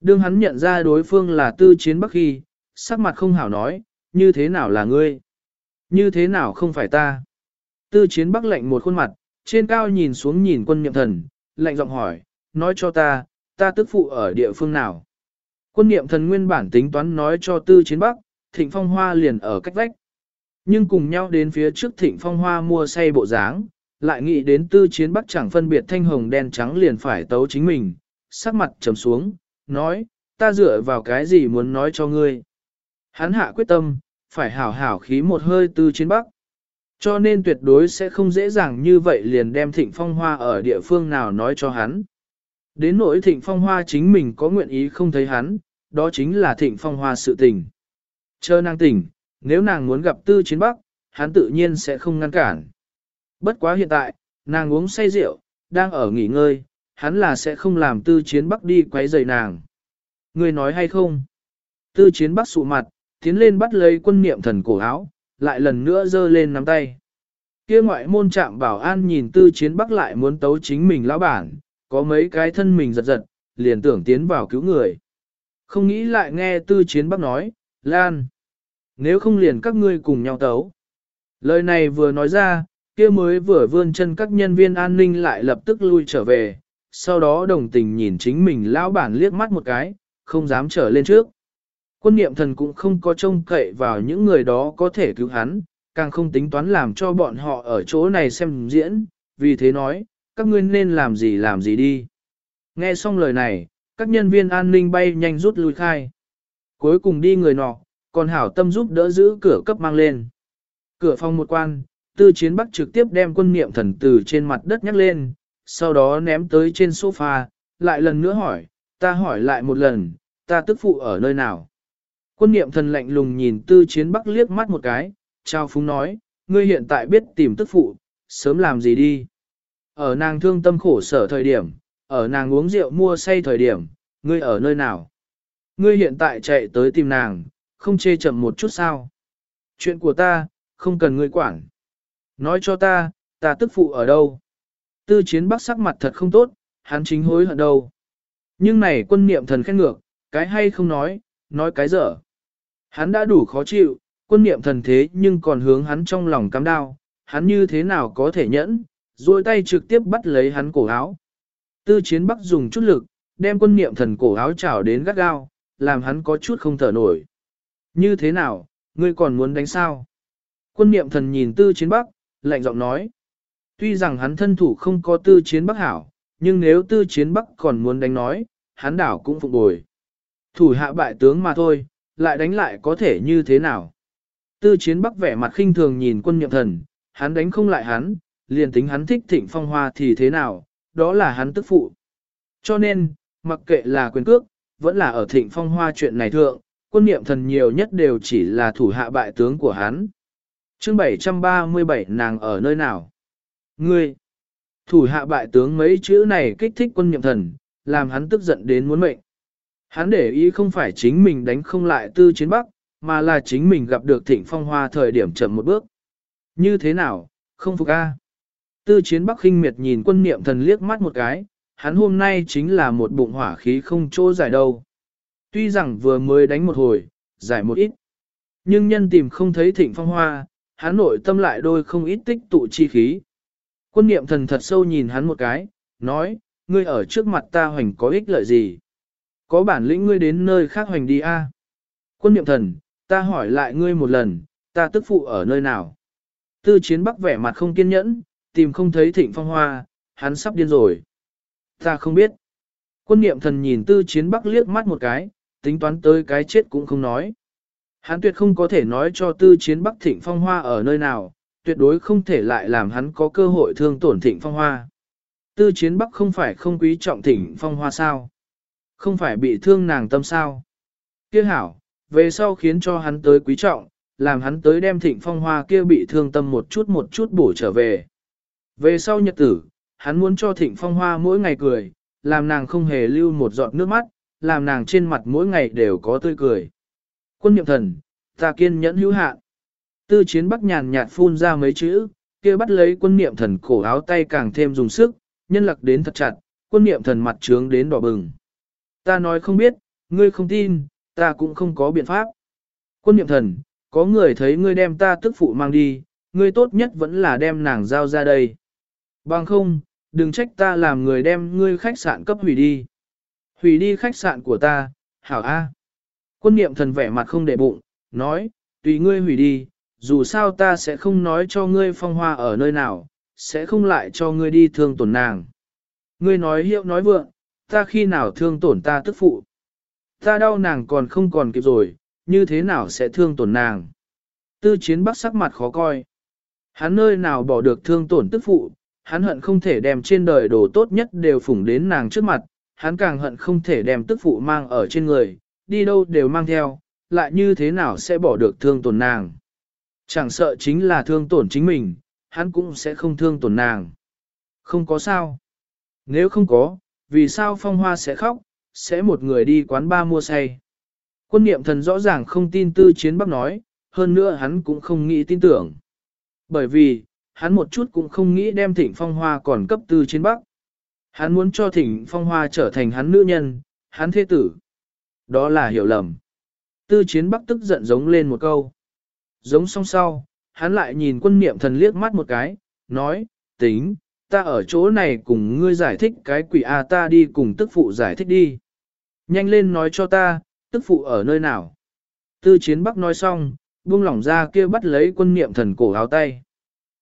Đương hắn nhận ra đối phương là tư chiến bắc khi, sắc mặt không hảo nói, như thế nào là ngươi? Như thế nào không phải ta? Tư chiến bắc lạnh một khuôn mặt, trên cao nhìn xuống nhìn quân niệm thần, lạnh giọng hỏi, nói cho ta, ta tức phụ ở địa phương nào? Quân niệm thần nguyên bản tính toán nói cho tư chiến bắc, thịnh phong hoa liền ở cách vách. Nhưng cùng nhau đến phía trước thịnh phong hoa mua say bộ dáng, lại nghĩ đến tư chiến bắc chẳng phân biệt thanh hồng đen trắng liền phải tấu chính mình, sắc mặt trầm xuống, nói, ta dựa vào cái gì muốn nói cho ngươi. Hắn hạ quyết tâm, phải hảo hảo khí một hơi tư chiến bắc. Cho nên tuyệt đối sẽ không dễ dàng như vậy liền đem thịnh phong hoa ở địa phương nào nói cho hắn. Đến nỗi thịnh phong hoa chính mình có nguyện ý không thấy hắn, đó chính là thịnh phong hoa sự tình. Chờ nàng tỉnh, nếu nàng muốn gặp tư chiến bắc, hắn tự nhiên sẽ không ngăn cản. Bất quá hiện tại, nàng uống say rượu, đang ở nghỉ ngơi, hắn là sẽ không làm tư chiến bắc đi quấy rầy nàng. Người nói hay không? Tư chiến bắc sụ mặt, tiến lên bắt lấy quân niệm thần cổ áo, lại lần nữa giơ lên nắm tay. Kia ngoại môn trạm bảo an nhìn tư chiến bắc lại muốn tấu chính mình lão bản, có mấy cái thân mình giật giật, liền tưởng tiến vào cứu người. Không nghĩ lại nghe tư chiến bắc nói, Lan, nếu không liền các ngươi cùng nhau tấu. Lời này vừa nói ra, kia mới vừa vươn chân các nhân viên an ninh lại lập tức lui trở về, sau đó đồng tình nhìn chính mình lão bản liếc mắt một cái, không dám trở lên trước. Quân niệm thần cũng không có trông cậy vào những người đó có thể cứu hắn, càng không tính toán làm cho bọn họ ở chỗ này xem diễn, vì thế nói, các ngươi nên làm gì làm gì đi. Nghe xong lời này, các nhân viên an ninh bay nhanh rút lui khai. Cuối cùng đi người nọ, còn hảo tâm giúp đỡ giữ cửa cấp mang lên. Cửa phòng một quan, tư chiến bắc trực tiếp đem quân niệm thần từ trên mặt đất nhắc lên, sau đó ném tới trên sofa, lại lần nữa hỏi, ta hỏi lại một lần, ta tức phụ ở nơi nào. Quân niệm thần lạnh lùng nhìn tư chiến bắc liếc mắt một cái, trao phúng nói, ngươi hiện tại biết tìm tức phụ, sớm làm gì đi. Ở nàng thương tâm khổ sở thời điểm, ở nàng uống rượu mua say thời điểm, ngươi ở nơi nào? Ngươi hiện tại chạy tới tìm nàng, không chê chậm một chút sao? Chuyện của ta, không cần ngươi quản. Nói cho ta, ta tức phụ ở đâu? Tư chiến bắc sắc mặt thật không tốt, hắn chính hối hận đâu. Nhưng này quân niệm thần khen ngược, cái hay không nói, nói cái dở. Hắn đã đủ khó chịu, quân niệm thần thế nhưng còn hướng hắn trong lòng cắm đao, hắn như thế nào có thể nhẫn, duỗi tay trực tiếp bắt lấy hắn cổ áo. Tư chiến bắc dùng chút lực, đem quân niệm thần cổ áo chảo đến gắt gao, làm hắn có chút không thở nổi. Như thế nào, ngươi còn muốn đánh sao? Quân niệm thần nhìn tư chiến bắc, lạnh giọng nói. Tuy rằng hắn thân thủ không có tư chiến bắc hảo, nhưng nếu tư chiến bắc còn muốn đánh nói, hắn đảo cũng phục bồi. Thủ hạ bại tướng mà thôi, lại đánh lại có thể như thế nào? Tư chiến bắc vẻ mặt khinh thường nhìn quân nhậm thần, hắn đánh không lại hắn, liền tính hắn thích thịnh phong hoa thì thế nào, đó là hắn tức phụ. Cho nên, mặc kệ là quyền cước, vẫn là ở thịnh phong hoa chuyện này thượng, quân niệm thần nhiều nhất đều chỉ là thủ hạ bại tướng của hắn. chương 737 nàng ở nơi nào? Ngươi! Thủ hạ bại tướng mấy chữ này kích thích quân niệm thần, làm hắn tức giận đến muốn mệnh. Hắn để ý không phải chính mình đánh không lại tư chiến bắc, mà là chính mình gặp được thịnh phong hoa thời điểm chậm một bước. Như thế nào, không phục a? Tư chiến bắc khinh miệt nhìn quân niệm thần liếc mắt một cái, hắn hôm nay chính là một bụng hỏa khí không chỗ giải đâu. Tuy rằng vừa mới đánh một hồi, giải một ít, nhưng nhân tìm không thấy thịnh phong hoa, hắn nội tâm lại đôi không ít tích tụ chi khí. Quân niệm thần thật sâu nhìn hắn một cái, nói, ngươi ở trước mặt ta hoành có ích lợi gì? Có bản lĩnh ngươi đến nơi khác hoành đi a. Quân niệm thần, ta hỏi lại ngươi một lần, ta tức phụ ở nơi nào? Tư chiến bắc vẻ mặt không kiên nhẫn, tìm không thấy thịnh phong hoa, hắn sắp điên rồi. Ta không biết. Quân niệm thần nhìn tư chiến bắc liếc mắt một cái, tính toán tới cái chết cũng không nói. Hắn tuyệt không có thể nói cho tư chiến bắc thịnh phong hoa ở nơi nào, tuyệt đối không thể lại làm hắn có cơ hội thương tổn thịnh phong hoa. Tư chiến bắc không phải không quý trọng thịnh phong hoa sao? Không phải bị thương nàng tâm sao? Kia hảo, về sau khiến cho hắn tới quý trọng, làm hắn tới đem thịnh phong hoa kia bị thương tâm một chút một chút bổ trở về. Về sau nhật tử, hắn muốn cho thịnh phong hoa mỗi ngày cười, làm nàng không hề lưu một giọt nước mắt, làm nàng trên mặt mỗi ngày đều có tươi cười. Quân niệm thần, ta kiên nhẫn hữu hạn. Tư chiến bắc nhàn nhạt phun ra mấy chữ, kia bắt lấy quân niệm thần cổ áo tay càng thêm dùng sức, nhân lực đến thật chặt, quân niệm thần mặt trướng đến đỏ bừng. Ta nói không biết, ngươi không tin, ta cũng không có biện pháp. Quân niệm thần, có người thấy ngươi đem ta tức phụ mang đi, ngươi tốt nhất vẫn là đem nàng giao ra đây. Bằng không, đừng trách ta làm người đem ngươi khách sạn cấp hủy đi. Hủy đi khách sạn của ta, hảo A. Quân niệm thần vẻ mặt không để bụng, nói, tùy ngươi hủy đi, dù sao ta sẽ không nói cho ngươi phong hoa ở nơi nào, sẽ không lại cho ngươi đi thương tổn nàng. Ngươi nói hiệu nói vượng, ta khi nào thương tổn ta tức phụ. Ta đau nàng còn không còn kịp rồi, như thế nào sẽ thương tổn nàng. Tư chiến bắc sắc mặt khó coi. Hắn nơi nào bỏ được thương tổn tức phụ, hắn hận không thể đem trên đời đồ tốt nhất đều phủng đến nàng trước mặt, hắn càng hận không thể đem tức phụ mang ở trên người, đi đâu đều mang theo, lại như thế nào sẽ bỏ được thương tổn nàng. Chẳng sợ chính là thương tổn chính mình, hắn cũng sẽ không thương tổn nàng. Không có sao. Nếu không có, vì sao phong hoa sẽ khóc, sẽ một người đi quán ba mua say. Quân niệm thần rõ ràng không tin tư chiến bắc nói, hơn nữa hắn cũng không nghĩ tin tưởng. Bởi vì, hắn một chút cũng không nghĩ đem thịnh phong hoa còn cấp tư chiến bắc. Hắn muốn cho thịnh phong hoa trở thành hắn nữ nhân, hắn thế tử. Đó là hiểu lầm. Tư chiến bắc tức giận giống lên một câu. Giống song sau, hắn lại nhìn quân niệm thần liếc mắt một cái, nói, tính, ta ở chỗ này cùng ngươi giải thích cái quỷ A ta đi cùng tức phụ giải thích đi. Nhanh lên nói cho ta, tức phụ ở nơi nào. Tư chiến bắc nói xong, buông lỏng ra kia bắt lấy quân niệm thần cổ áo tay.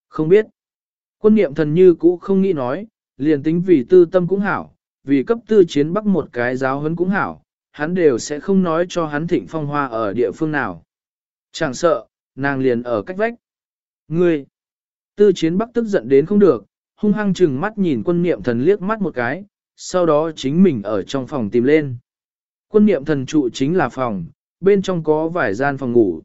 Không biết. Quân niệm thần như cũ không nghĩ nói, liền tính vì tư tâm cũng hảo, vì cấp tư chiến bắc một cái giáo huấn cũng hảo, hắn đều sẽ không nói cho hắn thịnh phong hoa ở địa phương nào. Chẳng sợ, nàng liền ở cách vách. Ngươi! Tư chiến bắc tức giận đến không được, hung hăng chừng mắt nhìn quân niệm thần liếc mắt một cái, sau đó chính mình ở trong phòng tìm lên. Quân niệm thần trụ chính là phòng, bên trong có vài gian phòng ngủ.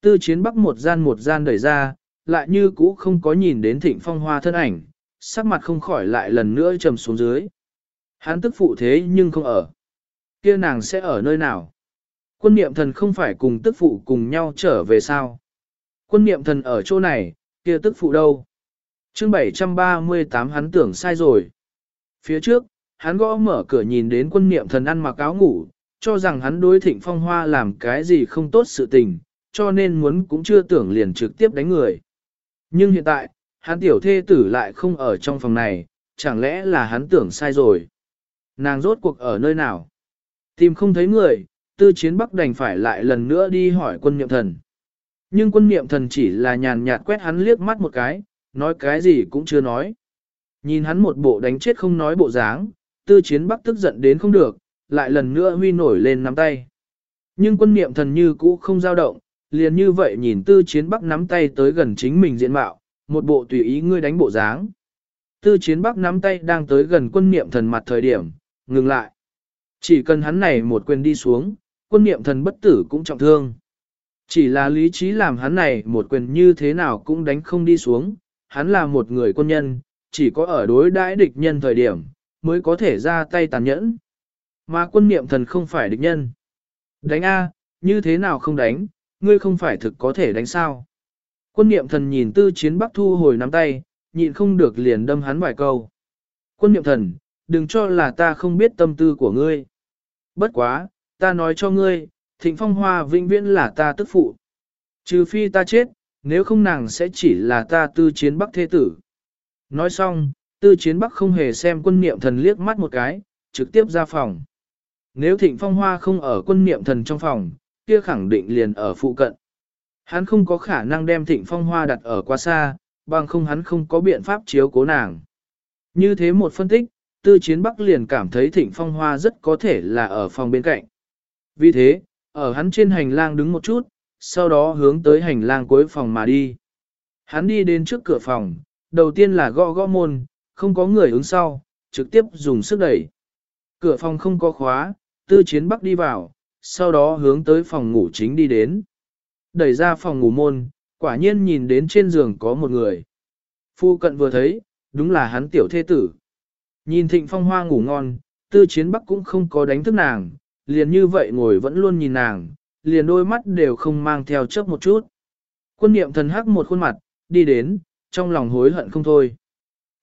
Tư chiến bắc một gian một gian đẩy ra, lại như cũ không có nhìn đến thịnh phong hoa thân ảnh, sắc mặt không khỏi lại lần nữa trầm xuống dưới. Hắn tức phụ thế nhưng không ở. kia nàng sẽ ở nơi nào? Quân niệm thần không phải cùng tức phụ cùng nhau trở về sao? Quân niệm thần ở chỗ này, kia tức phụ đâu? chương 738 hắn tưởng sai rồi. Phía trước, hắn gõ mở cửa nhìn đến quân niệm thần ăn mặc áo ngủ, cho rằng hắn đối thịnh phong hoa làm cái gì không tốt sự tình, cho nên muốn cũng chưa tưởng liền trực tiếp đánh người. Nhưng hiện tại, hắn tiểu thê tử lại không ở trong phòng này, chẳng lẽ là hắn tưởng sai rồi. Nàng rốt cuộc ở nơi nào? Tìm không thấy người, tư chiến bắc đành phải lại lần nữa đi hỏi quân niệm thần. Nhưng quân niệm thần chỉ là nhàn nhạt quét hắn liếc mắt một cái, nói cái gì cũng chưa nói. Nhìn hắn một bộ đánh chết không nói bộ dáng, tư chiến bắc tức giận đến không được, lại lần nữa huy nổi lên nắm tay. Nhưng quân niệm thần như cũ không dao động, liền như vậy nhìn tư chiến bắc nắm tay tới gần chính mình diện mạo, một bộ tùy ý ngươi đánh bộ dáng. Tư chiến bắc nắm tay đang tới gần quân niệm thần mặt thời điểm, ngừng lại. Chỉ cần hắn này một quyền đi xuống, quân niệm thần bất tử cũng trọng thương. Chỉ là lý trí làm hắn này một quyền như thế nào cũng đánh không đi xuống, hắn là một người quân nhân, chỉ có ở đối đãi địch nhân thời điểm, mới có thể ra tay tàn nhẫn. Mà quân niệm thần không phải địch nhân. Đánh A, như thế nào không đánh, ngươi không phải thực có thể đánh sao. Quân niệm thần nhìn tư chiến bắc thu hồi nắm tay, nhịn không được liền đâm hắn vài câu. Quân niệm thần, đừng cho là ta không biết tâm tư của ngươi. Bất quá, ta nói cho ngươi, thịnh phong hoa vĩnh viễn là ta tức phụ. Trừ phi ta chết, nếu không nàng sẽ chỉ là ta tư chiến bắc thế tử. Nói xong, tư chiến bắc không hề xem quân niệm thần liếc mắt một cái, trực tiếp ra phòng. Nếu thịnh phong hoa không ở quân niệm thần trong phòng, kia khẳng định liền ở phụ cận. Hắn không có khả năng đem thịnh phong hoa đặt ở quá xa, bằng không hắn không có biện pháp chiếu cố nàng. Như thế một phân tích, tư chiến bắc liền cảm thấy thịnh phong hoa rất có thể là ở phòng bên cạnh. Vì thế, ở hắn trên hành lang đứng một chút, sau đó hướng tới hành lang cuối phòng mà đi. Hắn đi đến trước cửa phòng, đầu tiên là gõ gõ môn, không có người ứng sau, trực tiếp dùng sức đẩy. Cửa phòng không có khóa, tư chiến bắc đi vào, sau đó hướng tới phòng ngủ chính đi đến. Đẩy ra phòng ngủ môn, quả nhiên nhìn đến trên giường có một người. Phu cận vừa thấy, đúng là hắn tiểu thê tử. Nhìn thịnh phong hoa ngủ ngon, tư chiến bắc cũng không có đánh thức nàng, liền như vậy ngồi vẫn luôn nhìn nàng, liền đôi mắt đều không mang theo chớp một chút. Quân niệm thần hắc một khuôn mặt, đi đến, trong lòng hối hận không thôi.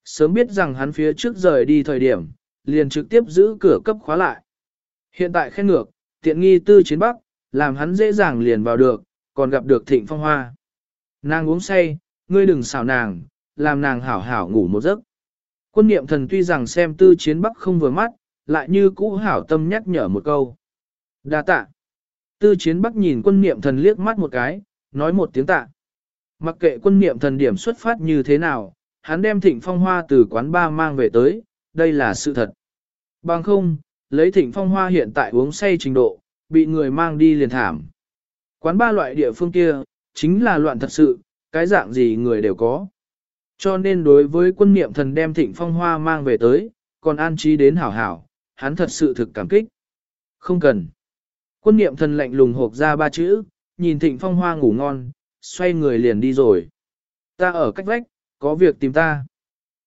Sớm biết rằng hắn phía trước rời đi thời điểm, liền trực tiếp giữ cửa cấp khóa lại. Hiện tại khen ngược, tiện nghi tư chiến bắc, làm hắn dễ dàng liền vào được, còn gặp được thịnh phong hoa. Nàng uống say, ngươi đừng xảo nàng, làm nàng hảo hảo ngủ một giấc. Quân niệm thần tuy rằng xem tư chiến bắc không vừa mắt, lại như cũ hảo tâm nhắc nhở một câu. đa tạ. Tư chiến bắc nhìn quân niệm thần liếc mắt một cái, nói một tiếng tạ. Mặc kệ quân niệm thần điểm xuất phát như thế nào, hắn đem thịnh phong hoa từ quán ba mang về tới, đây là sự thật. Bằng không, lấy thịnh phong hoa hiện tại uống say trình độ, bị người mang đi liền thảm. Quán ba loại địa phương kia, chính là loạn thật sự, cái dạng gì người đều có. Cho nên đối với quân niệm thần đem thịnh phong hoa mang về tới, còn an trí đến hảo hảo, hắn thật sự thực cảm kích. Không cần. Quân niệm thần lạnh lùng hộp ra ba chữ, nhìn thịnh phong hoa ngủ ngon, xoay người liền đi rồi. Ta ở cách vách, có việc tìm ta.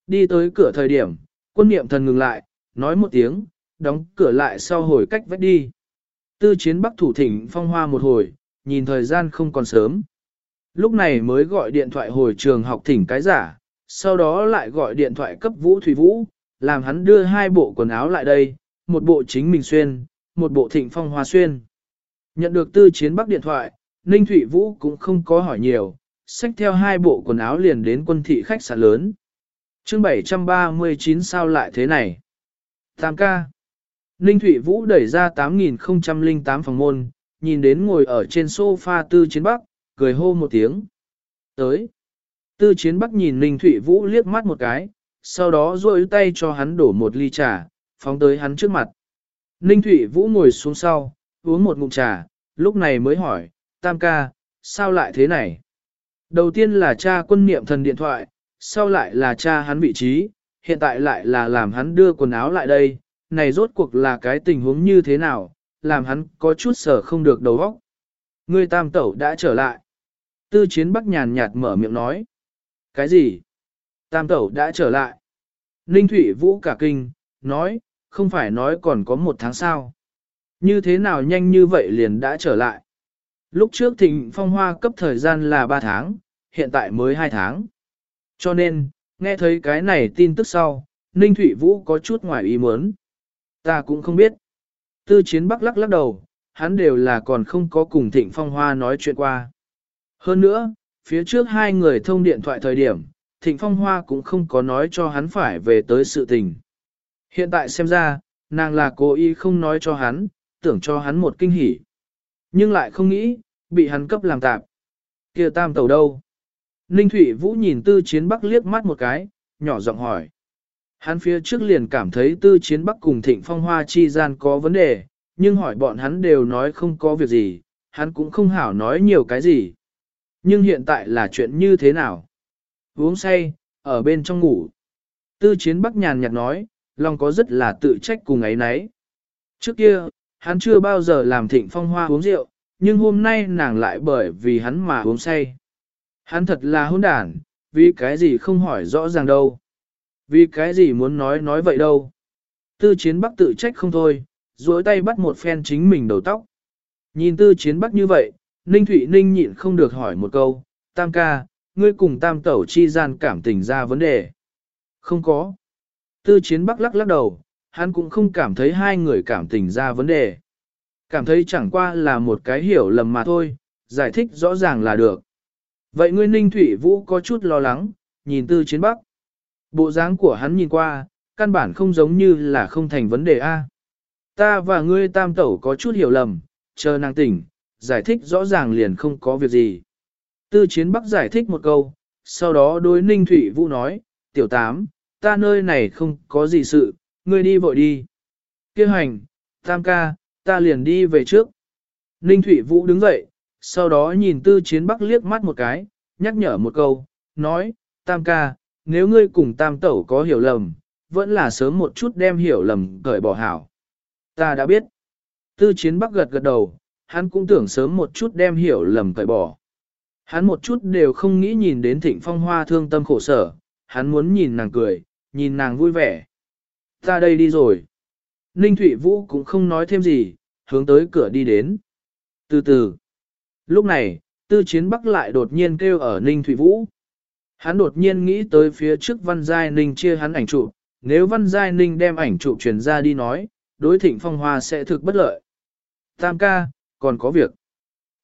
Đi tới cửa thời điểm, quân niệm thần ngừng lại, nói một tiếng, đóng cửa lại sau hồi cách vách đi. Tư chiến bắc thủ thịnh phong hoa một hồi, nhìn thời gian không còn sớm. Lúc này mới gọi điện thoại hồi trường học thỉnh cái giả, sau đó lại gọi điện thoại cấp Vũ Thủy Vũ, làm hắn đưa hai bộ quần áo lại đây, một bộ chính mình xuyên, một bộ thịnh phong hoa xuyên. Nhận được tư chiến bắc điện thoại, Ninh Thụy Vũ cũng không có hỏi nhiều, xách theo hai bộ quần áo liền đến quân thị khách sạn lớn. chương 739 sao lại thế này? Tam ca. Ninh Thụy Vũ đẩy ra 8008 phòng môn, nhìn đến ngồi ở trên sofa tư chiến bắc, cười hô một tiếng. Tới. Tư chiến bắc nhìn Ninh Thụy Vũ liếc mắt một cái, sau đó rôi tay cho hắn đổ một ly trà, phóng tới hắn trước mặt. Ninh Thụy Vũ ngồi xuống sau, uống một ngụm trà, lúc này mới hỏi, Tam ca, sao lại thế này? Đầu tiên là cha quân niệm thần điện thoại, sau lại là cha hắn vị trí, hiện tại lại là làm hắn đưa quần áo lại đây, này rốt cuộc là cái tình huống như thế nào, làm hắn có chút sở không được đầu óc. Ngươi tam tẩu đã trở lại. Tư chiến bắc nhàn nhạt mở miệng nói. Cái gì? Tam tẩu đã trở lại. Ninh Thủy Vũ cả kinh, nói, không phải nói còn có một tháng sao. Như thế nào nhanh như vậy liền đã trở lại. Lúc trước thịnh phong hoa cấp thời gian là 3 tháng, hiện tại mới 2 tháng. Cho nên, nghe thấy cái này tin tức sau, Ninh Thụy Vũ có chút ngoài ý muốn. Ta cũng không biết. Tư chiến bắc lắc lắc đầu, hắn đều là còn không có cùng thịnh phong hoa nói chuyện qua. Hơn nữa, phía trước hai người thông điện thoại thời điểm, thịnh phong hoa cũng không có nói cho hắn phải về tới sự tình. Hiện tại xem ra, nàng là cố ý không nói cho hắn, tưởng cho hắn một kinh hỉ. Nhưng lại không nghĩ, bị hắn cấp làm tạp. kia tam tàu đâu? Ninh Thủy Vũ nhìn tư chiến bắc liếc mắt một cái, nhỏ giọng hỏi. Hắn phía trước liền cảm thấy tư chiến bắc cùng thịnh phong hoa chi gian có vấn đề, nhưng hỏi bọn hắn đều nói không có việc gì, hắn cũng không hảo nói nhiều cái gì. Nhưng hiện tại là chuyện như thế nào? Uống say, ở bên trong ngủ. Tư chiến bắc nhàn nhạt nói, lòng có rất là tự trách cùng ấy nấy. Trước kia, hắn chưa bao giờ làm thịnh phong hoa uống rượu, nhưng hôm nay nàng lại bởi vì hắn mà uống say. Hắn thật là hôn đản, vì cái gì không hỏi rõ ràng đâu. Vì cái gì muốn nói nói vậy đâu. Tư chiến bắc tự trách không thôi, duỗi tay bắt một phen chính mình đầu tóc. Nhìn tư chiến bắc như vậy, Ninh Thụy Ninh nhịn không được hỏi một câu, Tam ca, ngươi cùng Tam tẩu chi gian cảm tình ra vấn đề. Không có. Tư chiến bắc lắc lắc đầu, hắn cũng không cảm thấy hai người cảm tình ra vấn đề. Cảm thấy chẳng qua là một cái hiểu lầm mà thôi, giải thích rõ ràng là được. Vậy ngươi Ninh Thủy Vũ có chút lo lắng, nhìn tư chiến bắc. Bộ dáng của hắn nhìn qua, căn bản không giống như là không thành vấn đề A. Ta và ngươi tam tẩu có chút hiểu lầm, chờ nàng tỉnh, giải thích rõ ràng liền không có việc gì. Tư chiến bắc giải thích một câu, sau đó đối Ninh Thủy Vũ nói, tiểu tám, ta nơi này không có gì sự, ngươi đi vội đi. Kêu hành, tam ca, ta liền đi về trước. Ninh Thủy Vũ đứng dậy, sau đó nhìn tư chiến bắc liếc mắt một cái, nhắc nhở một câu, nói, tam ca, nếu ngươi cùng tam tẩu có hiểu lầm, vẫn là sớm một chút đem hiểu lầm cởi bỏ hảo. Ta đã biết. Tư chiến bắc gật gật đầu, hắn cũng tưởng sớm một chút đem hiểu lầm cởi bỏ. Hắn một chút đều không nghĩ nhìn đến thịnh phong hoa thương tâm khổ sở, hắn muốn nhìn nàng cười, nhìn nàng vui vẻ. Ta đây đi rồi. Ninh Thụy Vũ cũng không nói thêm gì, hướng tới cửa đi đến. Từ từ. Lúc này, tư chiến bắc lại đột nhiên kêu ở Ninh Thụy Vũ. Hắn đột nhiên nghĩ tới phía trước Văn Giai Ninh chia hắn ảnh chụp, nếu Văn Giai Ninh đem ảnh chụp truyền ra đi nói, đối thịnh phong hoa sẽ thực bất lợi. Tam ca, còn có việc.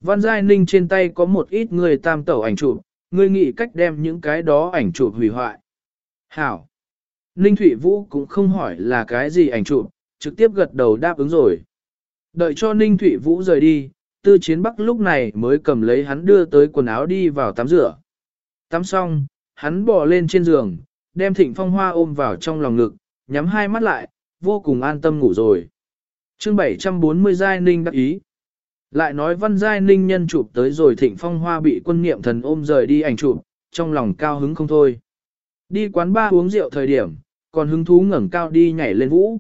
Văn Giai Ninh trên tay có một ít người tam tẩu ảnh chụp, ngươi nghĩ cách đem những cái đó ảnh chụp hủy hoại. Hảo. Ninh Thụy Vũ cũng không hỏi là cái gì ảnh chụp, trực tiếp gật đầu đáp ứng rồi. Đợi cho Ninh Thụy Vũ rời đi, Tư Chiến Bắc lúc này mới cầm lấy hắn đưa tới quần áo đi vào tắm rửa. Tắm xong, hắn bò lên trên giường, đem Thịnh Phong Hoa ôm vào trong lòng ngực, nhắm hai mắt lại, vô cùng an tâm ngủ rồi. chương 740 Giai Ninh đắc ý. Lại nói Văn Giai Ninh nhân chụp tới rồi Thịnh Phong Hoa bị quân niệm thần ôm rời đi ảnh chụp, trong lòng cao hứng không thôi. Đi quán ba uống rượu thời điểm, còn hứng thú ngẩng cao đi nhảy lên vũ.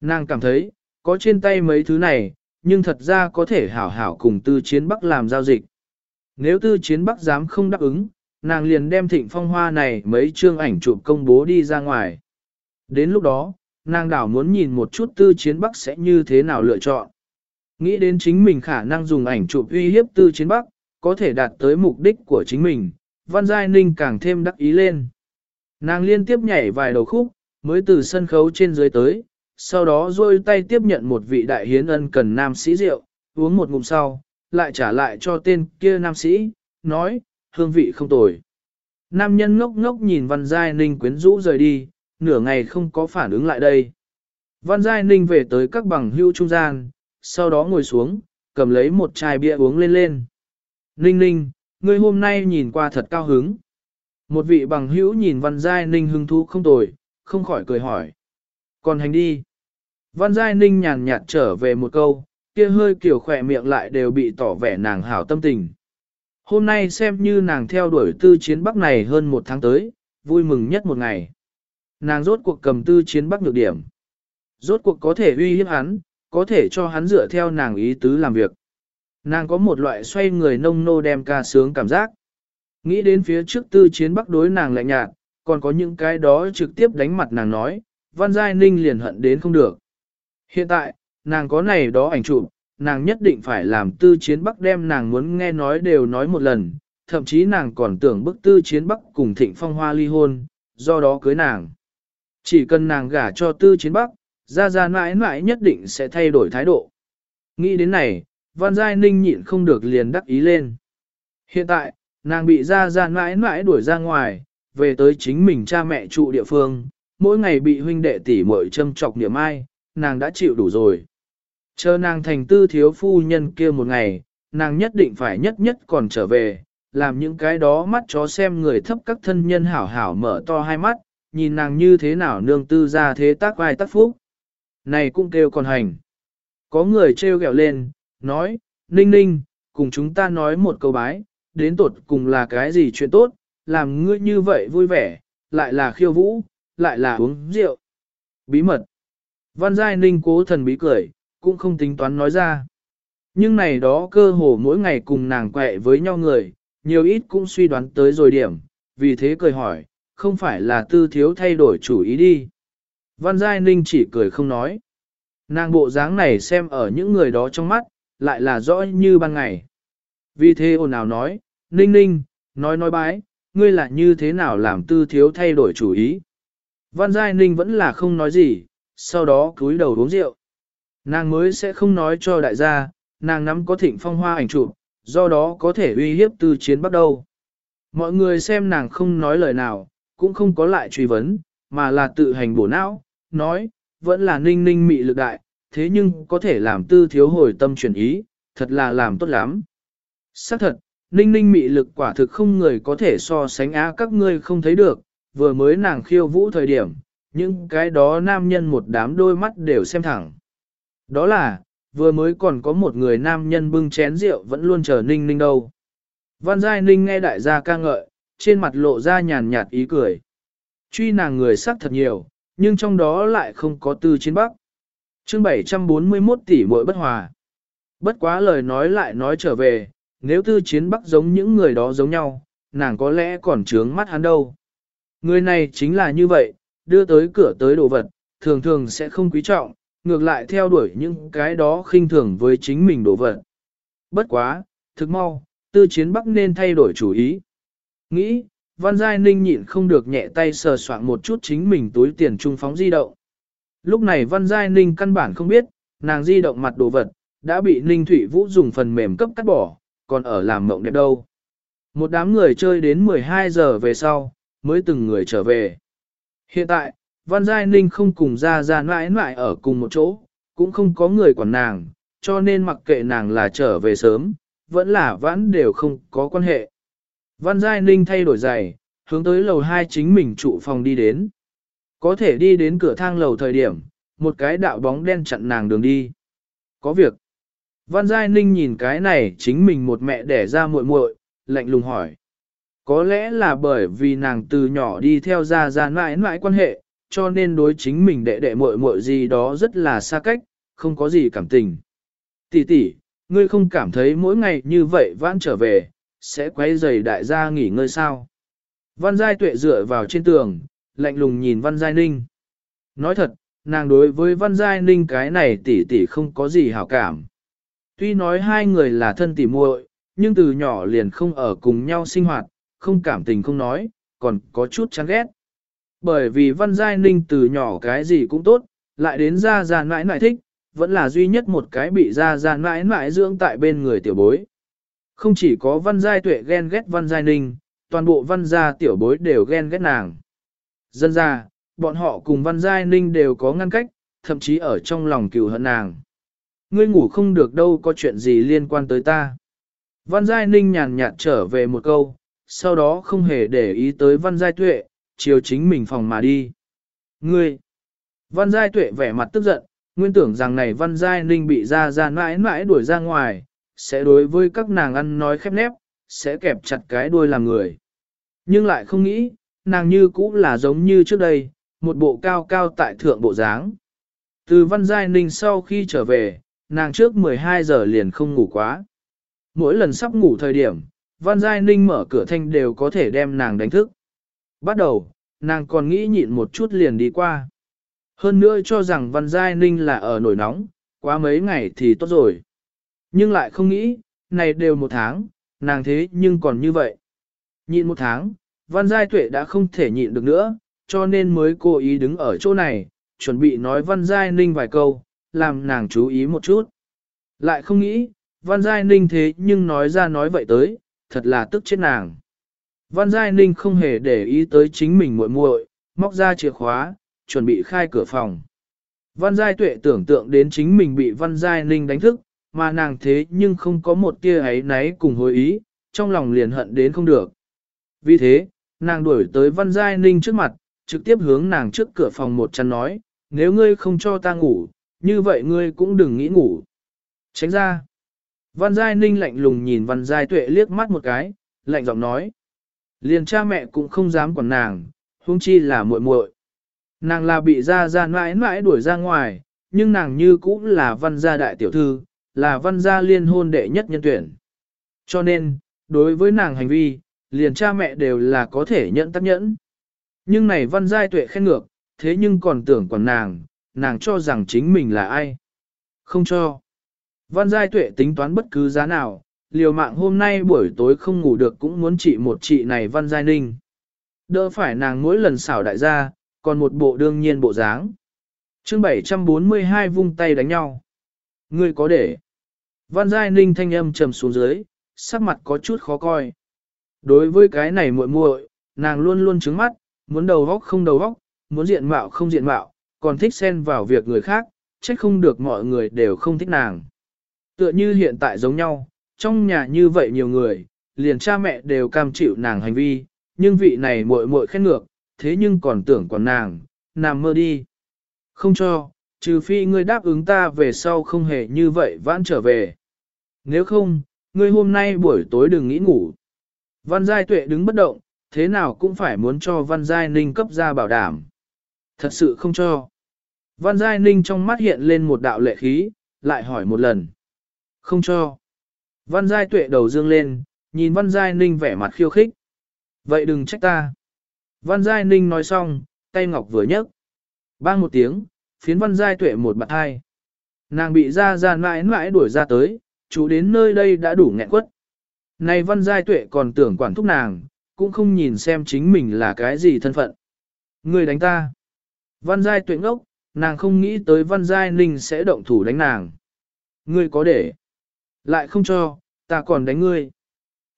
Nàng cảm thấy, có trên tay mấy thứ này, nhưng thật ra có thể hảo hảo cùng tư chiến bắc làm giao dịch. Nếu tư chiến bắc dám không đáp ứng, nàng liền đem thịnh phong hoa này mấy chương ảnh chụp công bố đi ra ngoài. Đến lúc đó, nàng đảo muốn nhìn một chút tư chiến bắc sẽ như thế nào lựa chọn. Nghĩ đến chính mình khả năng dùng ảnh chụp uy hiếp tư chiến bắc, có thể đạt tới mục đích của chính mình, Văn Giai Ninh càng thêm đắc ý lên. Nàng liên tiếp nhảy vài đầu khúc, mới từ sân khấu trên dưới tới, sau đó rôi tay tiếp nhận một vị đại hiến ân cần nam sĩ rượu, uống một ngụm sau, lại trả lại cho tên kia nam sĩ, nói, hương vị không tồi. Nam nhân ngốc ngốc nhìn Văn Giai Ninh quyến rũ rời đi, nửa ngày không có phản ứng lại đây. Văn Giai Ninh về tới các bằng hưu trung gian, sau đó ngồi xuống, cầm lấy một chai bia uống lên lên. Ninh Ninh, ngươi hôm nay nhìn qua thật cao hứng. Một vị bằng hữu nhìn Văn Giai Ninh hứng thú không tồi, không khỏi cười hỏi. Còn hành đi. Văn Giai Ninh nhàn nhạt trở về một câu, kia hơi kiểu khỏe miệng lại đều bị tỏ vẻ nàng hảo tâm tình. Hôm nay xem như nàng theo đuổi tư chiến bắc này hơn một tháng tới, vui mừng nhất một ngày. Nàng rốt cuộc cầm tư chiến bắc nhược điểm. Rốt cuộc có thể uy hiếp hắn, có thể cho hắn dựa theo nàng ý tứ làm việc. Nàng có một loại xoay người nông nô đem ca sướng cảm giác. Nghĩ đến phía trước tư chiến bắc đối nàng lạnh nhạt, còn có những cái đó trực tiếp đánh mặt nàng nói, Văn Giai Ninh liền hận đến không được. Hiện tại, nàng có này đó ảnh chụp, nàng nhất định phải làm tư chiến bắc đem nàng muốn nghe nói đều nói một lần, thậm chí nàng còn tưởng bức tư chiến bắc cùng thịnh phong hoa ly hôn, do đó cưới nàng. Chỉ cần nàng gả cho tư chiến bắc, ra ra mãi mãi nhất định sẽ thay đổi thái độ. Nghĩ đến này, Văn Giai Ninh nhịn không được liền đắc ý lên. Hiện tại, nàng bị ra ra mãi mãi đuổi ra ngoài, về tới chính mình cha mẹ trụ địa phương, mỗi ngày bị huynh đệ tỷ muội châm chọc niệm ai, nàng đã chịu đủ rồi. Chờ nàng thành tư thiếu phu nhân kia một ngày, nàng nhất định phải nhất nhất còn trở về, làm những cái đó mắt chó xem người thấp các thân nhân hảo hảo mở to hai mắt, nhìn nàng như thế nào nương tư ra thế tác vai tác phúc. Này cũng kêu còn hành. Có người trêu ghẹo lên, nói, ninh ninh, cùng chúng ta nói một câu bái, đến tột cùng là cái gì chuyện tốt, làm ngươi như vậy vui vẻ, lại là khiêu vũ, lại là uống rượu. Bí mật. Văn Giai Ninh cố thần bí cười, cũng không tính toán nói ra. Nhưng này đó cơ hồ mỗi ngày cùng nàng quẹ với nhau người, nhiều ít cũng suy đoán tới rồi điểm, vì thế cười hỏi, không phải là tư thiếu thay đổi chủ ý đi. Văn Giai Ninh chỉ cười không nói. Nàng bộ dáng này xem ở những người đó trong mắt, lại là rõ như ban ngày. Vì thế ồn ào nói, Ninh Ninh, nói nói bái, ngươi là như thế nào làm tư thiếu thay đổi chủ ý. Văn Giai Ninh vẫn là không nói gì, sau đó cúi đầu uống rượu. Nàng mới sẽ không nói cho đại gia, nàng nắm có thịnh phong hoa ảnh chụp, do đó có thể uy hiếp tư chiến bắt đầu. Mọi người xem nàng không nói lời nào, cũng không có lại truy vấn, mà là tự hành bổ não, nói, vẫn là ninh ninh mị lực đại, thế nhưng có thể làm tư thiếu hồi tâm chuyển ý, thật là làm tốt lắm. Xác thật, ninh ninh mị lực quả thực không người có thể so sánh á các ngươi không thấy được, vừa mới nàng khiêu vũ thời điểm, những cái đó nam nhân một đám đôi mắt đều xem thẳng. Đó là, vừa mới còn có một người nam nhân bưng chén rượu vẫn luôn chờ ninh ninh đâu. Văn Giai Ninh nghe đại gia ca ngợi, trên mặt lộ ra nhàn nhạt ý cười. Truy nàng người sắc thật nhiều, nhưng trong đó lại không có tư chiến bắc. chương 741 tỷ mỗi bất hòa. Bất quá lời nói lại nói trở về, nếu tư chiến bắc giống những người đó giống nhau, nàng có lẽ còn trướng mắt hắn đâu. Người này chính là như vậy, đưa tới cửa tới đồ vật, thường thường sẽ không quý trọng, ngược lại theo đuổi những cái đó khinh thường với chính mình đồ vật. Bất quá, thực mau, tư chiến bắc nên thay đổi chủ ý. Nghĩ, Văn Giai Ninh nhịn không được nhẹ tay sờ soạn một chút chính mình túi tiền trung phóng di động. Lúc này Văn Giai Ninh căn bản không biết, nàng di động mặt đồ vật, đã bị Ninh Thụy Vũ dùng phần mềm cấp cắt bỏ, còn ở làm mộng đẹp đâu. Một đám người chơi đến 12 giờ về sau, mới từng người trở về. Hiện tại, Văn Giai Ninh không cùng ra ra mãi mãi ở cùng một chỗ, cũng không có người quản nàng, cho nên mặc kệ nàng là trở về sớm, vẫn là vãn đều không có quan hệ. Văn Giai Ninh thay đổi giày, hướng tới lầu 2 chính mình trụ phòng đi đến. Có thể đi đến cửa thang lầu thời điểm, một cái đạo bóng đen chặn nàng đường đi. Có việc. Văn Giai Ninh nhìn cái này chính mình một mẹ đẻ ra muội muội, lạnh lùng hỏi. Có lẽ là bởi vì nàng từ nhỏ đi theo gia gia mãi mãi quan hệ, cho nên đối chính mình đệ đệ muội muội gì đó rất là xa cách, không có gì cảm tình. Tỷ tỷ, ngươi không cảm thấy mỗi ngày như vậy vãn trở về, sẽ quay giày đại gia nghỉ ngơi sao? Văn Giai Tuệ dựa vào trên tường, lạnh lùng nhìn Văn Giai Ninh. Nói thật, nàng đối với Văn Giai Ninh cái này tỷ tỷ không có gì hảo cảm. Tuy nói hai người là thân tỷ muội, nhưng từ nhỏ liền không ở cùng nhau sinh hoạt, không cảm tình không nói, còn có chút chán ghét. Bởi vì Văn Giai Ninh từ nhỏ cái gì cũng tốt, lại đến ra ra mãi mãi thích, vẫn là duy nhất một cái bị ra ra mãi mãi dưỡng tại bên người tiểu bối. Không chỉ có Văn Giai Tuệ ghen ghét Văn Giai Ninh, toàn bộ Văn gia tiểu bối đều ghen ghét nàng. Dân ra, bọn họ cùng Văn Giai Ninh đều có ngăn cách, thậm chí ở trong lòng cừu hận nàng. Ngươi ngủ không được đâu có chuyện gì liên quan tới ta. Văn Giai Ninh nhàn nhạt trở về một câu, sau đó không hề để ý tới Văn Giai Tuệ, chiều chính mình phòng mà đi. Ngươi! Văn Giai Tuệ vẻ mặt tức giận, nguyên tưởng rằng này Văn Giai Ninh bị ra ra mãi mãi đuổi ra ngoài, sẽ đối với các nàng ăn nói khép nép, sẽ kẹp chặt cái đuôi làm người. Nhưng lại không nghĩ, nàng như cũ là giống như trước đây, một bộ cao cao tại thượng bộ dáng. Từ Văn Giai Ninh sau khi trở về, nàng trước 12 giờ liền không ngủ quá. Mỗi lần sắp ngủ thời điểm, Văn Giai Ninh mở cửa thanh đều có thể đem nàng đánh thức. Bắt đầu, nàng còn nghĩ nhịn một chút liền đi qua. Hơn nữa cho rằng Văn Giai Ninh là ở nổi nóng, quá mấy ngày thì tốt rồi. Nhưng lại không nghĩ, này đều một tháng, nàng thế nhưng còn như vậy. Nhịn một tháng, Văn Giai Tuệ đã không thể nhịn được nữa, cho nên mới cố ý đứng ở chỗ này, chuẩn bị nói Văn Giai Ninh vài câu, làm nàng chú ý một chút. Lại không nghĩ, Văn Giai Ninh thế nhưng nói ra nói vậy tới, thật là tức chết nàng. Văn Giai Ninh không hề để ý tới chính mình muội muội, móc ra chìa khóa, chuẩn bị khai cửa phòng. Văn Giai Tuệ tưởng tượng đến chính mình bị Văn Giai Ninh đánh thức, mà nàng thế nhưng không có một tia ấy náy cùng hối ý, trong lòng liền hận đến không được. Vì thế, nàng đuổi tới Văn Giai Ninh trước mặt, trực tiếp hướng nàng trước cửa phòng một chân nói, nếu ngươi không cho ta ngủ, như vậy ngươi cũng đừng nghĩ ngủ. Tránh ra. Văn Giai Ninh lạnh lùng nhìn Văn Giai Tuệ liếc mắt một cái, lạnh giọng nói. Liền cha mẹ cũng không dám quản nàng, huống chi là muội muội. Nàng là bị ra ra mãi mãi đuổi ra ngoài, nhưng nàng như cũng là văn gia đại tiểu thư, là văn gia liên hôn đệ nhất nhân tuyển. Cho nên, đối với nàng hành vi, liền cha mẹ đều là có thể nhận tác nhẫn. Nhưng này văn giai tuệ khen ngược, thế nhưng còn tưởng quản nàng, nàng cho rằng chính mình là ai. Không cho. Văn giai tuệ tính toán bất cứ giá nào, liều mạng hôm nay buổi tối không ngủ được cũng muốn trị một trị này văn giai ninh. Đỡ phải nàng mỗi lần xảo đại gia, còn một bộ đương nhiên bộ dáng. chương 742 vung tay đánh nhau. Ngươi có để. Văn Giai Ninh thanh âm trầm xuống dưới, sắc mặt có chút khó coi. Đối với cái này muội muội, nàng luôn luôn trứng mắt, muốn đầu góc không đầu góc, muốn diện mạo không diện mạo, còn thích xen vào việc người khác, trách không được mọi người đều không thích nàng. Tựa như hiện tại giống nhau, trong nhà như vậy nhiều người, liền cha mẹ đều cam chịu nàng hành vi, nhưng vị này muội muội khen ngược, thế nhưng còn tưởng còn nàng, nằm mơ đi. Không cho, trừ phi ngươi đáp ứng ta về sau không hề như vậy vãn trở về. Nếu không, ngươi hôm nay buổi tối đừng nghĩ ngủ. Văn Giai Tuệ đứng bất động, thế nào cũng phải muốn cho Văn Giai Ninh cấp ra bảo đảm. Thật sự không cho. Văn Giai Ninh trong mắt hiện lên một đạo lệ khí, lại hỏi một lần. Không cho. Văn Giai Tuệ đầu dương lên, nhìn Văn Giai Ninh vẻ mặt khiêu khích. Vậy đừng trách ta. Văn Giai Ninh nói xong, tay ngọc vừa nhấc. Bang một tiếng, phiến Văn Giai Tuệ một bạt hai. Nàng bị ra ra mãi mãi đuổi ra tới, chú đến nơi đây đã đủ nghẹn quất. Này Văn Giai Tuệ còn tưởng quản thúc nàng, cũng không nhìn xem chính mình là cái gì thân phận. Người đánh ta. Văn Giai Tuệ ngốc, nàng không nghĩ tới Văn Giai Ninh sẽ động thủ đánh nàng. Ngươi có để. Lại không cho, ta còn đánh ngươi.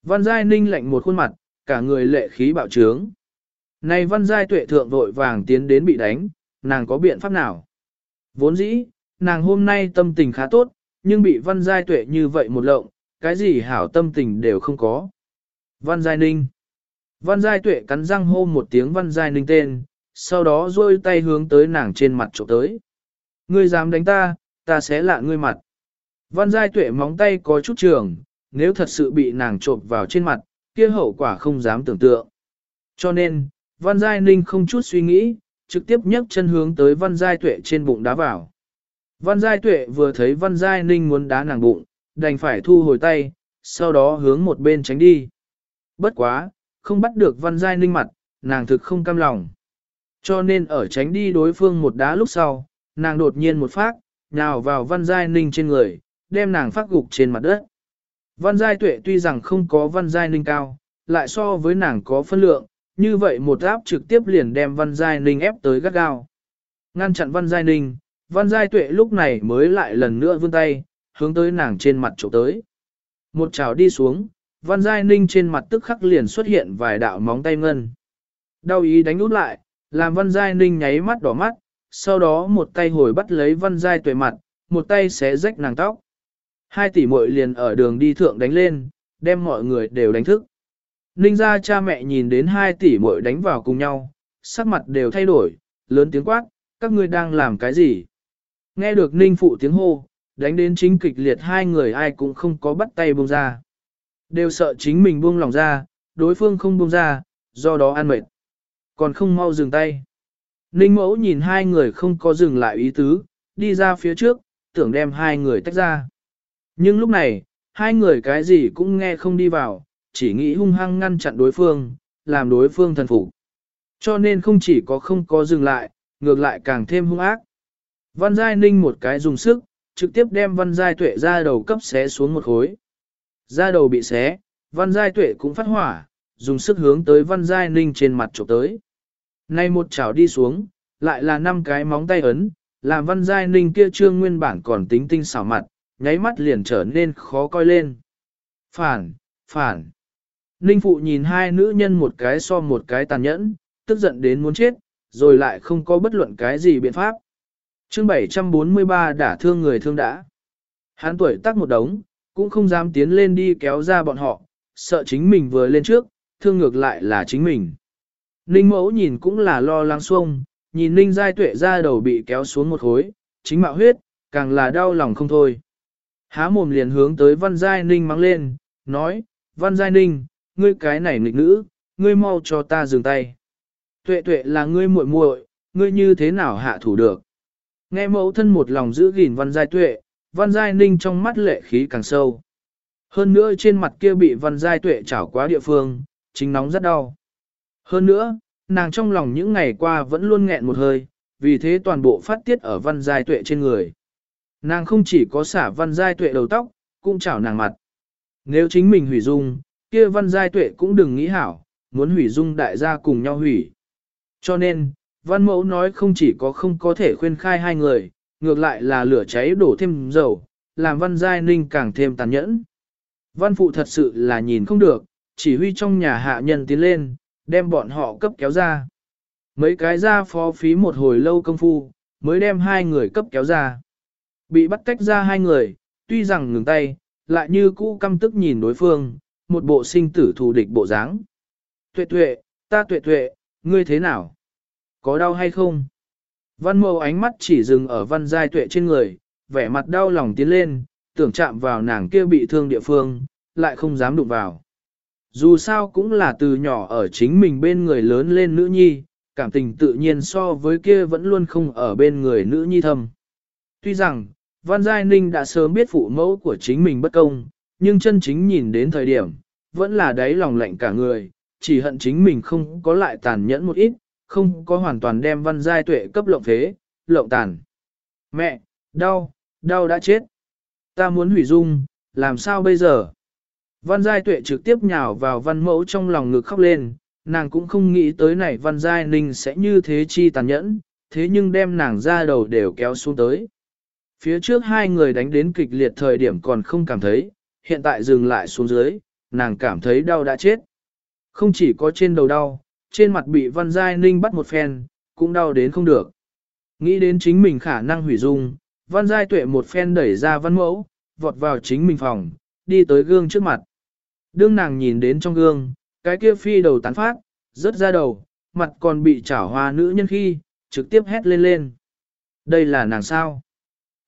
Văn Giai Ninh lạnh một khuôn mặt, cả người lệ khí bạo trướng. Này Văn Giai Tuệ thượng vội vàng tiến đến bị đánh, nàng có biện pháp nào? Vốn dĩ, nàng hôm nay tâm tình khá tốt, nhưng bị Văn Giai Tuệ như vậy một lộng, cái gì hảo tâm tình đều không có. Văn Giai Ninh Văn Giai Tuệ cắn răng hô một tiếng Văn Giai Ninh tên, sau đó rôi tay hướng tới nàng trên mặt trộm tới. Ngươi dám đánh ta, ta sẽ lạ ngươi mặt. Văn Giai Tuệ móng tay có chút trường, nếu thật sự bị nàng trộm vào trên mặt, kia hậu quả không dám tưởng tượng. Cho nên, Văn Giai Ninh không chút suy nghĩ, trực tiếp nhấc chân hướng tới Văn Giai Tuệ trên bụng đá vào. Văn Giai Tuệ vừa thấy Văn Giai Ninh muốn đá nàng bụng, đành phải thu hồi tay, sau đó hướng một bên tránh đi. Bất quá, không bắt được Văn Giai Ninh mặt, nàng thực không cam lòng. Cho nên ở tránh đi đối phương một đá lúc sau, nàng đột nhiên một phát, nhào vào Văn Giai Ninh trên người, đem nàng phát gục trên mặt đất. Văn Giai Tuệ tuy rằng không có Văn Giai Ninh cao, lại so với nàng có phân lượng, như vậy một áp trực tiếp liền đem Văn Giai Ninh ép tới gắt gao. Ngăn chặn Văn Giai Ninh, Văn Giai Tuệ lúc này mới lại lần nữa vươn tay, hướng tới nàng trên mặt trộm tới. Một chảo đi xuống, Văn Giai Ninh trên mặt tức khắc liền xuất hiện vài đạo móng tay ngân. Đau ý đánh út lại, làm Văn Giai Ninh nháy mắt đỏ mắt, sau đó một tay hồi bắt lấy Văn Giai Tuệ mặt, một tay xé rách nàng tóc. Hai tỷ muội liền ở đường đi thượng đánh lên, đem mọi người đều đánh thức. Ninh ra cha mẹ nhìn đến hai tỷ muội đánh vào cùng nhau, sắc mặt đều thay đổi, lớn tiếng quát, các ngươi đang làm cái gì? Nghe được Ninh phụ tiếng hô, đánh đến chính kịch liệt hai người ai cũng không có bắt tay buông ra. Đều sợ chính mình buông lòng ra, đối phương không buông ra, do đó ăn mệt. Còn không mau dừng tay. Ninh mẫu nhìn hai người không có dừng lại ý tứ, đi ra phía trước, tưởng đem hai người tách ra. Nhưng lúc này, hai người cái gì cũng nghe không đi vào, chỉ nghĩ hung hăng ngăn chặn đối phương, làm đối phương thần phục. Cho nên không chỉ có không có dừng lại, ngược lại càng thêm hung ác. Văn Giai Ninh một cái dùng sức, trực tiếp đem Văn Giai Tuệ ra đầu cấp xé xuống một khối. Ra đầu bị xé, Văn Giai Tuệ cũng phát hỏa, dùng sức hướng tới Văn Giai Ninh trên mặt chụp tới. Nay một chảo đi xuống, lại là năm cái móng tay ấn, làm Văn Giai Ninh kia trương nguyên bản còn tính tinh xảo mặt, nháy mắt liền trở nên khó coi lên. Phản, phản. Ninh Phụ nhìn hai nữ nhân một cái so một cái tàn nhẫn, tức giận đến muốn chết, rồi lại không có bất luận cái gì biện pháp. chương 743 đã thương người thương đã. Hán tuổi tác một đống, cũng không dám tiến lên đi kéo ra bọn họ, sợ chính mình vừa lên trước, thương ngược lại là chính mình. Ninh mẫu nhìn cũng là lo lắng xuông, nhìn Ninh giai tuệ ra đầu bị kéo xuống một khối, chính mạo huyết, càng là đau lòng không thôi. Há mồm liền hướng tới Văn Giai Ninh mắng lên, nói, Văn Giai Ninh, ngươi cái này nghịch nữ, ngươi mau cho ta dừng tay. Tuệ tuệ là ngươi muội muội, ngươi như thế nào hạ thủ được. Nghe mẫu thân một lòng giữ gìn Văn Giai Tuệ, Văn Giai Ninh trong mắt lệ khí càng sâu. Hơn nữa trên mặt kia bị Văn Giai Tuệ chảo quá địa phương, chính nóng rất đau. Hơn nữa, nàng trong lòng những ngày qua vẫn luôn nghẹn một hơi, vì thế toàn bộ phát tiết ở Văn Giai Tuệ trên người. Nàng không chỉ có xả Văn Giai Tuệ đầu tóc, cũng chảo nàng mặt. Nếu chính mình hủy dung, kia Văn Giai Tuệ cũng đừng nghĩ hảo, muốn hủy dung đại gia cùng nhau hủy. Cho nên, Văn mẫu nói không chỉ có không có thể khuyên khai hai người, ngược lại là lửa cháy đổ thêm dầu, làm văn giai ninh càng thêm tàn nhẫn. Văn phụ thật sự là nhìn không được, chỉ huy trong nhà hạ nhân tiến lên, đem bọn họ cấp kéo ra. Mấy cái ra phó phí một hồi lâu công phu, mới đem hai người cấp kéo ra. Bị bắt tách ra hai người, tuy rằng ngừng tay, lại như cũ căm tức nhìn đối phương, một bộ sinh tử thù địch bộ dáng. Tuệ tuệ, ta tuệ tuệ, ngươi thế nào? Có đau hay không? Văn mâu ánh mắt chỉ dừng ở văn giai tuệ trên người, vẻ mặt đau lòng tiến lên, tưởng chạm vào nàng kia bị thương địa phương, lại không dám đụng vào. Dù sao cũng là từ nhỏ ở chính mình bên người lớn lên nữ nhi, cảm tình tự nhiên so với kia vẫn luôn không ở bên người nữ nhi thâm. Tuy rằng, Văn Giai Ninh đã sớm biết phụ mẫu của chính mình bất công, nhưng chân chính nhìn đến thời điểm, vẫn là đáy lòng lạnh cả người, chỉ hận chính mình không có lại tàn nhẫn một ít, không có hoàn toàn đem Văn Giai Tuệ cấp lộng thế lộng tàn. Mẹ, đau, đau đã chết. Ta muốn hủy dung, làm sao bây giờ? Văn Giai Tuệ trực tiếp nhào vào văn mẫu trong lòng ngực khóc lên, nàng cũng không nghĩ tới này Văn Giai Ninh sẽ như thế chi tàn nhẫn, thế nhưng đem nàng ra đầu đều kéo xuống tới. Phía trước hai người đánh đến kịch liệt thời điểm còn không cảm thấy, hiện tại dừng lại xuống dưới, nàng cảm thấy đau đã chết. Không chỉ có trên đầu đau, trên mặt bị Văn Giai Ninh bắt một phen, cũng đau đến không được. Nghĩ đến chính mình khả năng hủy dung, Văn Giai Tuệ một phen đẩy ra văn mẫu, vọt vào chính mình phòng, đi tới gương trước mặt. Đương nàng nhìn đến trong gương, cái kia phi đầu tán phát, rớt ra đầu, mặt còn bị chảo hoa nữ nhân khi, trực tiếp hét lên lên. Đây là nàng sao?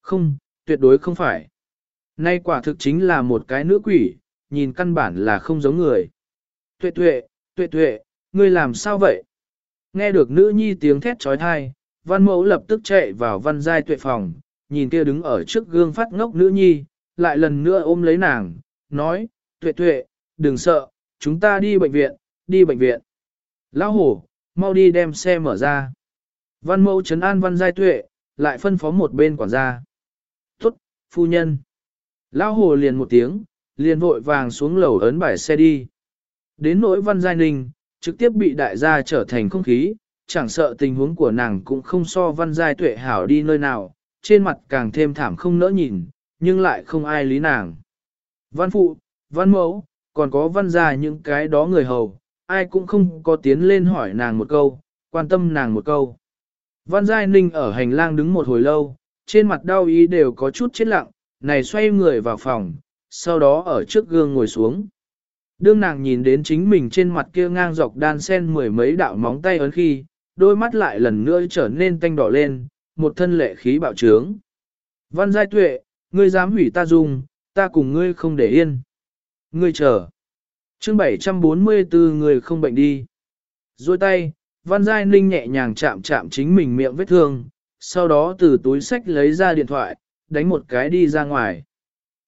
Không, tuyệt đối không phải. Nay quả thực chính là một cái nữ quỷ, nhìn căn bản là không giống người. Tuệ tuệ, tuệ tuệ, ngươi làm sao vậy? Nghe được nữ nhi tiếng thét trói thai, văn mẫu lập tức chạy vào văn giai tuệ phòng, nhìn kia đứng ở trước gương phát ngốc nữ nhi, lại lần nữa ôm lấy nàng, nói, tuệ tuệ, đừng sợ, chúng ta đi bệnh viện, đi bệnh viện. Lão hổ, mau đi đem xe mở ra. Văn mẫu trấn an văn giai tuệ, lại phân phó một bên quản gia. Tốt, phu nhân. Lão hồ liền một tiếng, liền vội vàng xuống lầu ấn bài xe đi. Đến nỗi văn giai ninh, trực tiếp bị đại gia trở thành không khí, chẳng sợ tình huống của nàng cũng không so văn giai tuệ hảo đi nơi nào, trên mặt càng thêm thảm không nỡ nhìn, nhưng lại không ai lý nàng. Văn phụ, văn mẫu, còn có văn ra những cái đó người hầu, ai cũng không có tiến lên hỏi nàng một câu, quan tâm nàng một câu. Văn Giai Ninh ở hành lang đứng một hồi lâu, trên mặt đau ý đều có chút chết lặng, này xoay người vào phòng, sau đó ở trước gương ngồi xuống. Đương nàng nhìn đến chính mình trên mặt kia ngang dọc đan sen mười mấy đạo móng tay ấn khi, đôi mắt lại lần nữa trở nên tanh đỏ lên, một thân lệ khí bạo trướng. Văn Giai Tuệ, ngươi dám hủy ta dùng, ta cùng ngươi không để yên. Ngươi chờ. Chương 744 người không bệnh đi. Rồi tay, Văn Giai Ninh nhẹ nhàng chạm chạm chính mình miệng vết thương, sau đó từ túi sách lấy ra điện thoại, đánh một cái đi ra ngoài.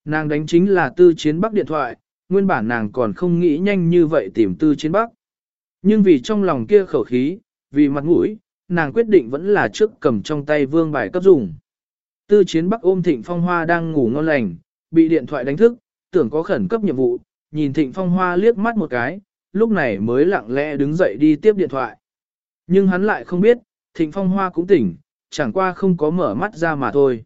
Nàng đánh chính là tư chiến bắc điện thoại, nguyên bản nàng còn không nghĩ nhanh như vậy tìm tư chiến bắc. Nhưng vì trong lòng kia khẩu khí, vì mặt mũi, nàng quyết định vẫn là trước cầm trong tay vương bài cấp dùng. Tư chiến bắc ôm thịnh phong hoa đang ngủ ngon lành, bị điện thoại đánh thức, tưởng có khẩn cấp nhiệm vụ, nhìn thịnh phong hoa liếc mắt một cái, lúc này mới lặng lẽ đứng dậy đi tiếp điện thoại. Nhưng hắn lại không biết, thịnh phong hoa cũng tỉnh, chẳng qua không có mở mắt ra mà thôi.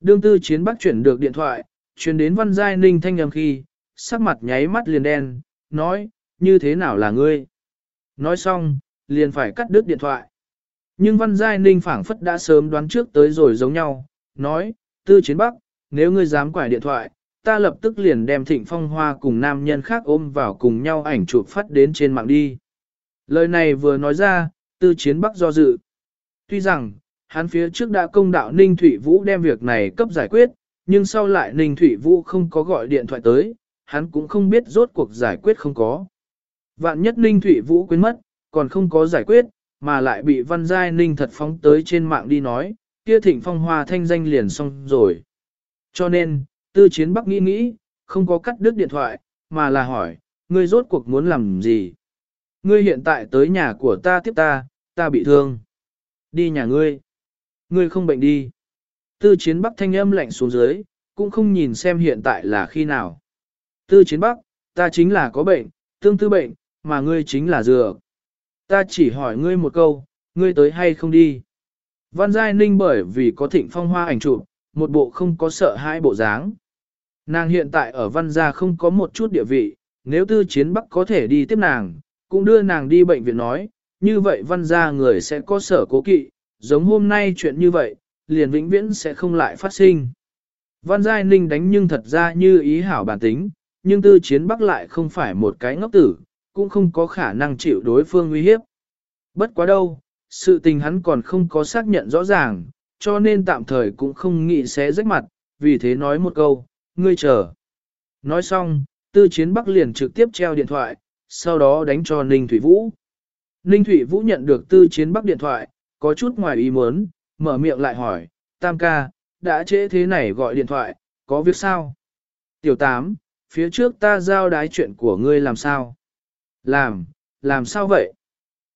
Đương tư chiến bắc chuyển được điện thoại, chuyển đến văn giai ninh thanh âm khi, sắc mặt nháy mắt liền đen, nói, như thế nào là ngươi? Nói xong, liền phải cắt đứt điện thoại. Nhưng văn giai ninh phảng phất đã sớm đoán trước tới rồi giống nhau, nói, tư chiến bắc, nếu ngươi dám quải điện thoại, ta lập tức liền đem thịnh phong hoa cùng nam nhân khác ôm vào cùng nhau ảnh chụp phát đến trên mạng đi. Lời này vừa nói ra, tư chiến bắc do dự. Tuy rằng, hắn phía trước đã công đạo Ninh Thụy Vũ đem việc này cấp giải quyết, nhưng sau lại Ninh Thụy Vũ không có gọi điện thoại tới, hắn cũng không biết rốt cuộc giải quyết không có. Vạn nhất Ninh Thụy Vũ quên mất, còn không có giải quyết, mà lại bị Văn Giai Ninh thật phóng tới trên mạng đi nói, kia thịnh phong hoa thanh danh liền xong rồi. Cho nên, tư chiến bắc nghĩ nghĩ, không có cắt đứt điện thoại, mà là hỏi, ngươi rốt cuộc muốn làm gì? Ngươi hiện tại tới nhà của ta tiếp ta, ta bị thương. Đi nhà ngươi. Ngươi không bệnh đi. Tư chiến bắc thanh âm lạnh xuống dưới, cũng không nhìn xem hiện tại là khi nào. Tư chiến bắc, ta chính là có bệnh, tương tư bệnh, mà ngươi chính là dừa. Ta chỉ hỏi ngươi một câu, ngươi tới hay không đi? Văn Giai Ninh bởi vì có thịnh phong hoa ảnh chụp, một bộ không có sợ hai bộ dáng. Nàng hiện tại ở văn gia không có một chút địa vị, nếu tư chiến bắc có thể đi tiếp nàng, cũng đưa nàng đi bệnh viện nói, như vậy văn gia người sẽ có sở cố kỵ, giống hôm nay chuyện như vậy, liền vĩnh viễn sẽ không lại phát sinh. Văn Giai Ninh đánh nhưng thật ra như ý hảo bản tính, nhưng tư chiến bắc lại không phải một cái ngốc tử, cũng không có khả năng chịu đối phương uy hiếp. Bất quá đâu, sự tình hắn còn không có xác nhận rõ ràng, cho nên tạm thời cũng không nghĩ sẽ rách mặt, vì thế nói một câu, ngươi chờ. Nói xong, tư chiến bắc liền trực tiếp treo điện thoại, sau đó đánh cho Ninh Thủy Vũ. Ninh Thủy Vũ nhận được tư chiến bắc điện thoại, có chút ngoài ý muốn, mở miệng lại hỏi, Tam ca, đã trễ thế này gọi điện thoại, có việc sao? Tiểu tám, phía trước ta giao đái chuyện của ngươi làm sao? Làm, làm sao vậy?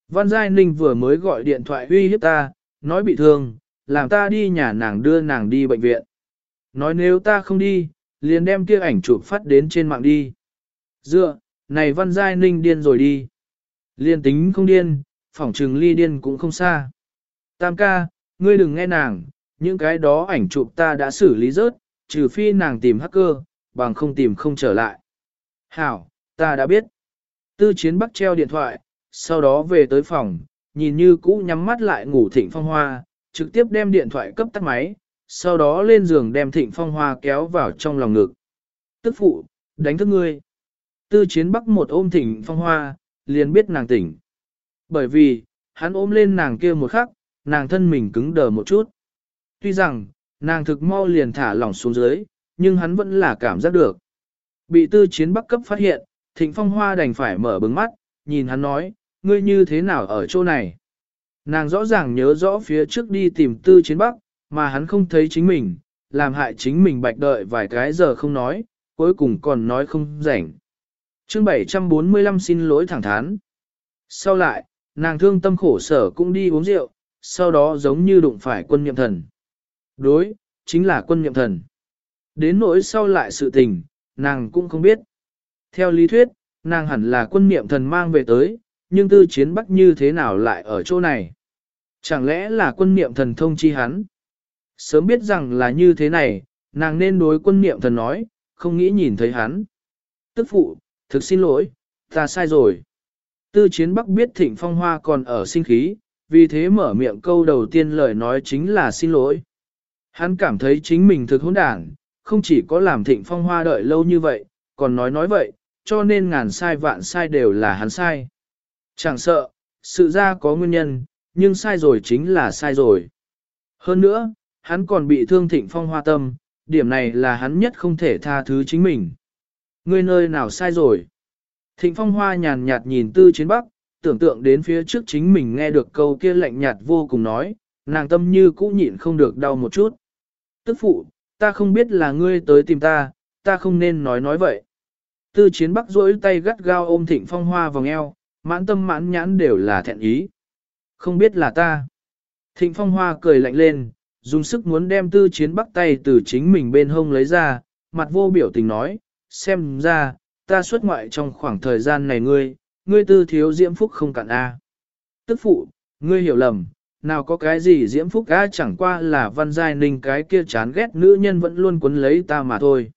Văn Giai Ninh vừa mới gọi điện thoại uy hiếp ta, nói bị thương, làm ta đi nhà nàng đưa nàng đi bệnh viện. Nói nếu ta không đi, liền đem kia ảnh chụp phát đến trên mạng đi. Dựa, này Văn Giai Ninh điên rồi đi. Liên tính không điên, phỏng trừng ly điên cũng không xa. Tam ca, ngươi đừng nghe nàng, những cái đó ảnh chụp ta đã xử lý rớt, trừ phi nàng tìm hacker, bằng không tìm không trở lại. Hảo, ta đã biết. Tư chiến bắc treo điện thoại, sau đó về tới phòng, nhìn như cũ nhắm mắt lại ngủ thịnh phong hoa, trực tiếp đem điện thoại cấp tắt máy, sau đó lên giường đem thịnh phong hoa kéo vào trong lòng ngực. Tức phụ, đánh thức ngươi. Tư chiến bắc một ôm thịnh phong hoa, liền biết nàng tỉnh. Bởi vì, hắn ôm lên nàng kia một khắc, nàng thân mình cứng đờ một chút. Tuy rằng, nàng thực mau liền thả lỏng xuống dưới, nhưng hắn vẫn là cảm giác được. Bị tư chiến bắc cấp phát hiện, thịnh phong hoa đành phải mở bừng mắt, nhìn hắn nói, ngươi như thế nào ở chỗ này? Nàng rõ ràng nhớ rõ phía trước đi tìm tư chiến bắc, mà hắn không thấy chính mình, làm hại chính mình bạch đợi vài cái giờ không nói, cuối cùng còn nói không rảnh. chương 745 xin lỗi thẳng thắn. Sau lại, nàng thương tâm khổ sở cũng đi uống rượu, sau đó giống như đụng phải quân nhậm thần. Đối, chính là quân nhậm thần. Đến nỗi sau lại sự tình, nàng cũng không biết. Theo lý thuyết, nàng hẳn là quân niệm thần mang về tới, nhưng tư chiến bắc như thế nào lại ở chỗ này? Chẳng lẽ là quân niệm thần thông chi hắn? Sớm biết rằng là như thế này, nàng nên đối quân niệm thần nói, không nghĩ nhìn thấy hắn. Tức phụ, thực xin lỗi, ta sai rồi. Tư chiến bắc biết thịnh phong hoa còn ở sinh khí, vì thế mở miệng câu đầu tiên lời nói chính là xin lỗi. Hắn cảm thấy chính mình thực hỗn đản, không chỉ có làm thịnh phong hoa đợi lâu như vậy, còn nói nói vậy, cho nên ngàn sai vạn sai đều là hắn sai. Chẳng sợ, sự ra có nguyên nhân, nhưng sai rồi chính là sai rồi. Hơn nữa, hắn còn bị thương thịnh phong hoa tâm, điểm này là hắn nhất không thể tha thứ chính mình. Ngươi nơi nào sai rồi? Thịnh phong hoa nhàn nhạt nhìn tư chiến bắc, tưởng tượng đến phía trước chính mình nghe được câu kia lạnh nhạt vô cùng nói, nàng tâm như cũ nhịn không được đau một chút. Tức phụ, ta không biết là ngươi tới tìm ta, ta không nên nói nói vậy. Tư chiến bắc rỗi tay gắt gao ôm thịnh phong hoa vòng eo, mãn tâm mãn nhãn đều là thẹn ý. Không biết là ta. Thịnh phong hoa cười lạnh lên, dùng sức muốn đem tư chiến bắc tay từ chính mình bên hông lấy ra, mặt vô biểu tình nói, xem ra, ta xuất ngoại trong khoảng thời gian này ngươi, ngươi tư thiếu diễm phúc không cạn A. Tức phụ, ngươi hiểu lầm, nào có cái gì diễm phúc A chẳng qua là văn giai ninh cái kia chán ghét nữ nhân vẫn luôn quấn lấy ta mà thôi.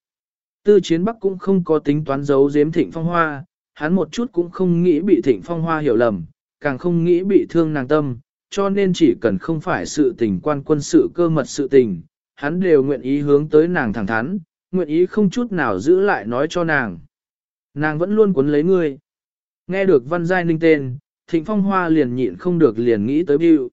Tư chiến bắc cũng không có tính toán giấu giếm thịnh phong hoa, hắn một chút cũng không nghĩ bị thịnh phong hoa hiểu lầm, càng không nghĩ bị thương nàng tâm, cho nên chỉ cần không phải sự tình quan quân sự cơ mật sự tình, hắn đều nguyện ý hướng tới nàng thẳng thắn, nguyện ý không chút nào giữ lại nói cho nàng. Nàng vẫn luôn cuốn lấy ngươi. Nghe được văn giai ninh tên, thịnh phong hoa liền nhịn không được liền nghĩ tới Bill.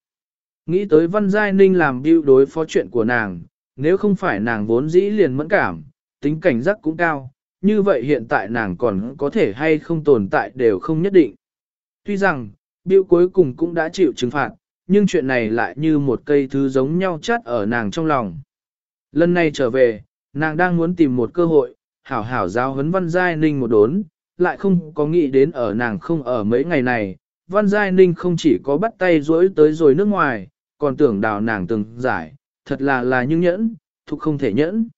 Nghĩ tới văn giai ninh làm Bill đối phó chuyện của nàng, nếu không phải nàng vốn dĩ liền mẫn cảm, tính cảnh giác cũng cao, như vậy hiện tại nàng còn có thể hay không tồn tại đều không nhất định. Tuy rằng, Bill cuối cùng cũng đã chịu trừng phạt, nhưng chuyện này lại như một cây thứ giống nhau chát ở nàng trong lòng. Lần này trở về, nàng đang muốn tìm một cơ hội, hảo hảo giáo huấn Văn Giai Ninh một đốn, lại không có nghĩ đến ở nàng không ở mấy ngày này, Văn Giai Ninh không chỉ có bắt tay rỗi tới rồi nước ngoài, còn tưởng đào nàng từng giải, thật là là nhưng nhẫn, thuộc không thể nhẫn.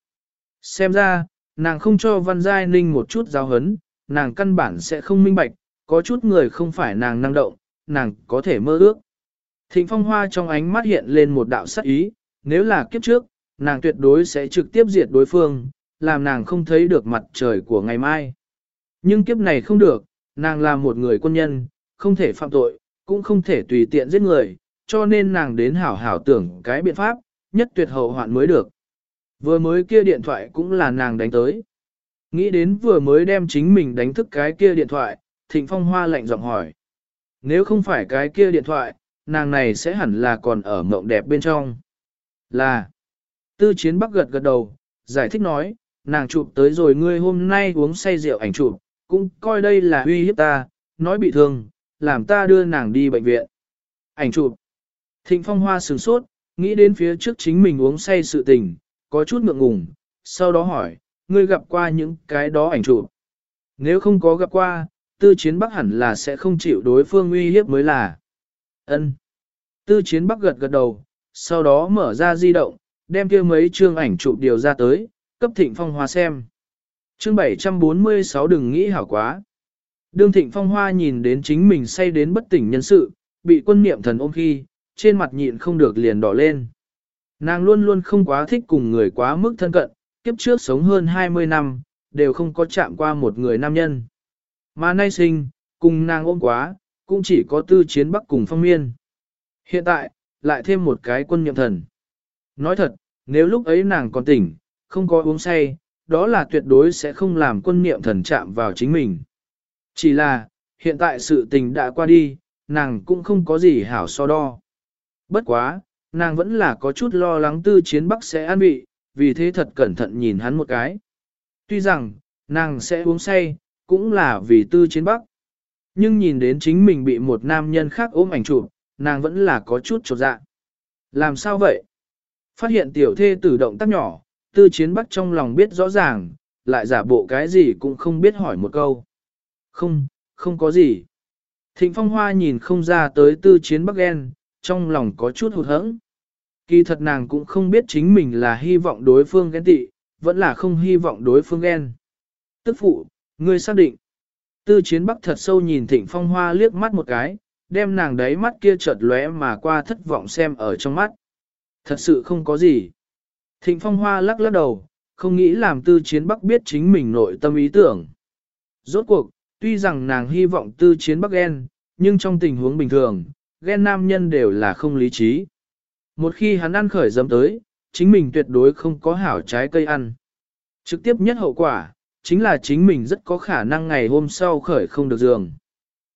Xem ra, nàng không cho Văn Giai Ninh một chút giáo hấn, nàng căn bản sẽ không minh bạch, có chút người không phải nàng năng động, nàng có thể mơ ước. Thịnh phong hoa trong ánh mắt hiện lên một đạo sắc ý, nếu là kiếp trước, nàng tuyệt đối sẽ trực tiếp diệt đối phương, làm nàng không thấy được mặt trời của ngày mai. Nhưng kiếp này không được, nàng là một người quân nhân, không thể phạm tội, cũng không thể tùy tiện giết người, cho nên nàng đến hảo hảo tưởng cái biện pháp, nhất tuyệt hậu hoạn mới được. Vừa mới kia điện thoại cũng là nàng đánh tới. Nghĩ đến vừa mới đem chính mình đánh thức cái kia điện thoại, Thịnh Phong Hoa lạnh giọng hỏi. Nếu không phải cái kia điện thoại, nàng này sẽ hẳn là còn ở mộng đẹp bên trong. Là, tư chiến bắc gật gật đầu, giải thích nói, nàng chụp tới rồi ngươi hôm nay uống say rượu ảnh chụp, cũng coi đây là uy hiếp ta, nói bị thương, làm ta đưa nàng đi bệnh viện. Ảnh chụp. Thịnh phong hoa sừng sốt, nghĩ đến phía trước chính mình uống say sự tình, có chút ngượng ngùng, sau đó hỏi, ngươi gặp qua những cái đó ảnh chụp. Nếu không có gặp qua, tư chiến bắc hẳn là sẽ không chịu đối phương uy hiếp mới là ân Tư chiến bắc gật gật đầu, sau đó mở ra di động, đem kia mấy chương ảnh chụp điều ra tới, cấp thịnh phong hoa xem. Chương 746 đừng nghĩ hảo quá. Đương thịnh phong hoa nhìn đến chính mình say đến bất tỉnh nhân sự, bị quân niệm thần ôm khi, trên mặt nhịn không được liền đỏ lên. Nàng luôn luôn không quá thích cùng người quá mức thân cận, kiếp trước sống hơn 20 năm, đều không có chạm qua một người nam nhân. Mà nay sinh, cùng nàng ôm quá, cũng chỉ có tư chiến bắc cùng phong miên. Hiện tại, lại thêm một cái quân niệm thần. Nói thật, nếu lúc ấy nàng còn tỉnh, không có uống say, đó là tuyệt đối sẽ không làm quân niệm thần chạm vào chính mình. Chỉ là, hiện tại sự tình đã qua đi, nàng cũng không có gì hảo so đo. Bất quá, nàng vẫn là có chút lo lắng tư chiến bắc sẽ an bị, vì thế thật cẩn thận nhìn hắn một cái. Tuy rằng, nàng sẽ uống say, cũng là vì tư chiến bắc. Nhưng nhìn đến chính mình bị một nam nhân khác ôm ảnh chụp, nàng vẫn là có chút trột dạ. Làm sao vậy? Phát hiện tiểu thê tử động tác nhỏ, tư chiến bắc trong lòng biết rõ ràng, lại giả bộ cái gì cũng không biết hỏi một câu. Không, không có gì. Thịnh phong hoa nhìn không ra tới tư chiến bắc ghen, trong lòng có chút hụt hẫng. Kỳ thật nàng cũng không biết chính mình là hy vọng đối phương ghen tị, vẫn là không hy vọng đối phương ghen. Tức phụ, ngươi xác định. Tư chiến bắc thật sâu nhìn thịnh phong hoa liếc mắt một cái, đem nàng đấy mắt kia chợt lóe mà qua thất vọng xem ở trong mắt. Thật sự không có gì. Thịnh phong hoa lắc lắc đầu, không nghĩ làm tư chiến bắc biết chính mình nội tâm ý tưởng. Rốt cuộc, tuy rằng nàng hy vọng tư chiến bắc ghen, nhưng trong tình huống bình thường, ghen nam nhân đều là không lý trí. Một khi hắn ăn khởi dâm tới, chính mình tuyệt đối không có hảo trái cây ăn. Trực tiếp nhất hậu quả, chính là chính mình rất có khả năng ngày hôm sau khởi không được giường.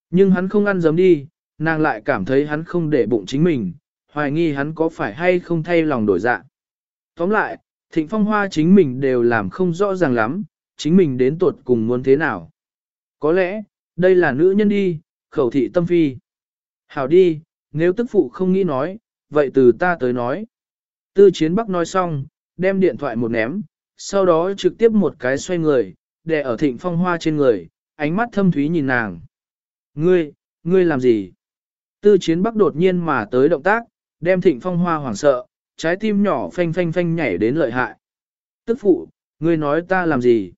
Nhưng hắn không ăn dấm đi, nàng lại cảm thấy hắn không để bụng chính mình, hoài nghi hắn có phải hay không thay lòng đổi dạ. Tóm lại, thịnh phong hoa chính mình đều làm không rõ ràng lắm, chính mình đến tuột cùng muốn thế nào. Có lẽ, đây là nữ nhân đi, khẩu thị tâm phi. Hảo đi, nếu tức phụ không nghĩ nói, vậy từ ta tới nói. Tư chiến bắc nói xong, đem điện thoại một ném, sau đó trực tiếp một cái xoay người, đè ở thịnh phong hoa trên người, ánh mắt thâm thúy nhìn nàng. Ngươi, ngươi làm gì? Tư chiến bắc đột nhiên mà tới động tác, đem thịnh phong hoa hoảng sợ, trái tim nhỏ phanh phanh phanh nhảy đến lợi hại. Tức phụ, ngươi nói ta làm gì?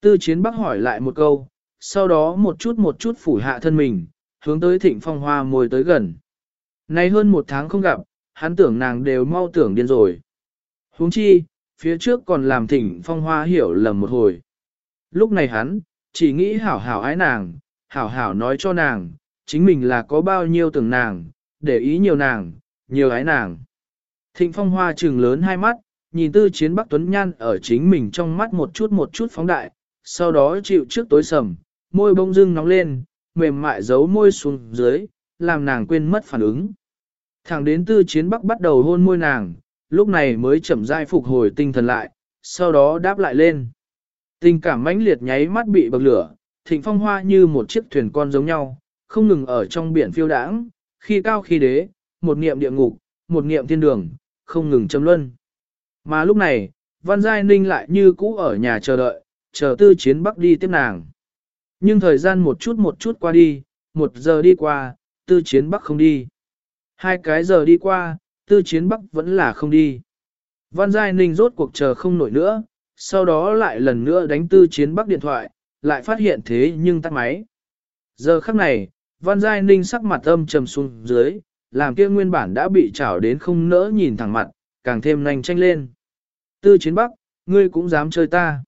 Tư chiến bắc hỏi lại một câu, sau đó một chút một chút phủ hạ thân mình, hướng tới thịnh phong hoa môi tới gần. Nay hơn một tháng không gặp, hắn tưởng nàng đều mau tưởng điên rồi. huống chi, phía trước còn làm thịnh phong hoa hiểu lầm một hồi. Lúc này hắn, chỉ nghĩ hảo hảo ái nàng, hảo hảo nói cho nàng, chính mình là có bao nhiêu tưởng nàng, để ý nhiều nàng, nhiều ái nàng. Thịnh phong hoa trừng lớn hai mắt, nhìn tư chiến Bắc Tuấn Nhan ở chính mình trong mắt một chút một chút phóng đại, sau đó chịu trước tối sầm, môi bông dưng nóng lên, mềm mại giấu môi xuống dưới, làm nàng quên mất phản ứng. Thẳng đến tư chiến Bắc bắt đầu hôn môi nàng, lúc này mới chậm rãi phục hồi tinh thần lại, sau đó đáp lại lên. Tình cảm mãnh liệt nháy mắt bị bậc lửa, thịnh phong hoa như một chiếc thuyền con giống nhau, không ngừng ở trong biển phiêu đãng, khi cao khi đế, một niệm địa ngục, một niệm thiên đường, không ngừng châm luân. Mà lúc này, Văn Giai Ninh lại như cũ ở nhà chờ đợi, chờ tư chiến bắc đi tiếp nàng. Nhưng thời gian một chút một chút qua đi, một giờ đi qua, tư chiến bắc không đi. Hai cái giờ đi qua, tư chiến bắc vẫn là không đi. Văn Giai Ninh rốt cuộc chờ không nổi nữa, sau đó lại lần nữa đánh tư chiến bắc điện thoại, lại phát hiện thế nhưng tắt máy. Giờ khắc này, Văn Giai Ninh sắc mặt âm trầm xuống dưới, làm kia nguyên bản đã bị chảo đến không nỡ nhìn thẳng mặt, càng thêm nhanh tranh lên. Tư chiến bắc, ngươi cũng dám chơi ta.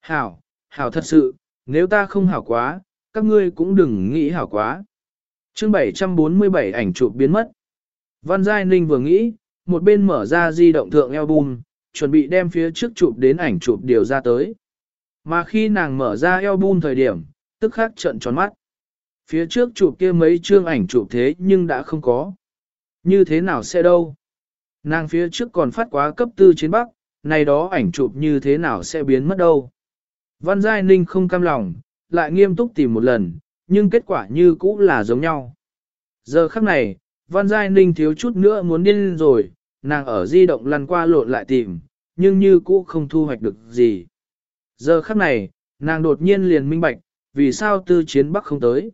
Hảo, hảo thật sự, nếu ta không hảo quá, các ngươi cũng đừng nghĩ hảo quá. chương 747 ảnh chụp biến mất. Văn Giai Ninh vừa nghĩ, một bên mở ra di động thượng album, chuẩn bị đem phía trước chụp đến ảnh chụp điều ra tới. Mà khi nàng mở ra album thời điểm, tức khắc trận tròn mắt. Phía trước chụp kia mấy chương ảnh chụp thế nhưng đã không có. Như thế nào sẽ đâu? Nàng phía trước còn phát quá cấp tư chiến bắc, này đó ảnh chụp như thế nào sẽ biến mất đâu? Văn Giai Ninh không cam lòng, lại nghiêm túc tìm một lần, nhưng kết quả như cũ là giống nhau. Giờ khắc này, Văn Giai Ninh thiếu chút nữa muốn điên rồi, nàng ở di động lăn qua lộn lại tìm, nhưng như cũ không thu hoạch được gì. Giờ khắc này, nàng đột nhiên liền minh bạch, vì sao tư chiến bắc không tới.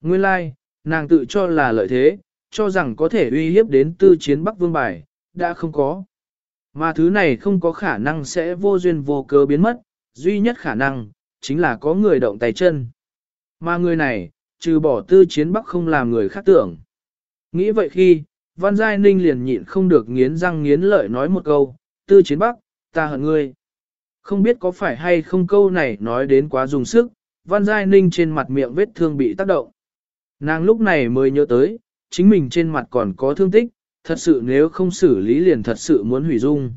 Nguyên lai, like, nàng tự cho là lợi thế, cho rằng có thể uy hiếp đến tư chiến bắc vương bài, đã không có. Mà thứ này không có khả năng sẽ vô duyên vô cớ biến mất, duy nhất khả năng, chính là có người động tay chân. Mà người này, trừ bỏ tư chiến bắc không làm người khác tưởng. Nghĩ vậy khi, Văn Giai Ninh liền nhịn không được nghiến răng nghiến lợi nói một câu, tư chiến bắc, ta hận ngươi. Không biết có phải hay không câu này nói đến quá dùng sức, Văn Giai Ninh trên mặt miệng vết thương bị tác động. Nàng lúc này mới nhớ tới, chính mình trên mặt còn có thương tích, thật sự nếu không xử lý liền thật sự muốn hủy dung.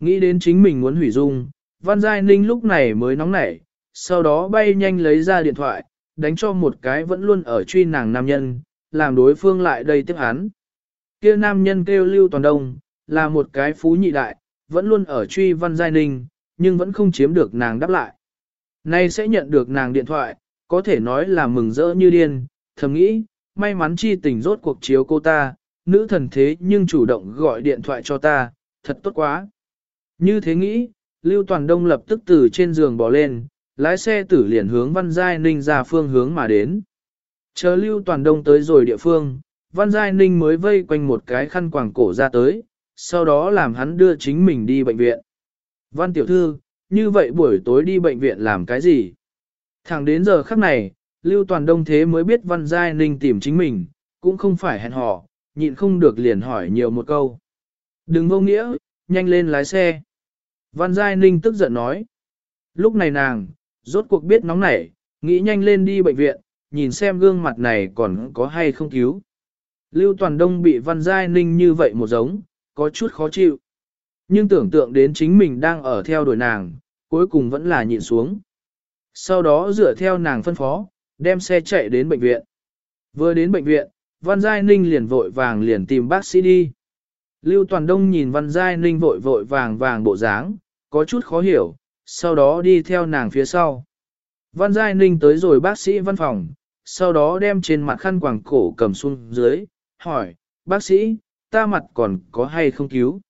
Nghĩ đến chính mình muốn hủy dung, Văn Giai Ninh lúc này mới nóng nảy, sau đó bay nhanh lấy ra điện thoại, đánh cho một cái vẫn luôn ở truy nàng nam nhân, làm đối phương lại đây tiếp hắn. Kia nam nhân kêu Lưu Toàn Đông, là một cái phú nhị đại, vẫn luôn ở truy Văn Giai Ninh, nhưng vẫn không chiếm được nàng đáp lại. Nay sẽ nhận được nàng điện thoại, có thể nói là mừng rỡ như điên, thầm nghĩ, may mắn chi tình rốt cuộc chiếu cô ta, nữ thần thế nhưng chủ động gọi điện thoại cho ta, thật tốt quá. Như thế nghĩ, Lưu Toàn Đông lập tức từ trên giường bỏ lên, lái xe tử liền hướng Văn Giai Ninh ra phương hướng mà đến. Chờ Lưu Toàn Đông tới rồi địa phương, Văn Giai Ninh mới vây quanh một cái khăn quàng cổ ra tới, sau đó làm hắn đưa chính mình đi bệnh viện. Văn Tiểu Thư, như vậy buổi tối đi bệnh viện làm cái gì? Thẳng đến giờ khắc này, Lưu Toàn Đông thế mới biết Văn Giai Ninh tìm chính mình, cũng không phải hẹn hò, nhịn không được liền hỏi nhiều một câu. Đừng vô nghĩa, nhanh lên lái xe. Văn Giai Ninh tức giận nói. Lúc này nàng, rốt cuộc biết nóng nảy, nghĩ nhanh lên đi bệnh viện, nhìn xem gương mặt này còn có hay không cứu. Lưu Toàn Đông bị Văn Giai Ninh như vậy một giống, có chút khó chịu. Nhưng tưởng tượng đến chính mình đang ở theo đuổi nàng, cuối cùng vẫn là nhịn xuống. Sau đó dựa theo nàng phân phó, đem xe chạy đến bệnh viện. Vừa đến bệnh viện, Văn Giai Ninh liền vội vàng liền tìm bác sĩ đi. Lưu Toàn Đông nhìn Văn Giai Ninh vội vội vàng vàng bộ dáng, có chút khó hiểu, sau đó đi theo nàng phía sau. Văn Giai Ninh tới rồi bác sĩ văn phòng, sau đó đem trên mặt khăn quàng cổ cầm xuống dưới, hỏi, bác sĩ, ta mặt còn có hay không cứu?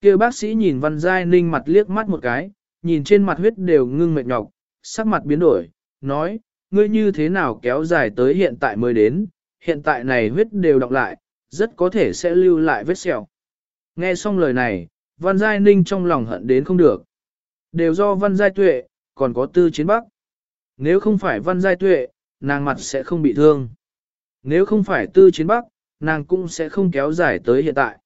kia bác sĩ nhìn Văn Giai Ninh mặt liếc mắt một cái, nhìn trên mặt huyết đều ngưng mệt nhọc, sắc mặt biến đổi, nói, ngươi như thế nào kéo dài tới hiện tại mới đến, hiện tại này huyết đều đọc lại, rất có thể sẽ lưu lại vết sẹo. Nghe xong lời này, Văn Giai Ninh trong lòng hận đến không được. Đều do Văn Giai Tuệ, còn có tư chiến bắc. Nếu không phải Văn Giai Tuệ, nàng mặt sẽ không bị thương. Nếu không phải tư chiến bắc, nàng cũng sẽ không kéo dài tới hiện tại.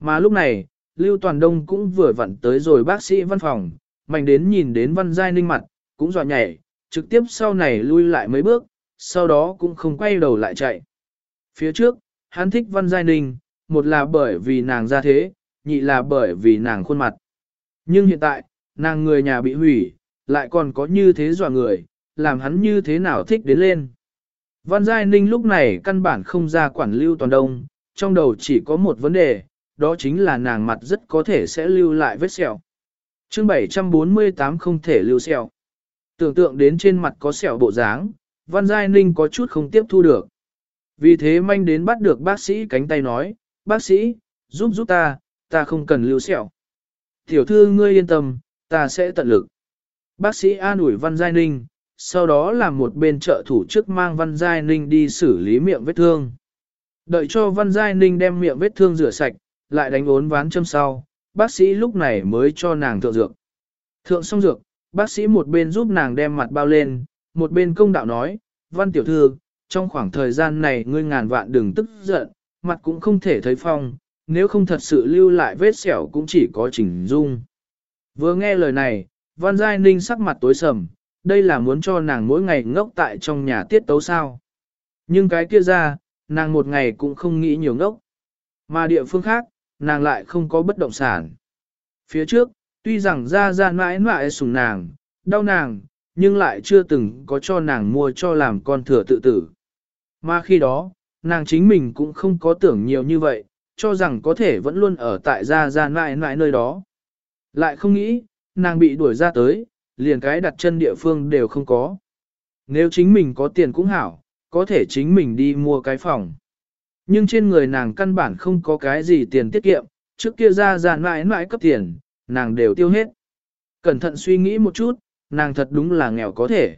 Mà lúc này, Lưu Toàn Đông cũng vừa vặn tới rồi bác sĩ văn phòng, mạnh đến nhìn đến Văn Giai Ninh mặt, cũng dọa nhảy, trực tiếp sau này lui lại mấy bước, sau đó cũng không quay đầu lại chạy. Phía trước, hắn thích Văn Giai Ninh, một là bởi vì nàng ra thế, nhị là bởi vì nàng khuôn mặt. Nhưng hiện tại, nàng người nhà bị hủy, lại còn có như thế dọa người, làm hắn như thế nào thích đến lên. Văn Giai Ninh lúc này căn bản không ra quản lưu toàn đông, trong đầu chỉ có một vấn đề, đó chính là nàng mặt rất có thể sẽ lưu lại vết sẹo. chương 748 không thể lưu sẹo. Tưởng tượng đến trên mặt có sẹo bộ dáng, Văn Giai Ninh có chút không tiếp thu được. Vì thế manh đến bắt được bác sĩ cánh tay nói, bác sĩ, giúp giúp ta, ta không cần lưu sẹo. Tiểu thư ngươi yên tâm, ta sẽ tận lực. Bác sĩ an ủi Văn Giai Ninh, sau đó làm một bên trợ thủ trước mang Văn Giai Ninh đi xử lý miệng vết thương. Đợi cho Văn Giai Ninh đem miệng vết thương rửa sạch, lại đánh ốn ván châm sau, bác sĩ lúc này mới cho nàng thượng dược. Thượng xong dược, bác sĩ một bên giúp nàng đem mặt bao lên, một bên công đạo nói, Văn Tiểu Thư, trong khoảng thời gian này ngươi ngàn vạn đừng tức giận, mặt cũng không thể thấy phong, nếu không thật sự lưu lại vết sẹo cũng chỉ có chỉnh dung. Vừa nghe lời này, Văn Giai Ninh sắc mặt tối sầm, đây là muốn cho nàng mỗi ngày ngốc tại trong nhà tiết tấu sao. Nhưng cái kia ra, nàng một ngày cũng không nghĩ nhiều ngốc. Mà địa phương khác, nàng lại không có bất động sản. Phía trước, tuy rằng ra ra mãi mãi sủng nàng, đau nàng, nhưng lại chưa từng có cho nàng mua cho làm con thừa tự tử. Mà khi đó, nàng chính mình cũng không có tưởng nhiều như vậy, cho rằng có thể vẫn luôn ở tại gia gia mãi mãi nơi đó. Lại không nghĩ, nàng bị đuổi ra tới, liền cái đặt chân địa phương đều không có. Nếu chính mình có tiền cũng hảo, có thể chính mình đi mua cái phòng. Nhưng trên người nàng căn bản không có cái gì tiền tiết kiệm, trước kia ra ra mãi mãi cấp tiền, nàng đều tiêu hết. Cẩn thận suy nghĩ một chút, nàng thật đúng là nghèo có thể.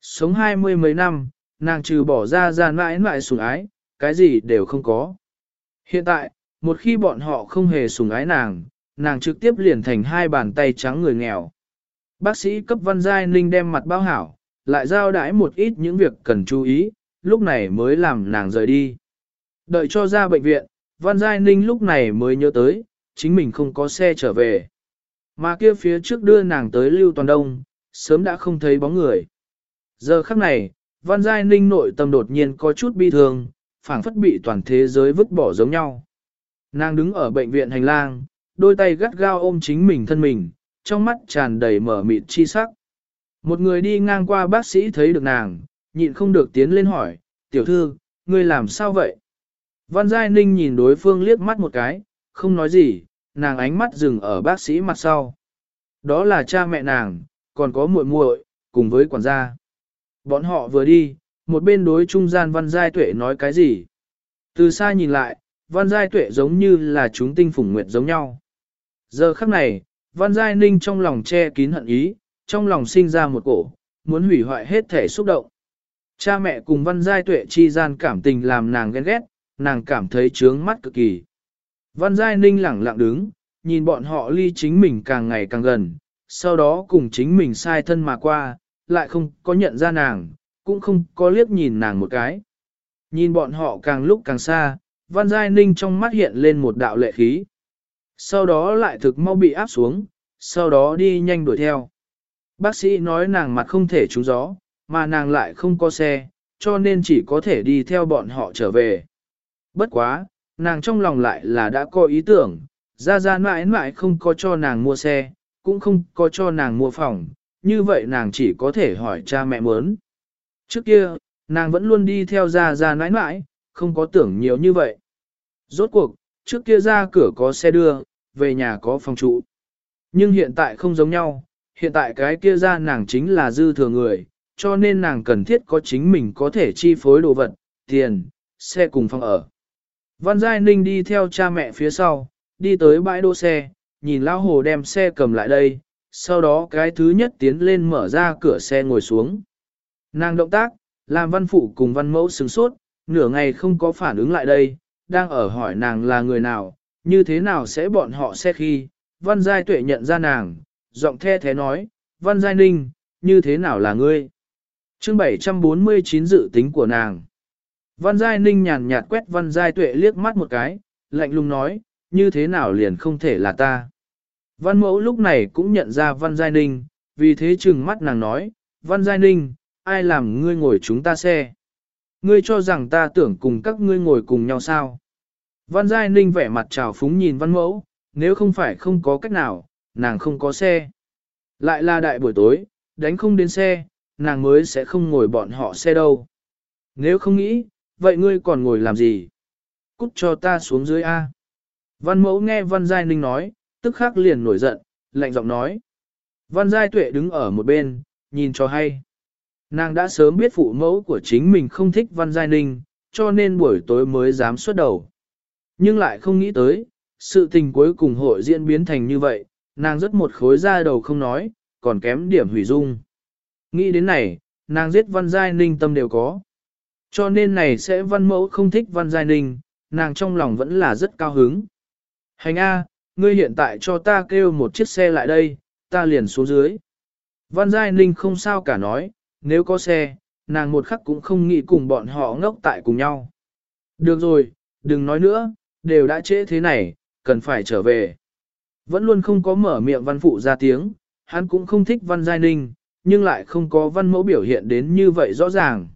Sống hai mươi mấy năm, nàng trừ bỏ ra ra mãi mãi sủng ái, cái gì đều không có. Hiện tại, một khi bọn họ không hề sủng ái nàng, nàng trực tiếp liền thành hai bàn tay trắng người nghèo. Bác sĩ cấp văn giai ninh đem mặt bao hảo, lại giao đãi một ít những việc cần chú ý, lúc này mới làm nàng rời đi. Đợi cho ra bệnh viện, văn giai ninh lúc này mới nhớ tới, chính mình không có xe trở về. Mà kia phía trước đưa nàng tới Lưu Toàn Đông, sớm đã không thấy bóng người. Giờ khắc này, Văn Giai Ninh nội tâm đột nhiên có chút bi thương, phảng phất bị toàn thế giới vứt bỏ giống nhau. Nàng đứng ở bệnh viện hành lang, đôi tay gắt gao ôm chính mình thân mình, trong mắt tràn đầy mở mịt chi sắc. Một người đi ngang qua bác sĩ thấy được nàng, nhịn không được tiến lên hỏi, tiểu thư, ngươi làm sao vậy? Văn Giai Ninh nhìn đối phương liếc mắt một cái, không nói gì, nàng ánh mắt dừng ở bác sĩ mặt sau. Đó là cha mẹ nàng, còn có muội muội, cùng với quản gia. Bọn họ vừa đi, một bên đối trung gian Văn Giai Tuệ nói cái gì. Từ xa nhìn lại, Văn Giai Tuệ giống như là chúng tinh phủng nguyệt giống nhau. Giờ khắc này, Văn Giai Ninh trong lòng che kín hận ý, trong lòng sinh ra một cổ, muốn hủy hoại hết thể xúc động. Cha mẹ cùng Văn Giai Tuệ chi gian cảm tình làm nàng ghen ghét, nàng cảm thấy trướng mắt cực kỳ. Văn Giai Ninh lẳng lặng đứng, nhìn bọn họ ly chính mình càng ngày càng gần, sau đó cùng chính mình sai thân mà qua, lại không có nhận ra nàng, cũng không có liếc nhìn nàng một cái. Nhìn bọn họ càng lúc càng xa, Văn Giai Ninh trong mắt hiện lên một đạo lệ khí. Sau đó lại thực mau bị áp xuống, sau đó đi nhanh đuổi theo. Bác sĩ nói nàng mặt không thể trúng gió, mà nàng lại không có xe, cho nên chỉ có thể đi theo bọn họ trở về. Bất quá, nàng trong lòng lại là đã có ý tưởng, ra ra mãi mãi không có cho nàng mua xe, cũng không có cho nàng mua phòng, như vậy nàng chỉ có thể hỏi cha mẹ muốn. Trước kia, nàng vẫn luôn đi theo ra ra mãi mãi, không có tưởng nhiều như vậy. Rốt cuộc, trước kia ra cửa có xe đưa, về nhà có phòng trụ. Nhưng hiện tại không giống nhau, hiện tại cái kia ra nàng chính là dư thừa người, cho nên nàng cần thiết có chính mình có thể chi phối đồ vật, tiền, xe cùng phòng ở. Văn Giai Ninh đi theo cha mẹ phía sau, đi tới bãi đỗ xe, nhìn lão hồ đem xe cầm lại đây, sau đó cái thứ nhất tiến lên mở ra cửa xe ngồi xuống. Nàng động tác, làm văn phụ cùng văn mẫu sừng sốt, nửa ngày không có phản ứng lại đây, đang ở hỏi nàng là người nào, như thế nào sẽ bọn họ xe khi, văn giai tuệ nhận ra nàng, giọng the thế nói, văn giai ninh, như thế nào là ngươi? chương 749 dự tính của nàng. Văn giai ninh nhàn nhạt quét văn giai tuệ liếc mắt một cái, lạnh lùng nói, như thế nào liền không thể là ta. Văn mẫu lúc này cũng nhận ra văn giai ninh, vì thế chừng mắt nàng nói, văn giai ninh, ai làm ngươi ngồi chúng ta xe? Ngươi cho rằng ta tưởng cùng các ngươi ngồi cùng nhau sao? Văn giai ninh vẻ mặt trào phúng nhìn văn mẫu, nếu không phải không có cách nào, nàng không có xe. Lại là đại buổi tối, đánh không đến xe, nàng mới sẽ không ngồi bọn họ xe đâu. Nếu không nghĩ, vậy ngươi còn ngồi làm gì? Cút cho ta xuống dưới A. Văn mẫu nghe Văn Giai Ninh nói, tức khắc liền nổi giận, lạnh giọng nói. Văn Giai Tuệ đứng ở một bên, nhìn cho hay. Nàng đã sớm biết phụ mẫu của chính mình không thích Văn Giai Ninh, cho nên buổi tối mới dám xuất đầu. Nhưng lại không nghĩ tới, sự tình cuối cùng hội diễn biến thành như vậy, nàng rất một khối ra đầu không nói, còn kém điểm hủy dung. Nghĩ đến này, nàng giết Văn Giai Ninh tâm đều có. Cho nên này sẽ Văn Mẫu không thích Văn Giai Ninh, nàng trong lòng vẫn là rất cao hứng. Hành A, ngươi hiện tại cho ta kêu một chiếc xe lại đây, ta liền xuống dưới. Văn Giai Ninh không sao cả nói, nếu có xe, nàng một khắc cũng không nghĩ cùng bọn họ ngốc tại cùng nhau. Được rồi, đừng nói nữa, đều đã trễ thế này, cần phải trở về. Vẫn luôn không có mở miệng văn phụ ra tiếng, hắn cũng không thích văn giai ninh, nhưng lại không có văn mẫu biểu hiện đến như vậy rõ ràng.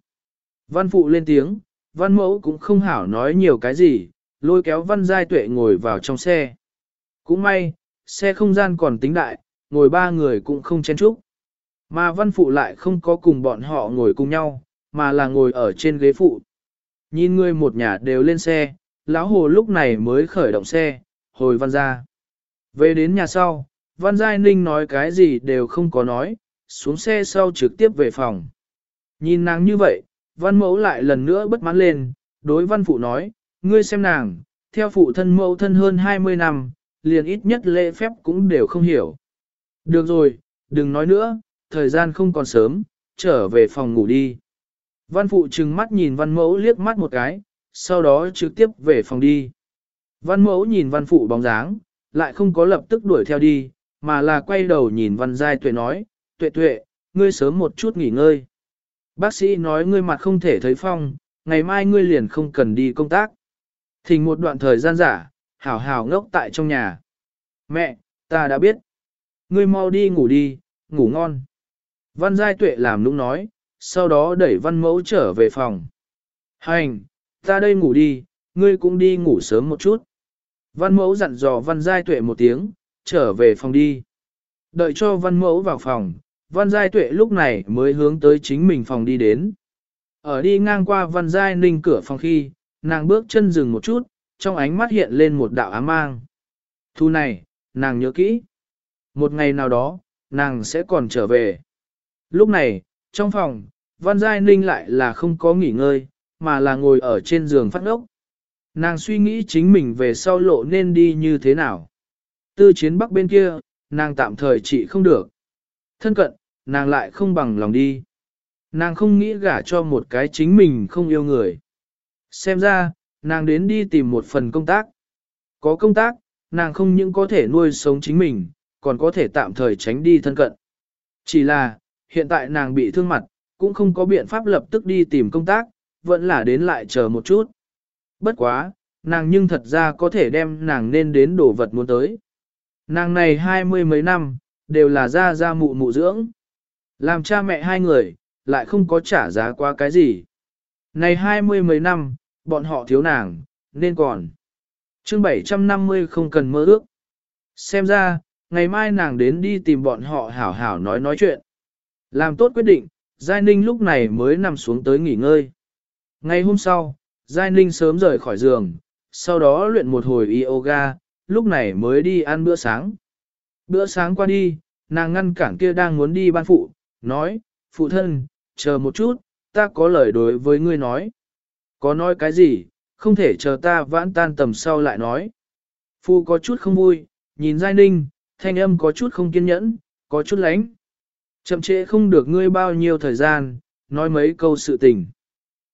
Văn phụ lên tiếng, văn mẫu cũng không hảo nói nhiều cái gì, lôi kéo văn giai tuệ ngồi vào trong xe. Cũng may, xe không gian còn tính đại, ngồi ba người cũng không chen chúc. Mà văn phụ lại không có cùng bọn họ ngồi cùng nhau, mà là ngồi ở trên ghế phụ. Nhìn người một nhà đều lên xe, lão hồ lúc này mới khởi động xe, hồi văn ra. Về đến nhà sau, văn giai ninh nói cái gì đều không có nói, xuống xe sau trực tiếp về phòng. Nhìn nàng như vậy, văn mẫu lại lần nữa bất mãn lên, đối văn phụ nói, ngươi xem nàng, theo phụ thân mẫu thân hơn 20 năm, liền ít nhất lễ phép cũng đều không hiểu. Được rồi, đừng nói nữa, thời gian không còn sớm, trở về phòng ngủ đi. Văn phụ trừng mắt nhìn văn mẫu liếc mắt một cái, sau đó trực tiếp về phòng đi. Văn mẫu nhìn văn phụ bóng dáng, lại không có lập tức đuổi theo đi, mà là quay đầu nhìn văn giai tuệ nói, tuệ tuệ, ngươi sớm một chút nghỉ ngơi. Bác sĩ nói ngươi mặt không thể thấy phong, ngày mai ngươi liền không cần đi công tác. Thỉnh một đoạn thời gian giả, hảo hảo ngốc tại trong nhà. Mẹ, ta đã biết. Ngươi mau đi ngủ đi, ngủ ngon. Văn Giai Tuệ làm nũng nói, sau đó đẩy văn mẫu trở về phòng. Hành, ta đây ngủ đi, ngươi cũng đi ngủ sớm một chút. Văn mẫu dặn dò văn Giai Tuệ một tiếng, trở về phòng đi. Đợi cho văn mẫu vào phòng, văn Giai Tuệ lúc này mới hướng tới chính mình phòng đi đến. Ở đi ngang qua văn Giai Ninh cửa phòng khi, nàng bước chân dừng một chút, trong ánh mắt hiện lên một đạo ám mang. Thu này, nàng nhớ kỹ. Một ngày nào đó, nàng sẽ còn trở về. Lúc này, trong phòng, Văn Giai Ninh lại là không có nghỉ ngơi, mà là ngồi ở trên giường phát ốc. Nàng suy nghĩ chính mình về sau lộ nên đi như thế nào. Tư chiến bắc bên kia, nàng tạm thời chỉ không được. Thân cận, nàng lại không bằng lòng đi. Nàng không nghĩ gả cho một cái chính mình không yêu người. Xem ra, nàng đến đi tìm một phần công tác. Có công tác, nàng không những có thể nuôi sống chính mình, còn có thể tạm thời tránh đi thân cận. Chỉ là, hiện tại nàng bị thương mặt, cũng không có biện pháp lập tức đi tìm công tác, vẫn là đến lại chờ một chút. Bất quá, nàng nhưng thật ra có thể đem nàng nên đến đồ vật muốn tới. Nàng này hai mươi mấy năm, đều là ra ra mụ mụ dưỡng. Làm cha mẹ hai người, lại không có trả giá qua cái gì. Này hai mươi mấy năm, bọn họ thiếu nàng, nên còn. chương 750 không cần mơ ước. Xem ra, ngày mai nàng đến đi tìm bọn họ hảo hảo nói nói chuyện. Làm tốt quyết định, Giai Ninh lúc này mới nằm xuống tới nghỉ ngơi. Ngày hôm sau, Giai Ninh sớm rời khỏi giường, sau đó luyện một hồi yoga, lúc này mới đi ăn bữa sáng. Bữa sáng qua đi, nàng ngăn cản kia đang muốn đi ban phụ, nói, phụ thân, chờ một chút, ta có lời đối với ngươi nói. Có nói cái gì, không thể chờ ta vãn tan tầm sau lại nói. Phu có chút không vui, nhìn Giai Ninh, thanh âm có chút không kiên nhẫn, có chút lánh. Chậm trễ không được ngươi bao nhiêu thời gian, nói mấy câu sự tình.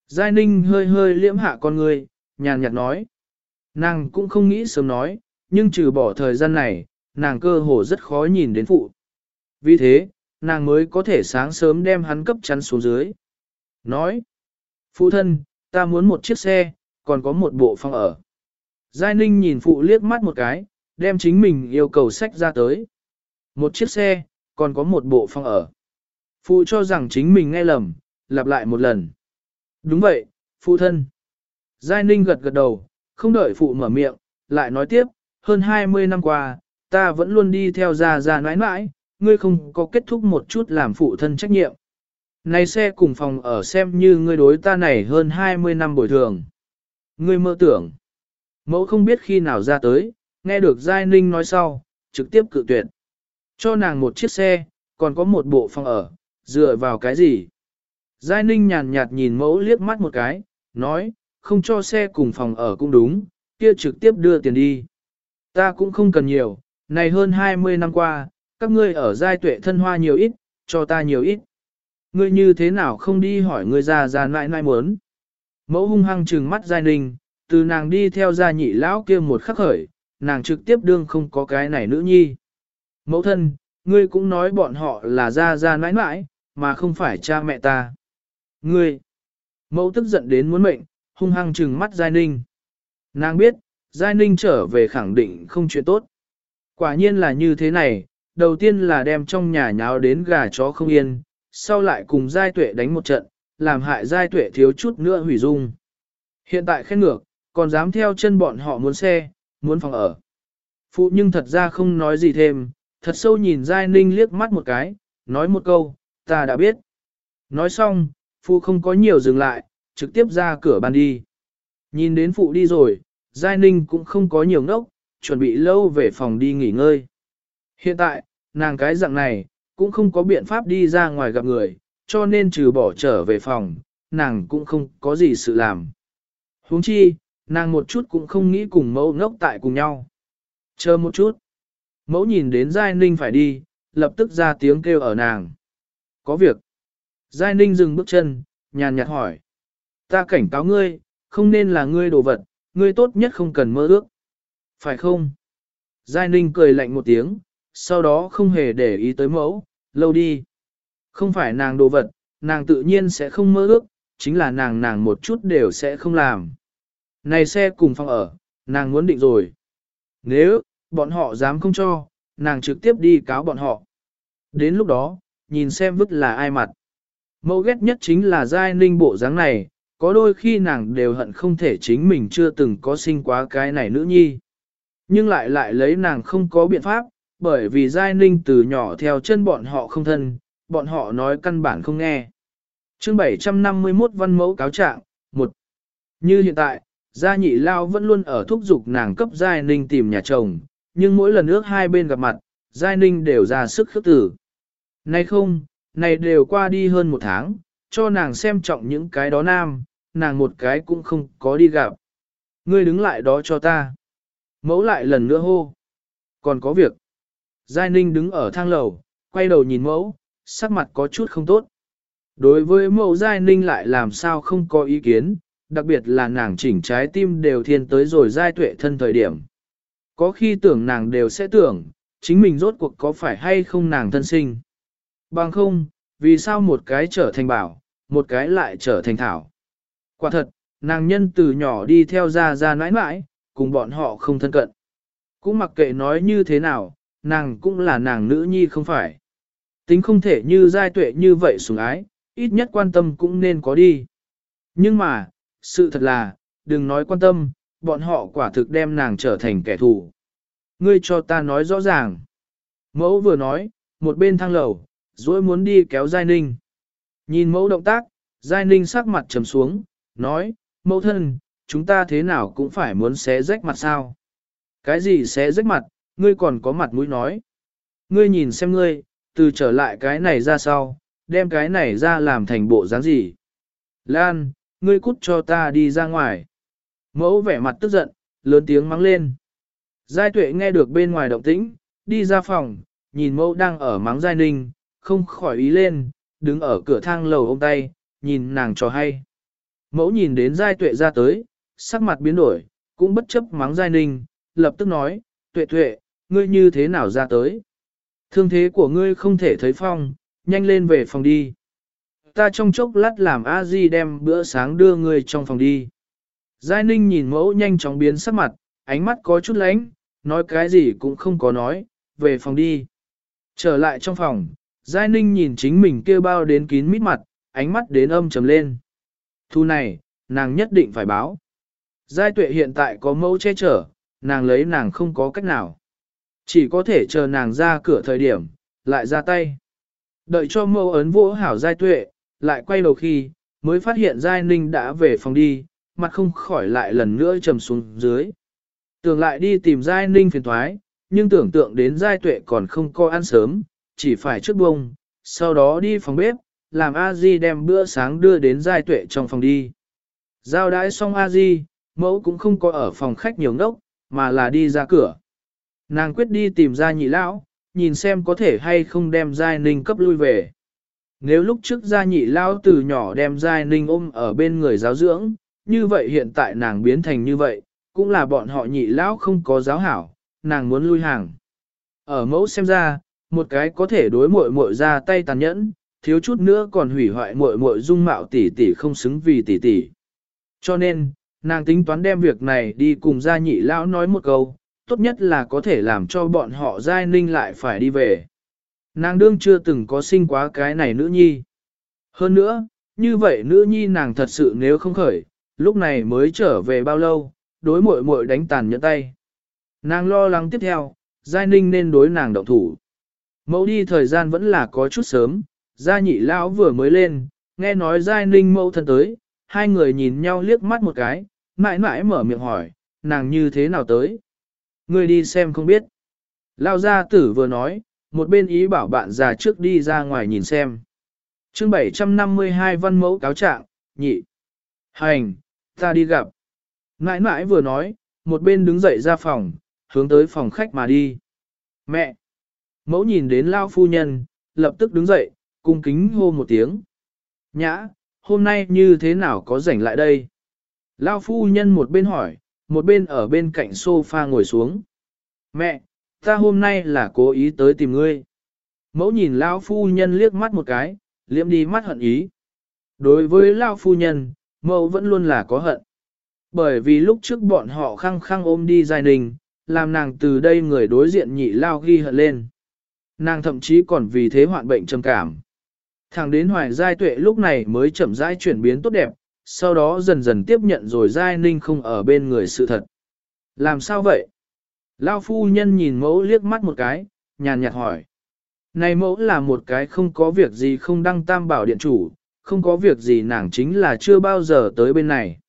Giai Ninh hơi hơi liễm hạ con ngươi, nhàn nhạt nói. Nàng cũng không nghĩ sớm nói, nhưng trừ bỏ thời gian này, nàng cơ hồ rất khó nhìn đến phụ. Vì thế, nàng mới có thể sáng sớm đem hắn cấp chắn xuống dưới. Nói, phụ thân, ta muốn một chiếc xe, còn có một bộ phòng ở. Giai Ninh nhìn phụ liếc mắt một cái, đem chính mình yêu cầu sách ra tới. Một chiếc xe, còn có một bộ phòng ở. Phụ cho rằng chính mình nghe lầm, lặp lại một lần. Đúng vậy, phụ thân. Giai Ninh gật gật đầu, không đợi phụ mở miệng, lại nói tiếp, hơn 20 năm qua, ta vẫn luôn đi theo gia gia nãi nãi, ngươi không có kết thúc một chút làm phụ thân trách nhiệm. Này xe cùng phòng ở xem như ngươi đối ta này hơn 20 năm bồi thường. Ngươi mơ tưởng. Mẫu không biết khi nào ra tới, nghe được Giai Ninh nói sau, trực tiếp cự tuyệt. Cho nàng một chiếc xe, còn có một bộ phòng ở, dựa vào cái gì? Giai Ninh nhàn nhạt nhìn mẫu liếc mắt một cái, nói, không cho xe cùng phòng ở cũng đúng, kia trực tiếp đưa tiền đi. Ta cũng không cần nhiều, này hơn 20 năm qua, các ngươi ở giai tuệ thân hoa nhiều ít, cho ta nhiều ít. Ngươi như thế nào không đi hỏi ngươi già già nãi nãi muốn. Mẫu hung hăng trừng mắt giai ninh, từ nàng đi theo gia nhị lão kia một khắc khởi, nàng trực tiếp đương không có cái này nữ nhi. Mẫu thân, ngươi cũng nói bọn họ là ra ra nãi nãi, mà không phải cha mẹ ta. Ngươi, mẫu tức giận đến muốn mệnh, hung hăng trừng mắt giai ninh. Nàng biết, Giai Ninh trở về khẳng định không chuyện tốt. Quả nhiên là như thế này, đầu tiên là đem trong nhà nháo đến gà chó không yên, sau lại cùng Giai Tuệ đánh một trận, làm hại Giai Tuệ thiếu chút nữa hủy dung. Hiện tại khen ngược, còn dám theo chân bọn họ muốn xe, muốn phòng ở. Phụ nhưng thật ra không nói gì thêm, thật sâu nhìn Giai Ninh liếc mắt một cái, nói một câu, ta đã biết. Nói xong, Phụ không có nhiều dừng lại, trực tiếp ra cửa bàn đi. Nhìn đến Phụ đi rồi, Giai Ninh cũng không có nhiều ngốc, chuẩn bị lâu về phòng đi nghỉ ngơi. Hiện tại, nàng cái dạng này, cũng không có biện pháp đi ra ngoài gặp người, cho nên trừ bỏ trở về phòng, nàng cũng không có gì sự làm. huống chi, nàng một chút cũng không nghĩ cùng mẫu ngốc tại cùng nhau. Chờ một chút. Mẫu nhìn đến Giai Ninh phải đi, lập tức ra tiếng kêu ở nàng. Có việc. Giai Ninh dừng bước chân, nhàn nhạt hỏi. Ta cảnh cáo ngươi, không nên là ngươi đồ vật, ngươi tốt nhất không cần mơ ước. Phải không? Giai Ninh cười lạnh một tiếng, sau đó không hề để ý tới mẫu, lâu đi. Không phải nàng đồ vật, nàng tự nhiên sẽ không mơ ước, chính là nàng nàng một chút đều sẽ không làm. Này xe cùng phòng ở, nàng muốn định rồi. Nếu, bọn họ dám không cho, nàng trực tiếp đi cáo bọn họ. Đến lúc đó, nhìn xem vứt là ai mặt. Mẫu ghét nhất chính là giai ninh bộ dáng này, có đôi khi nàng đều hận không thể chính mình chưa từng có sinh quá cái này nữ nhi. Nhưng lại lại lấy nàng không có biện pháp, bởi vì giai ninh từ nhỏ theo chân bọn họ không thân, bọn họ nói căn bản không nghe. chương 751 văn mẫu cáo trạng, một Như hiện tại, gia nhị lao vẫn luôn ở thúc giục nàng cấp giai ninh tìm nhà chồng, nhưng mỗi lần ước hai bên gặp mặt, giai ninh đều ra sức khước tử. Nay không, này đều qua đi hơn một tháng, cho nàng xem trọng những cái đó nam, nàng một cái cũng không có đi gặp. Ngươi đứng lại đó cho ta. Mẫu lại lần nữa hô. Còn có việc. Giai ninh đứng ở thang lầu, quay đầu nhìn mẫu, sắc mặt có chút không tốt. Đối với mẫu Giai ninh lại làm sao không có ý kiến, đặc biệt là nàng chỉnh trái tim đều thiên tới rồi Giai tuệ thân thời điểm. Có khi tưởng nàng đều sẽ tưởng, chính mình rốt cuộc có phải hay không nàng thân sinh. Bằng không, vì sao một cái trở thành bảo, một cái lại trở thành thảo. Quả thật, nàng nhân từ nhỏ đi theo ra ra nãi nãi, cùng bọn họ không thân cận. Cũng mặc kệ nói như thế nào, nàng cũng là nàng nữ nhi không phải. Tính không thể như giai tuệ như vậy sủng ái, ít nhất quan tâm cũng nên có đi. Nhưng mà, sự thật là, đừng nói quan tâm, bọn họ quả thực đem nàng trở thành kẻ thù. Ngươi cho ta nói rõ ràng. Mẫu vừa nói, một bên thang lầu, rồi muốn đi kéo Giai Ninh. Nhìn mẫu động tác, Giai Ninh sắc mặt trầm xuống, nói, mẫu thân, chúng ta thế nào cũng phải muốn xé rách mặt sao. Cái gì xé rách mặt, ngươi còn có mặt mũi nói. Ngươi nhìn xem ngươi, từ trở lại cái này ra sau, đem cái này ra làm thành bộ dáng gì. Lan, ngươi cút cho ta đi ra ngoài. Mẫu vẻ mặt tức giận, lớn tiếng mắng lên. Giai tuệ nghe được bên ngoài động tĩnh, đi ra phòng, nhìn mẫu đang ở mắng Giai Ninh, không khỏi ý lên, đứng ở cửa thang lầu ôm tay, nhìn nàng cho hay. Mẫu nhìn đến Giai tuệ ra tới, sắc mặt biến đổi, cũng bất chấp mắng Giai Ninh, lập tức nói, tuệ tuệ, ngươi như thế nào ra tới? Thương thế của ngươi không thể thấy phong, nhanh lên về phòng đi. Ta trong chốc lát làm a di đem bữa sáng đưa ngươi trong phòng đi. Giai Ninh nhìn mẫu nhanh chóng biến sắc mặt, ánh mắt có chút lánh, nói cái gì cũng không có nói, về phòng đi. Trở lại trong phòng, Giai Ninh nhìn chính mình kêu bao đến kín mít mặt, ánh mắt đến âm trầm lên. Thu này, nàng nhất định phải báo. Giai tuệ hiện tại có mẫu che chở, nàng lấy nàng không có cách nào. Chỉ có thể chờ nàng ra cửa thời điểm, lại ra tay. Đợi cho mẫu ấn vỗ hảo Giai tuệ, lại quay đầu khi, mới phát hiện Giai Ninh đã về phòng đi, mặt không khỏi lại lần nữa trầm xuống dưới. Tưởng lại đi tìm Giai Ninh phiền thoái, nhưng tưởng tượng đến Giai Tuệ còn không có ăn sớm, chỉ phải trước bông, sau đó đi phòng bếp, làm a di đem bữa sáng đưa đến Giai Tuệ trong phòng đi. Giao đãi xong a di, mẫu cũng không có ở phòng khách nhiều ngốc, mà là đi ra cửa. Nàng quyết đi tìm ra nhị lão, nhìn xem có thể hay không đem Giai Ninh cấp lui về. Nếu lúc trước gia nhị lão từ nhỏ đem Giai Ninh ôm ở bên người giáo dưỡng, như vậy hiện tại nàng biến thành như vậy, cũng là bọn họ nhị lão không có giáo hảo, nàng muốn lui hàng. Ở mẫu xem ra, một cái có thể đối muội muội ra tay tàn nhẫn, thiếu chút nữa còn hủy hoại muội muội dung mạo tỷ tỷ không xứng vì tỷ tỷ. Cho nên, nàng tính toán đem việc này đi cùng gia nhị lão nói một câu, tốt nhất là có thể làm cho bọn họ giai ninh lại phải đi về. Nàng đương chưa từng có sinh quá cái này nữ nhi. Hơn nữa, như vậy nữ nhi nàng thật sự nếu không khởi, lúc này mới trở về bao lâu, đối muội muội đánh tàn nhẫn tay. Nàng lo lắng tiếp theo, giai ninh nên đối nàng động thủ. Mẫu đi thời gian vẫn là có chút sớm, gia nhị lão vừa mới lên, nghe nói giai ninh mẫu thân tới, hai người nhìn nhau liếc mắt một cái, mãi mãi mở miệng hỏi, nàng như thế nào tới. Người đi xem không biết. Lao gia tử vừa nói, một bên ý bảo bạn già trước đi ra ngoài nhìn xem. chương 752 văn mẫu cáo trạng, nhị. Hành, ta đi gặp. Nãi nãi vừa nói, một bên đứng dậy ra phòng, hướng tới phòng khách mà đi. Mẹ! Mẫu nhìn đến Lao phu nhân, lập tức đứng dậy, cung kính hô một tiếng. Nhã, hôm nay như thế nào có rảnh lại đây? Lao phu nhân một bên hỏi, một bên ở bên cạnh sofa ngồi xuống. Mẹ, ta hôm nay là cố ý tới tìm ngươi. Mẫu nhìn Lao phu nhân liếc mắt một cái, liễm đi mắt hận ý. Đối với Lao phu nhân, mẫu vẫn luôn là có hận. Bởi vì lúc trước bọn họ khăng khăng ôm đi giai đình, làm nàng từ đây người đối diện nhị Lao ghi hận lên. Nàng thậm chí còn vì thế hoạn bệnh trầm cảm. Thẳng đến hoài giai tuệ lúc này mới chậm rãi chuyển biến tốt đẹp, sau đó dần dần tiếp nhận rồi giai ninh không ở bên người sự thật. Làm sao vậy? Lao phu nhân nhìn mẫu liếc mắt một cái, nhàn nhạt hỏi. Này mẫu là một cái không có việc gì không đăng tam bảo điện chủ, không có việc gì nàng chính là chưa bao giờ tới bên này.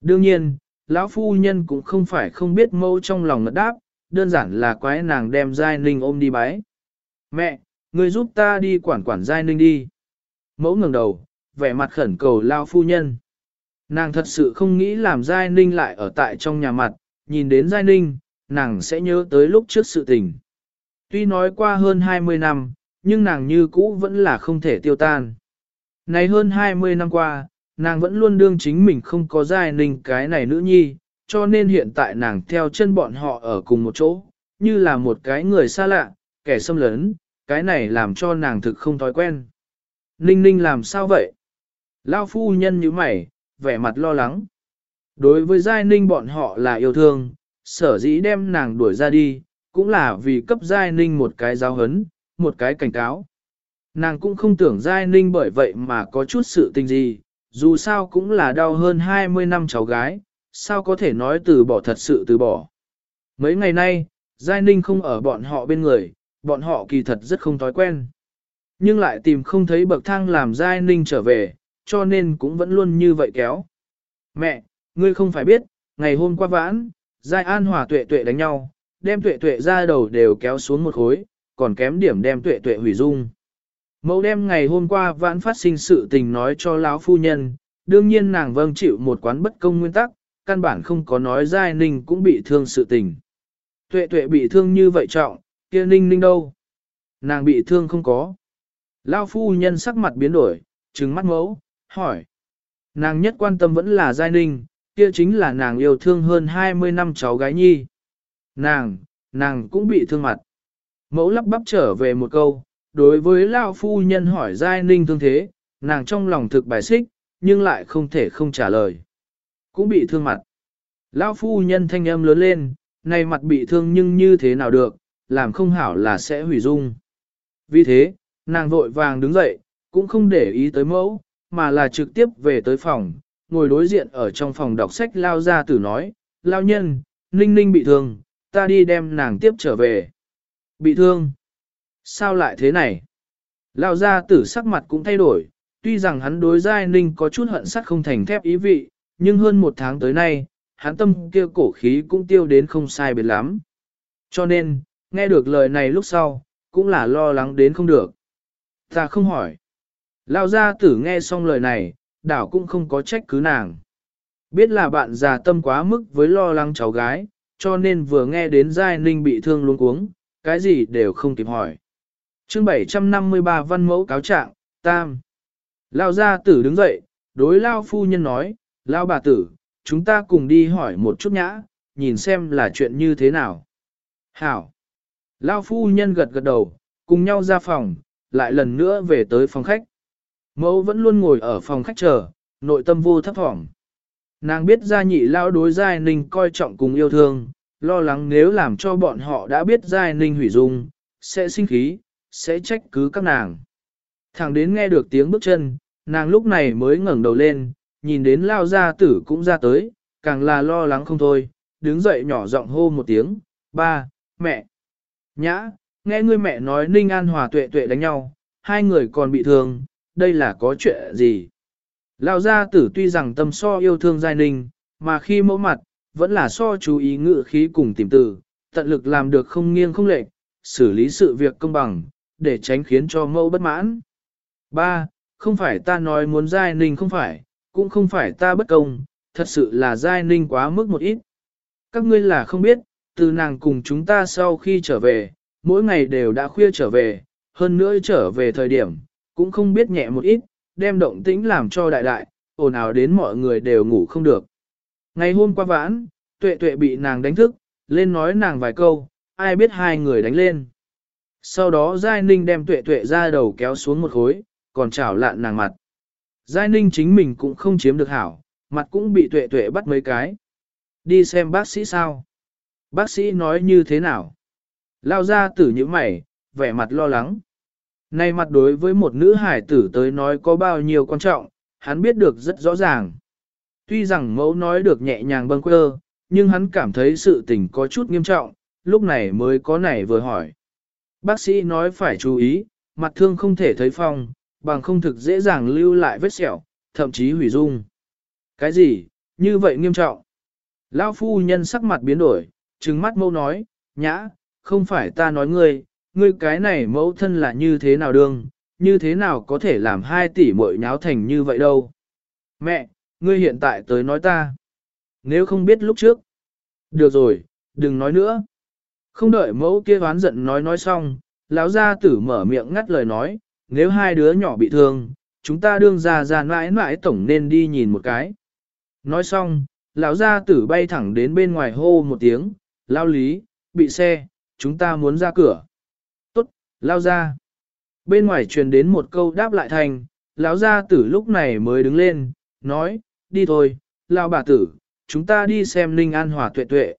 Đương nhiên, lão phu nhân cũng không phải không biết mẫu trong lòng ngất đáp, đơn giản là quái nàng đem giai ninh ôm đi bái. Mẹ, người giúp ta đi quản quản giai ninh đi. Mẫu ngẩng đầu, vẻ mặt khẩn cầu lao phu nhân. Nàng thật sự không nghĩ làm giai ninh lại ở tại trong nhà mặt, nhìn đến giai ninh, nàng sẽ nhớ tới lúc trước sự tình. Tuy nói qua hơn 20 năm, nhưng nàng như cũ vẫn là không thể tiêu tan. Này hơn 20 năm qua, nàng vẫn luôn đương chính mình không có giai ninh cái này nữ nhi, cho nên hiện tại nàng theo chân bọn họ ở cùng một chỗ, như là một cái người xa lạ, kẻ xâm lấn, cái này làm cho nàng thực không thói quen. Ninh ninh làm sao vậy? Lao phu nhân như mày, vẻ mặt lo lắng. Đối với giai ninh bọn họ là yêu thương, sở dĩ đem nàng đuổi ra đi, cũng là vì cấp giai ninh một cái giáo hấn, một cái cảnh cáo. Nàng cũng không tưởng giai ninh bởi vậy mà có chút sự tình gì, dù sao cũng là đau hơn 20 năm cháu gái, sao có thể nói từ bỏ thật sự từ bỏ. Mấy ngày nay, giai ninh không ở bọn họ bên người, bọn họ kỳ thật rất không thói quen. Nhưng lại tìm không thấy bậc thang làm giai ninh trở về, cho nên cũng vẫn luôn như vậy kéo. Mẹ, ngươi không phải biết, ngày hôm qua vãn, giai an hòa tuệ tuệ đánh nhau, đem tuệ tuệ ra đầu đều kéo xuống một khối, còn kém điểm đem tuệ tuệ hủy dung. Mẫu đem ngày hôm qua vãn phát sinh sự tình nói cho lão phu nhân, đương nhiên nàng vâng chịu một quán bất công nguyên tắc, căn bản không có nói giai ninh cũng bị thương sự tình. Tuệ tuệ bị thương như vậy trọng, kia ninh ninh đâu? Nàng bị thương không có. Lao phu nhân sắc mặt biến đổi, trừng mắt mẫu, hỏi. Nàng nhất quan tâm vẫn là giai ninh, kia chính là nàng yêu thương hơn 20 năm cháu gái nhi. Nàng, nàng cũng bị thương mặt. Mẫu lắp bắp trở về một câu, đối với Lao phu nhân hỏi giai ninh thương thế, nàng trong lòng thực bài xích, nhưng lại không thể không trả lời. Cũng bị thương mặt. Lao phu nhân thanh âm lớn lên, này mặt bị thương nhưng như thế nào được, làm không hảo là sẽ hủy dung. Vì thế, nàng vội vàng đứng dậy, cũng không để ý tới mẫu, mà là trực tiếp về tới phòng, ngồi đối diện ở trong phòng đọc sách lao ra tử nói, lao nhân, ninh ninh bị thương, ta đi đem nàng tiếp trở về. Bị thương? Sao lại thế này? Lao ra tử sắc mặt cũng thay đổi, tuy rằng hắn đối giai ninh có chút hận sắt không thành thép ý vị, nhưng hơn một tháng tới nay, hắn tâm kia cổ khí cũng tiêu đến không sai biệt lắm. Cho nên, nghe được lời này lúc sau, cũng là lo lắng đến không được. Ta không hỏi. Lao gia tử nghe xong lời này, đảo cũng không có trách cứ nàng. Biết là bạn già tâm quá mức với lo lắng cháu gái, cho nên vừa nghe đến Giai Ninh bị thương luôn cuống, cái gì đều không kịp hỏi chương 753 văn mẫu cáo trạng, tam. Lao gia tử đứng dậy, đối Lao phu nhân nói, Lao bà tử, chúng ta cùng đi hỏi một chút nhã, nhìn xem là chuyện như thế nào. Hảo. Lao phu nhân gật gật đầu, cùng nhau ra phòng, lại lần nữa về tới phòng khách. Mẫu vẫn luôn ngồi ở phòng khách chờ, nội tâm vô thấp thỏm. Nàng biết gia nhị lao đối giai ninh coi trọng cùng yêu thương, lo lắng nếu làm cho bọn họ đã biết giai ninh hủy dung, sẽ sinh khí, sẽ trách cứ các nàng. Thẳng đến nghe được tiếng bước chân, nàng lúc này mới ngẩng đầu lên, nhìn đến lao gia tử cũng ra tới, càng là lo lắng không thôi, đứng dậy nhỏ giọng hô một tiếng, ba, mẹ. Nhã, nghe ngươi mẹ nói Ninh An Hòa tuệ tuệ đánh nhau, hai người còn bị thương, đây là có chuyện gì? Lao gia tử tuy rằng tâm so yêu thương giai ninh, mà khi mẫu mặt, vẫn là so chú ý ngự khí cùng tìm từ, tận lực làm được không nghiêng không lệch, xử lý sự việc công bằng, để tránh khiến cho mẫu bất mãn. Ba, Không phải ta nói muốn giai ninh không phải, cũng không phải ta bất công, thật sự là giai ninh quá mức một ít. Các ngươi là không biết, từ nàng cùng chúng ta sau khi trở về, mỗi ngày đều đã khuya trở về, hơn nữa trở về thời điểm, cũng không biết nhẹ một ít, đem động tĩnh làm cho đại đại, ồn ào đến mọi người đều ngủ không được. Ngày hôm qua vãn, tuệ tuệ bị nàng đánh thức, lên nói nàng vài câu, ai biết hai người đánh lên. Sau đó Giai Ninh đem tuệ tuệ ra đầu kéo xuống một khối, còn chảo lạn nàng mặt. Giai Ninh chính mình cũng không chiếm được hảo, mặt cũng bị tuệ tuệ bắt mấy cái. Đi xem bác sĩ sao? Bác sĩ nói như thế nào? Lao ra tử như mày, vẻ mặt lo lắng. Nay mặt đối với một nữ hải tử tới nói có bao nhiêu quan trọng, hắn biết được rất rõ ràng. Tuy rằng mẫu nói được nhẹ nhàng bâng quơ, nhưng hắn cảm thấy sự tình có chút nghiêm trọng, lúc này mới có nảy vừa hỏi. Bác sĩ nói phải chú ý, mặt thương không thể thấy phong, bằng không thực dễ dàng lưu lại vết sẹo, thậm chí hủy dung. Cái gì, như vậy nghiêm trọng? Lão phu nhân sắc mặt biến đổi, trừng mắt mâu nói, nhã, không phải ta nói ngươi, ngươi cái này mẫu thân là như thế nào đương, như thế nào có thể làm hai tỷ muội nháo thành như vậy đâu. Mẹ, ngươi hiện tại tới nói ta. Nếu không biết lúc trước. Được rồi, đừng nói nữa. Không đợi mẫu kia oán giận nói nói xong, lão gia tử mở miệng ngắt lời nói, nếu hai đứa nhỏ bị thương, chúng ta đương ra ra mãi mãi tổng nên đi nhìn một cái. Nói xong, lão gia tử bay thẳng đến bên ngoài hô một tiếng, lao lý, bị xe, chúng ta muốn ra cửa. Tốt, lao ra. Bên ngoài truyền đến một câu đáp lại thành, lão gia tử lúc này mới đứng lên, nói, đi thôi, lao bà tử, chúng ta đi xem Ninh An Hòa tuệ tuệ.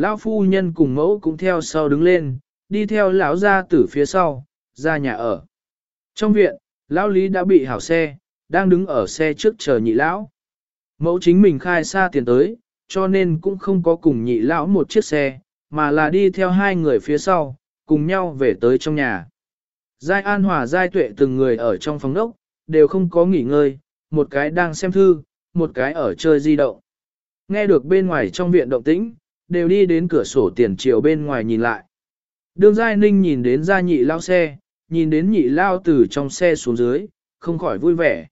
Lão phu nhân cùng mẫu cũng theo sau đứng lên, đi theo lão gia tử phía sau, ra nhà ở. Trong viện, lão lý đã bị hảo xe, đang đứng ở xe trước chờ nhị lão. Mẫu chính mình khai xa tiền tới, cho nên cũng không có cùng nhị lão một chiếc xe, mà là đi theo hai người phía sau, cùng nhau về tới trong nhà. Giai An Hòa Giai Tuệ từng người ở trong phòng đốc, đều không có nghỉ ngơi, một cái đang xem thư, một cái ở chơi di động. Nghe được bên ngoài trong viện động tĩnh, đều đi đến cửa sổ tiền chiều bên ngoài nhìn lại. Đường Giai Ninh nhìn đến Gia nhị lao xe, nhìn đến nhị lao từ trong xe xuống dưới, không khỏi vui vẻ.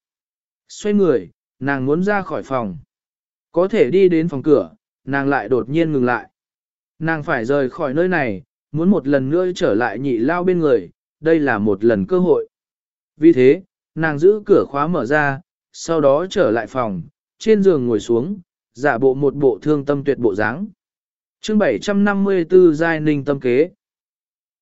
Xoay người, nàng muốn ra khỏi phòng. Có thể đi đến phòng cửa, nàng lại đột nhiên ngừng lại. Nàng phải rời khỏi nơi này, muốn một lần nữa trở lại nhị lao bên người, đây là một lần cơ hội. Vì thế, nàng giữ cửa khóa mở ra, sau đó trở lại phòng, trên giường ngồi xuống, giả bộ một bộ thương tâm tuyệt bộ dáng. Chương 754 Giai Ninh tâm kế.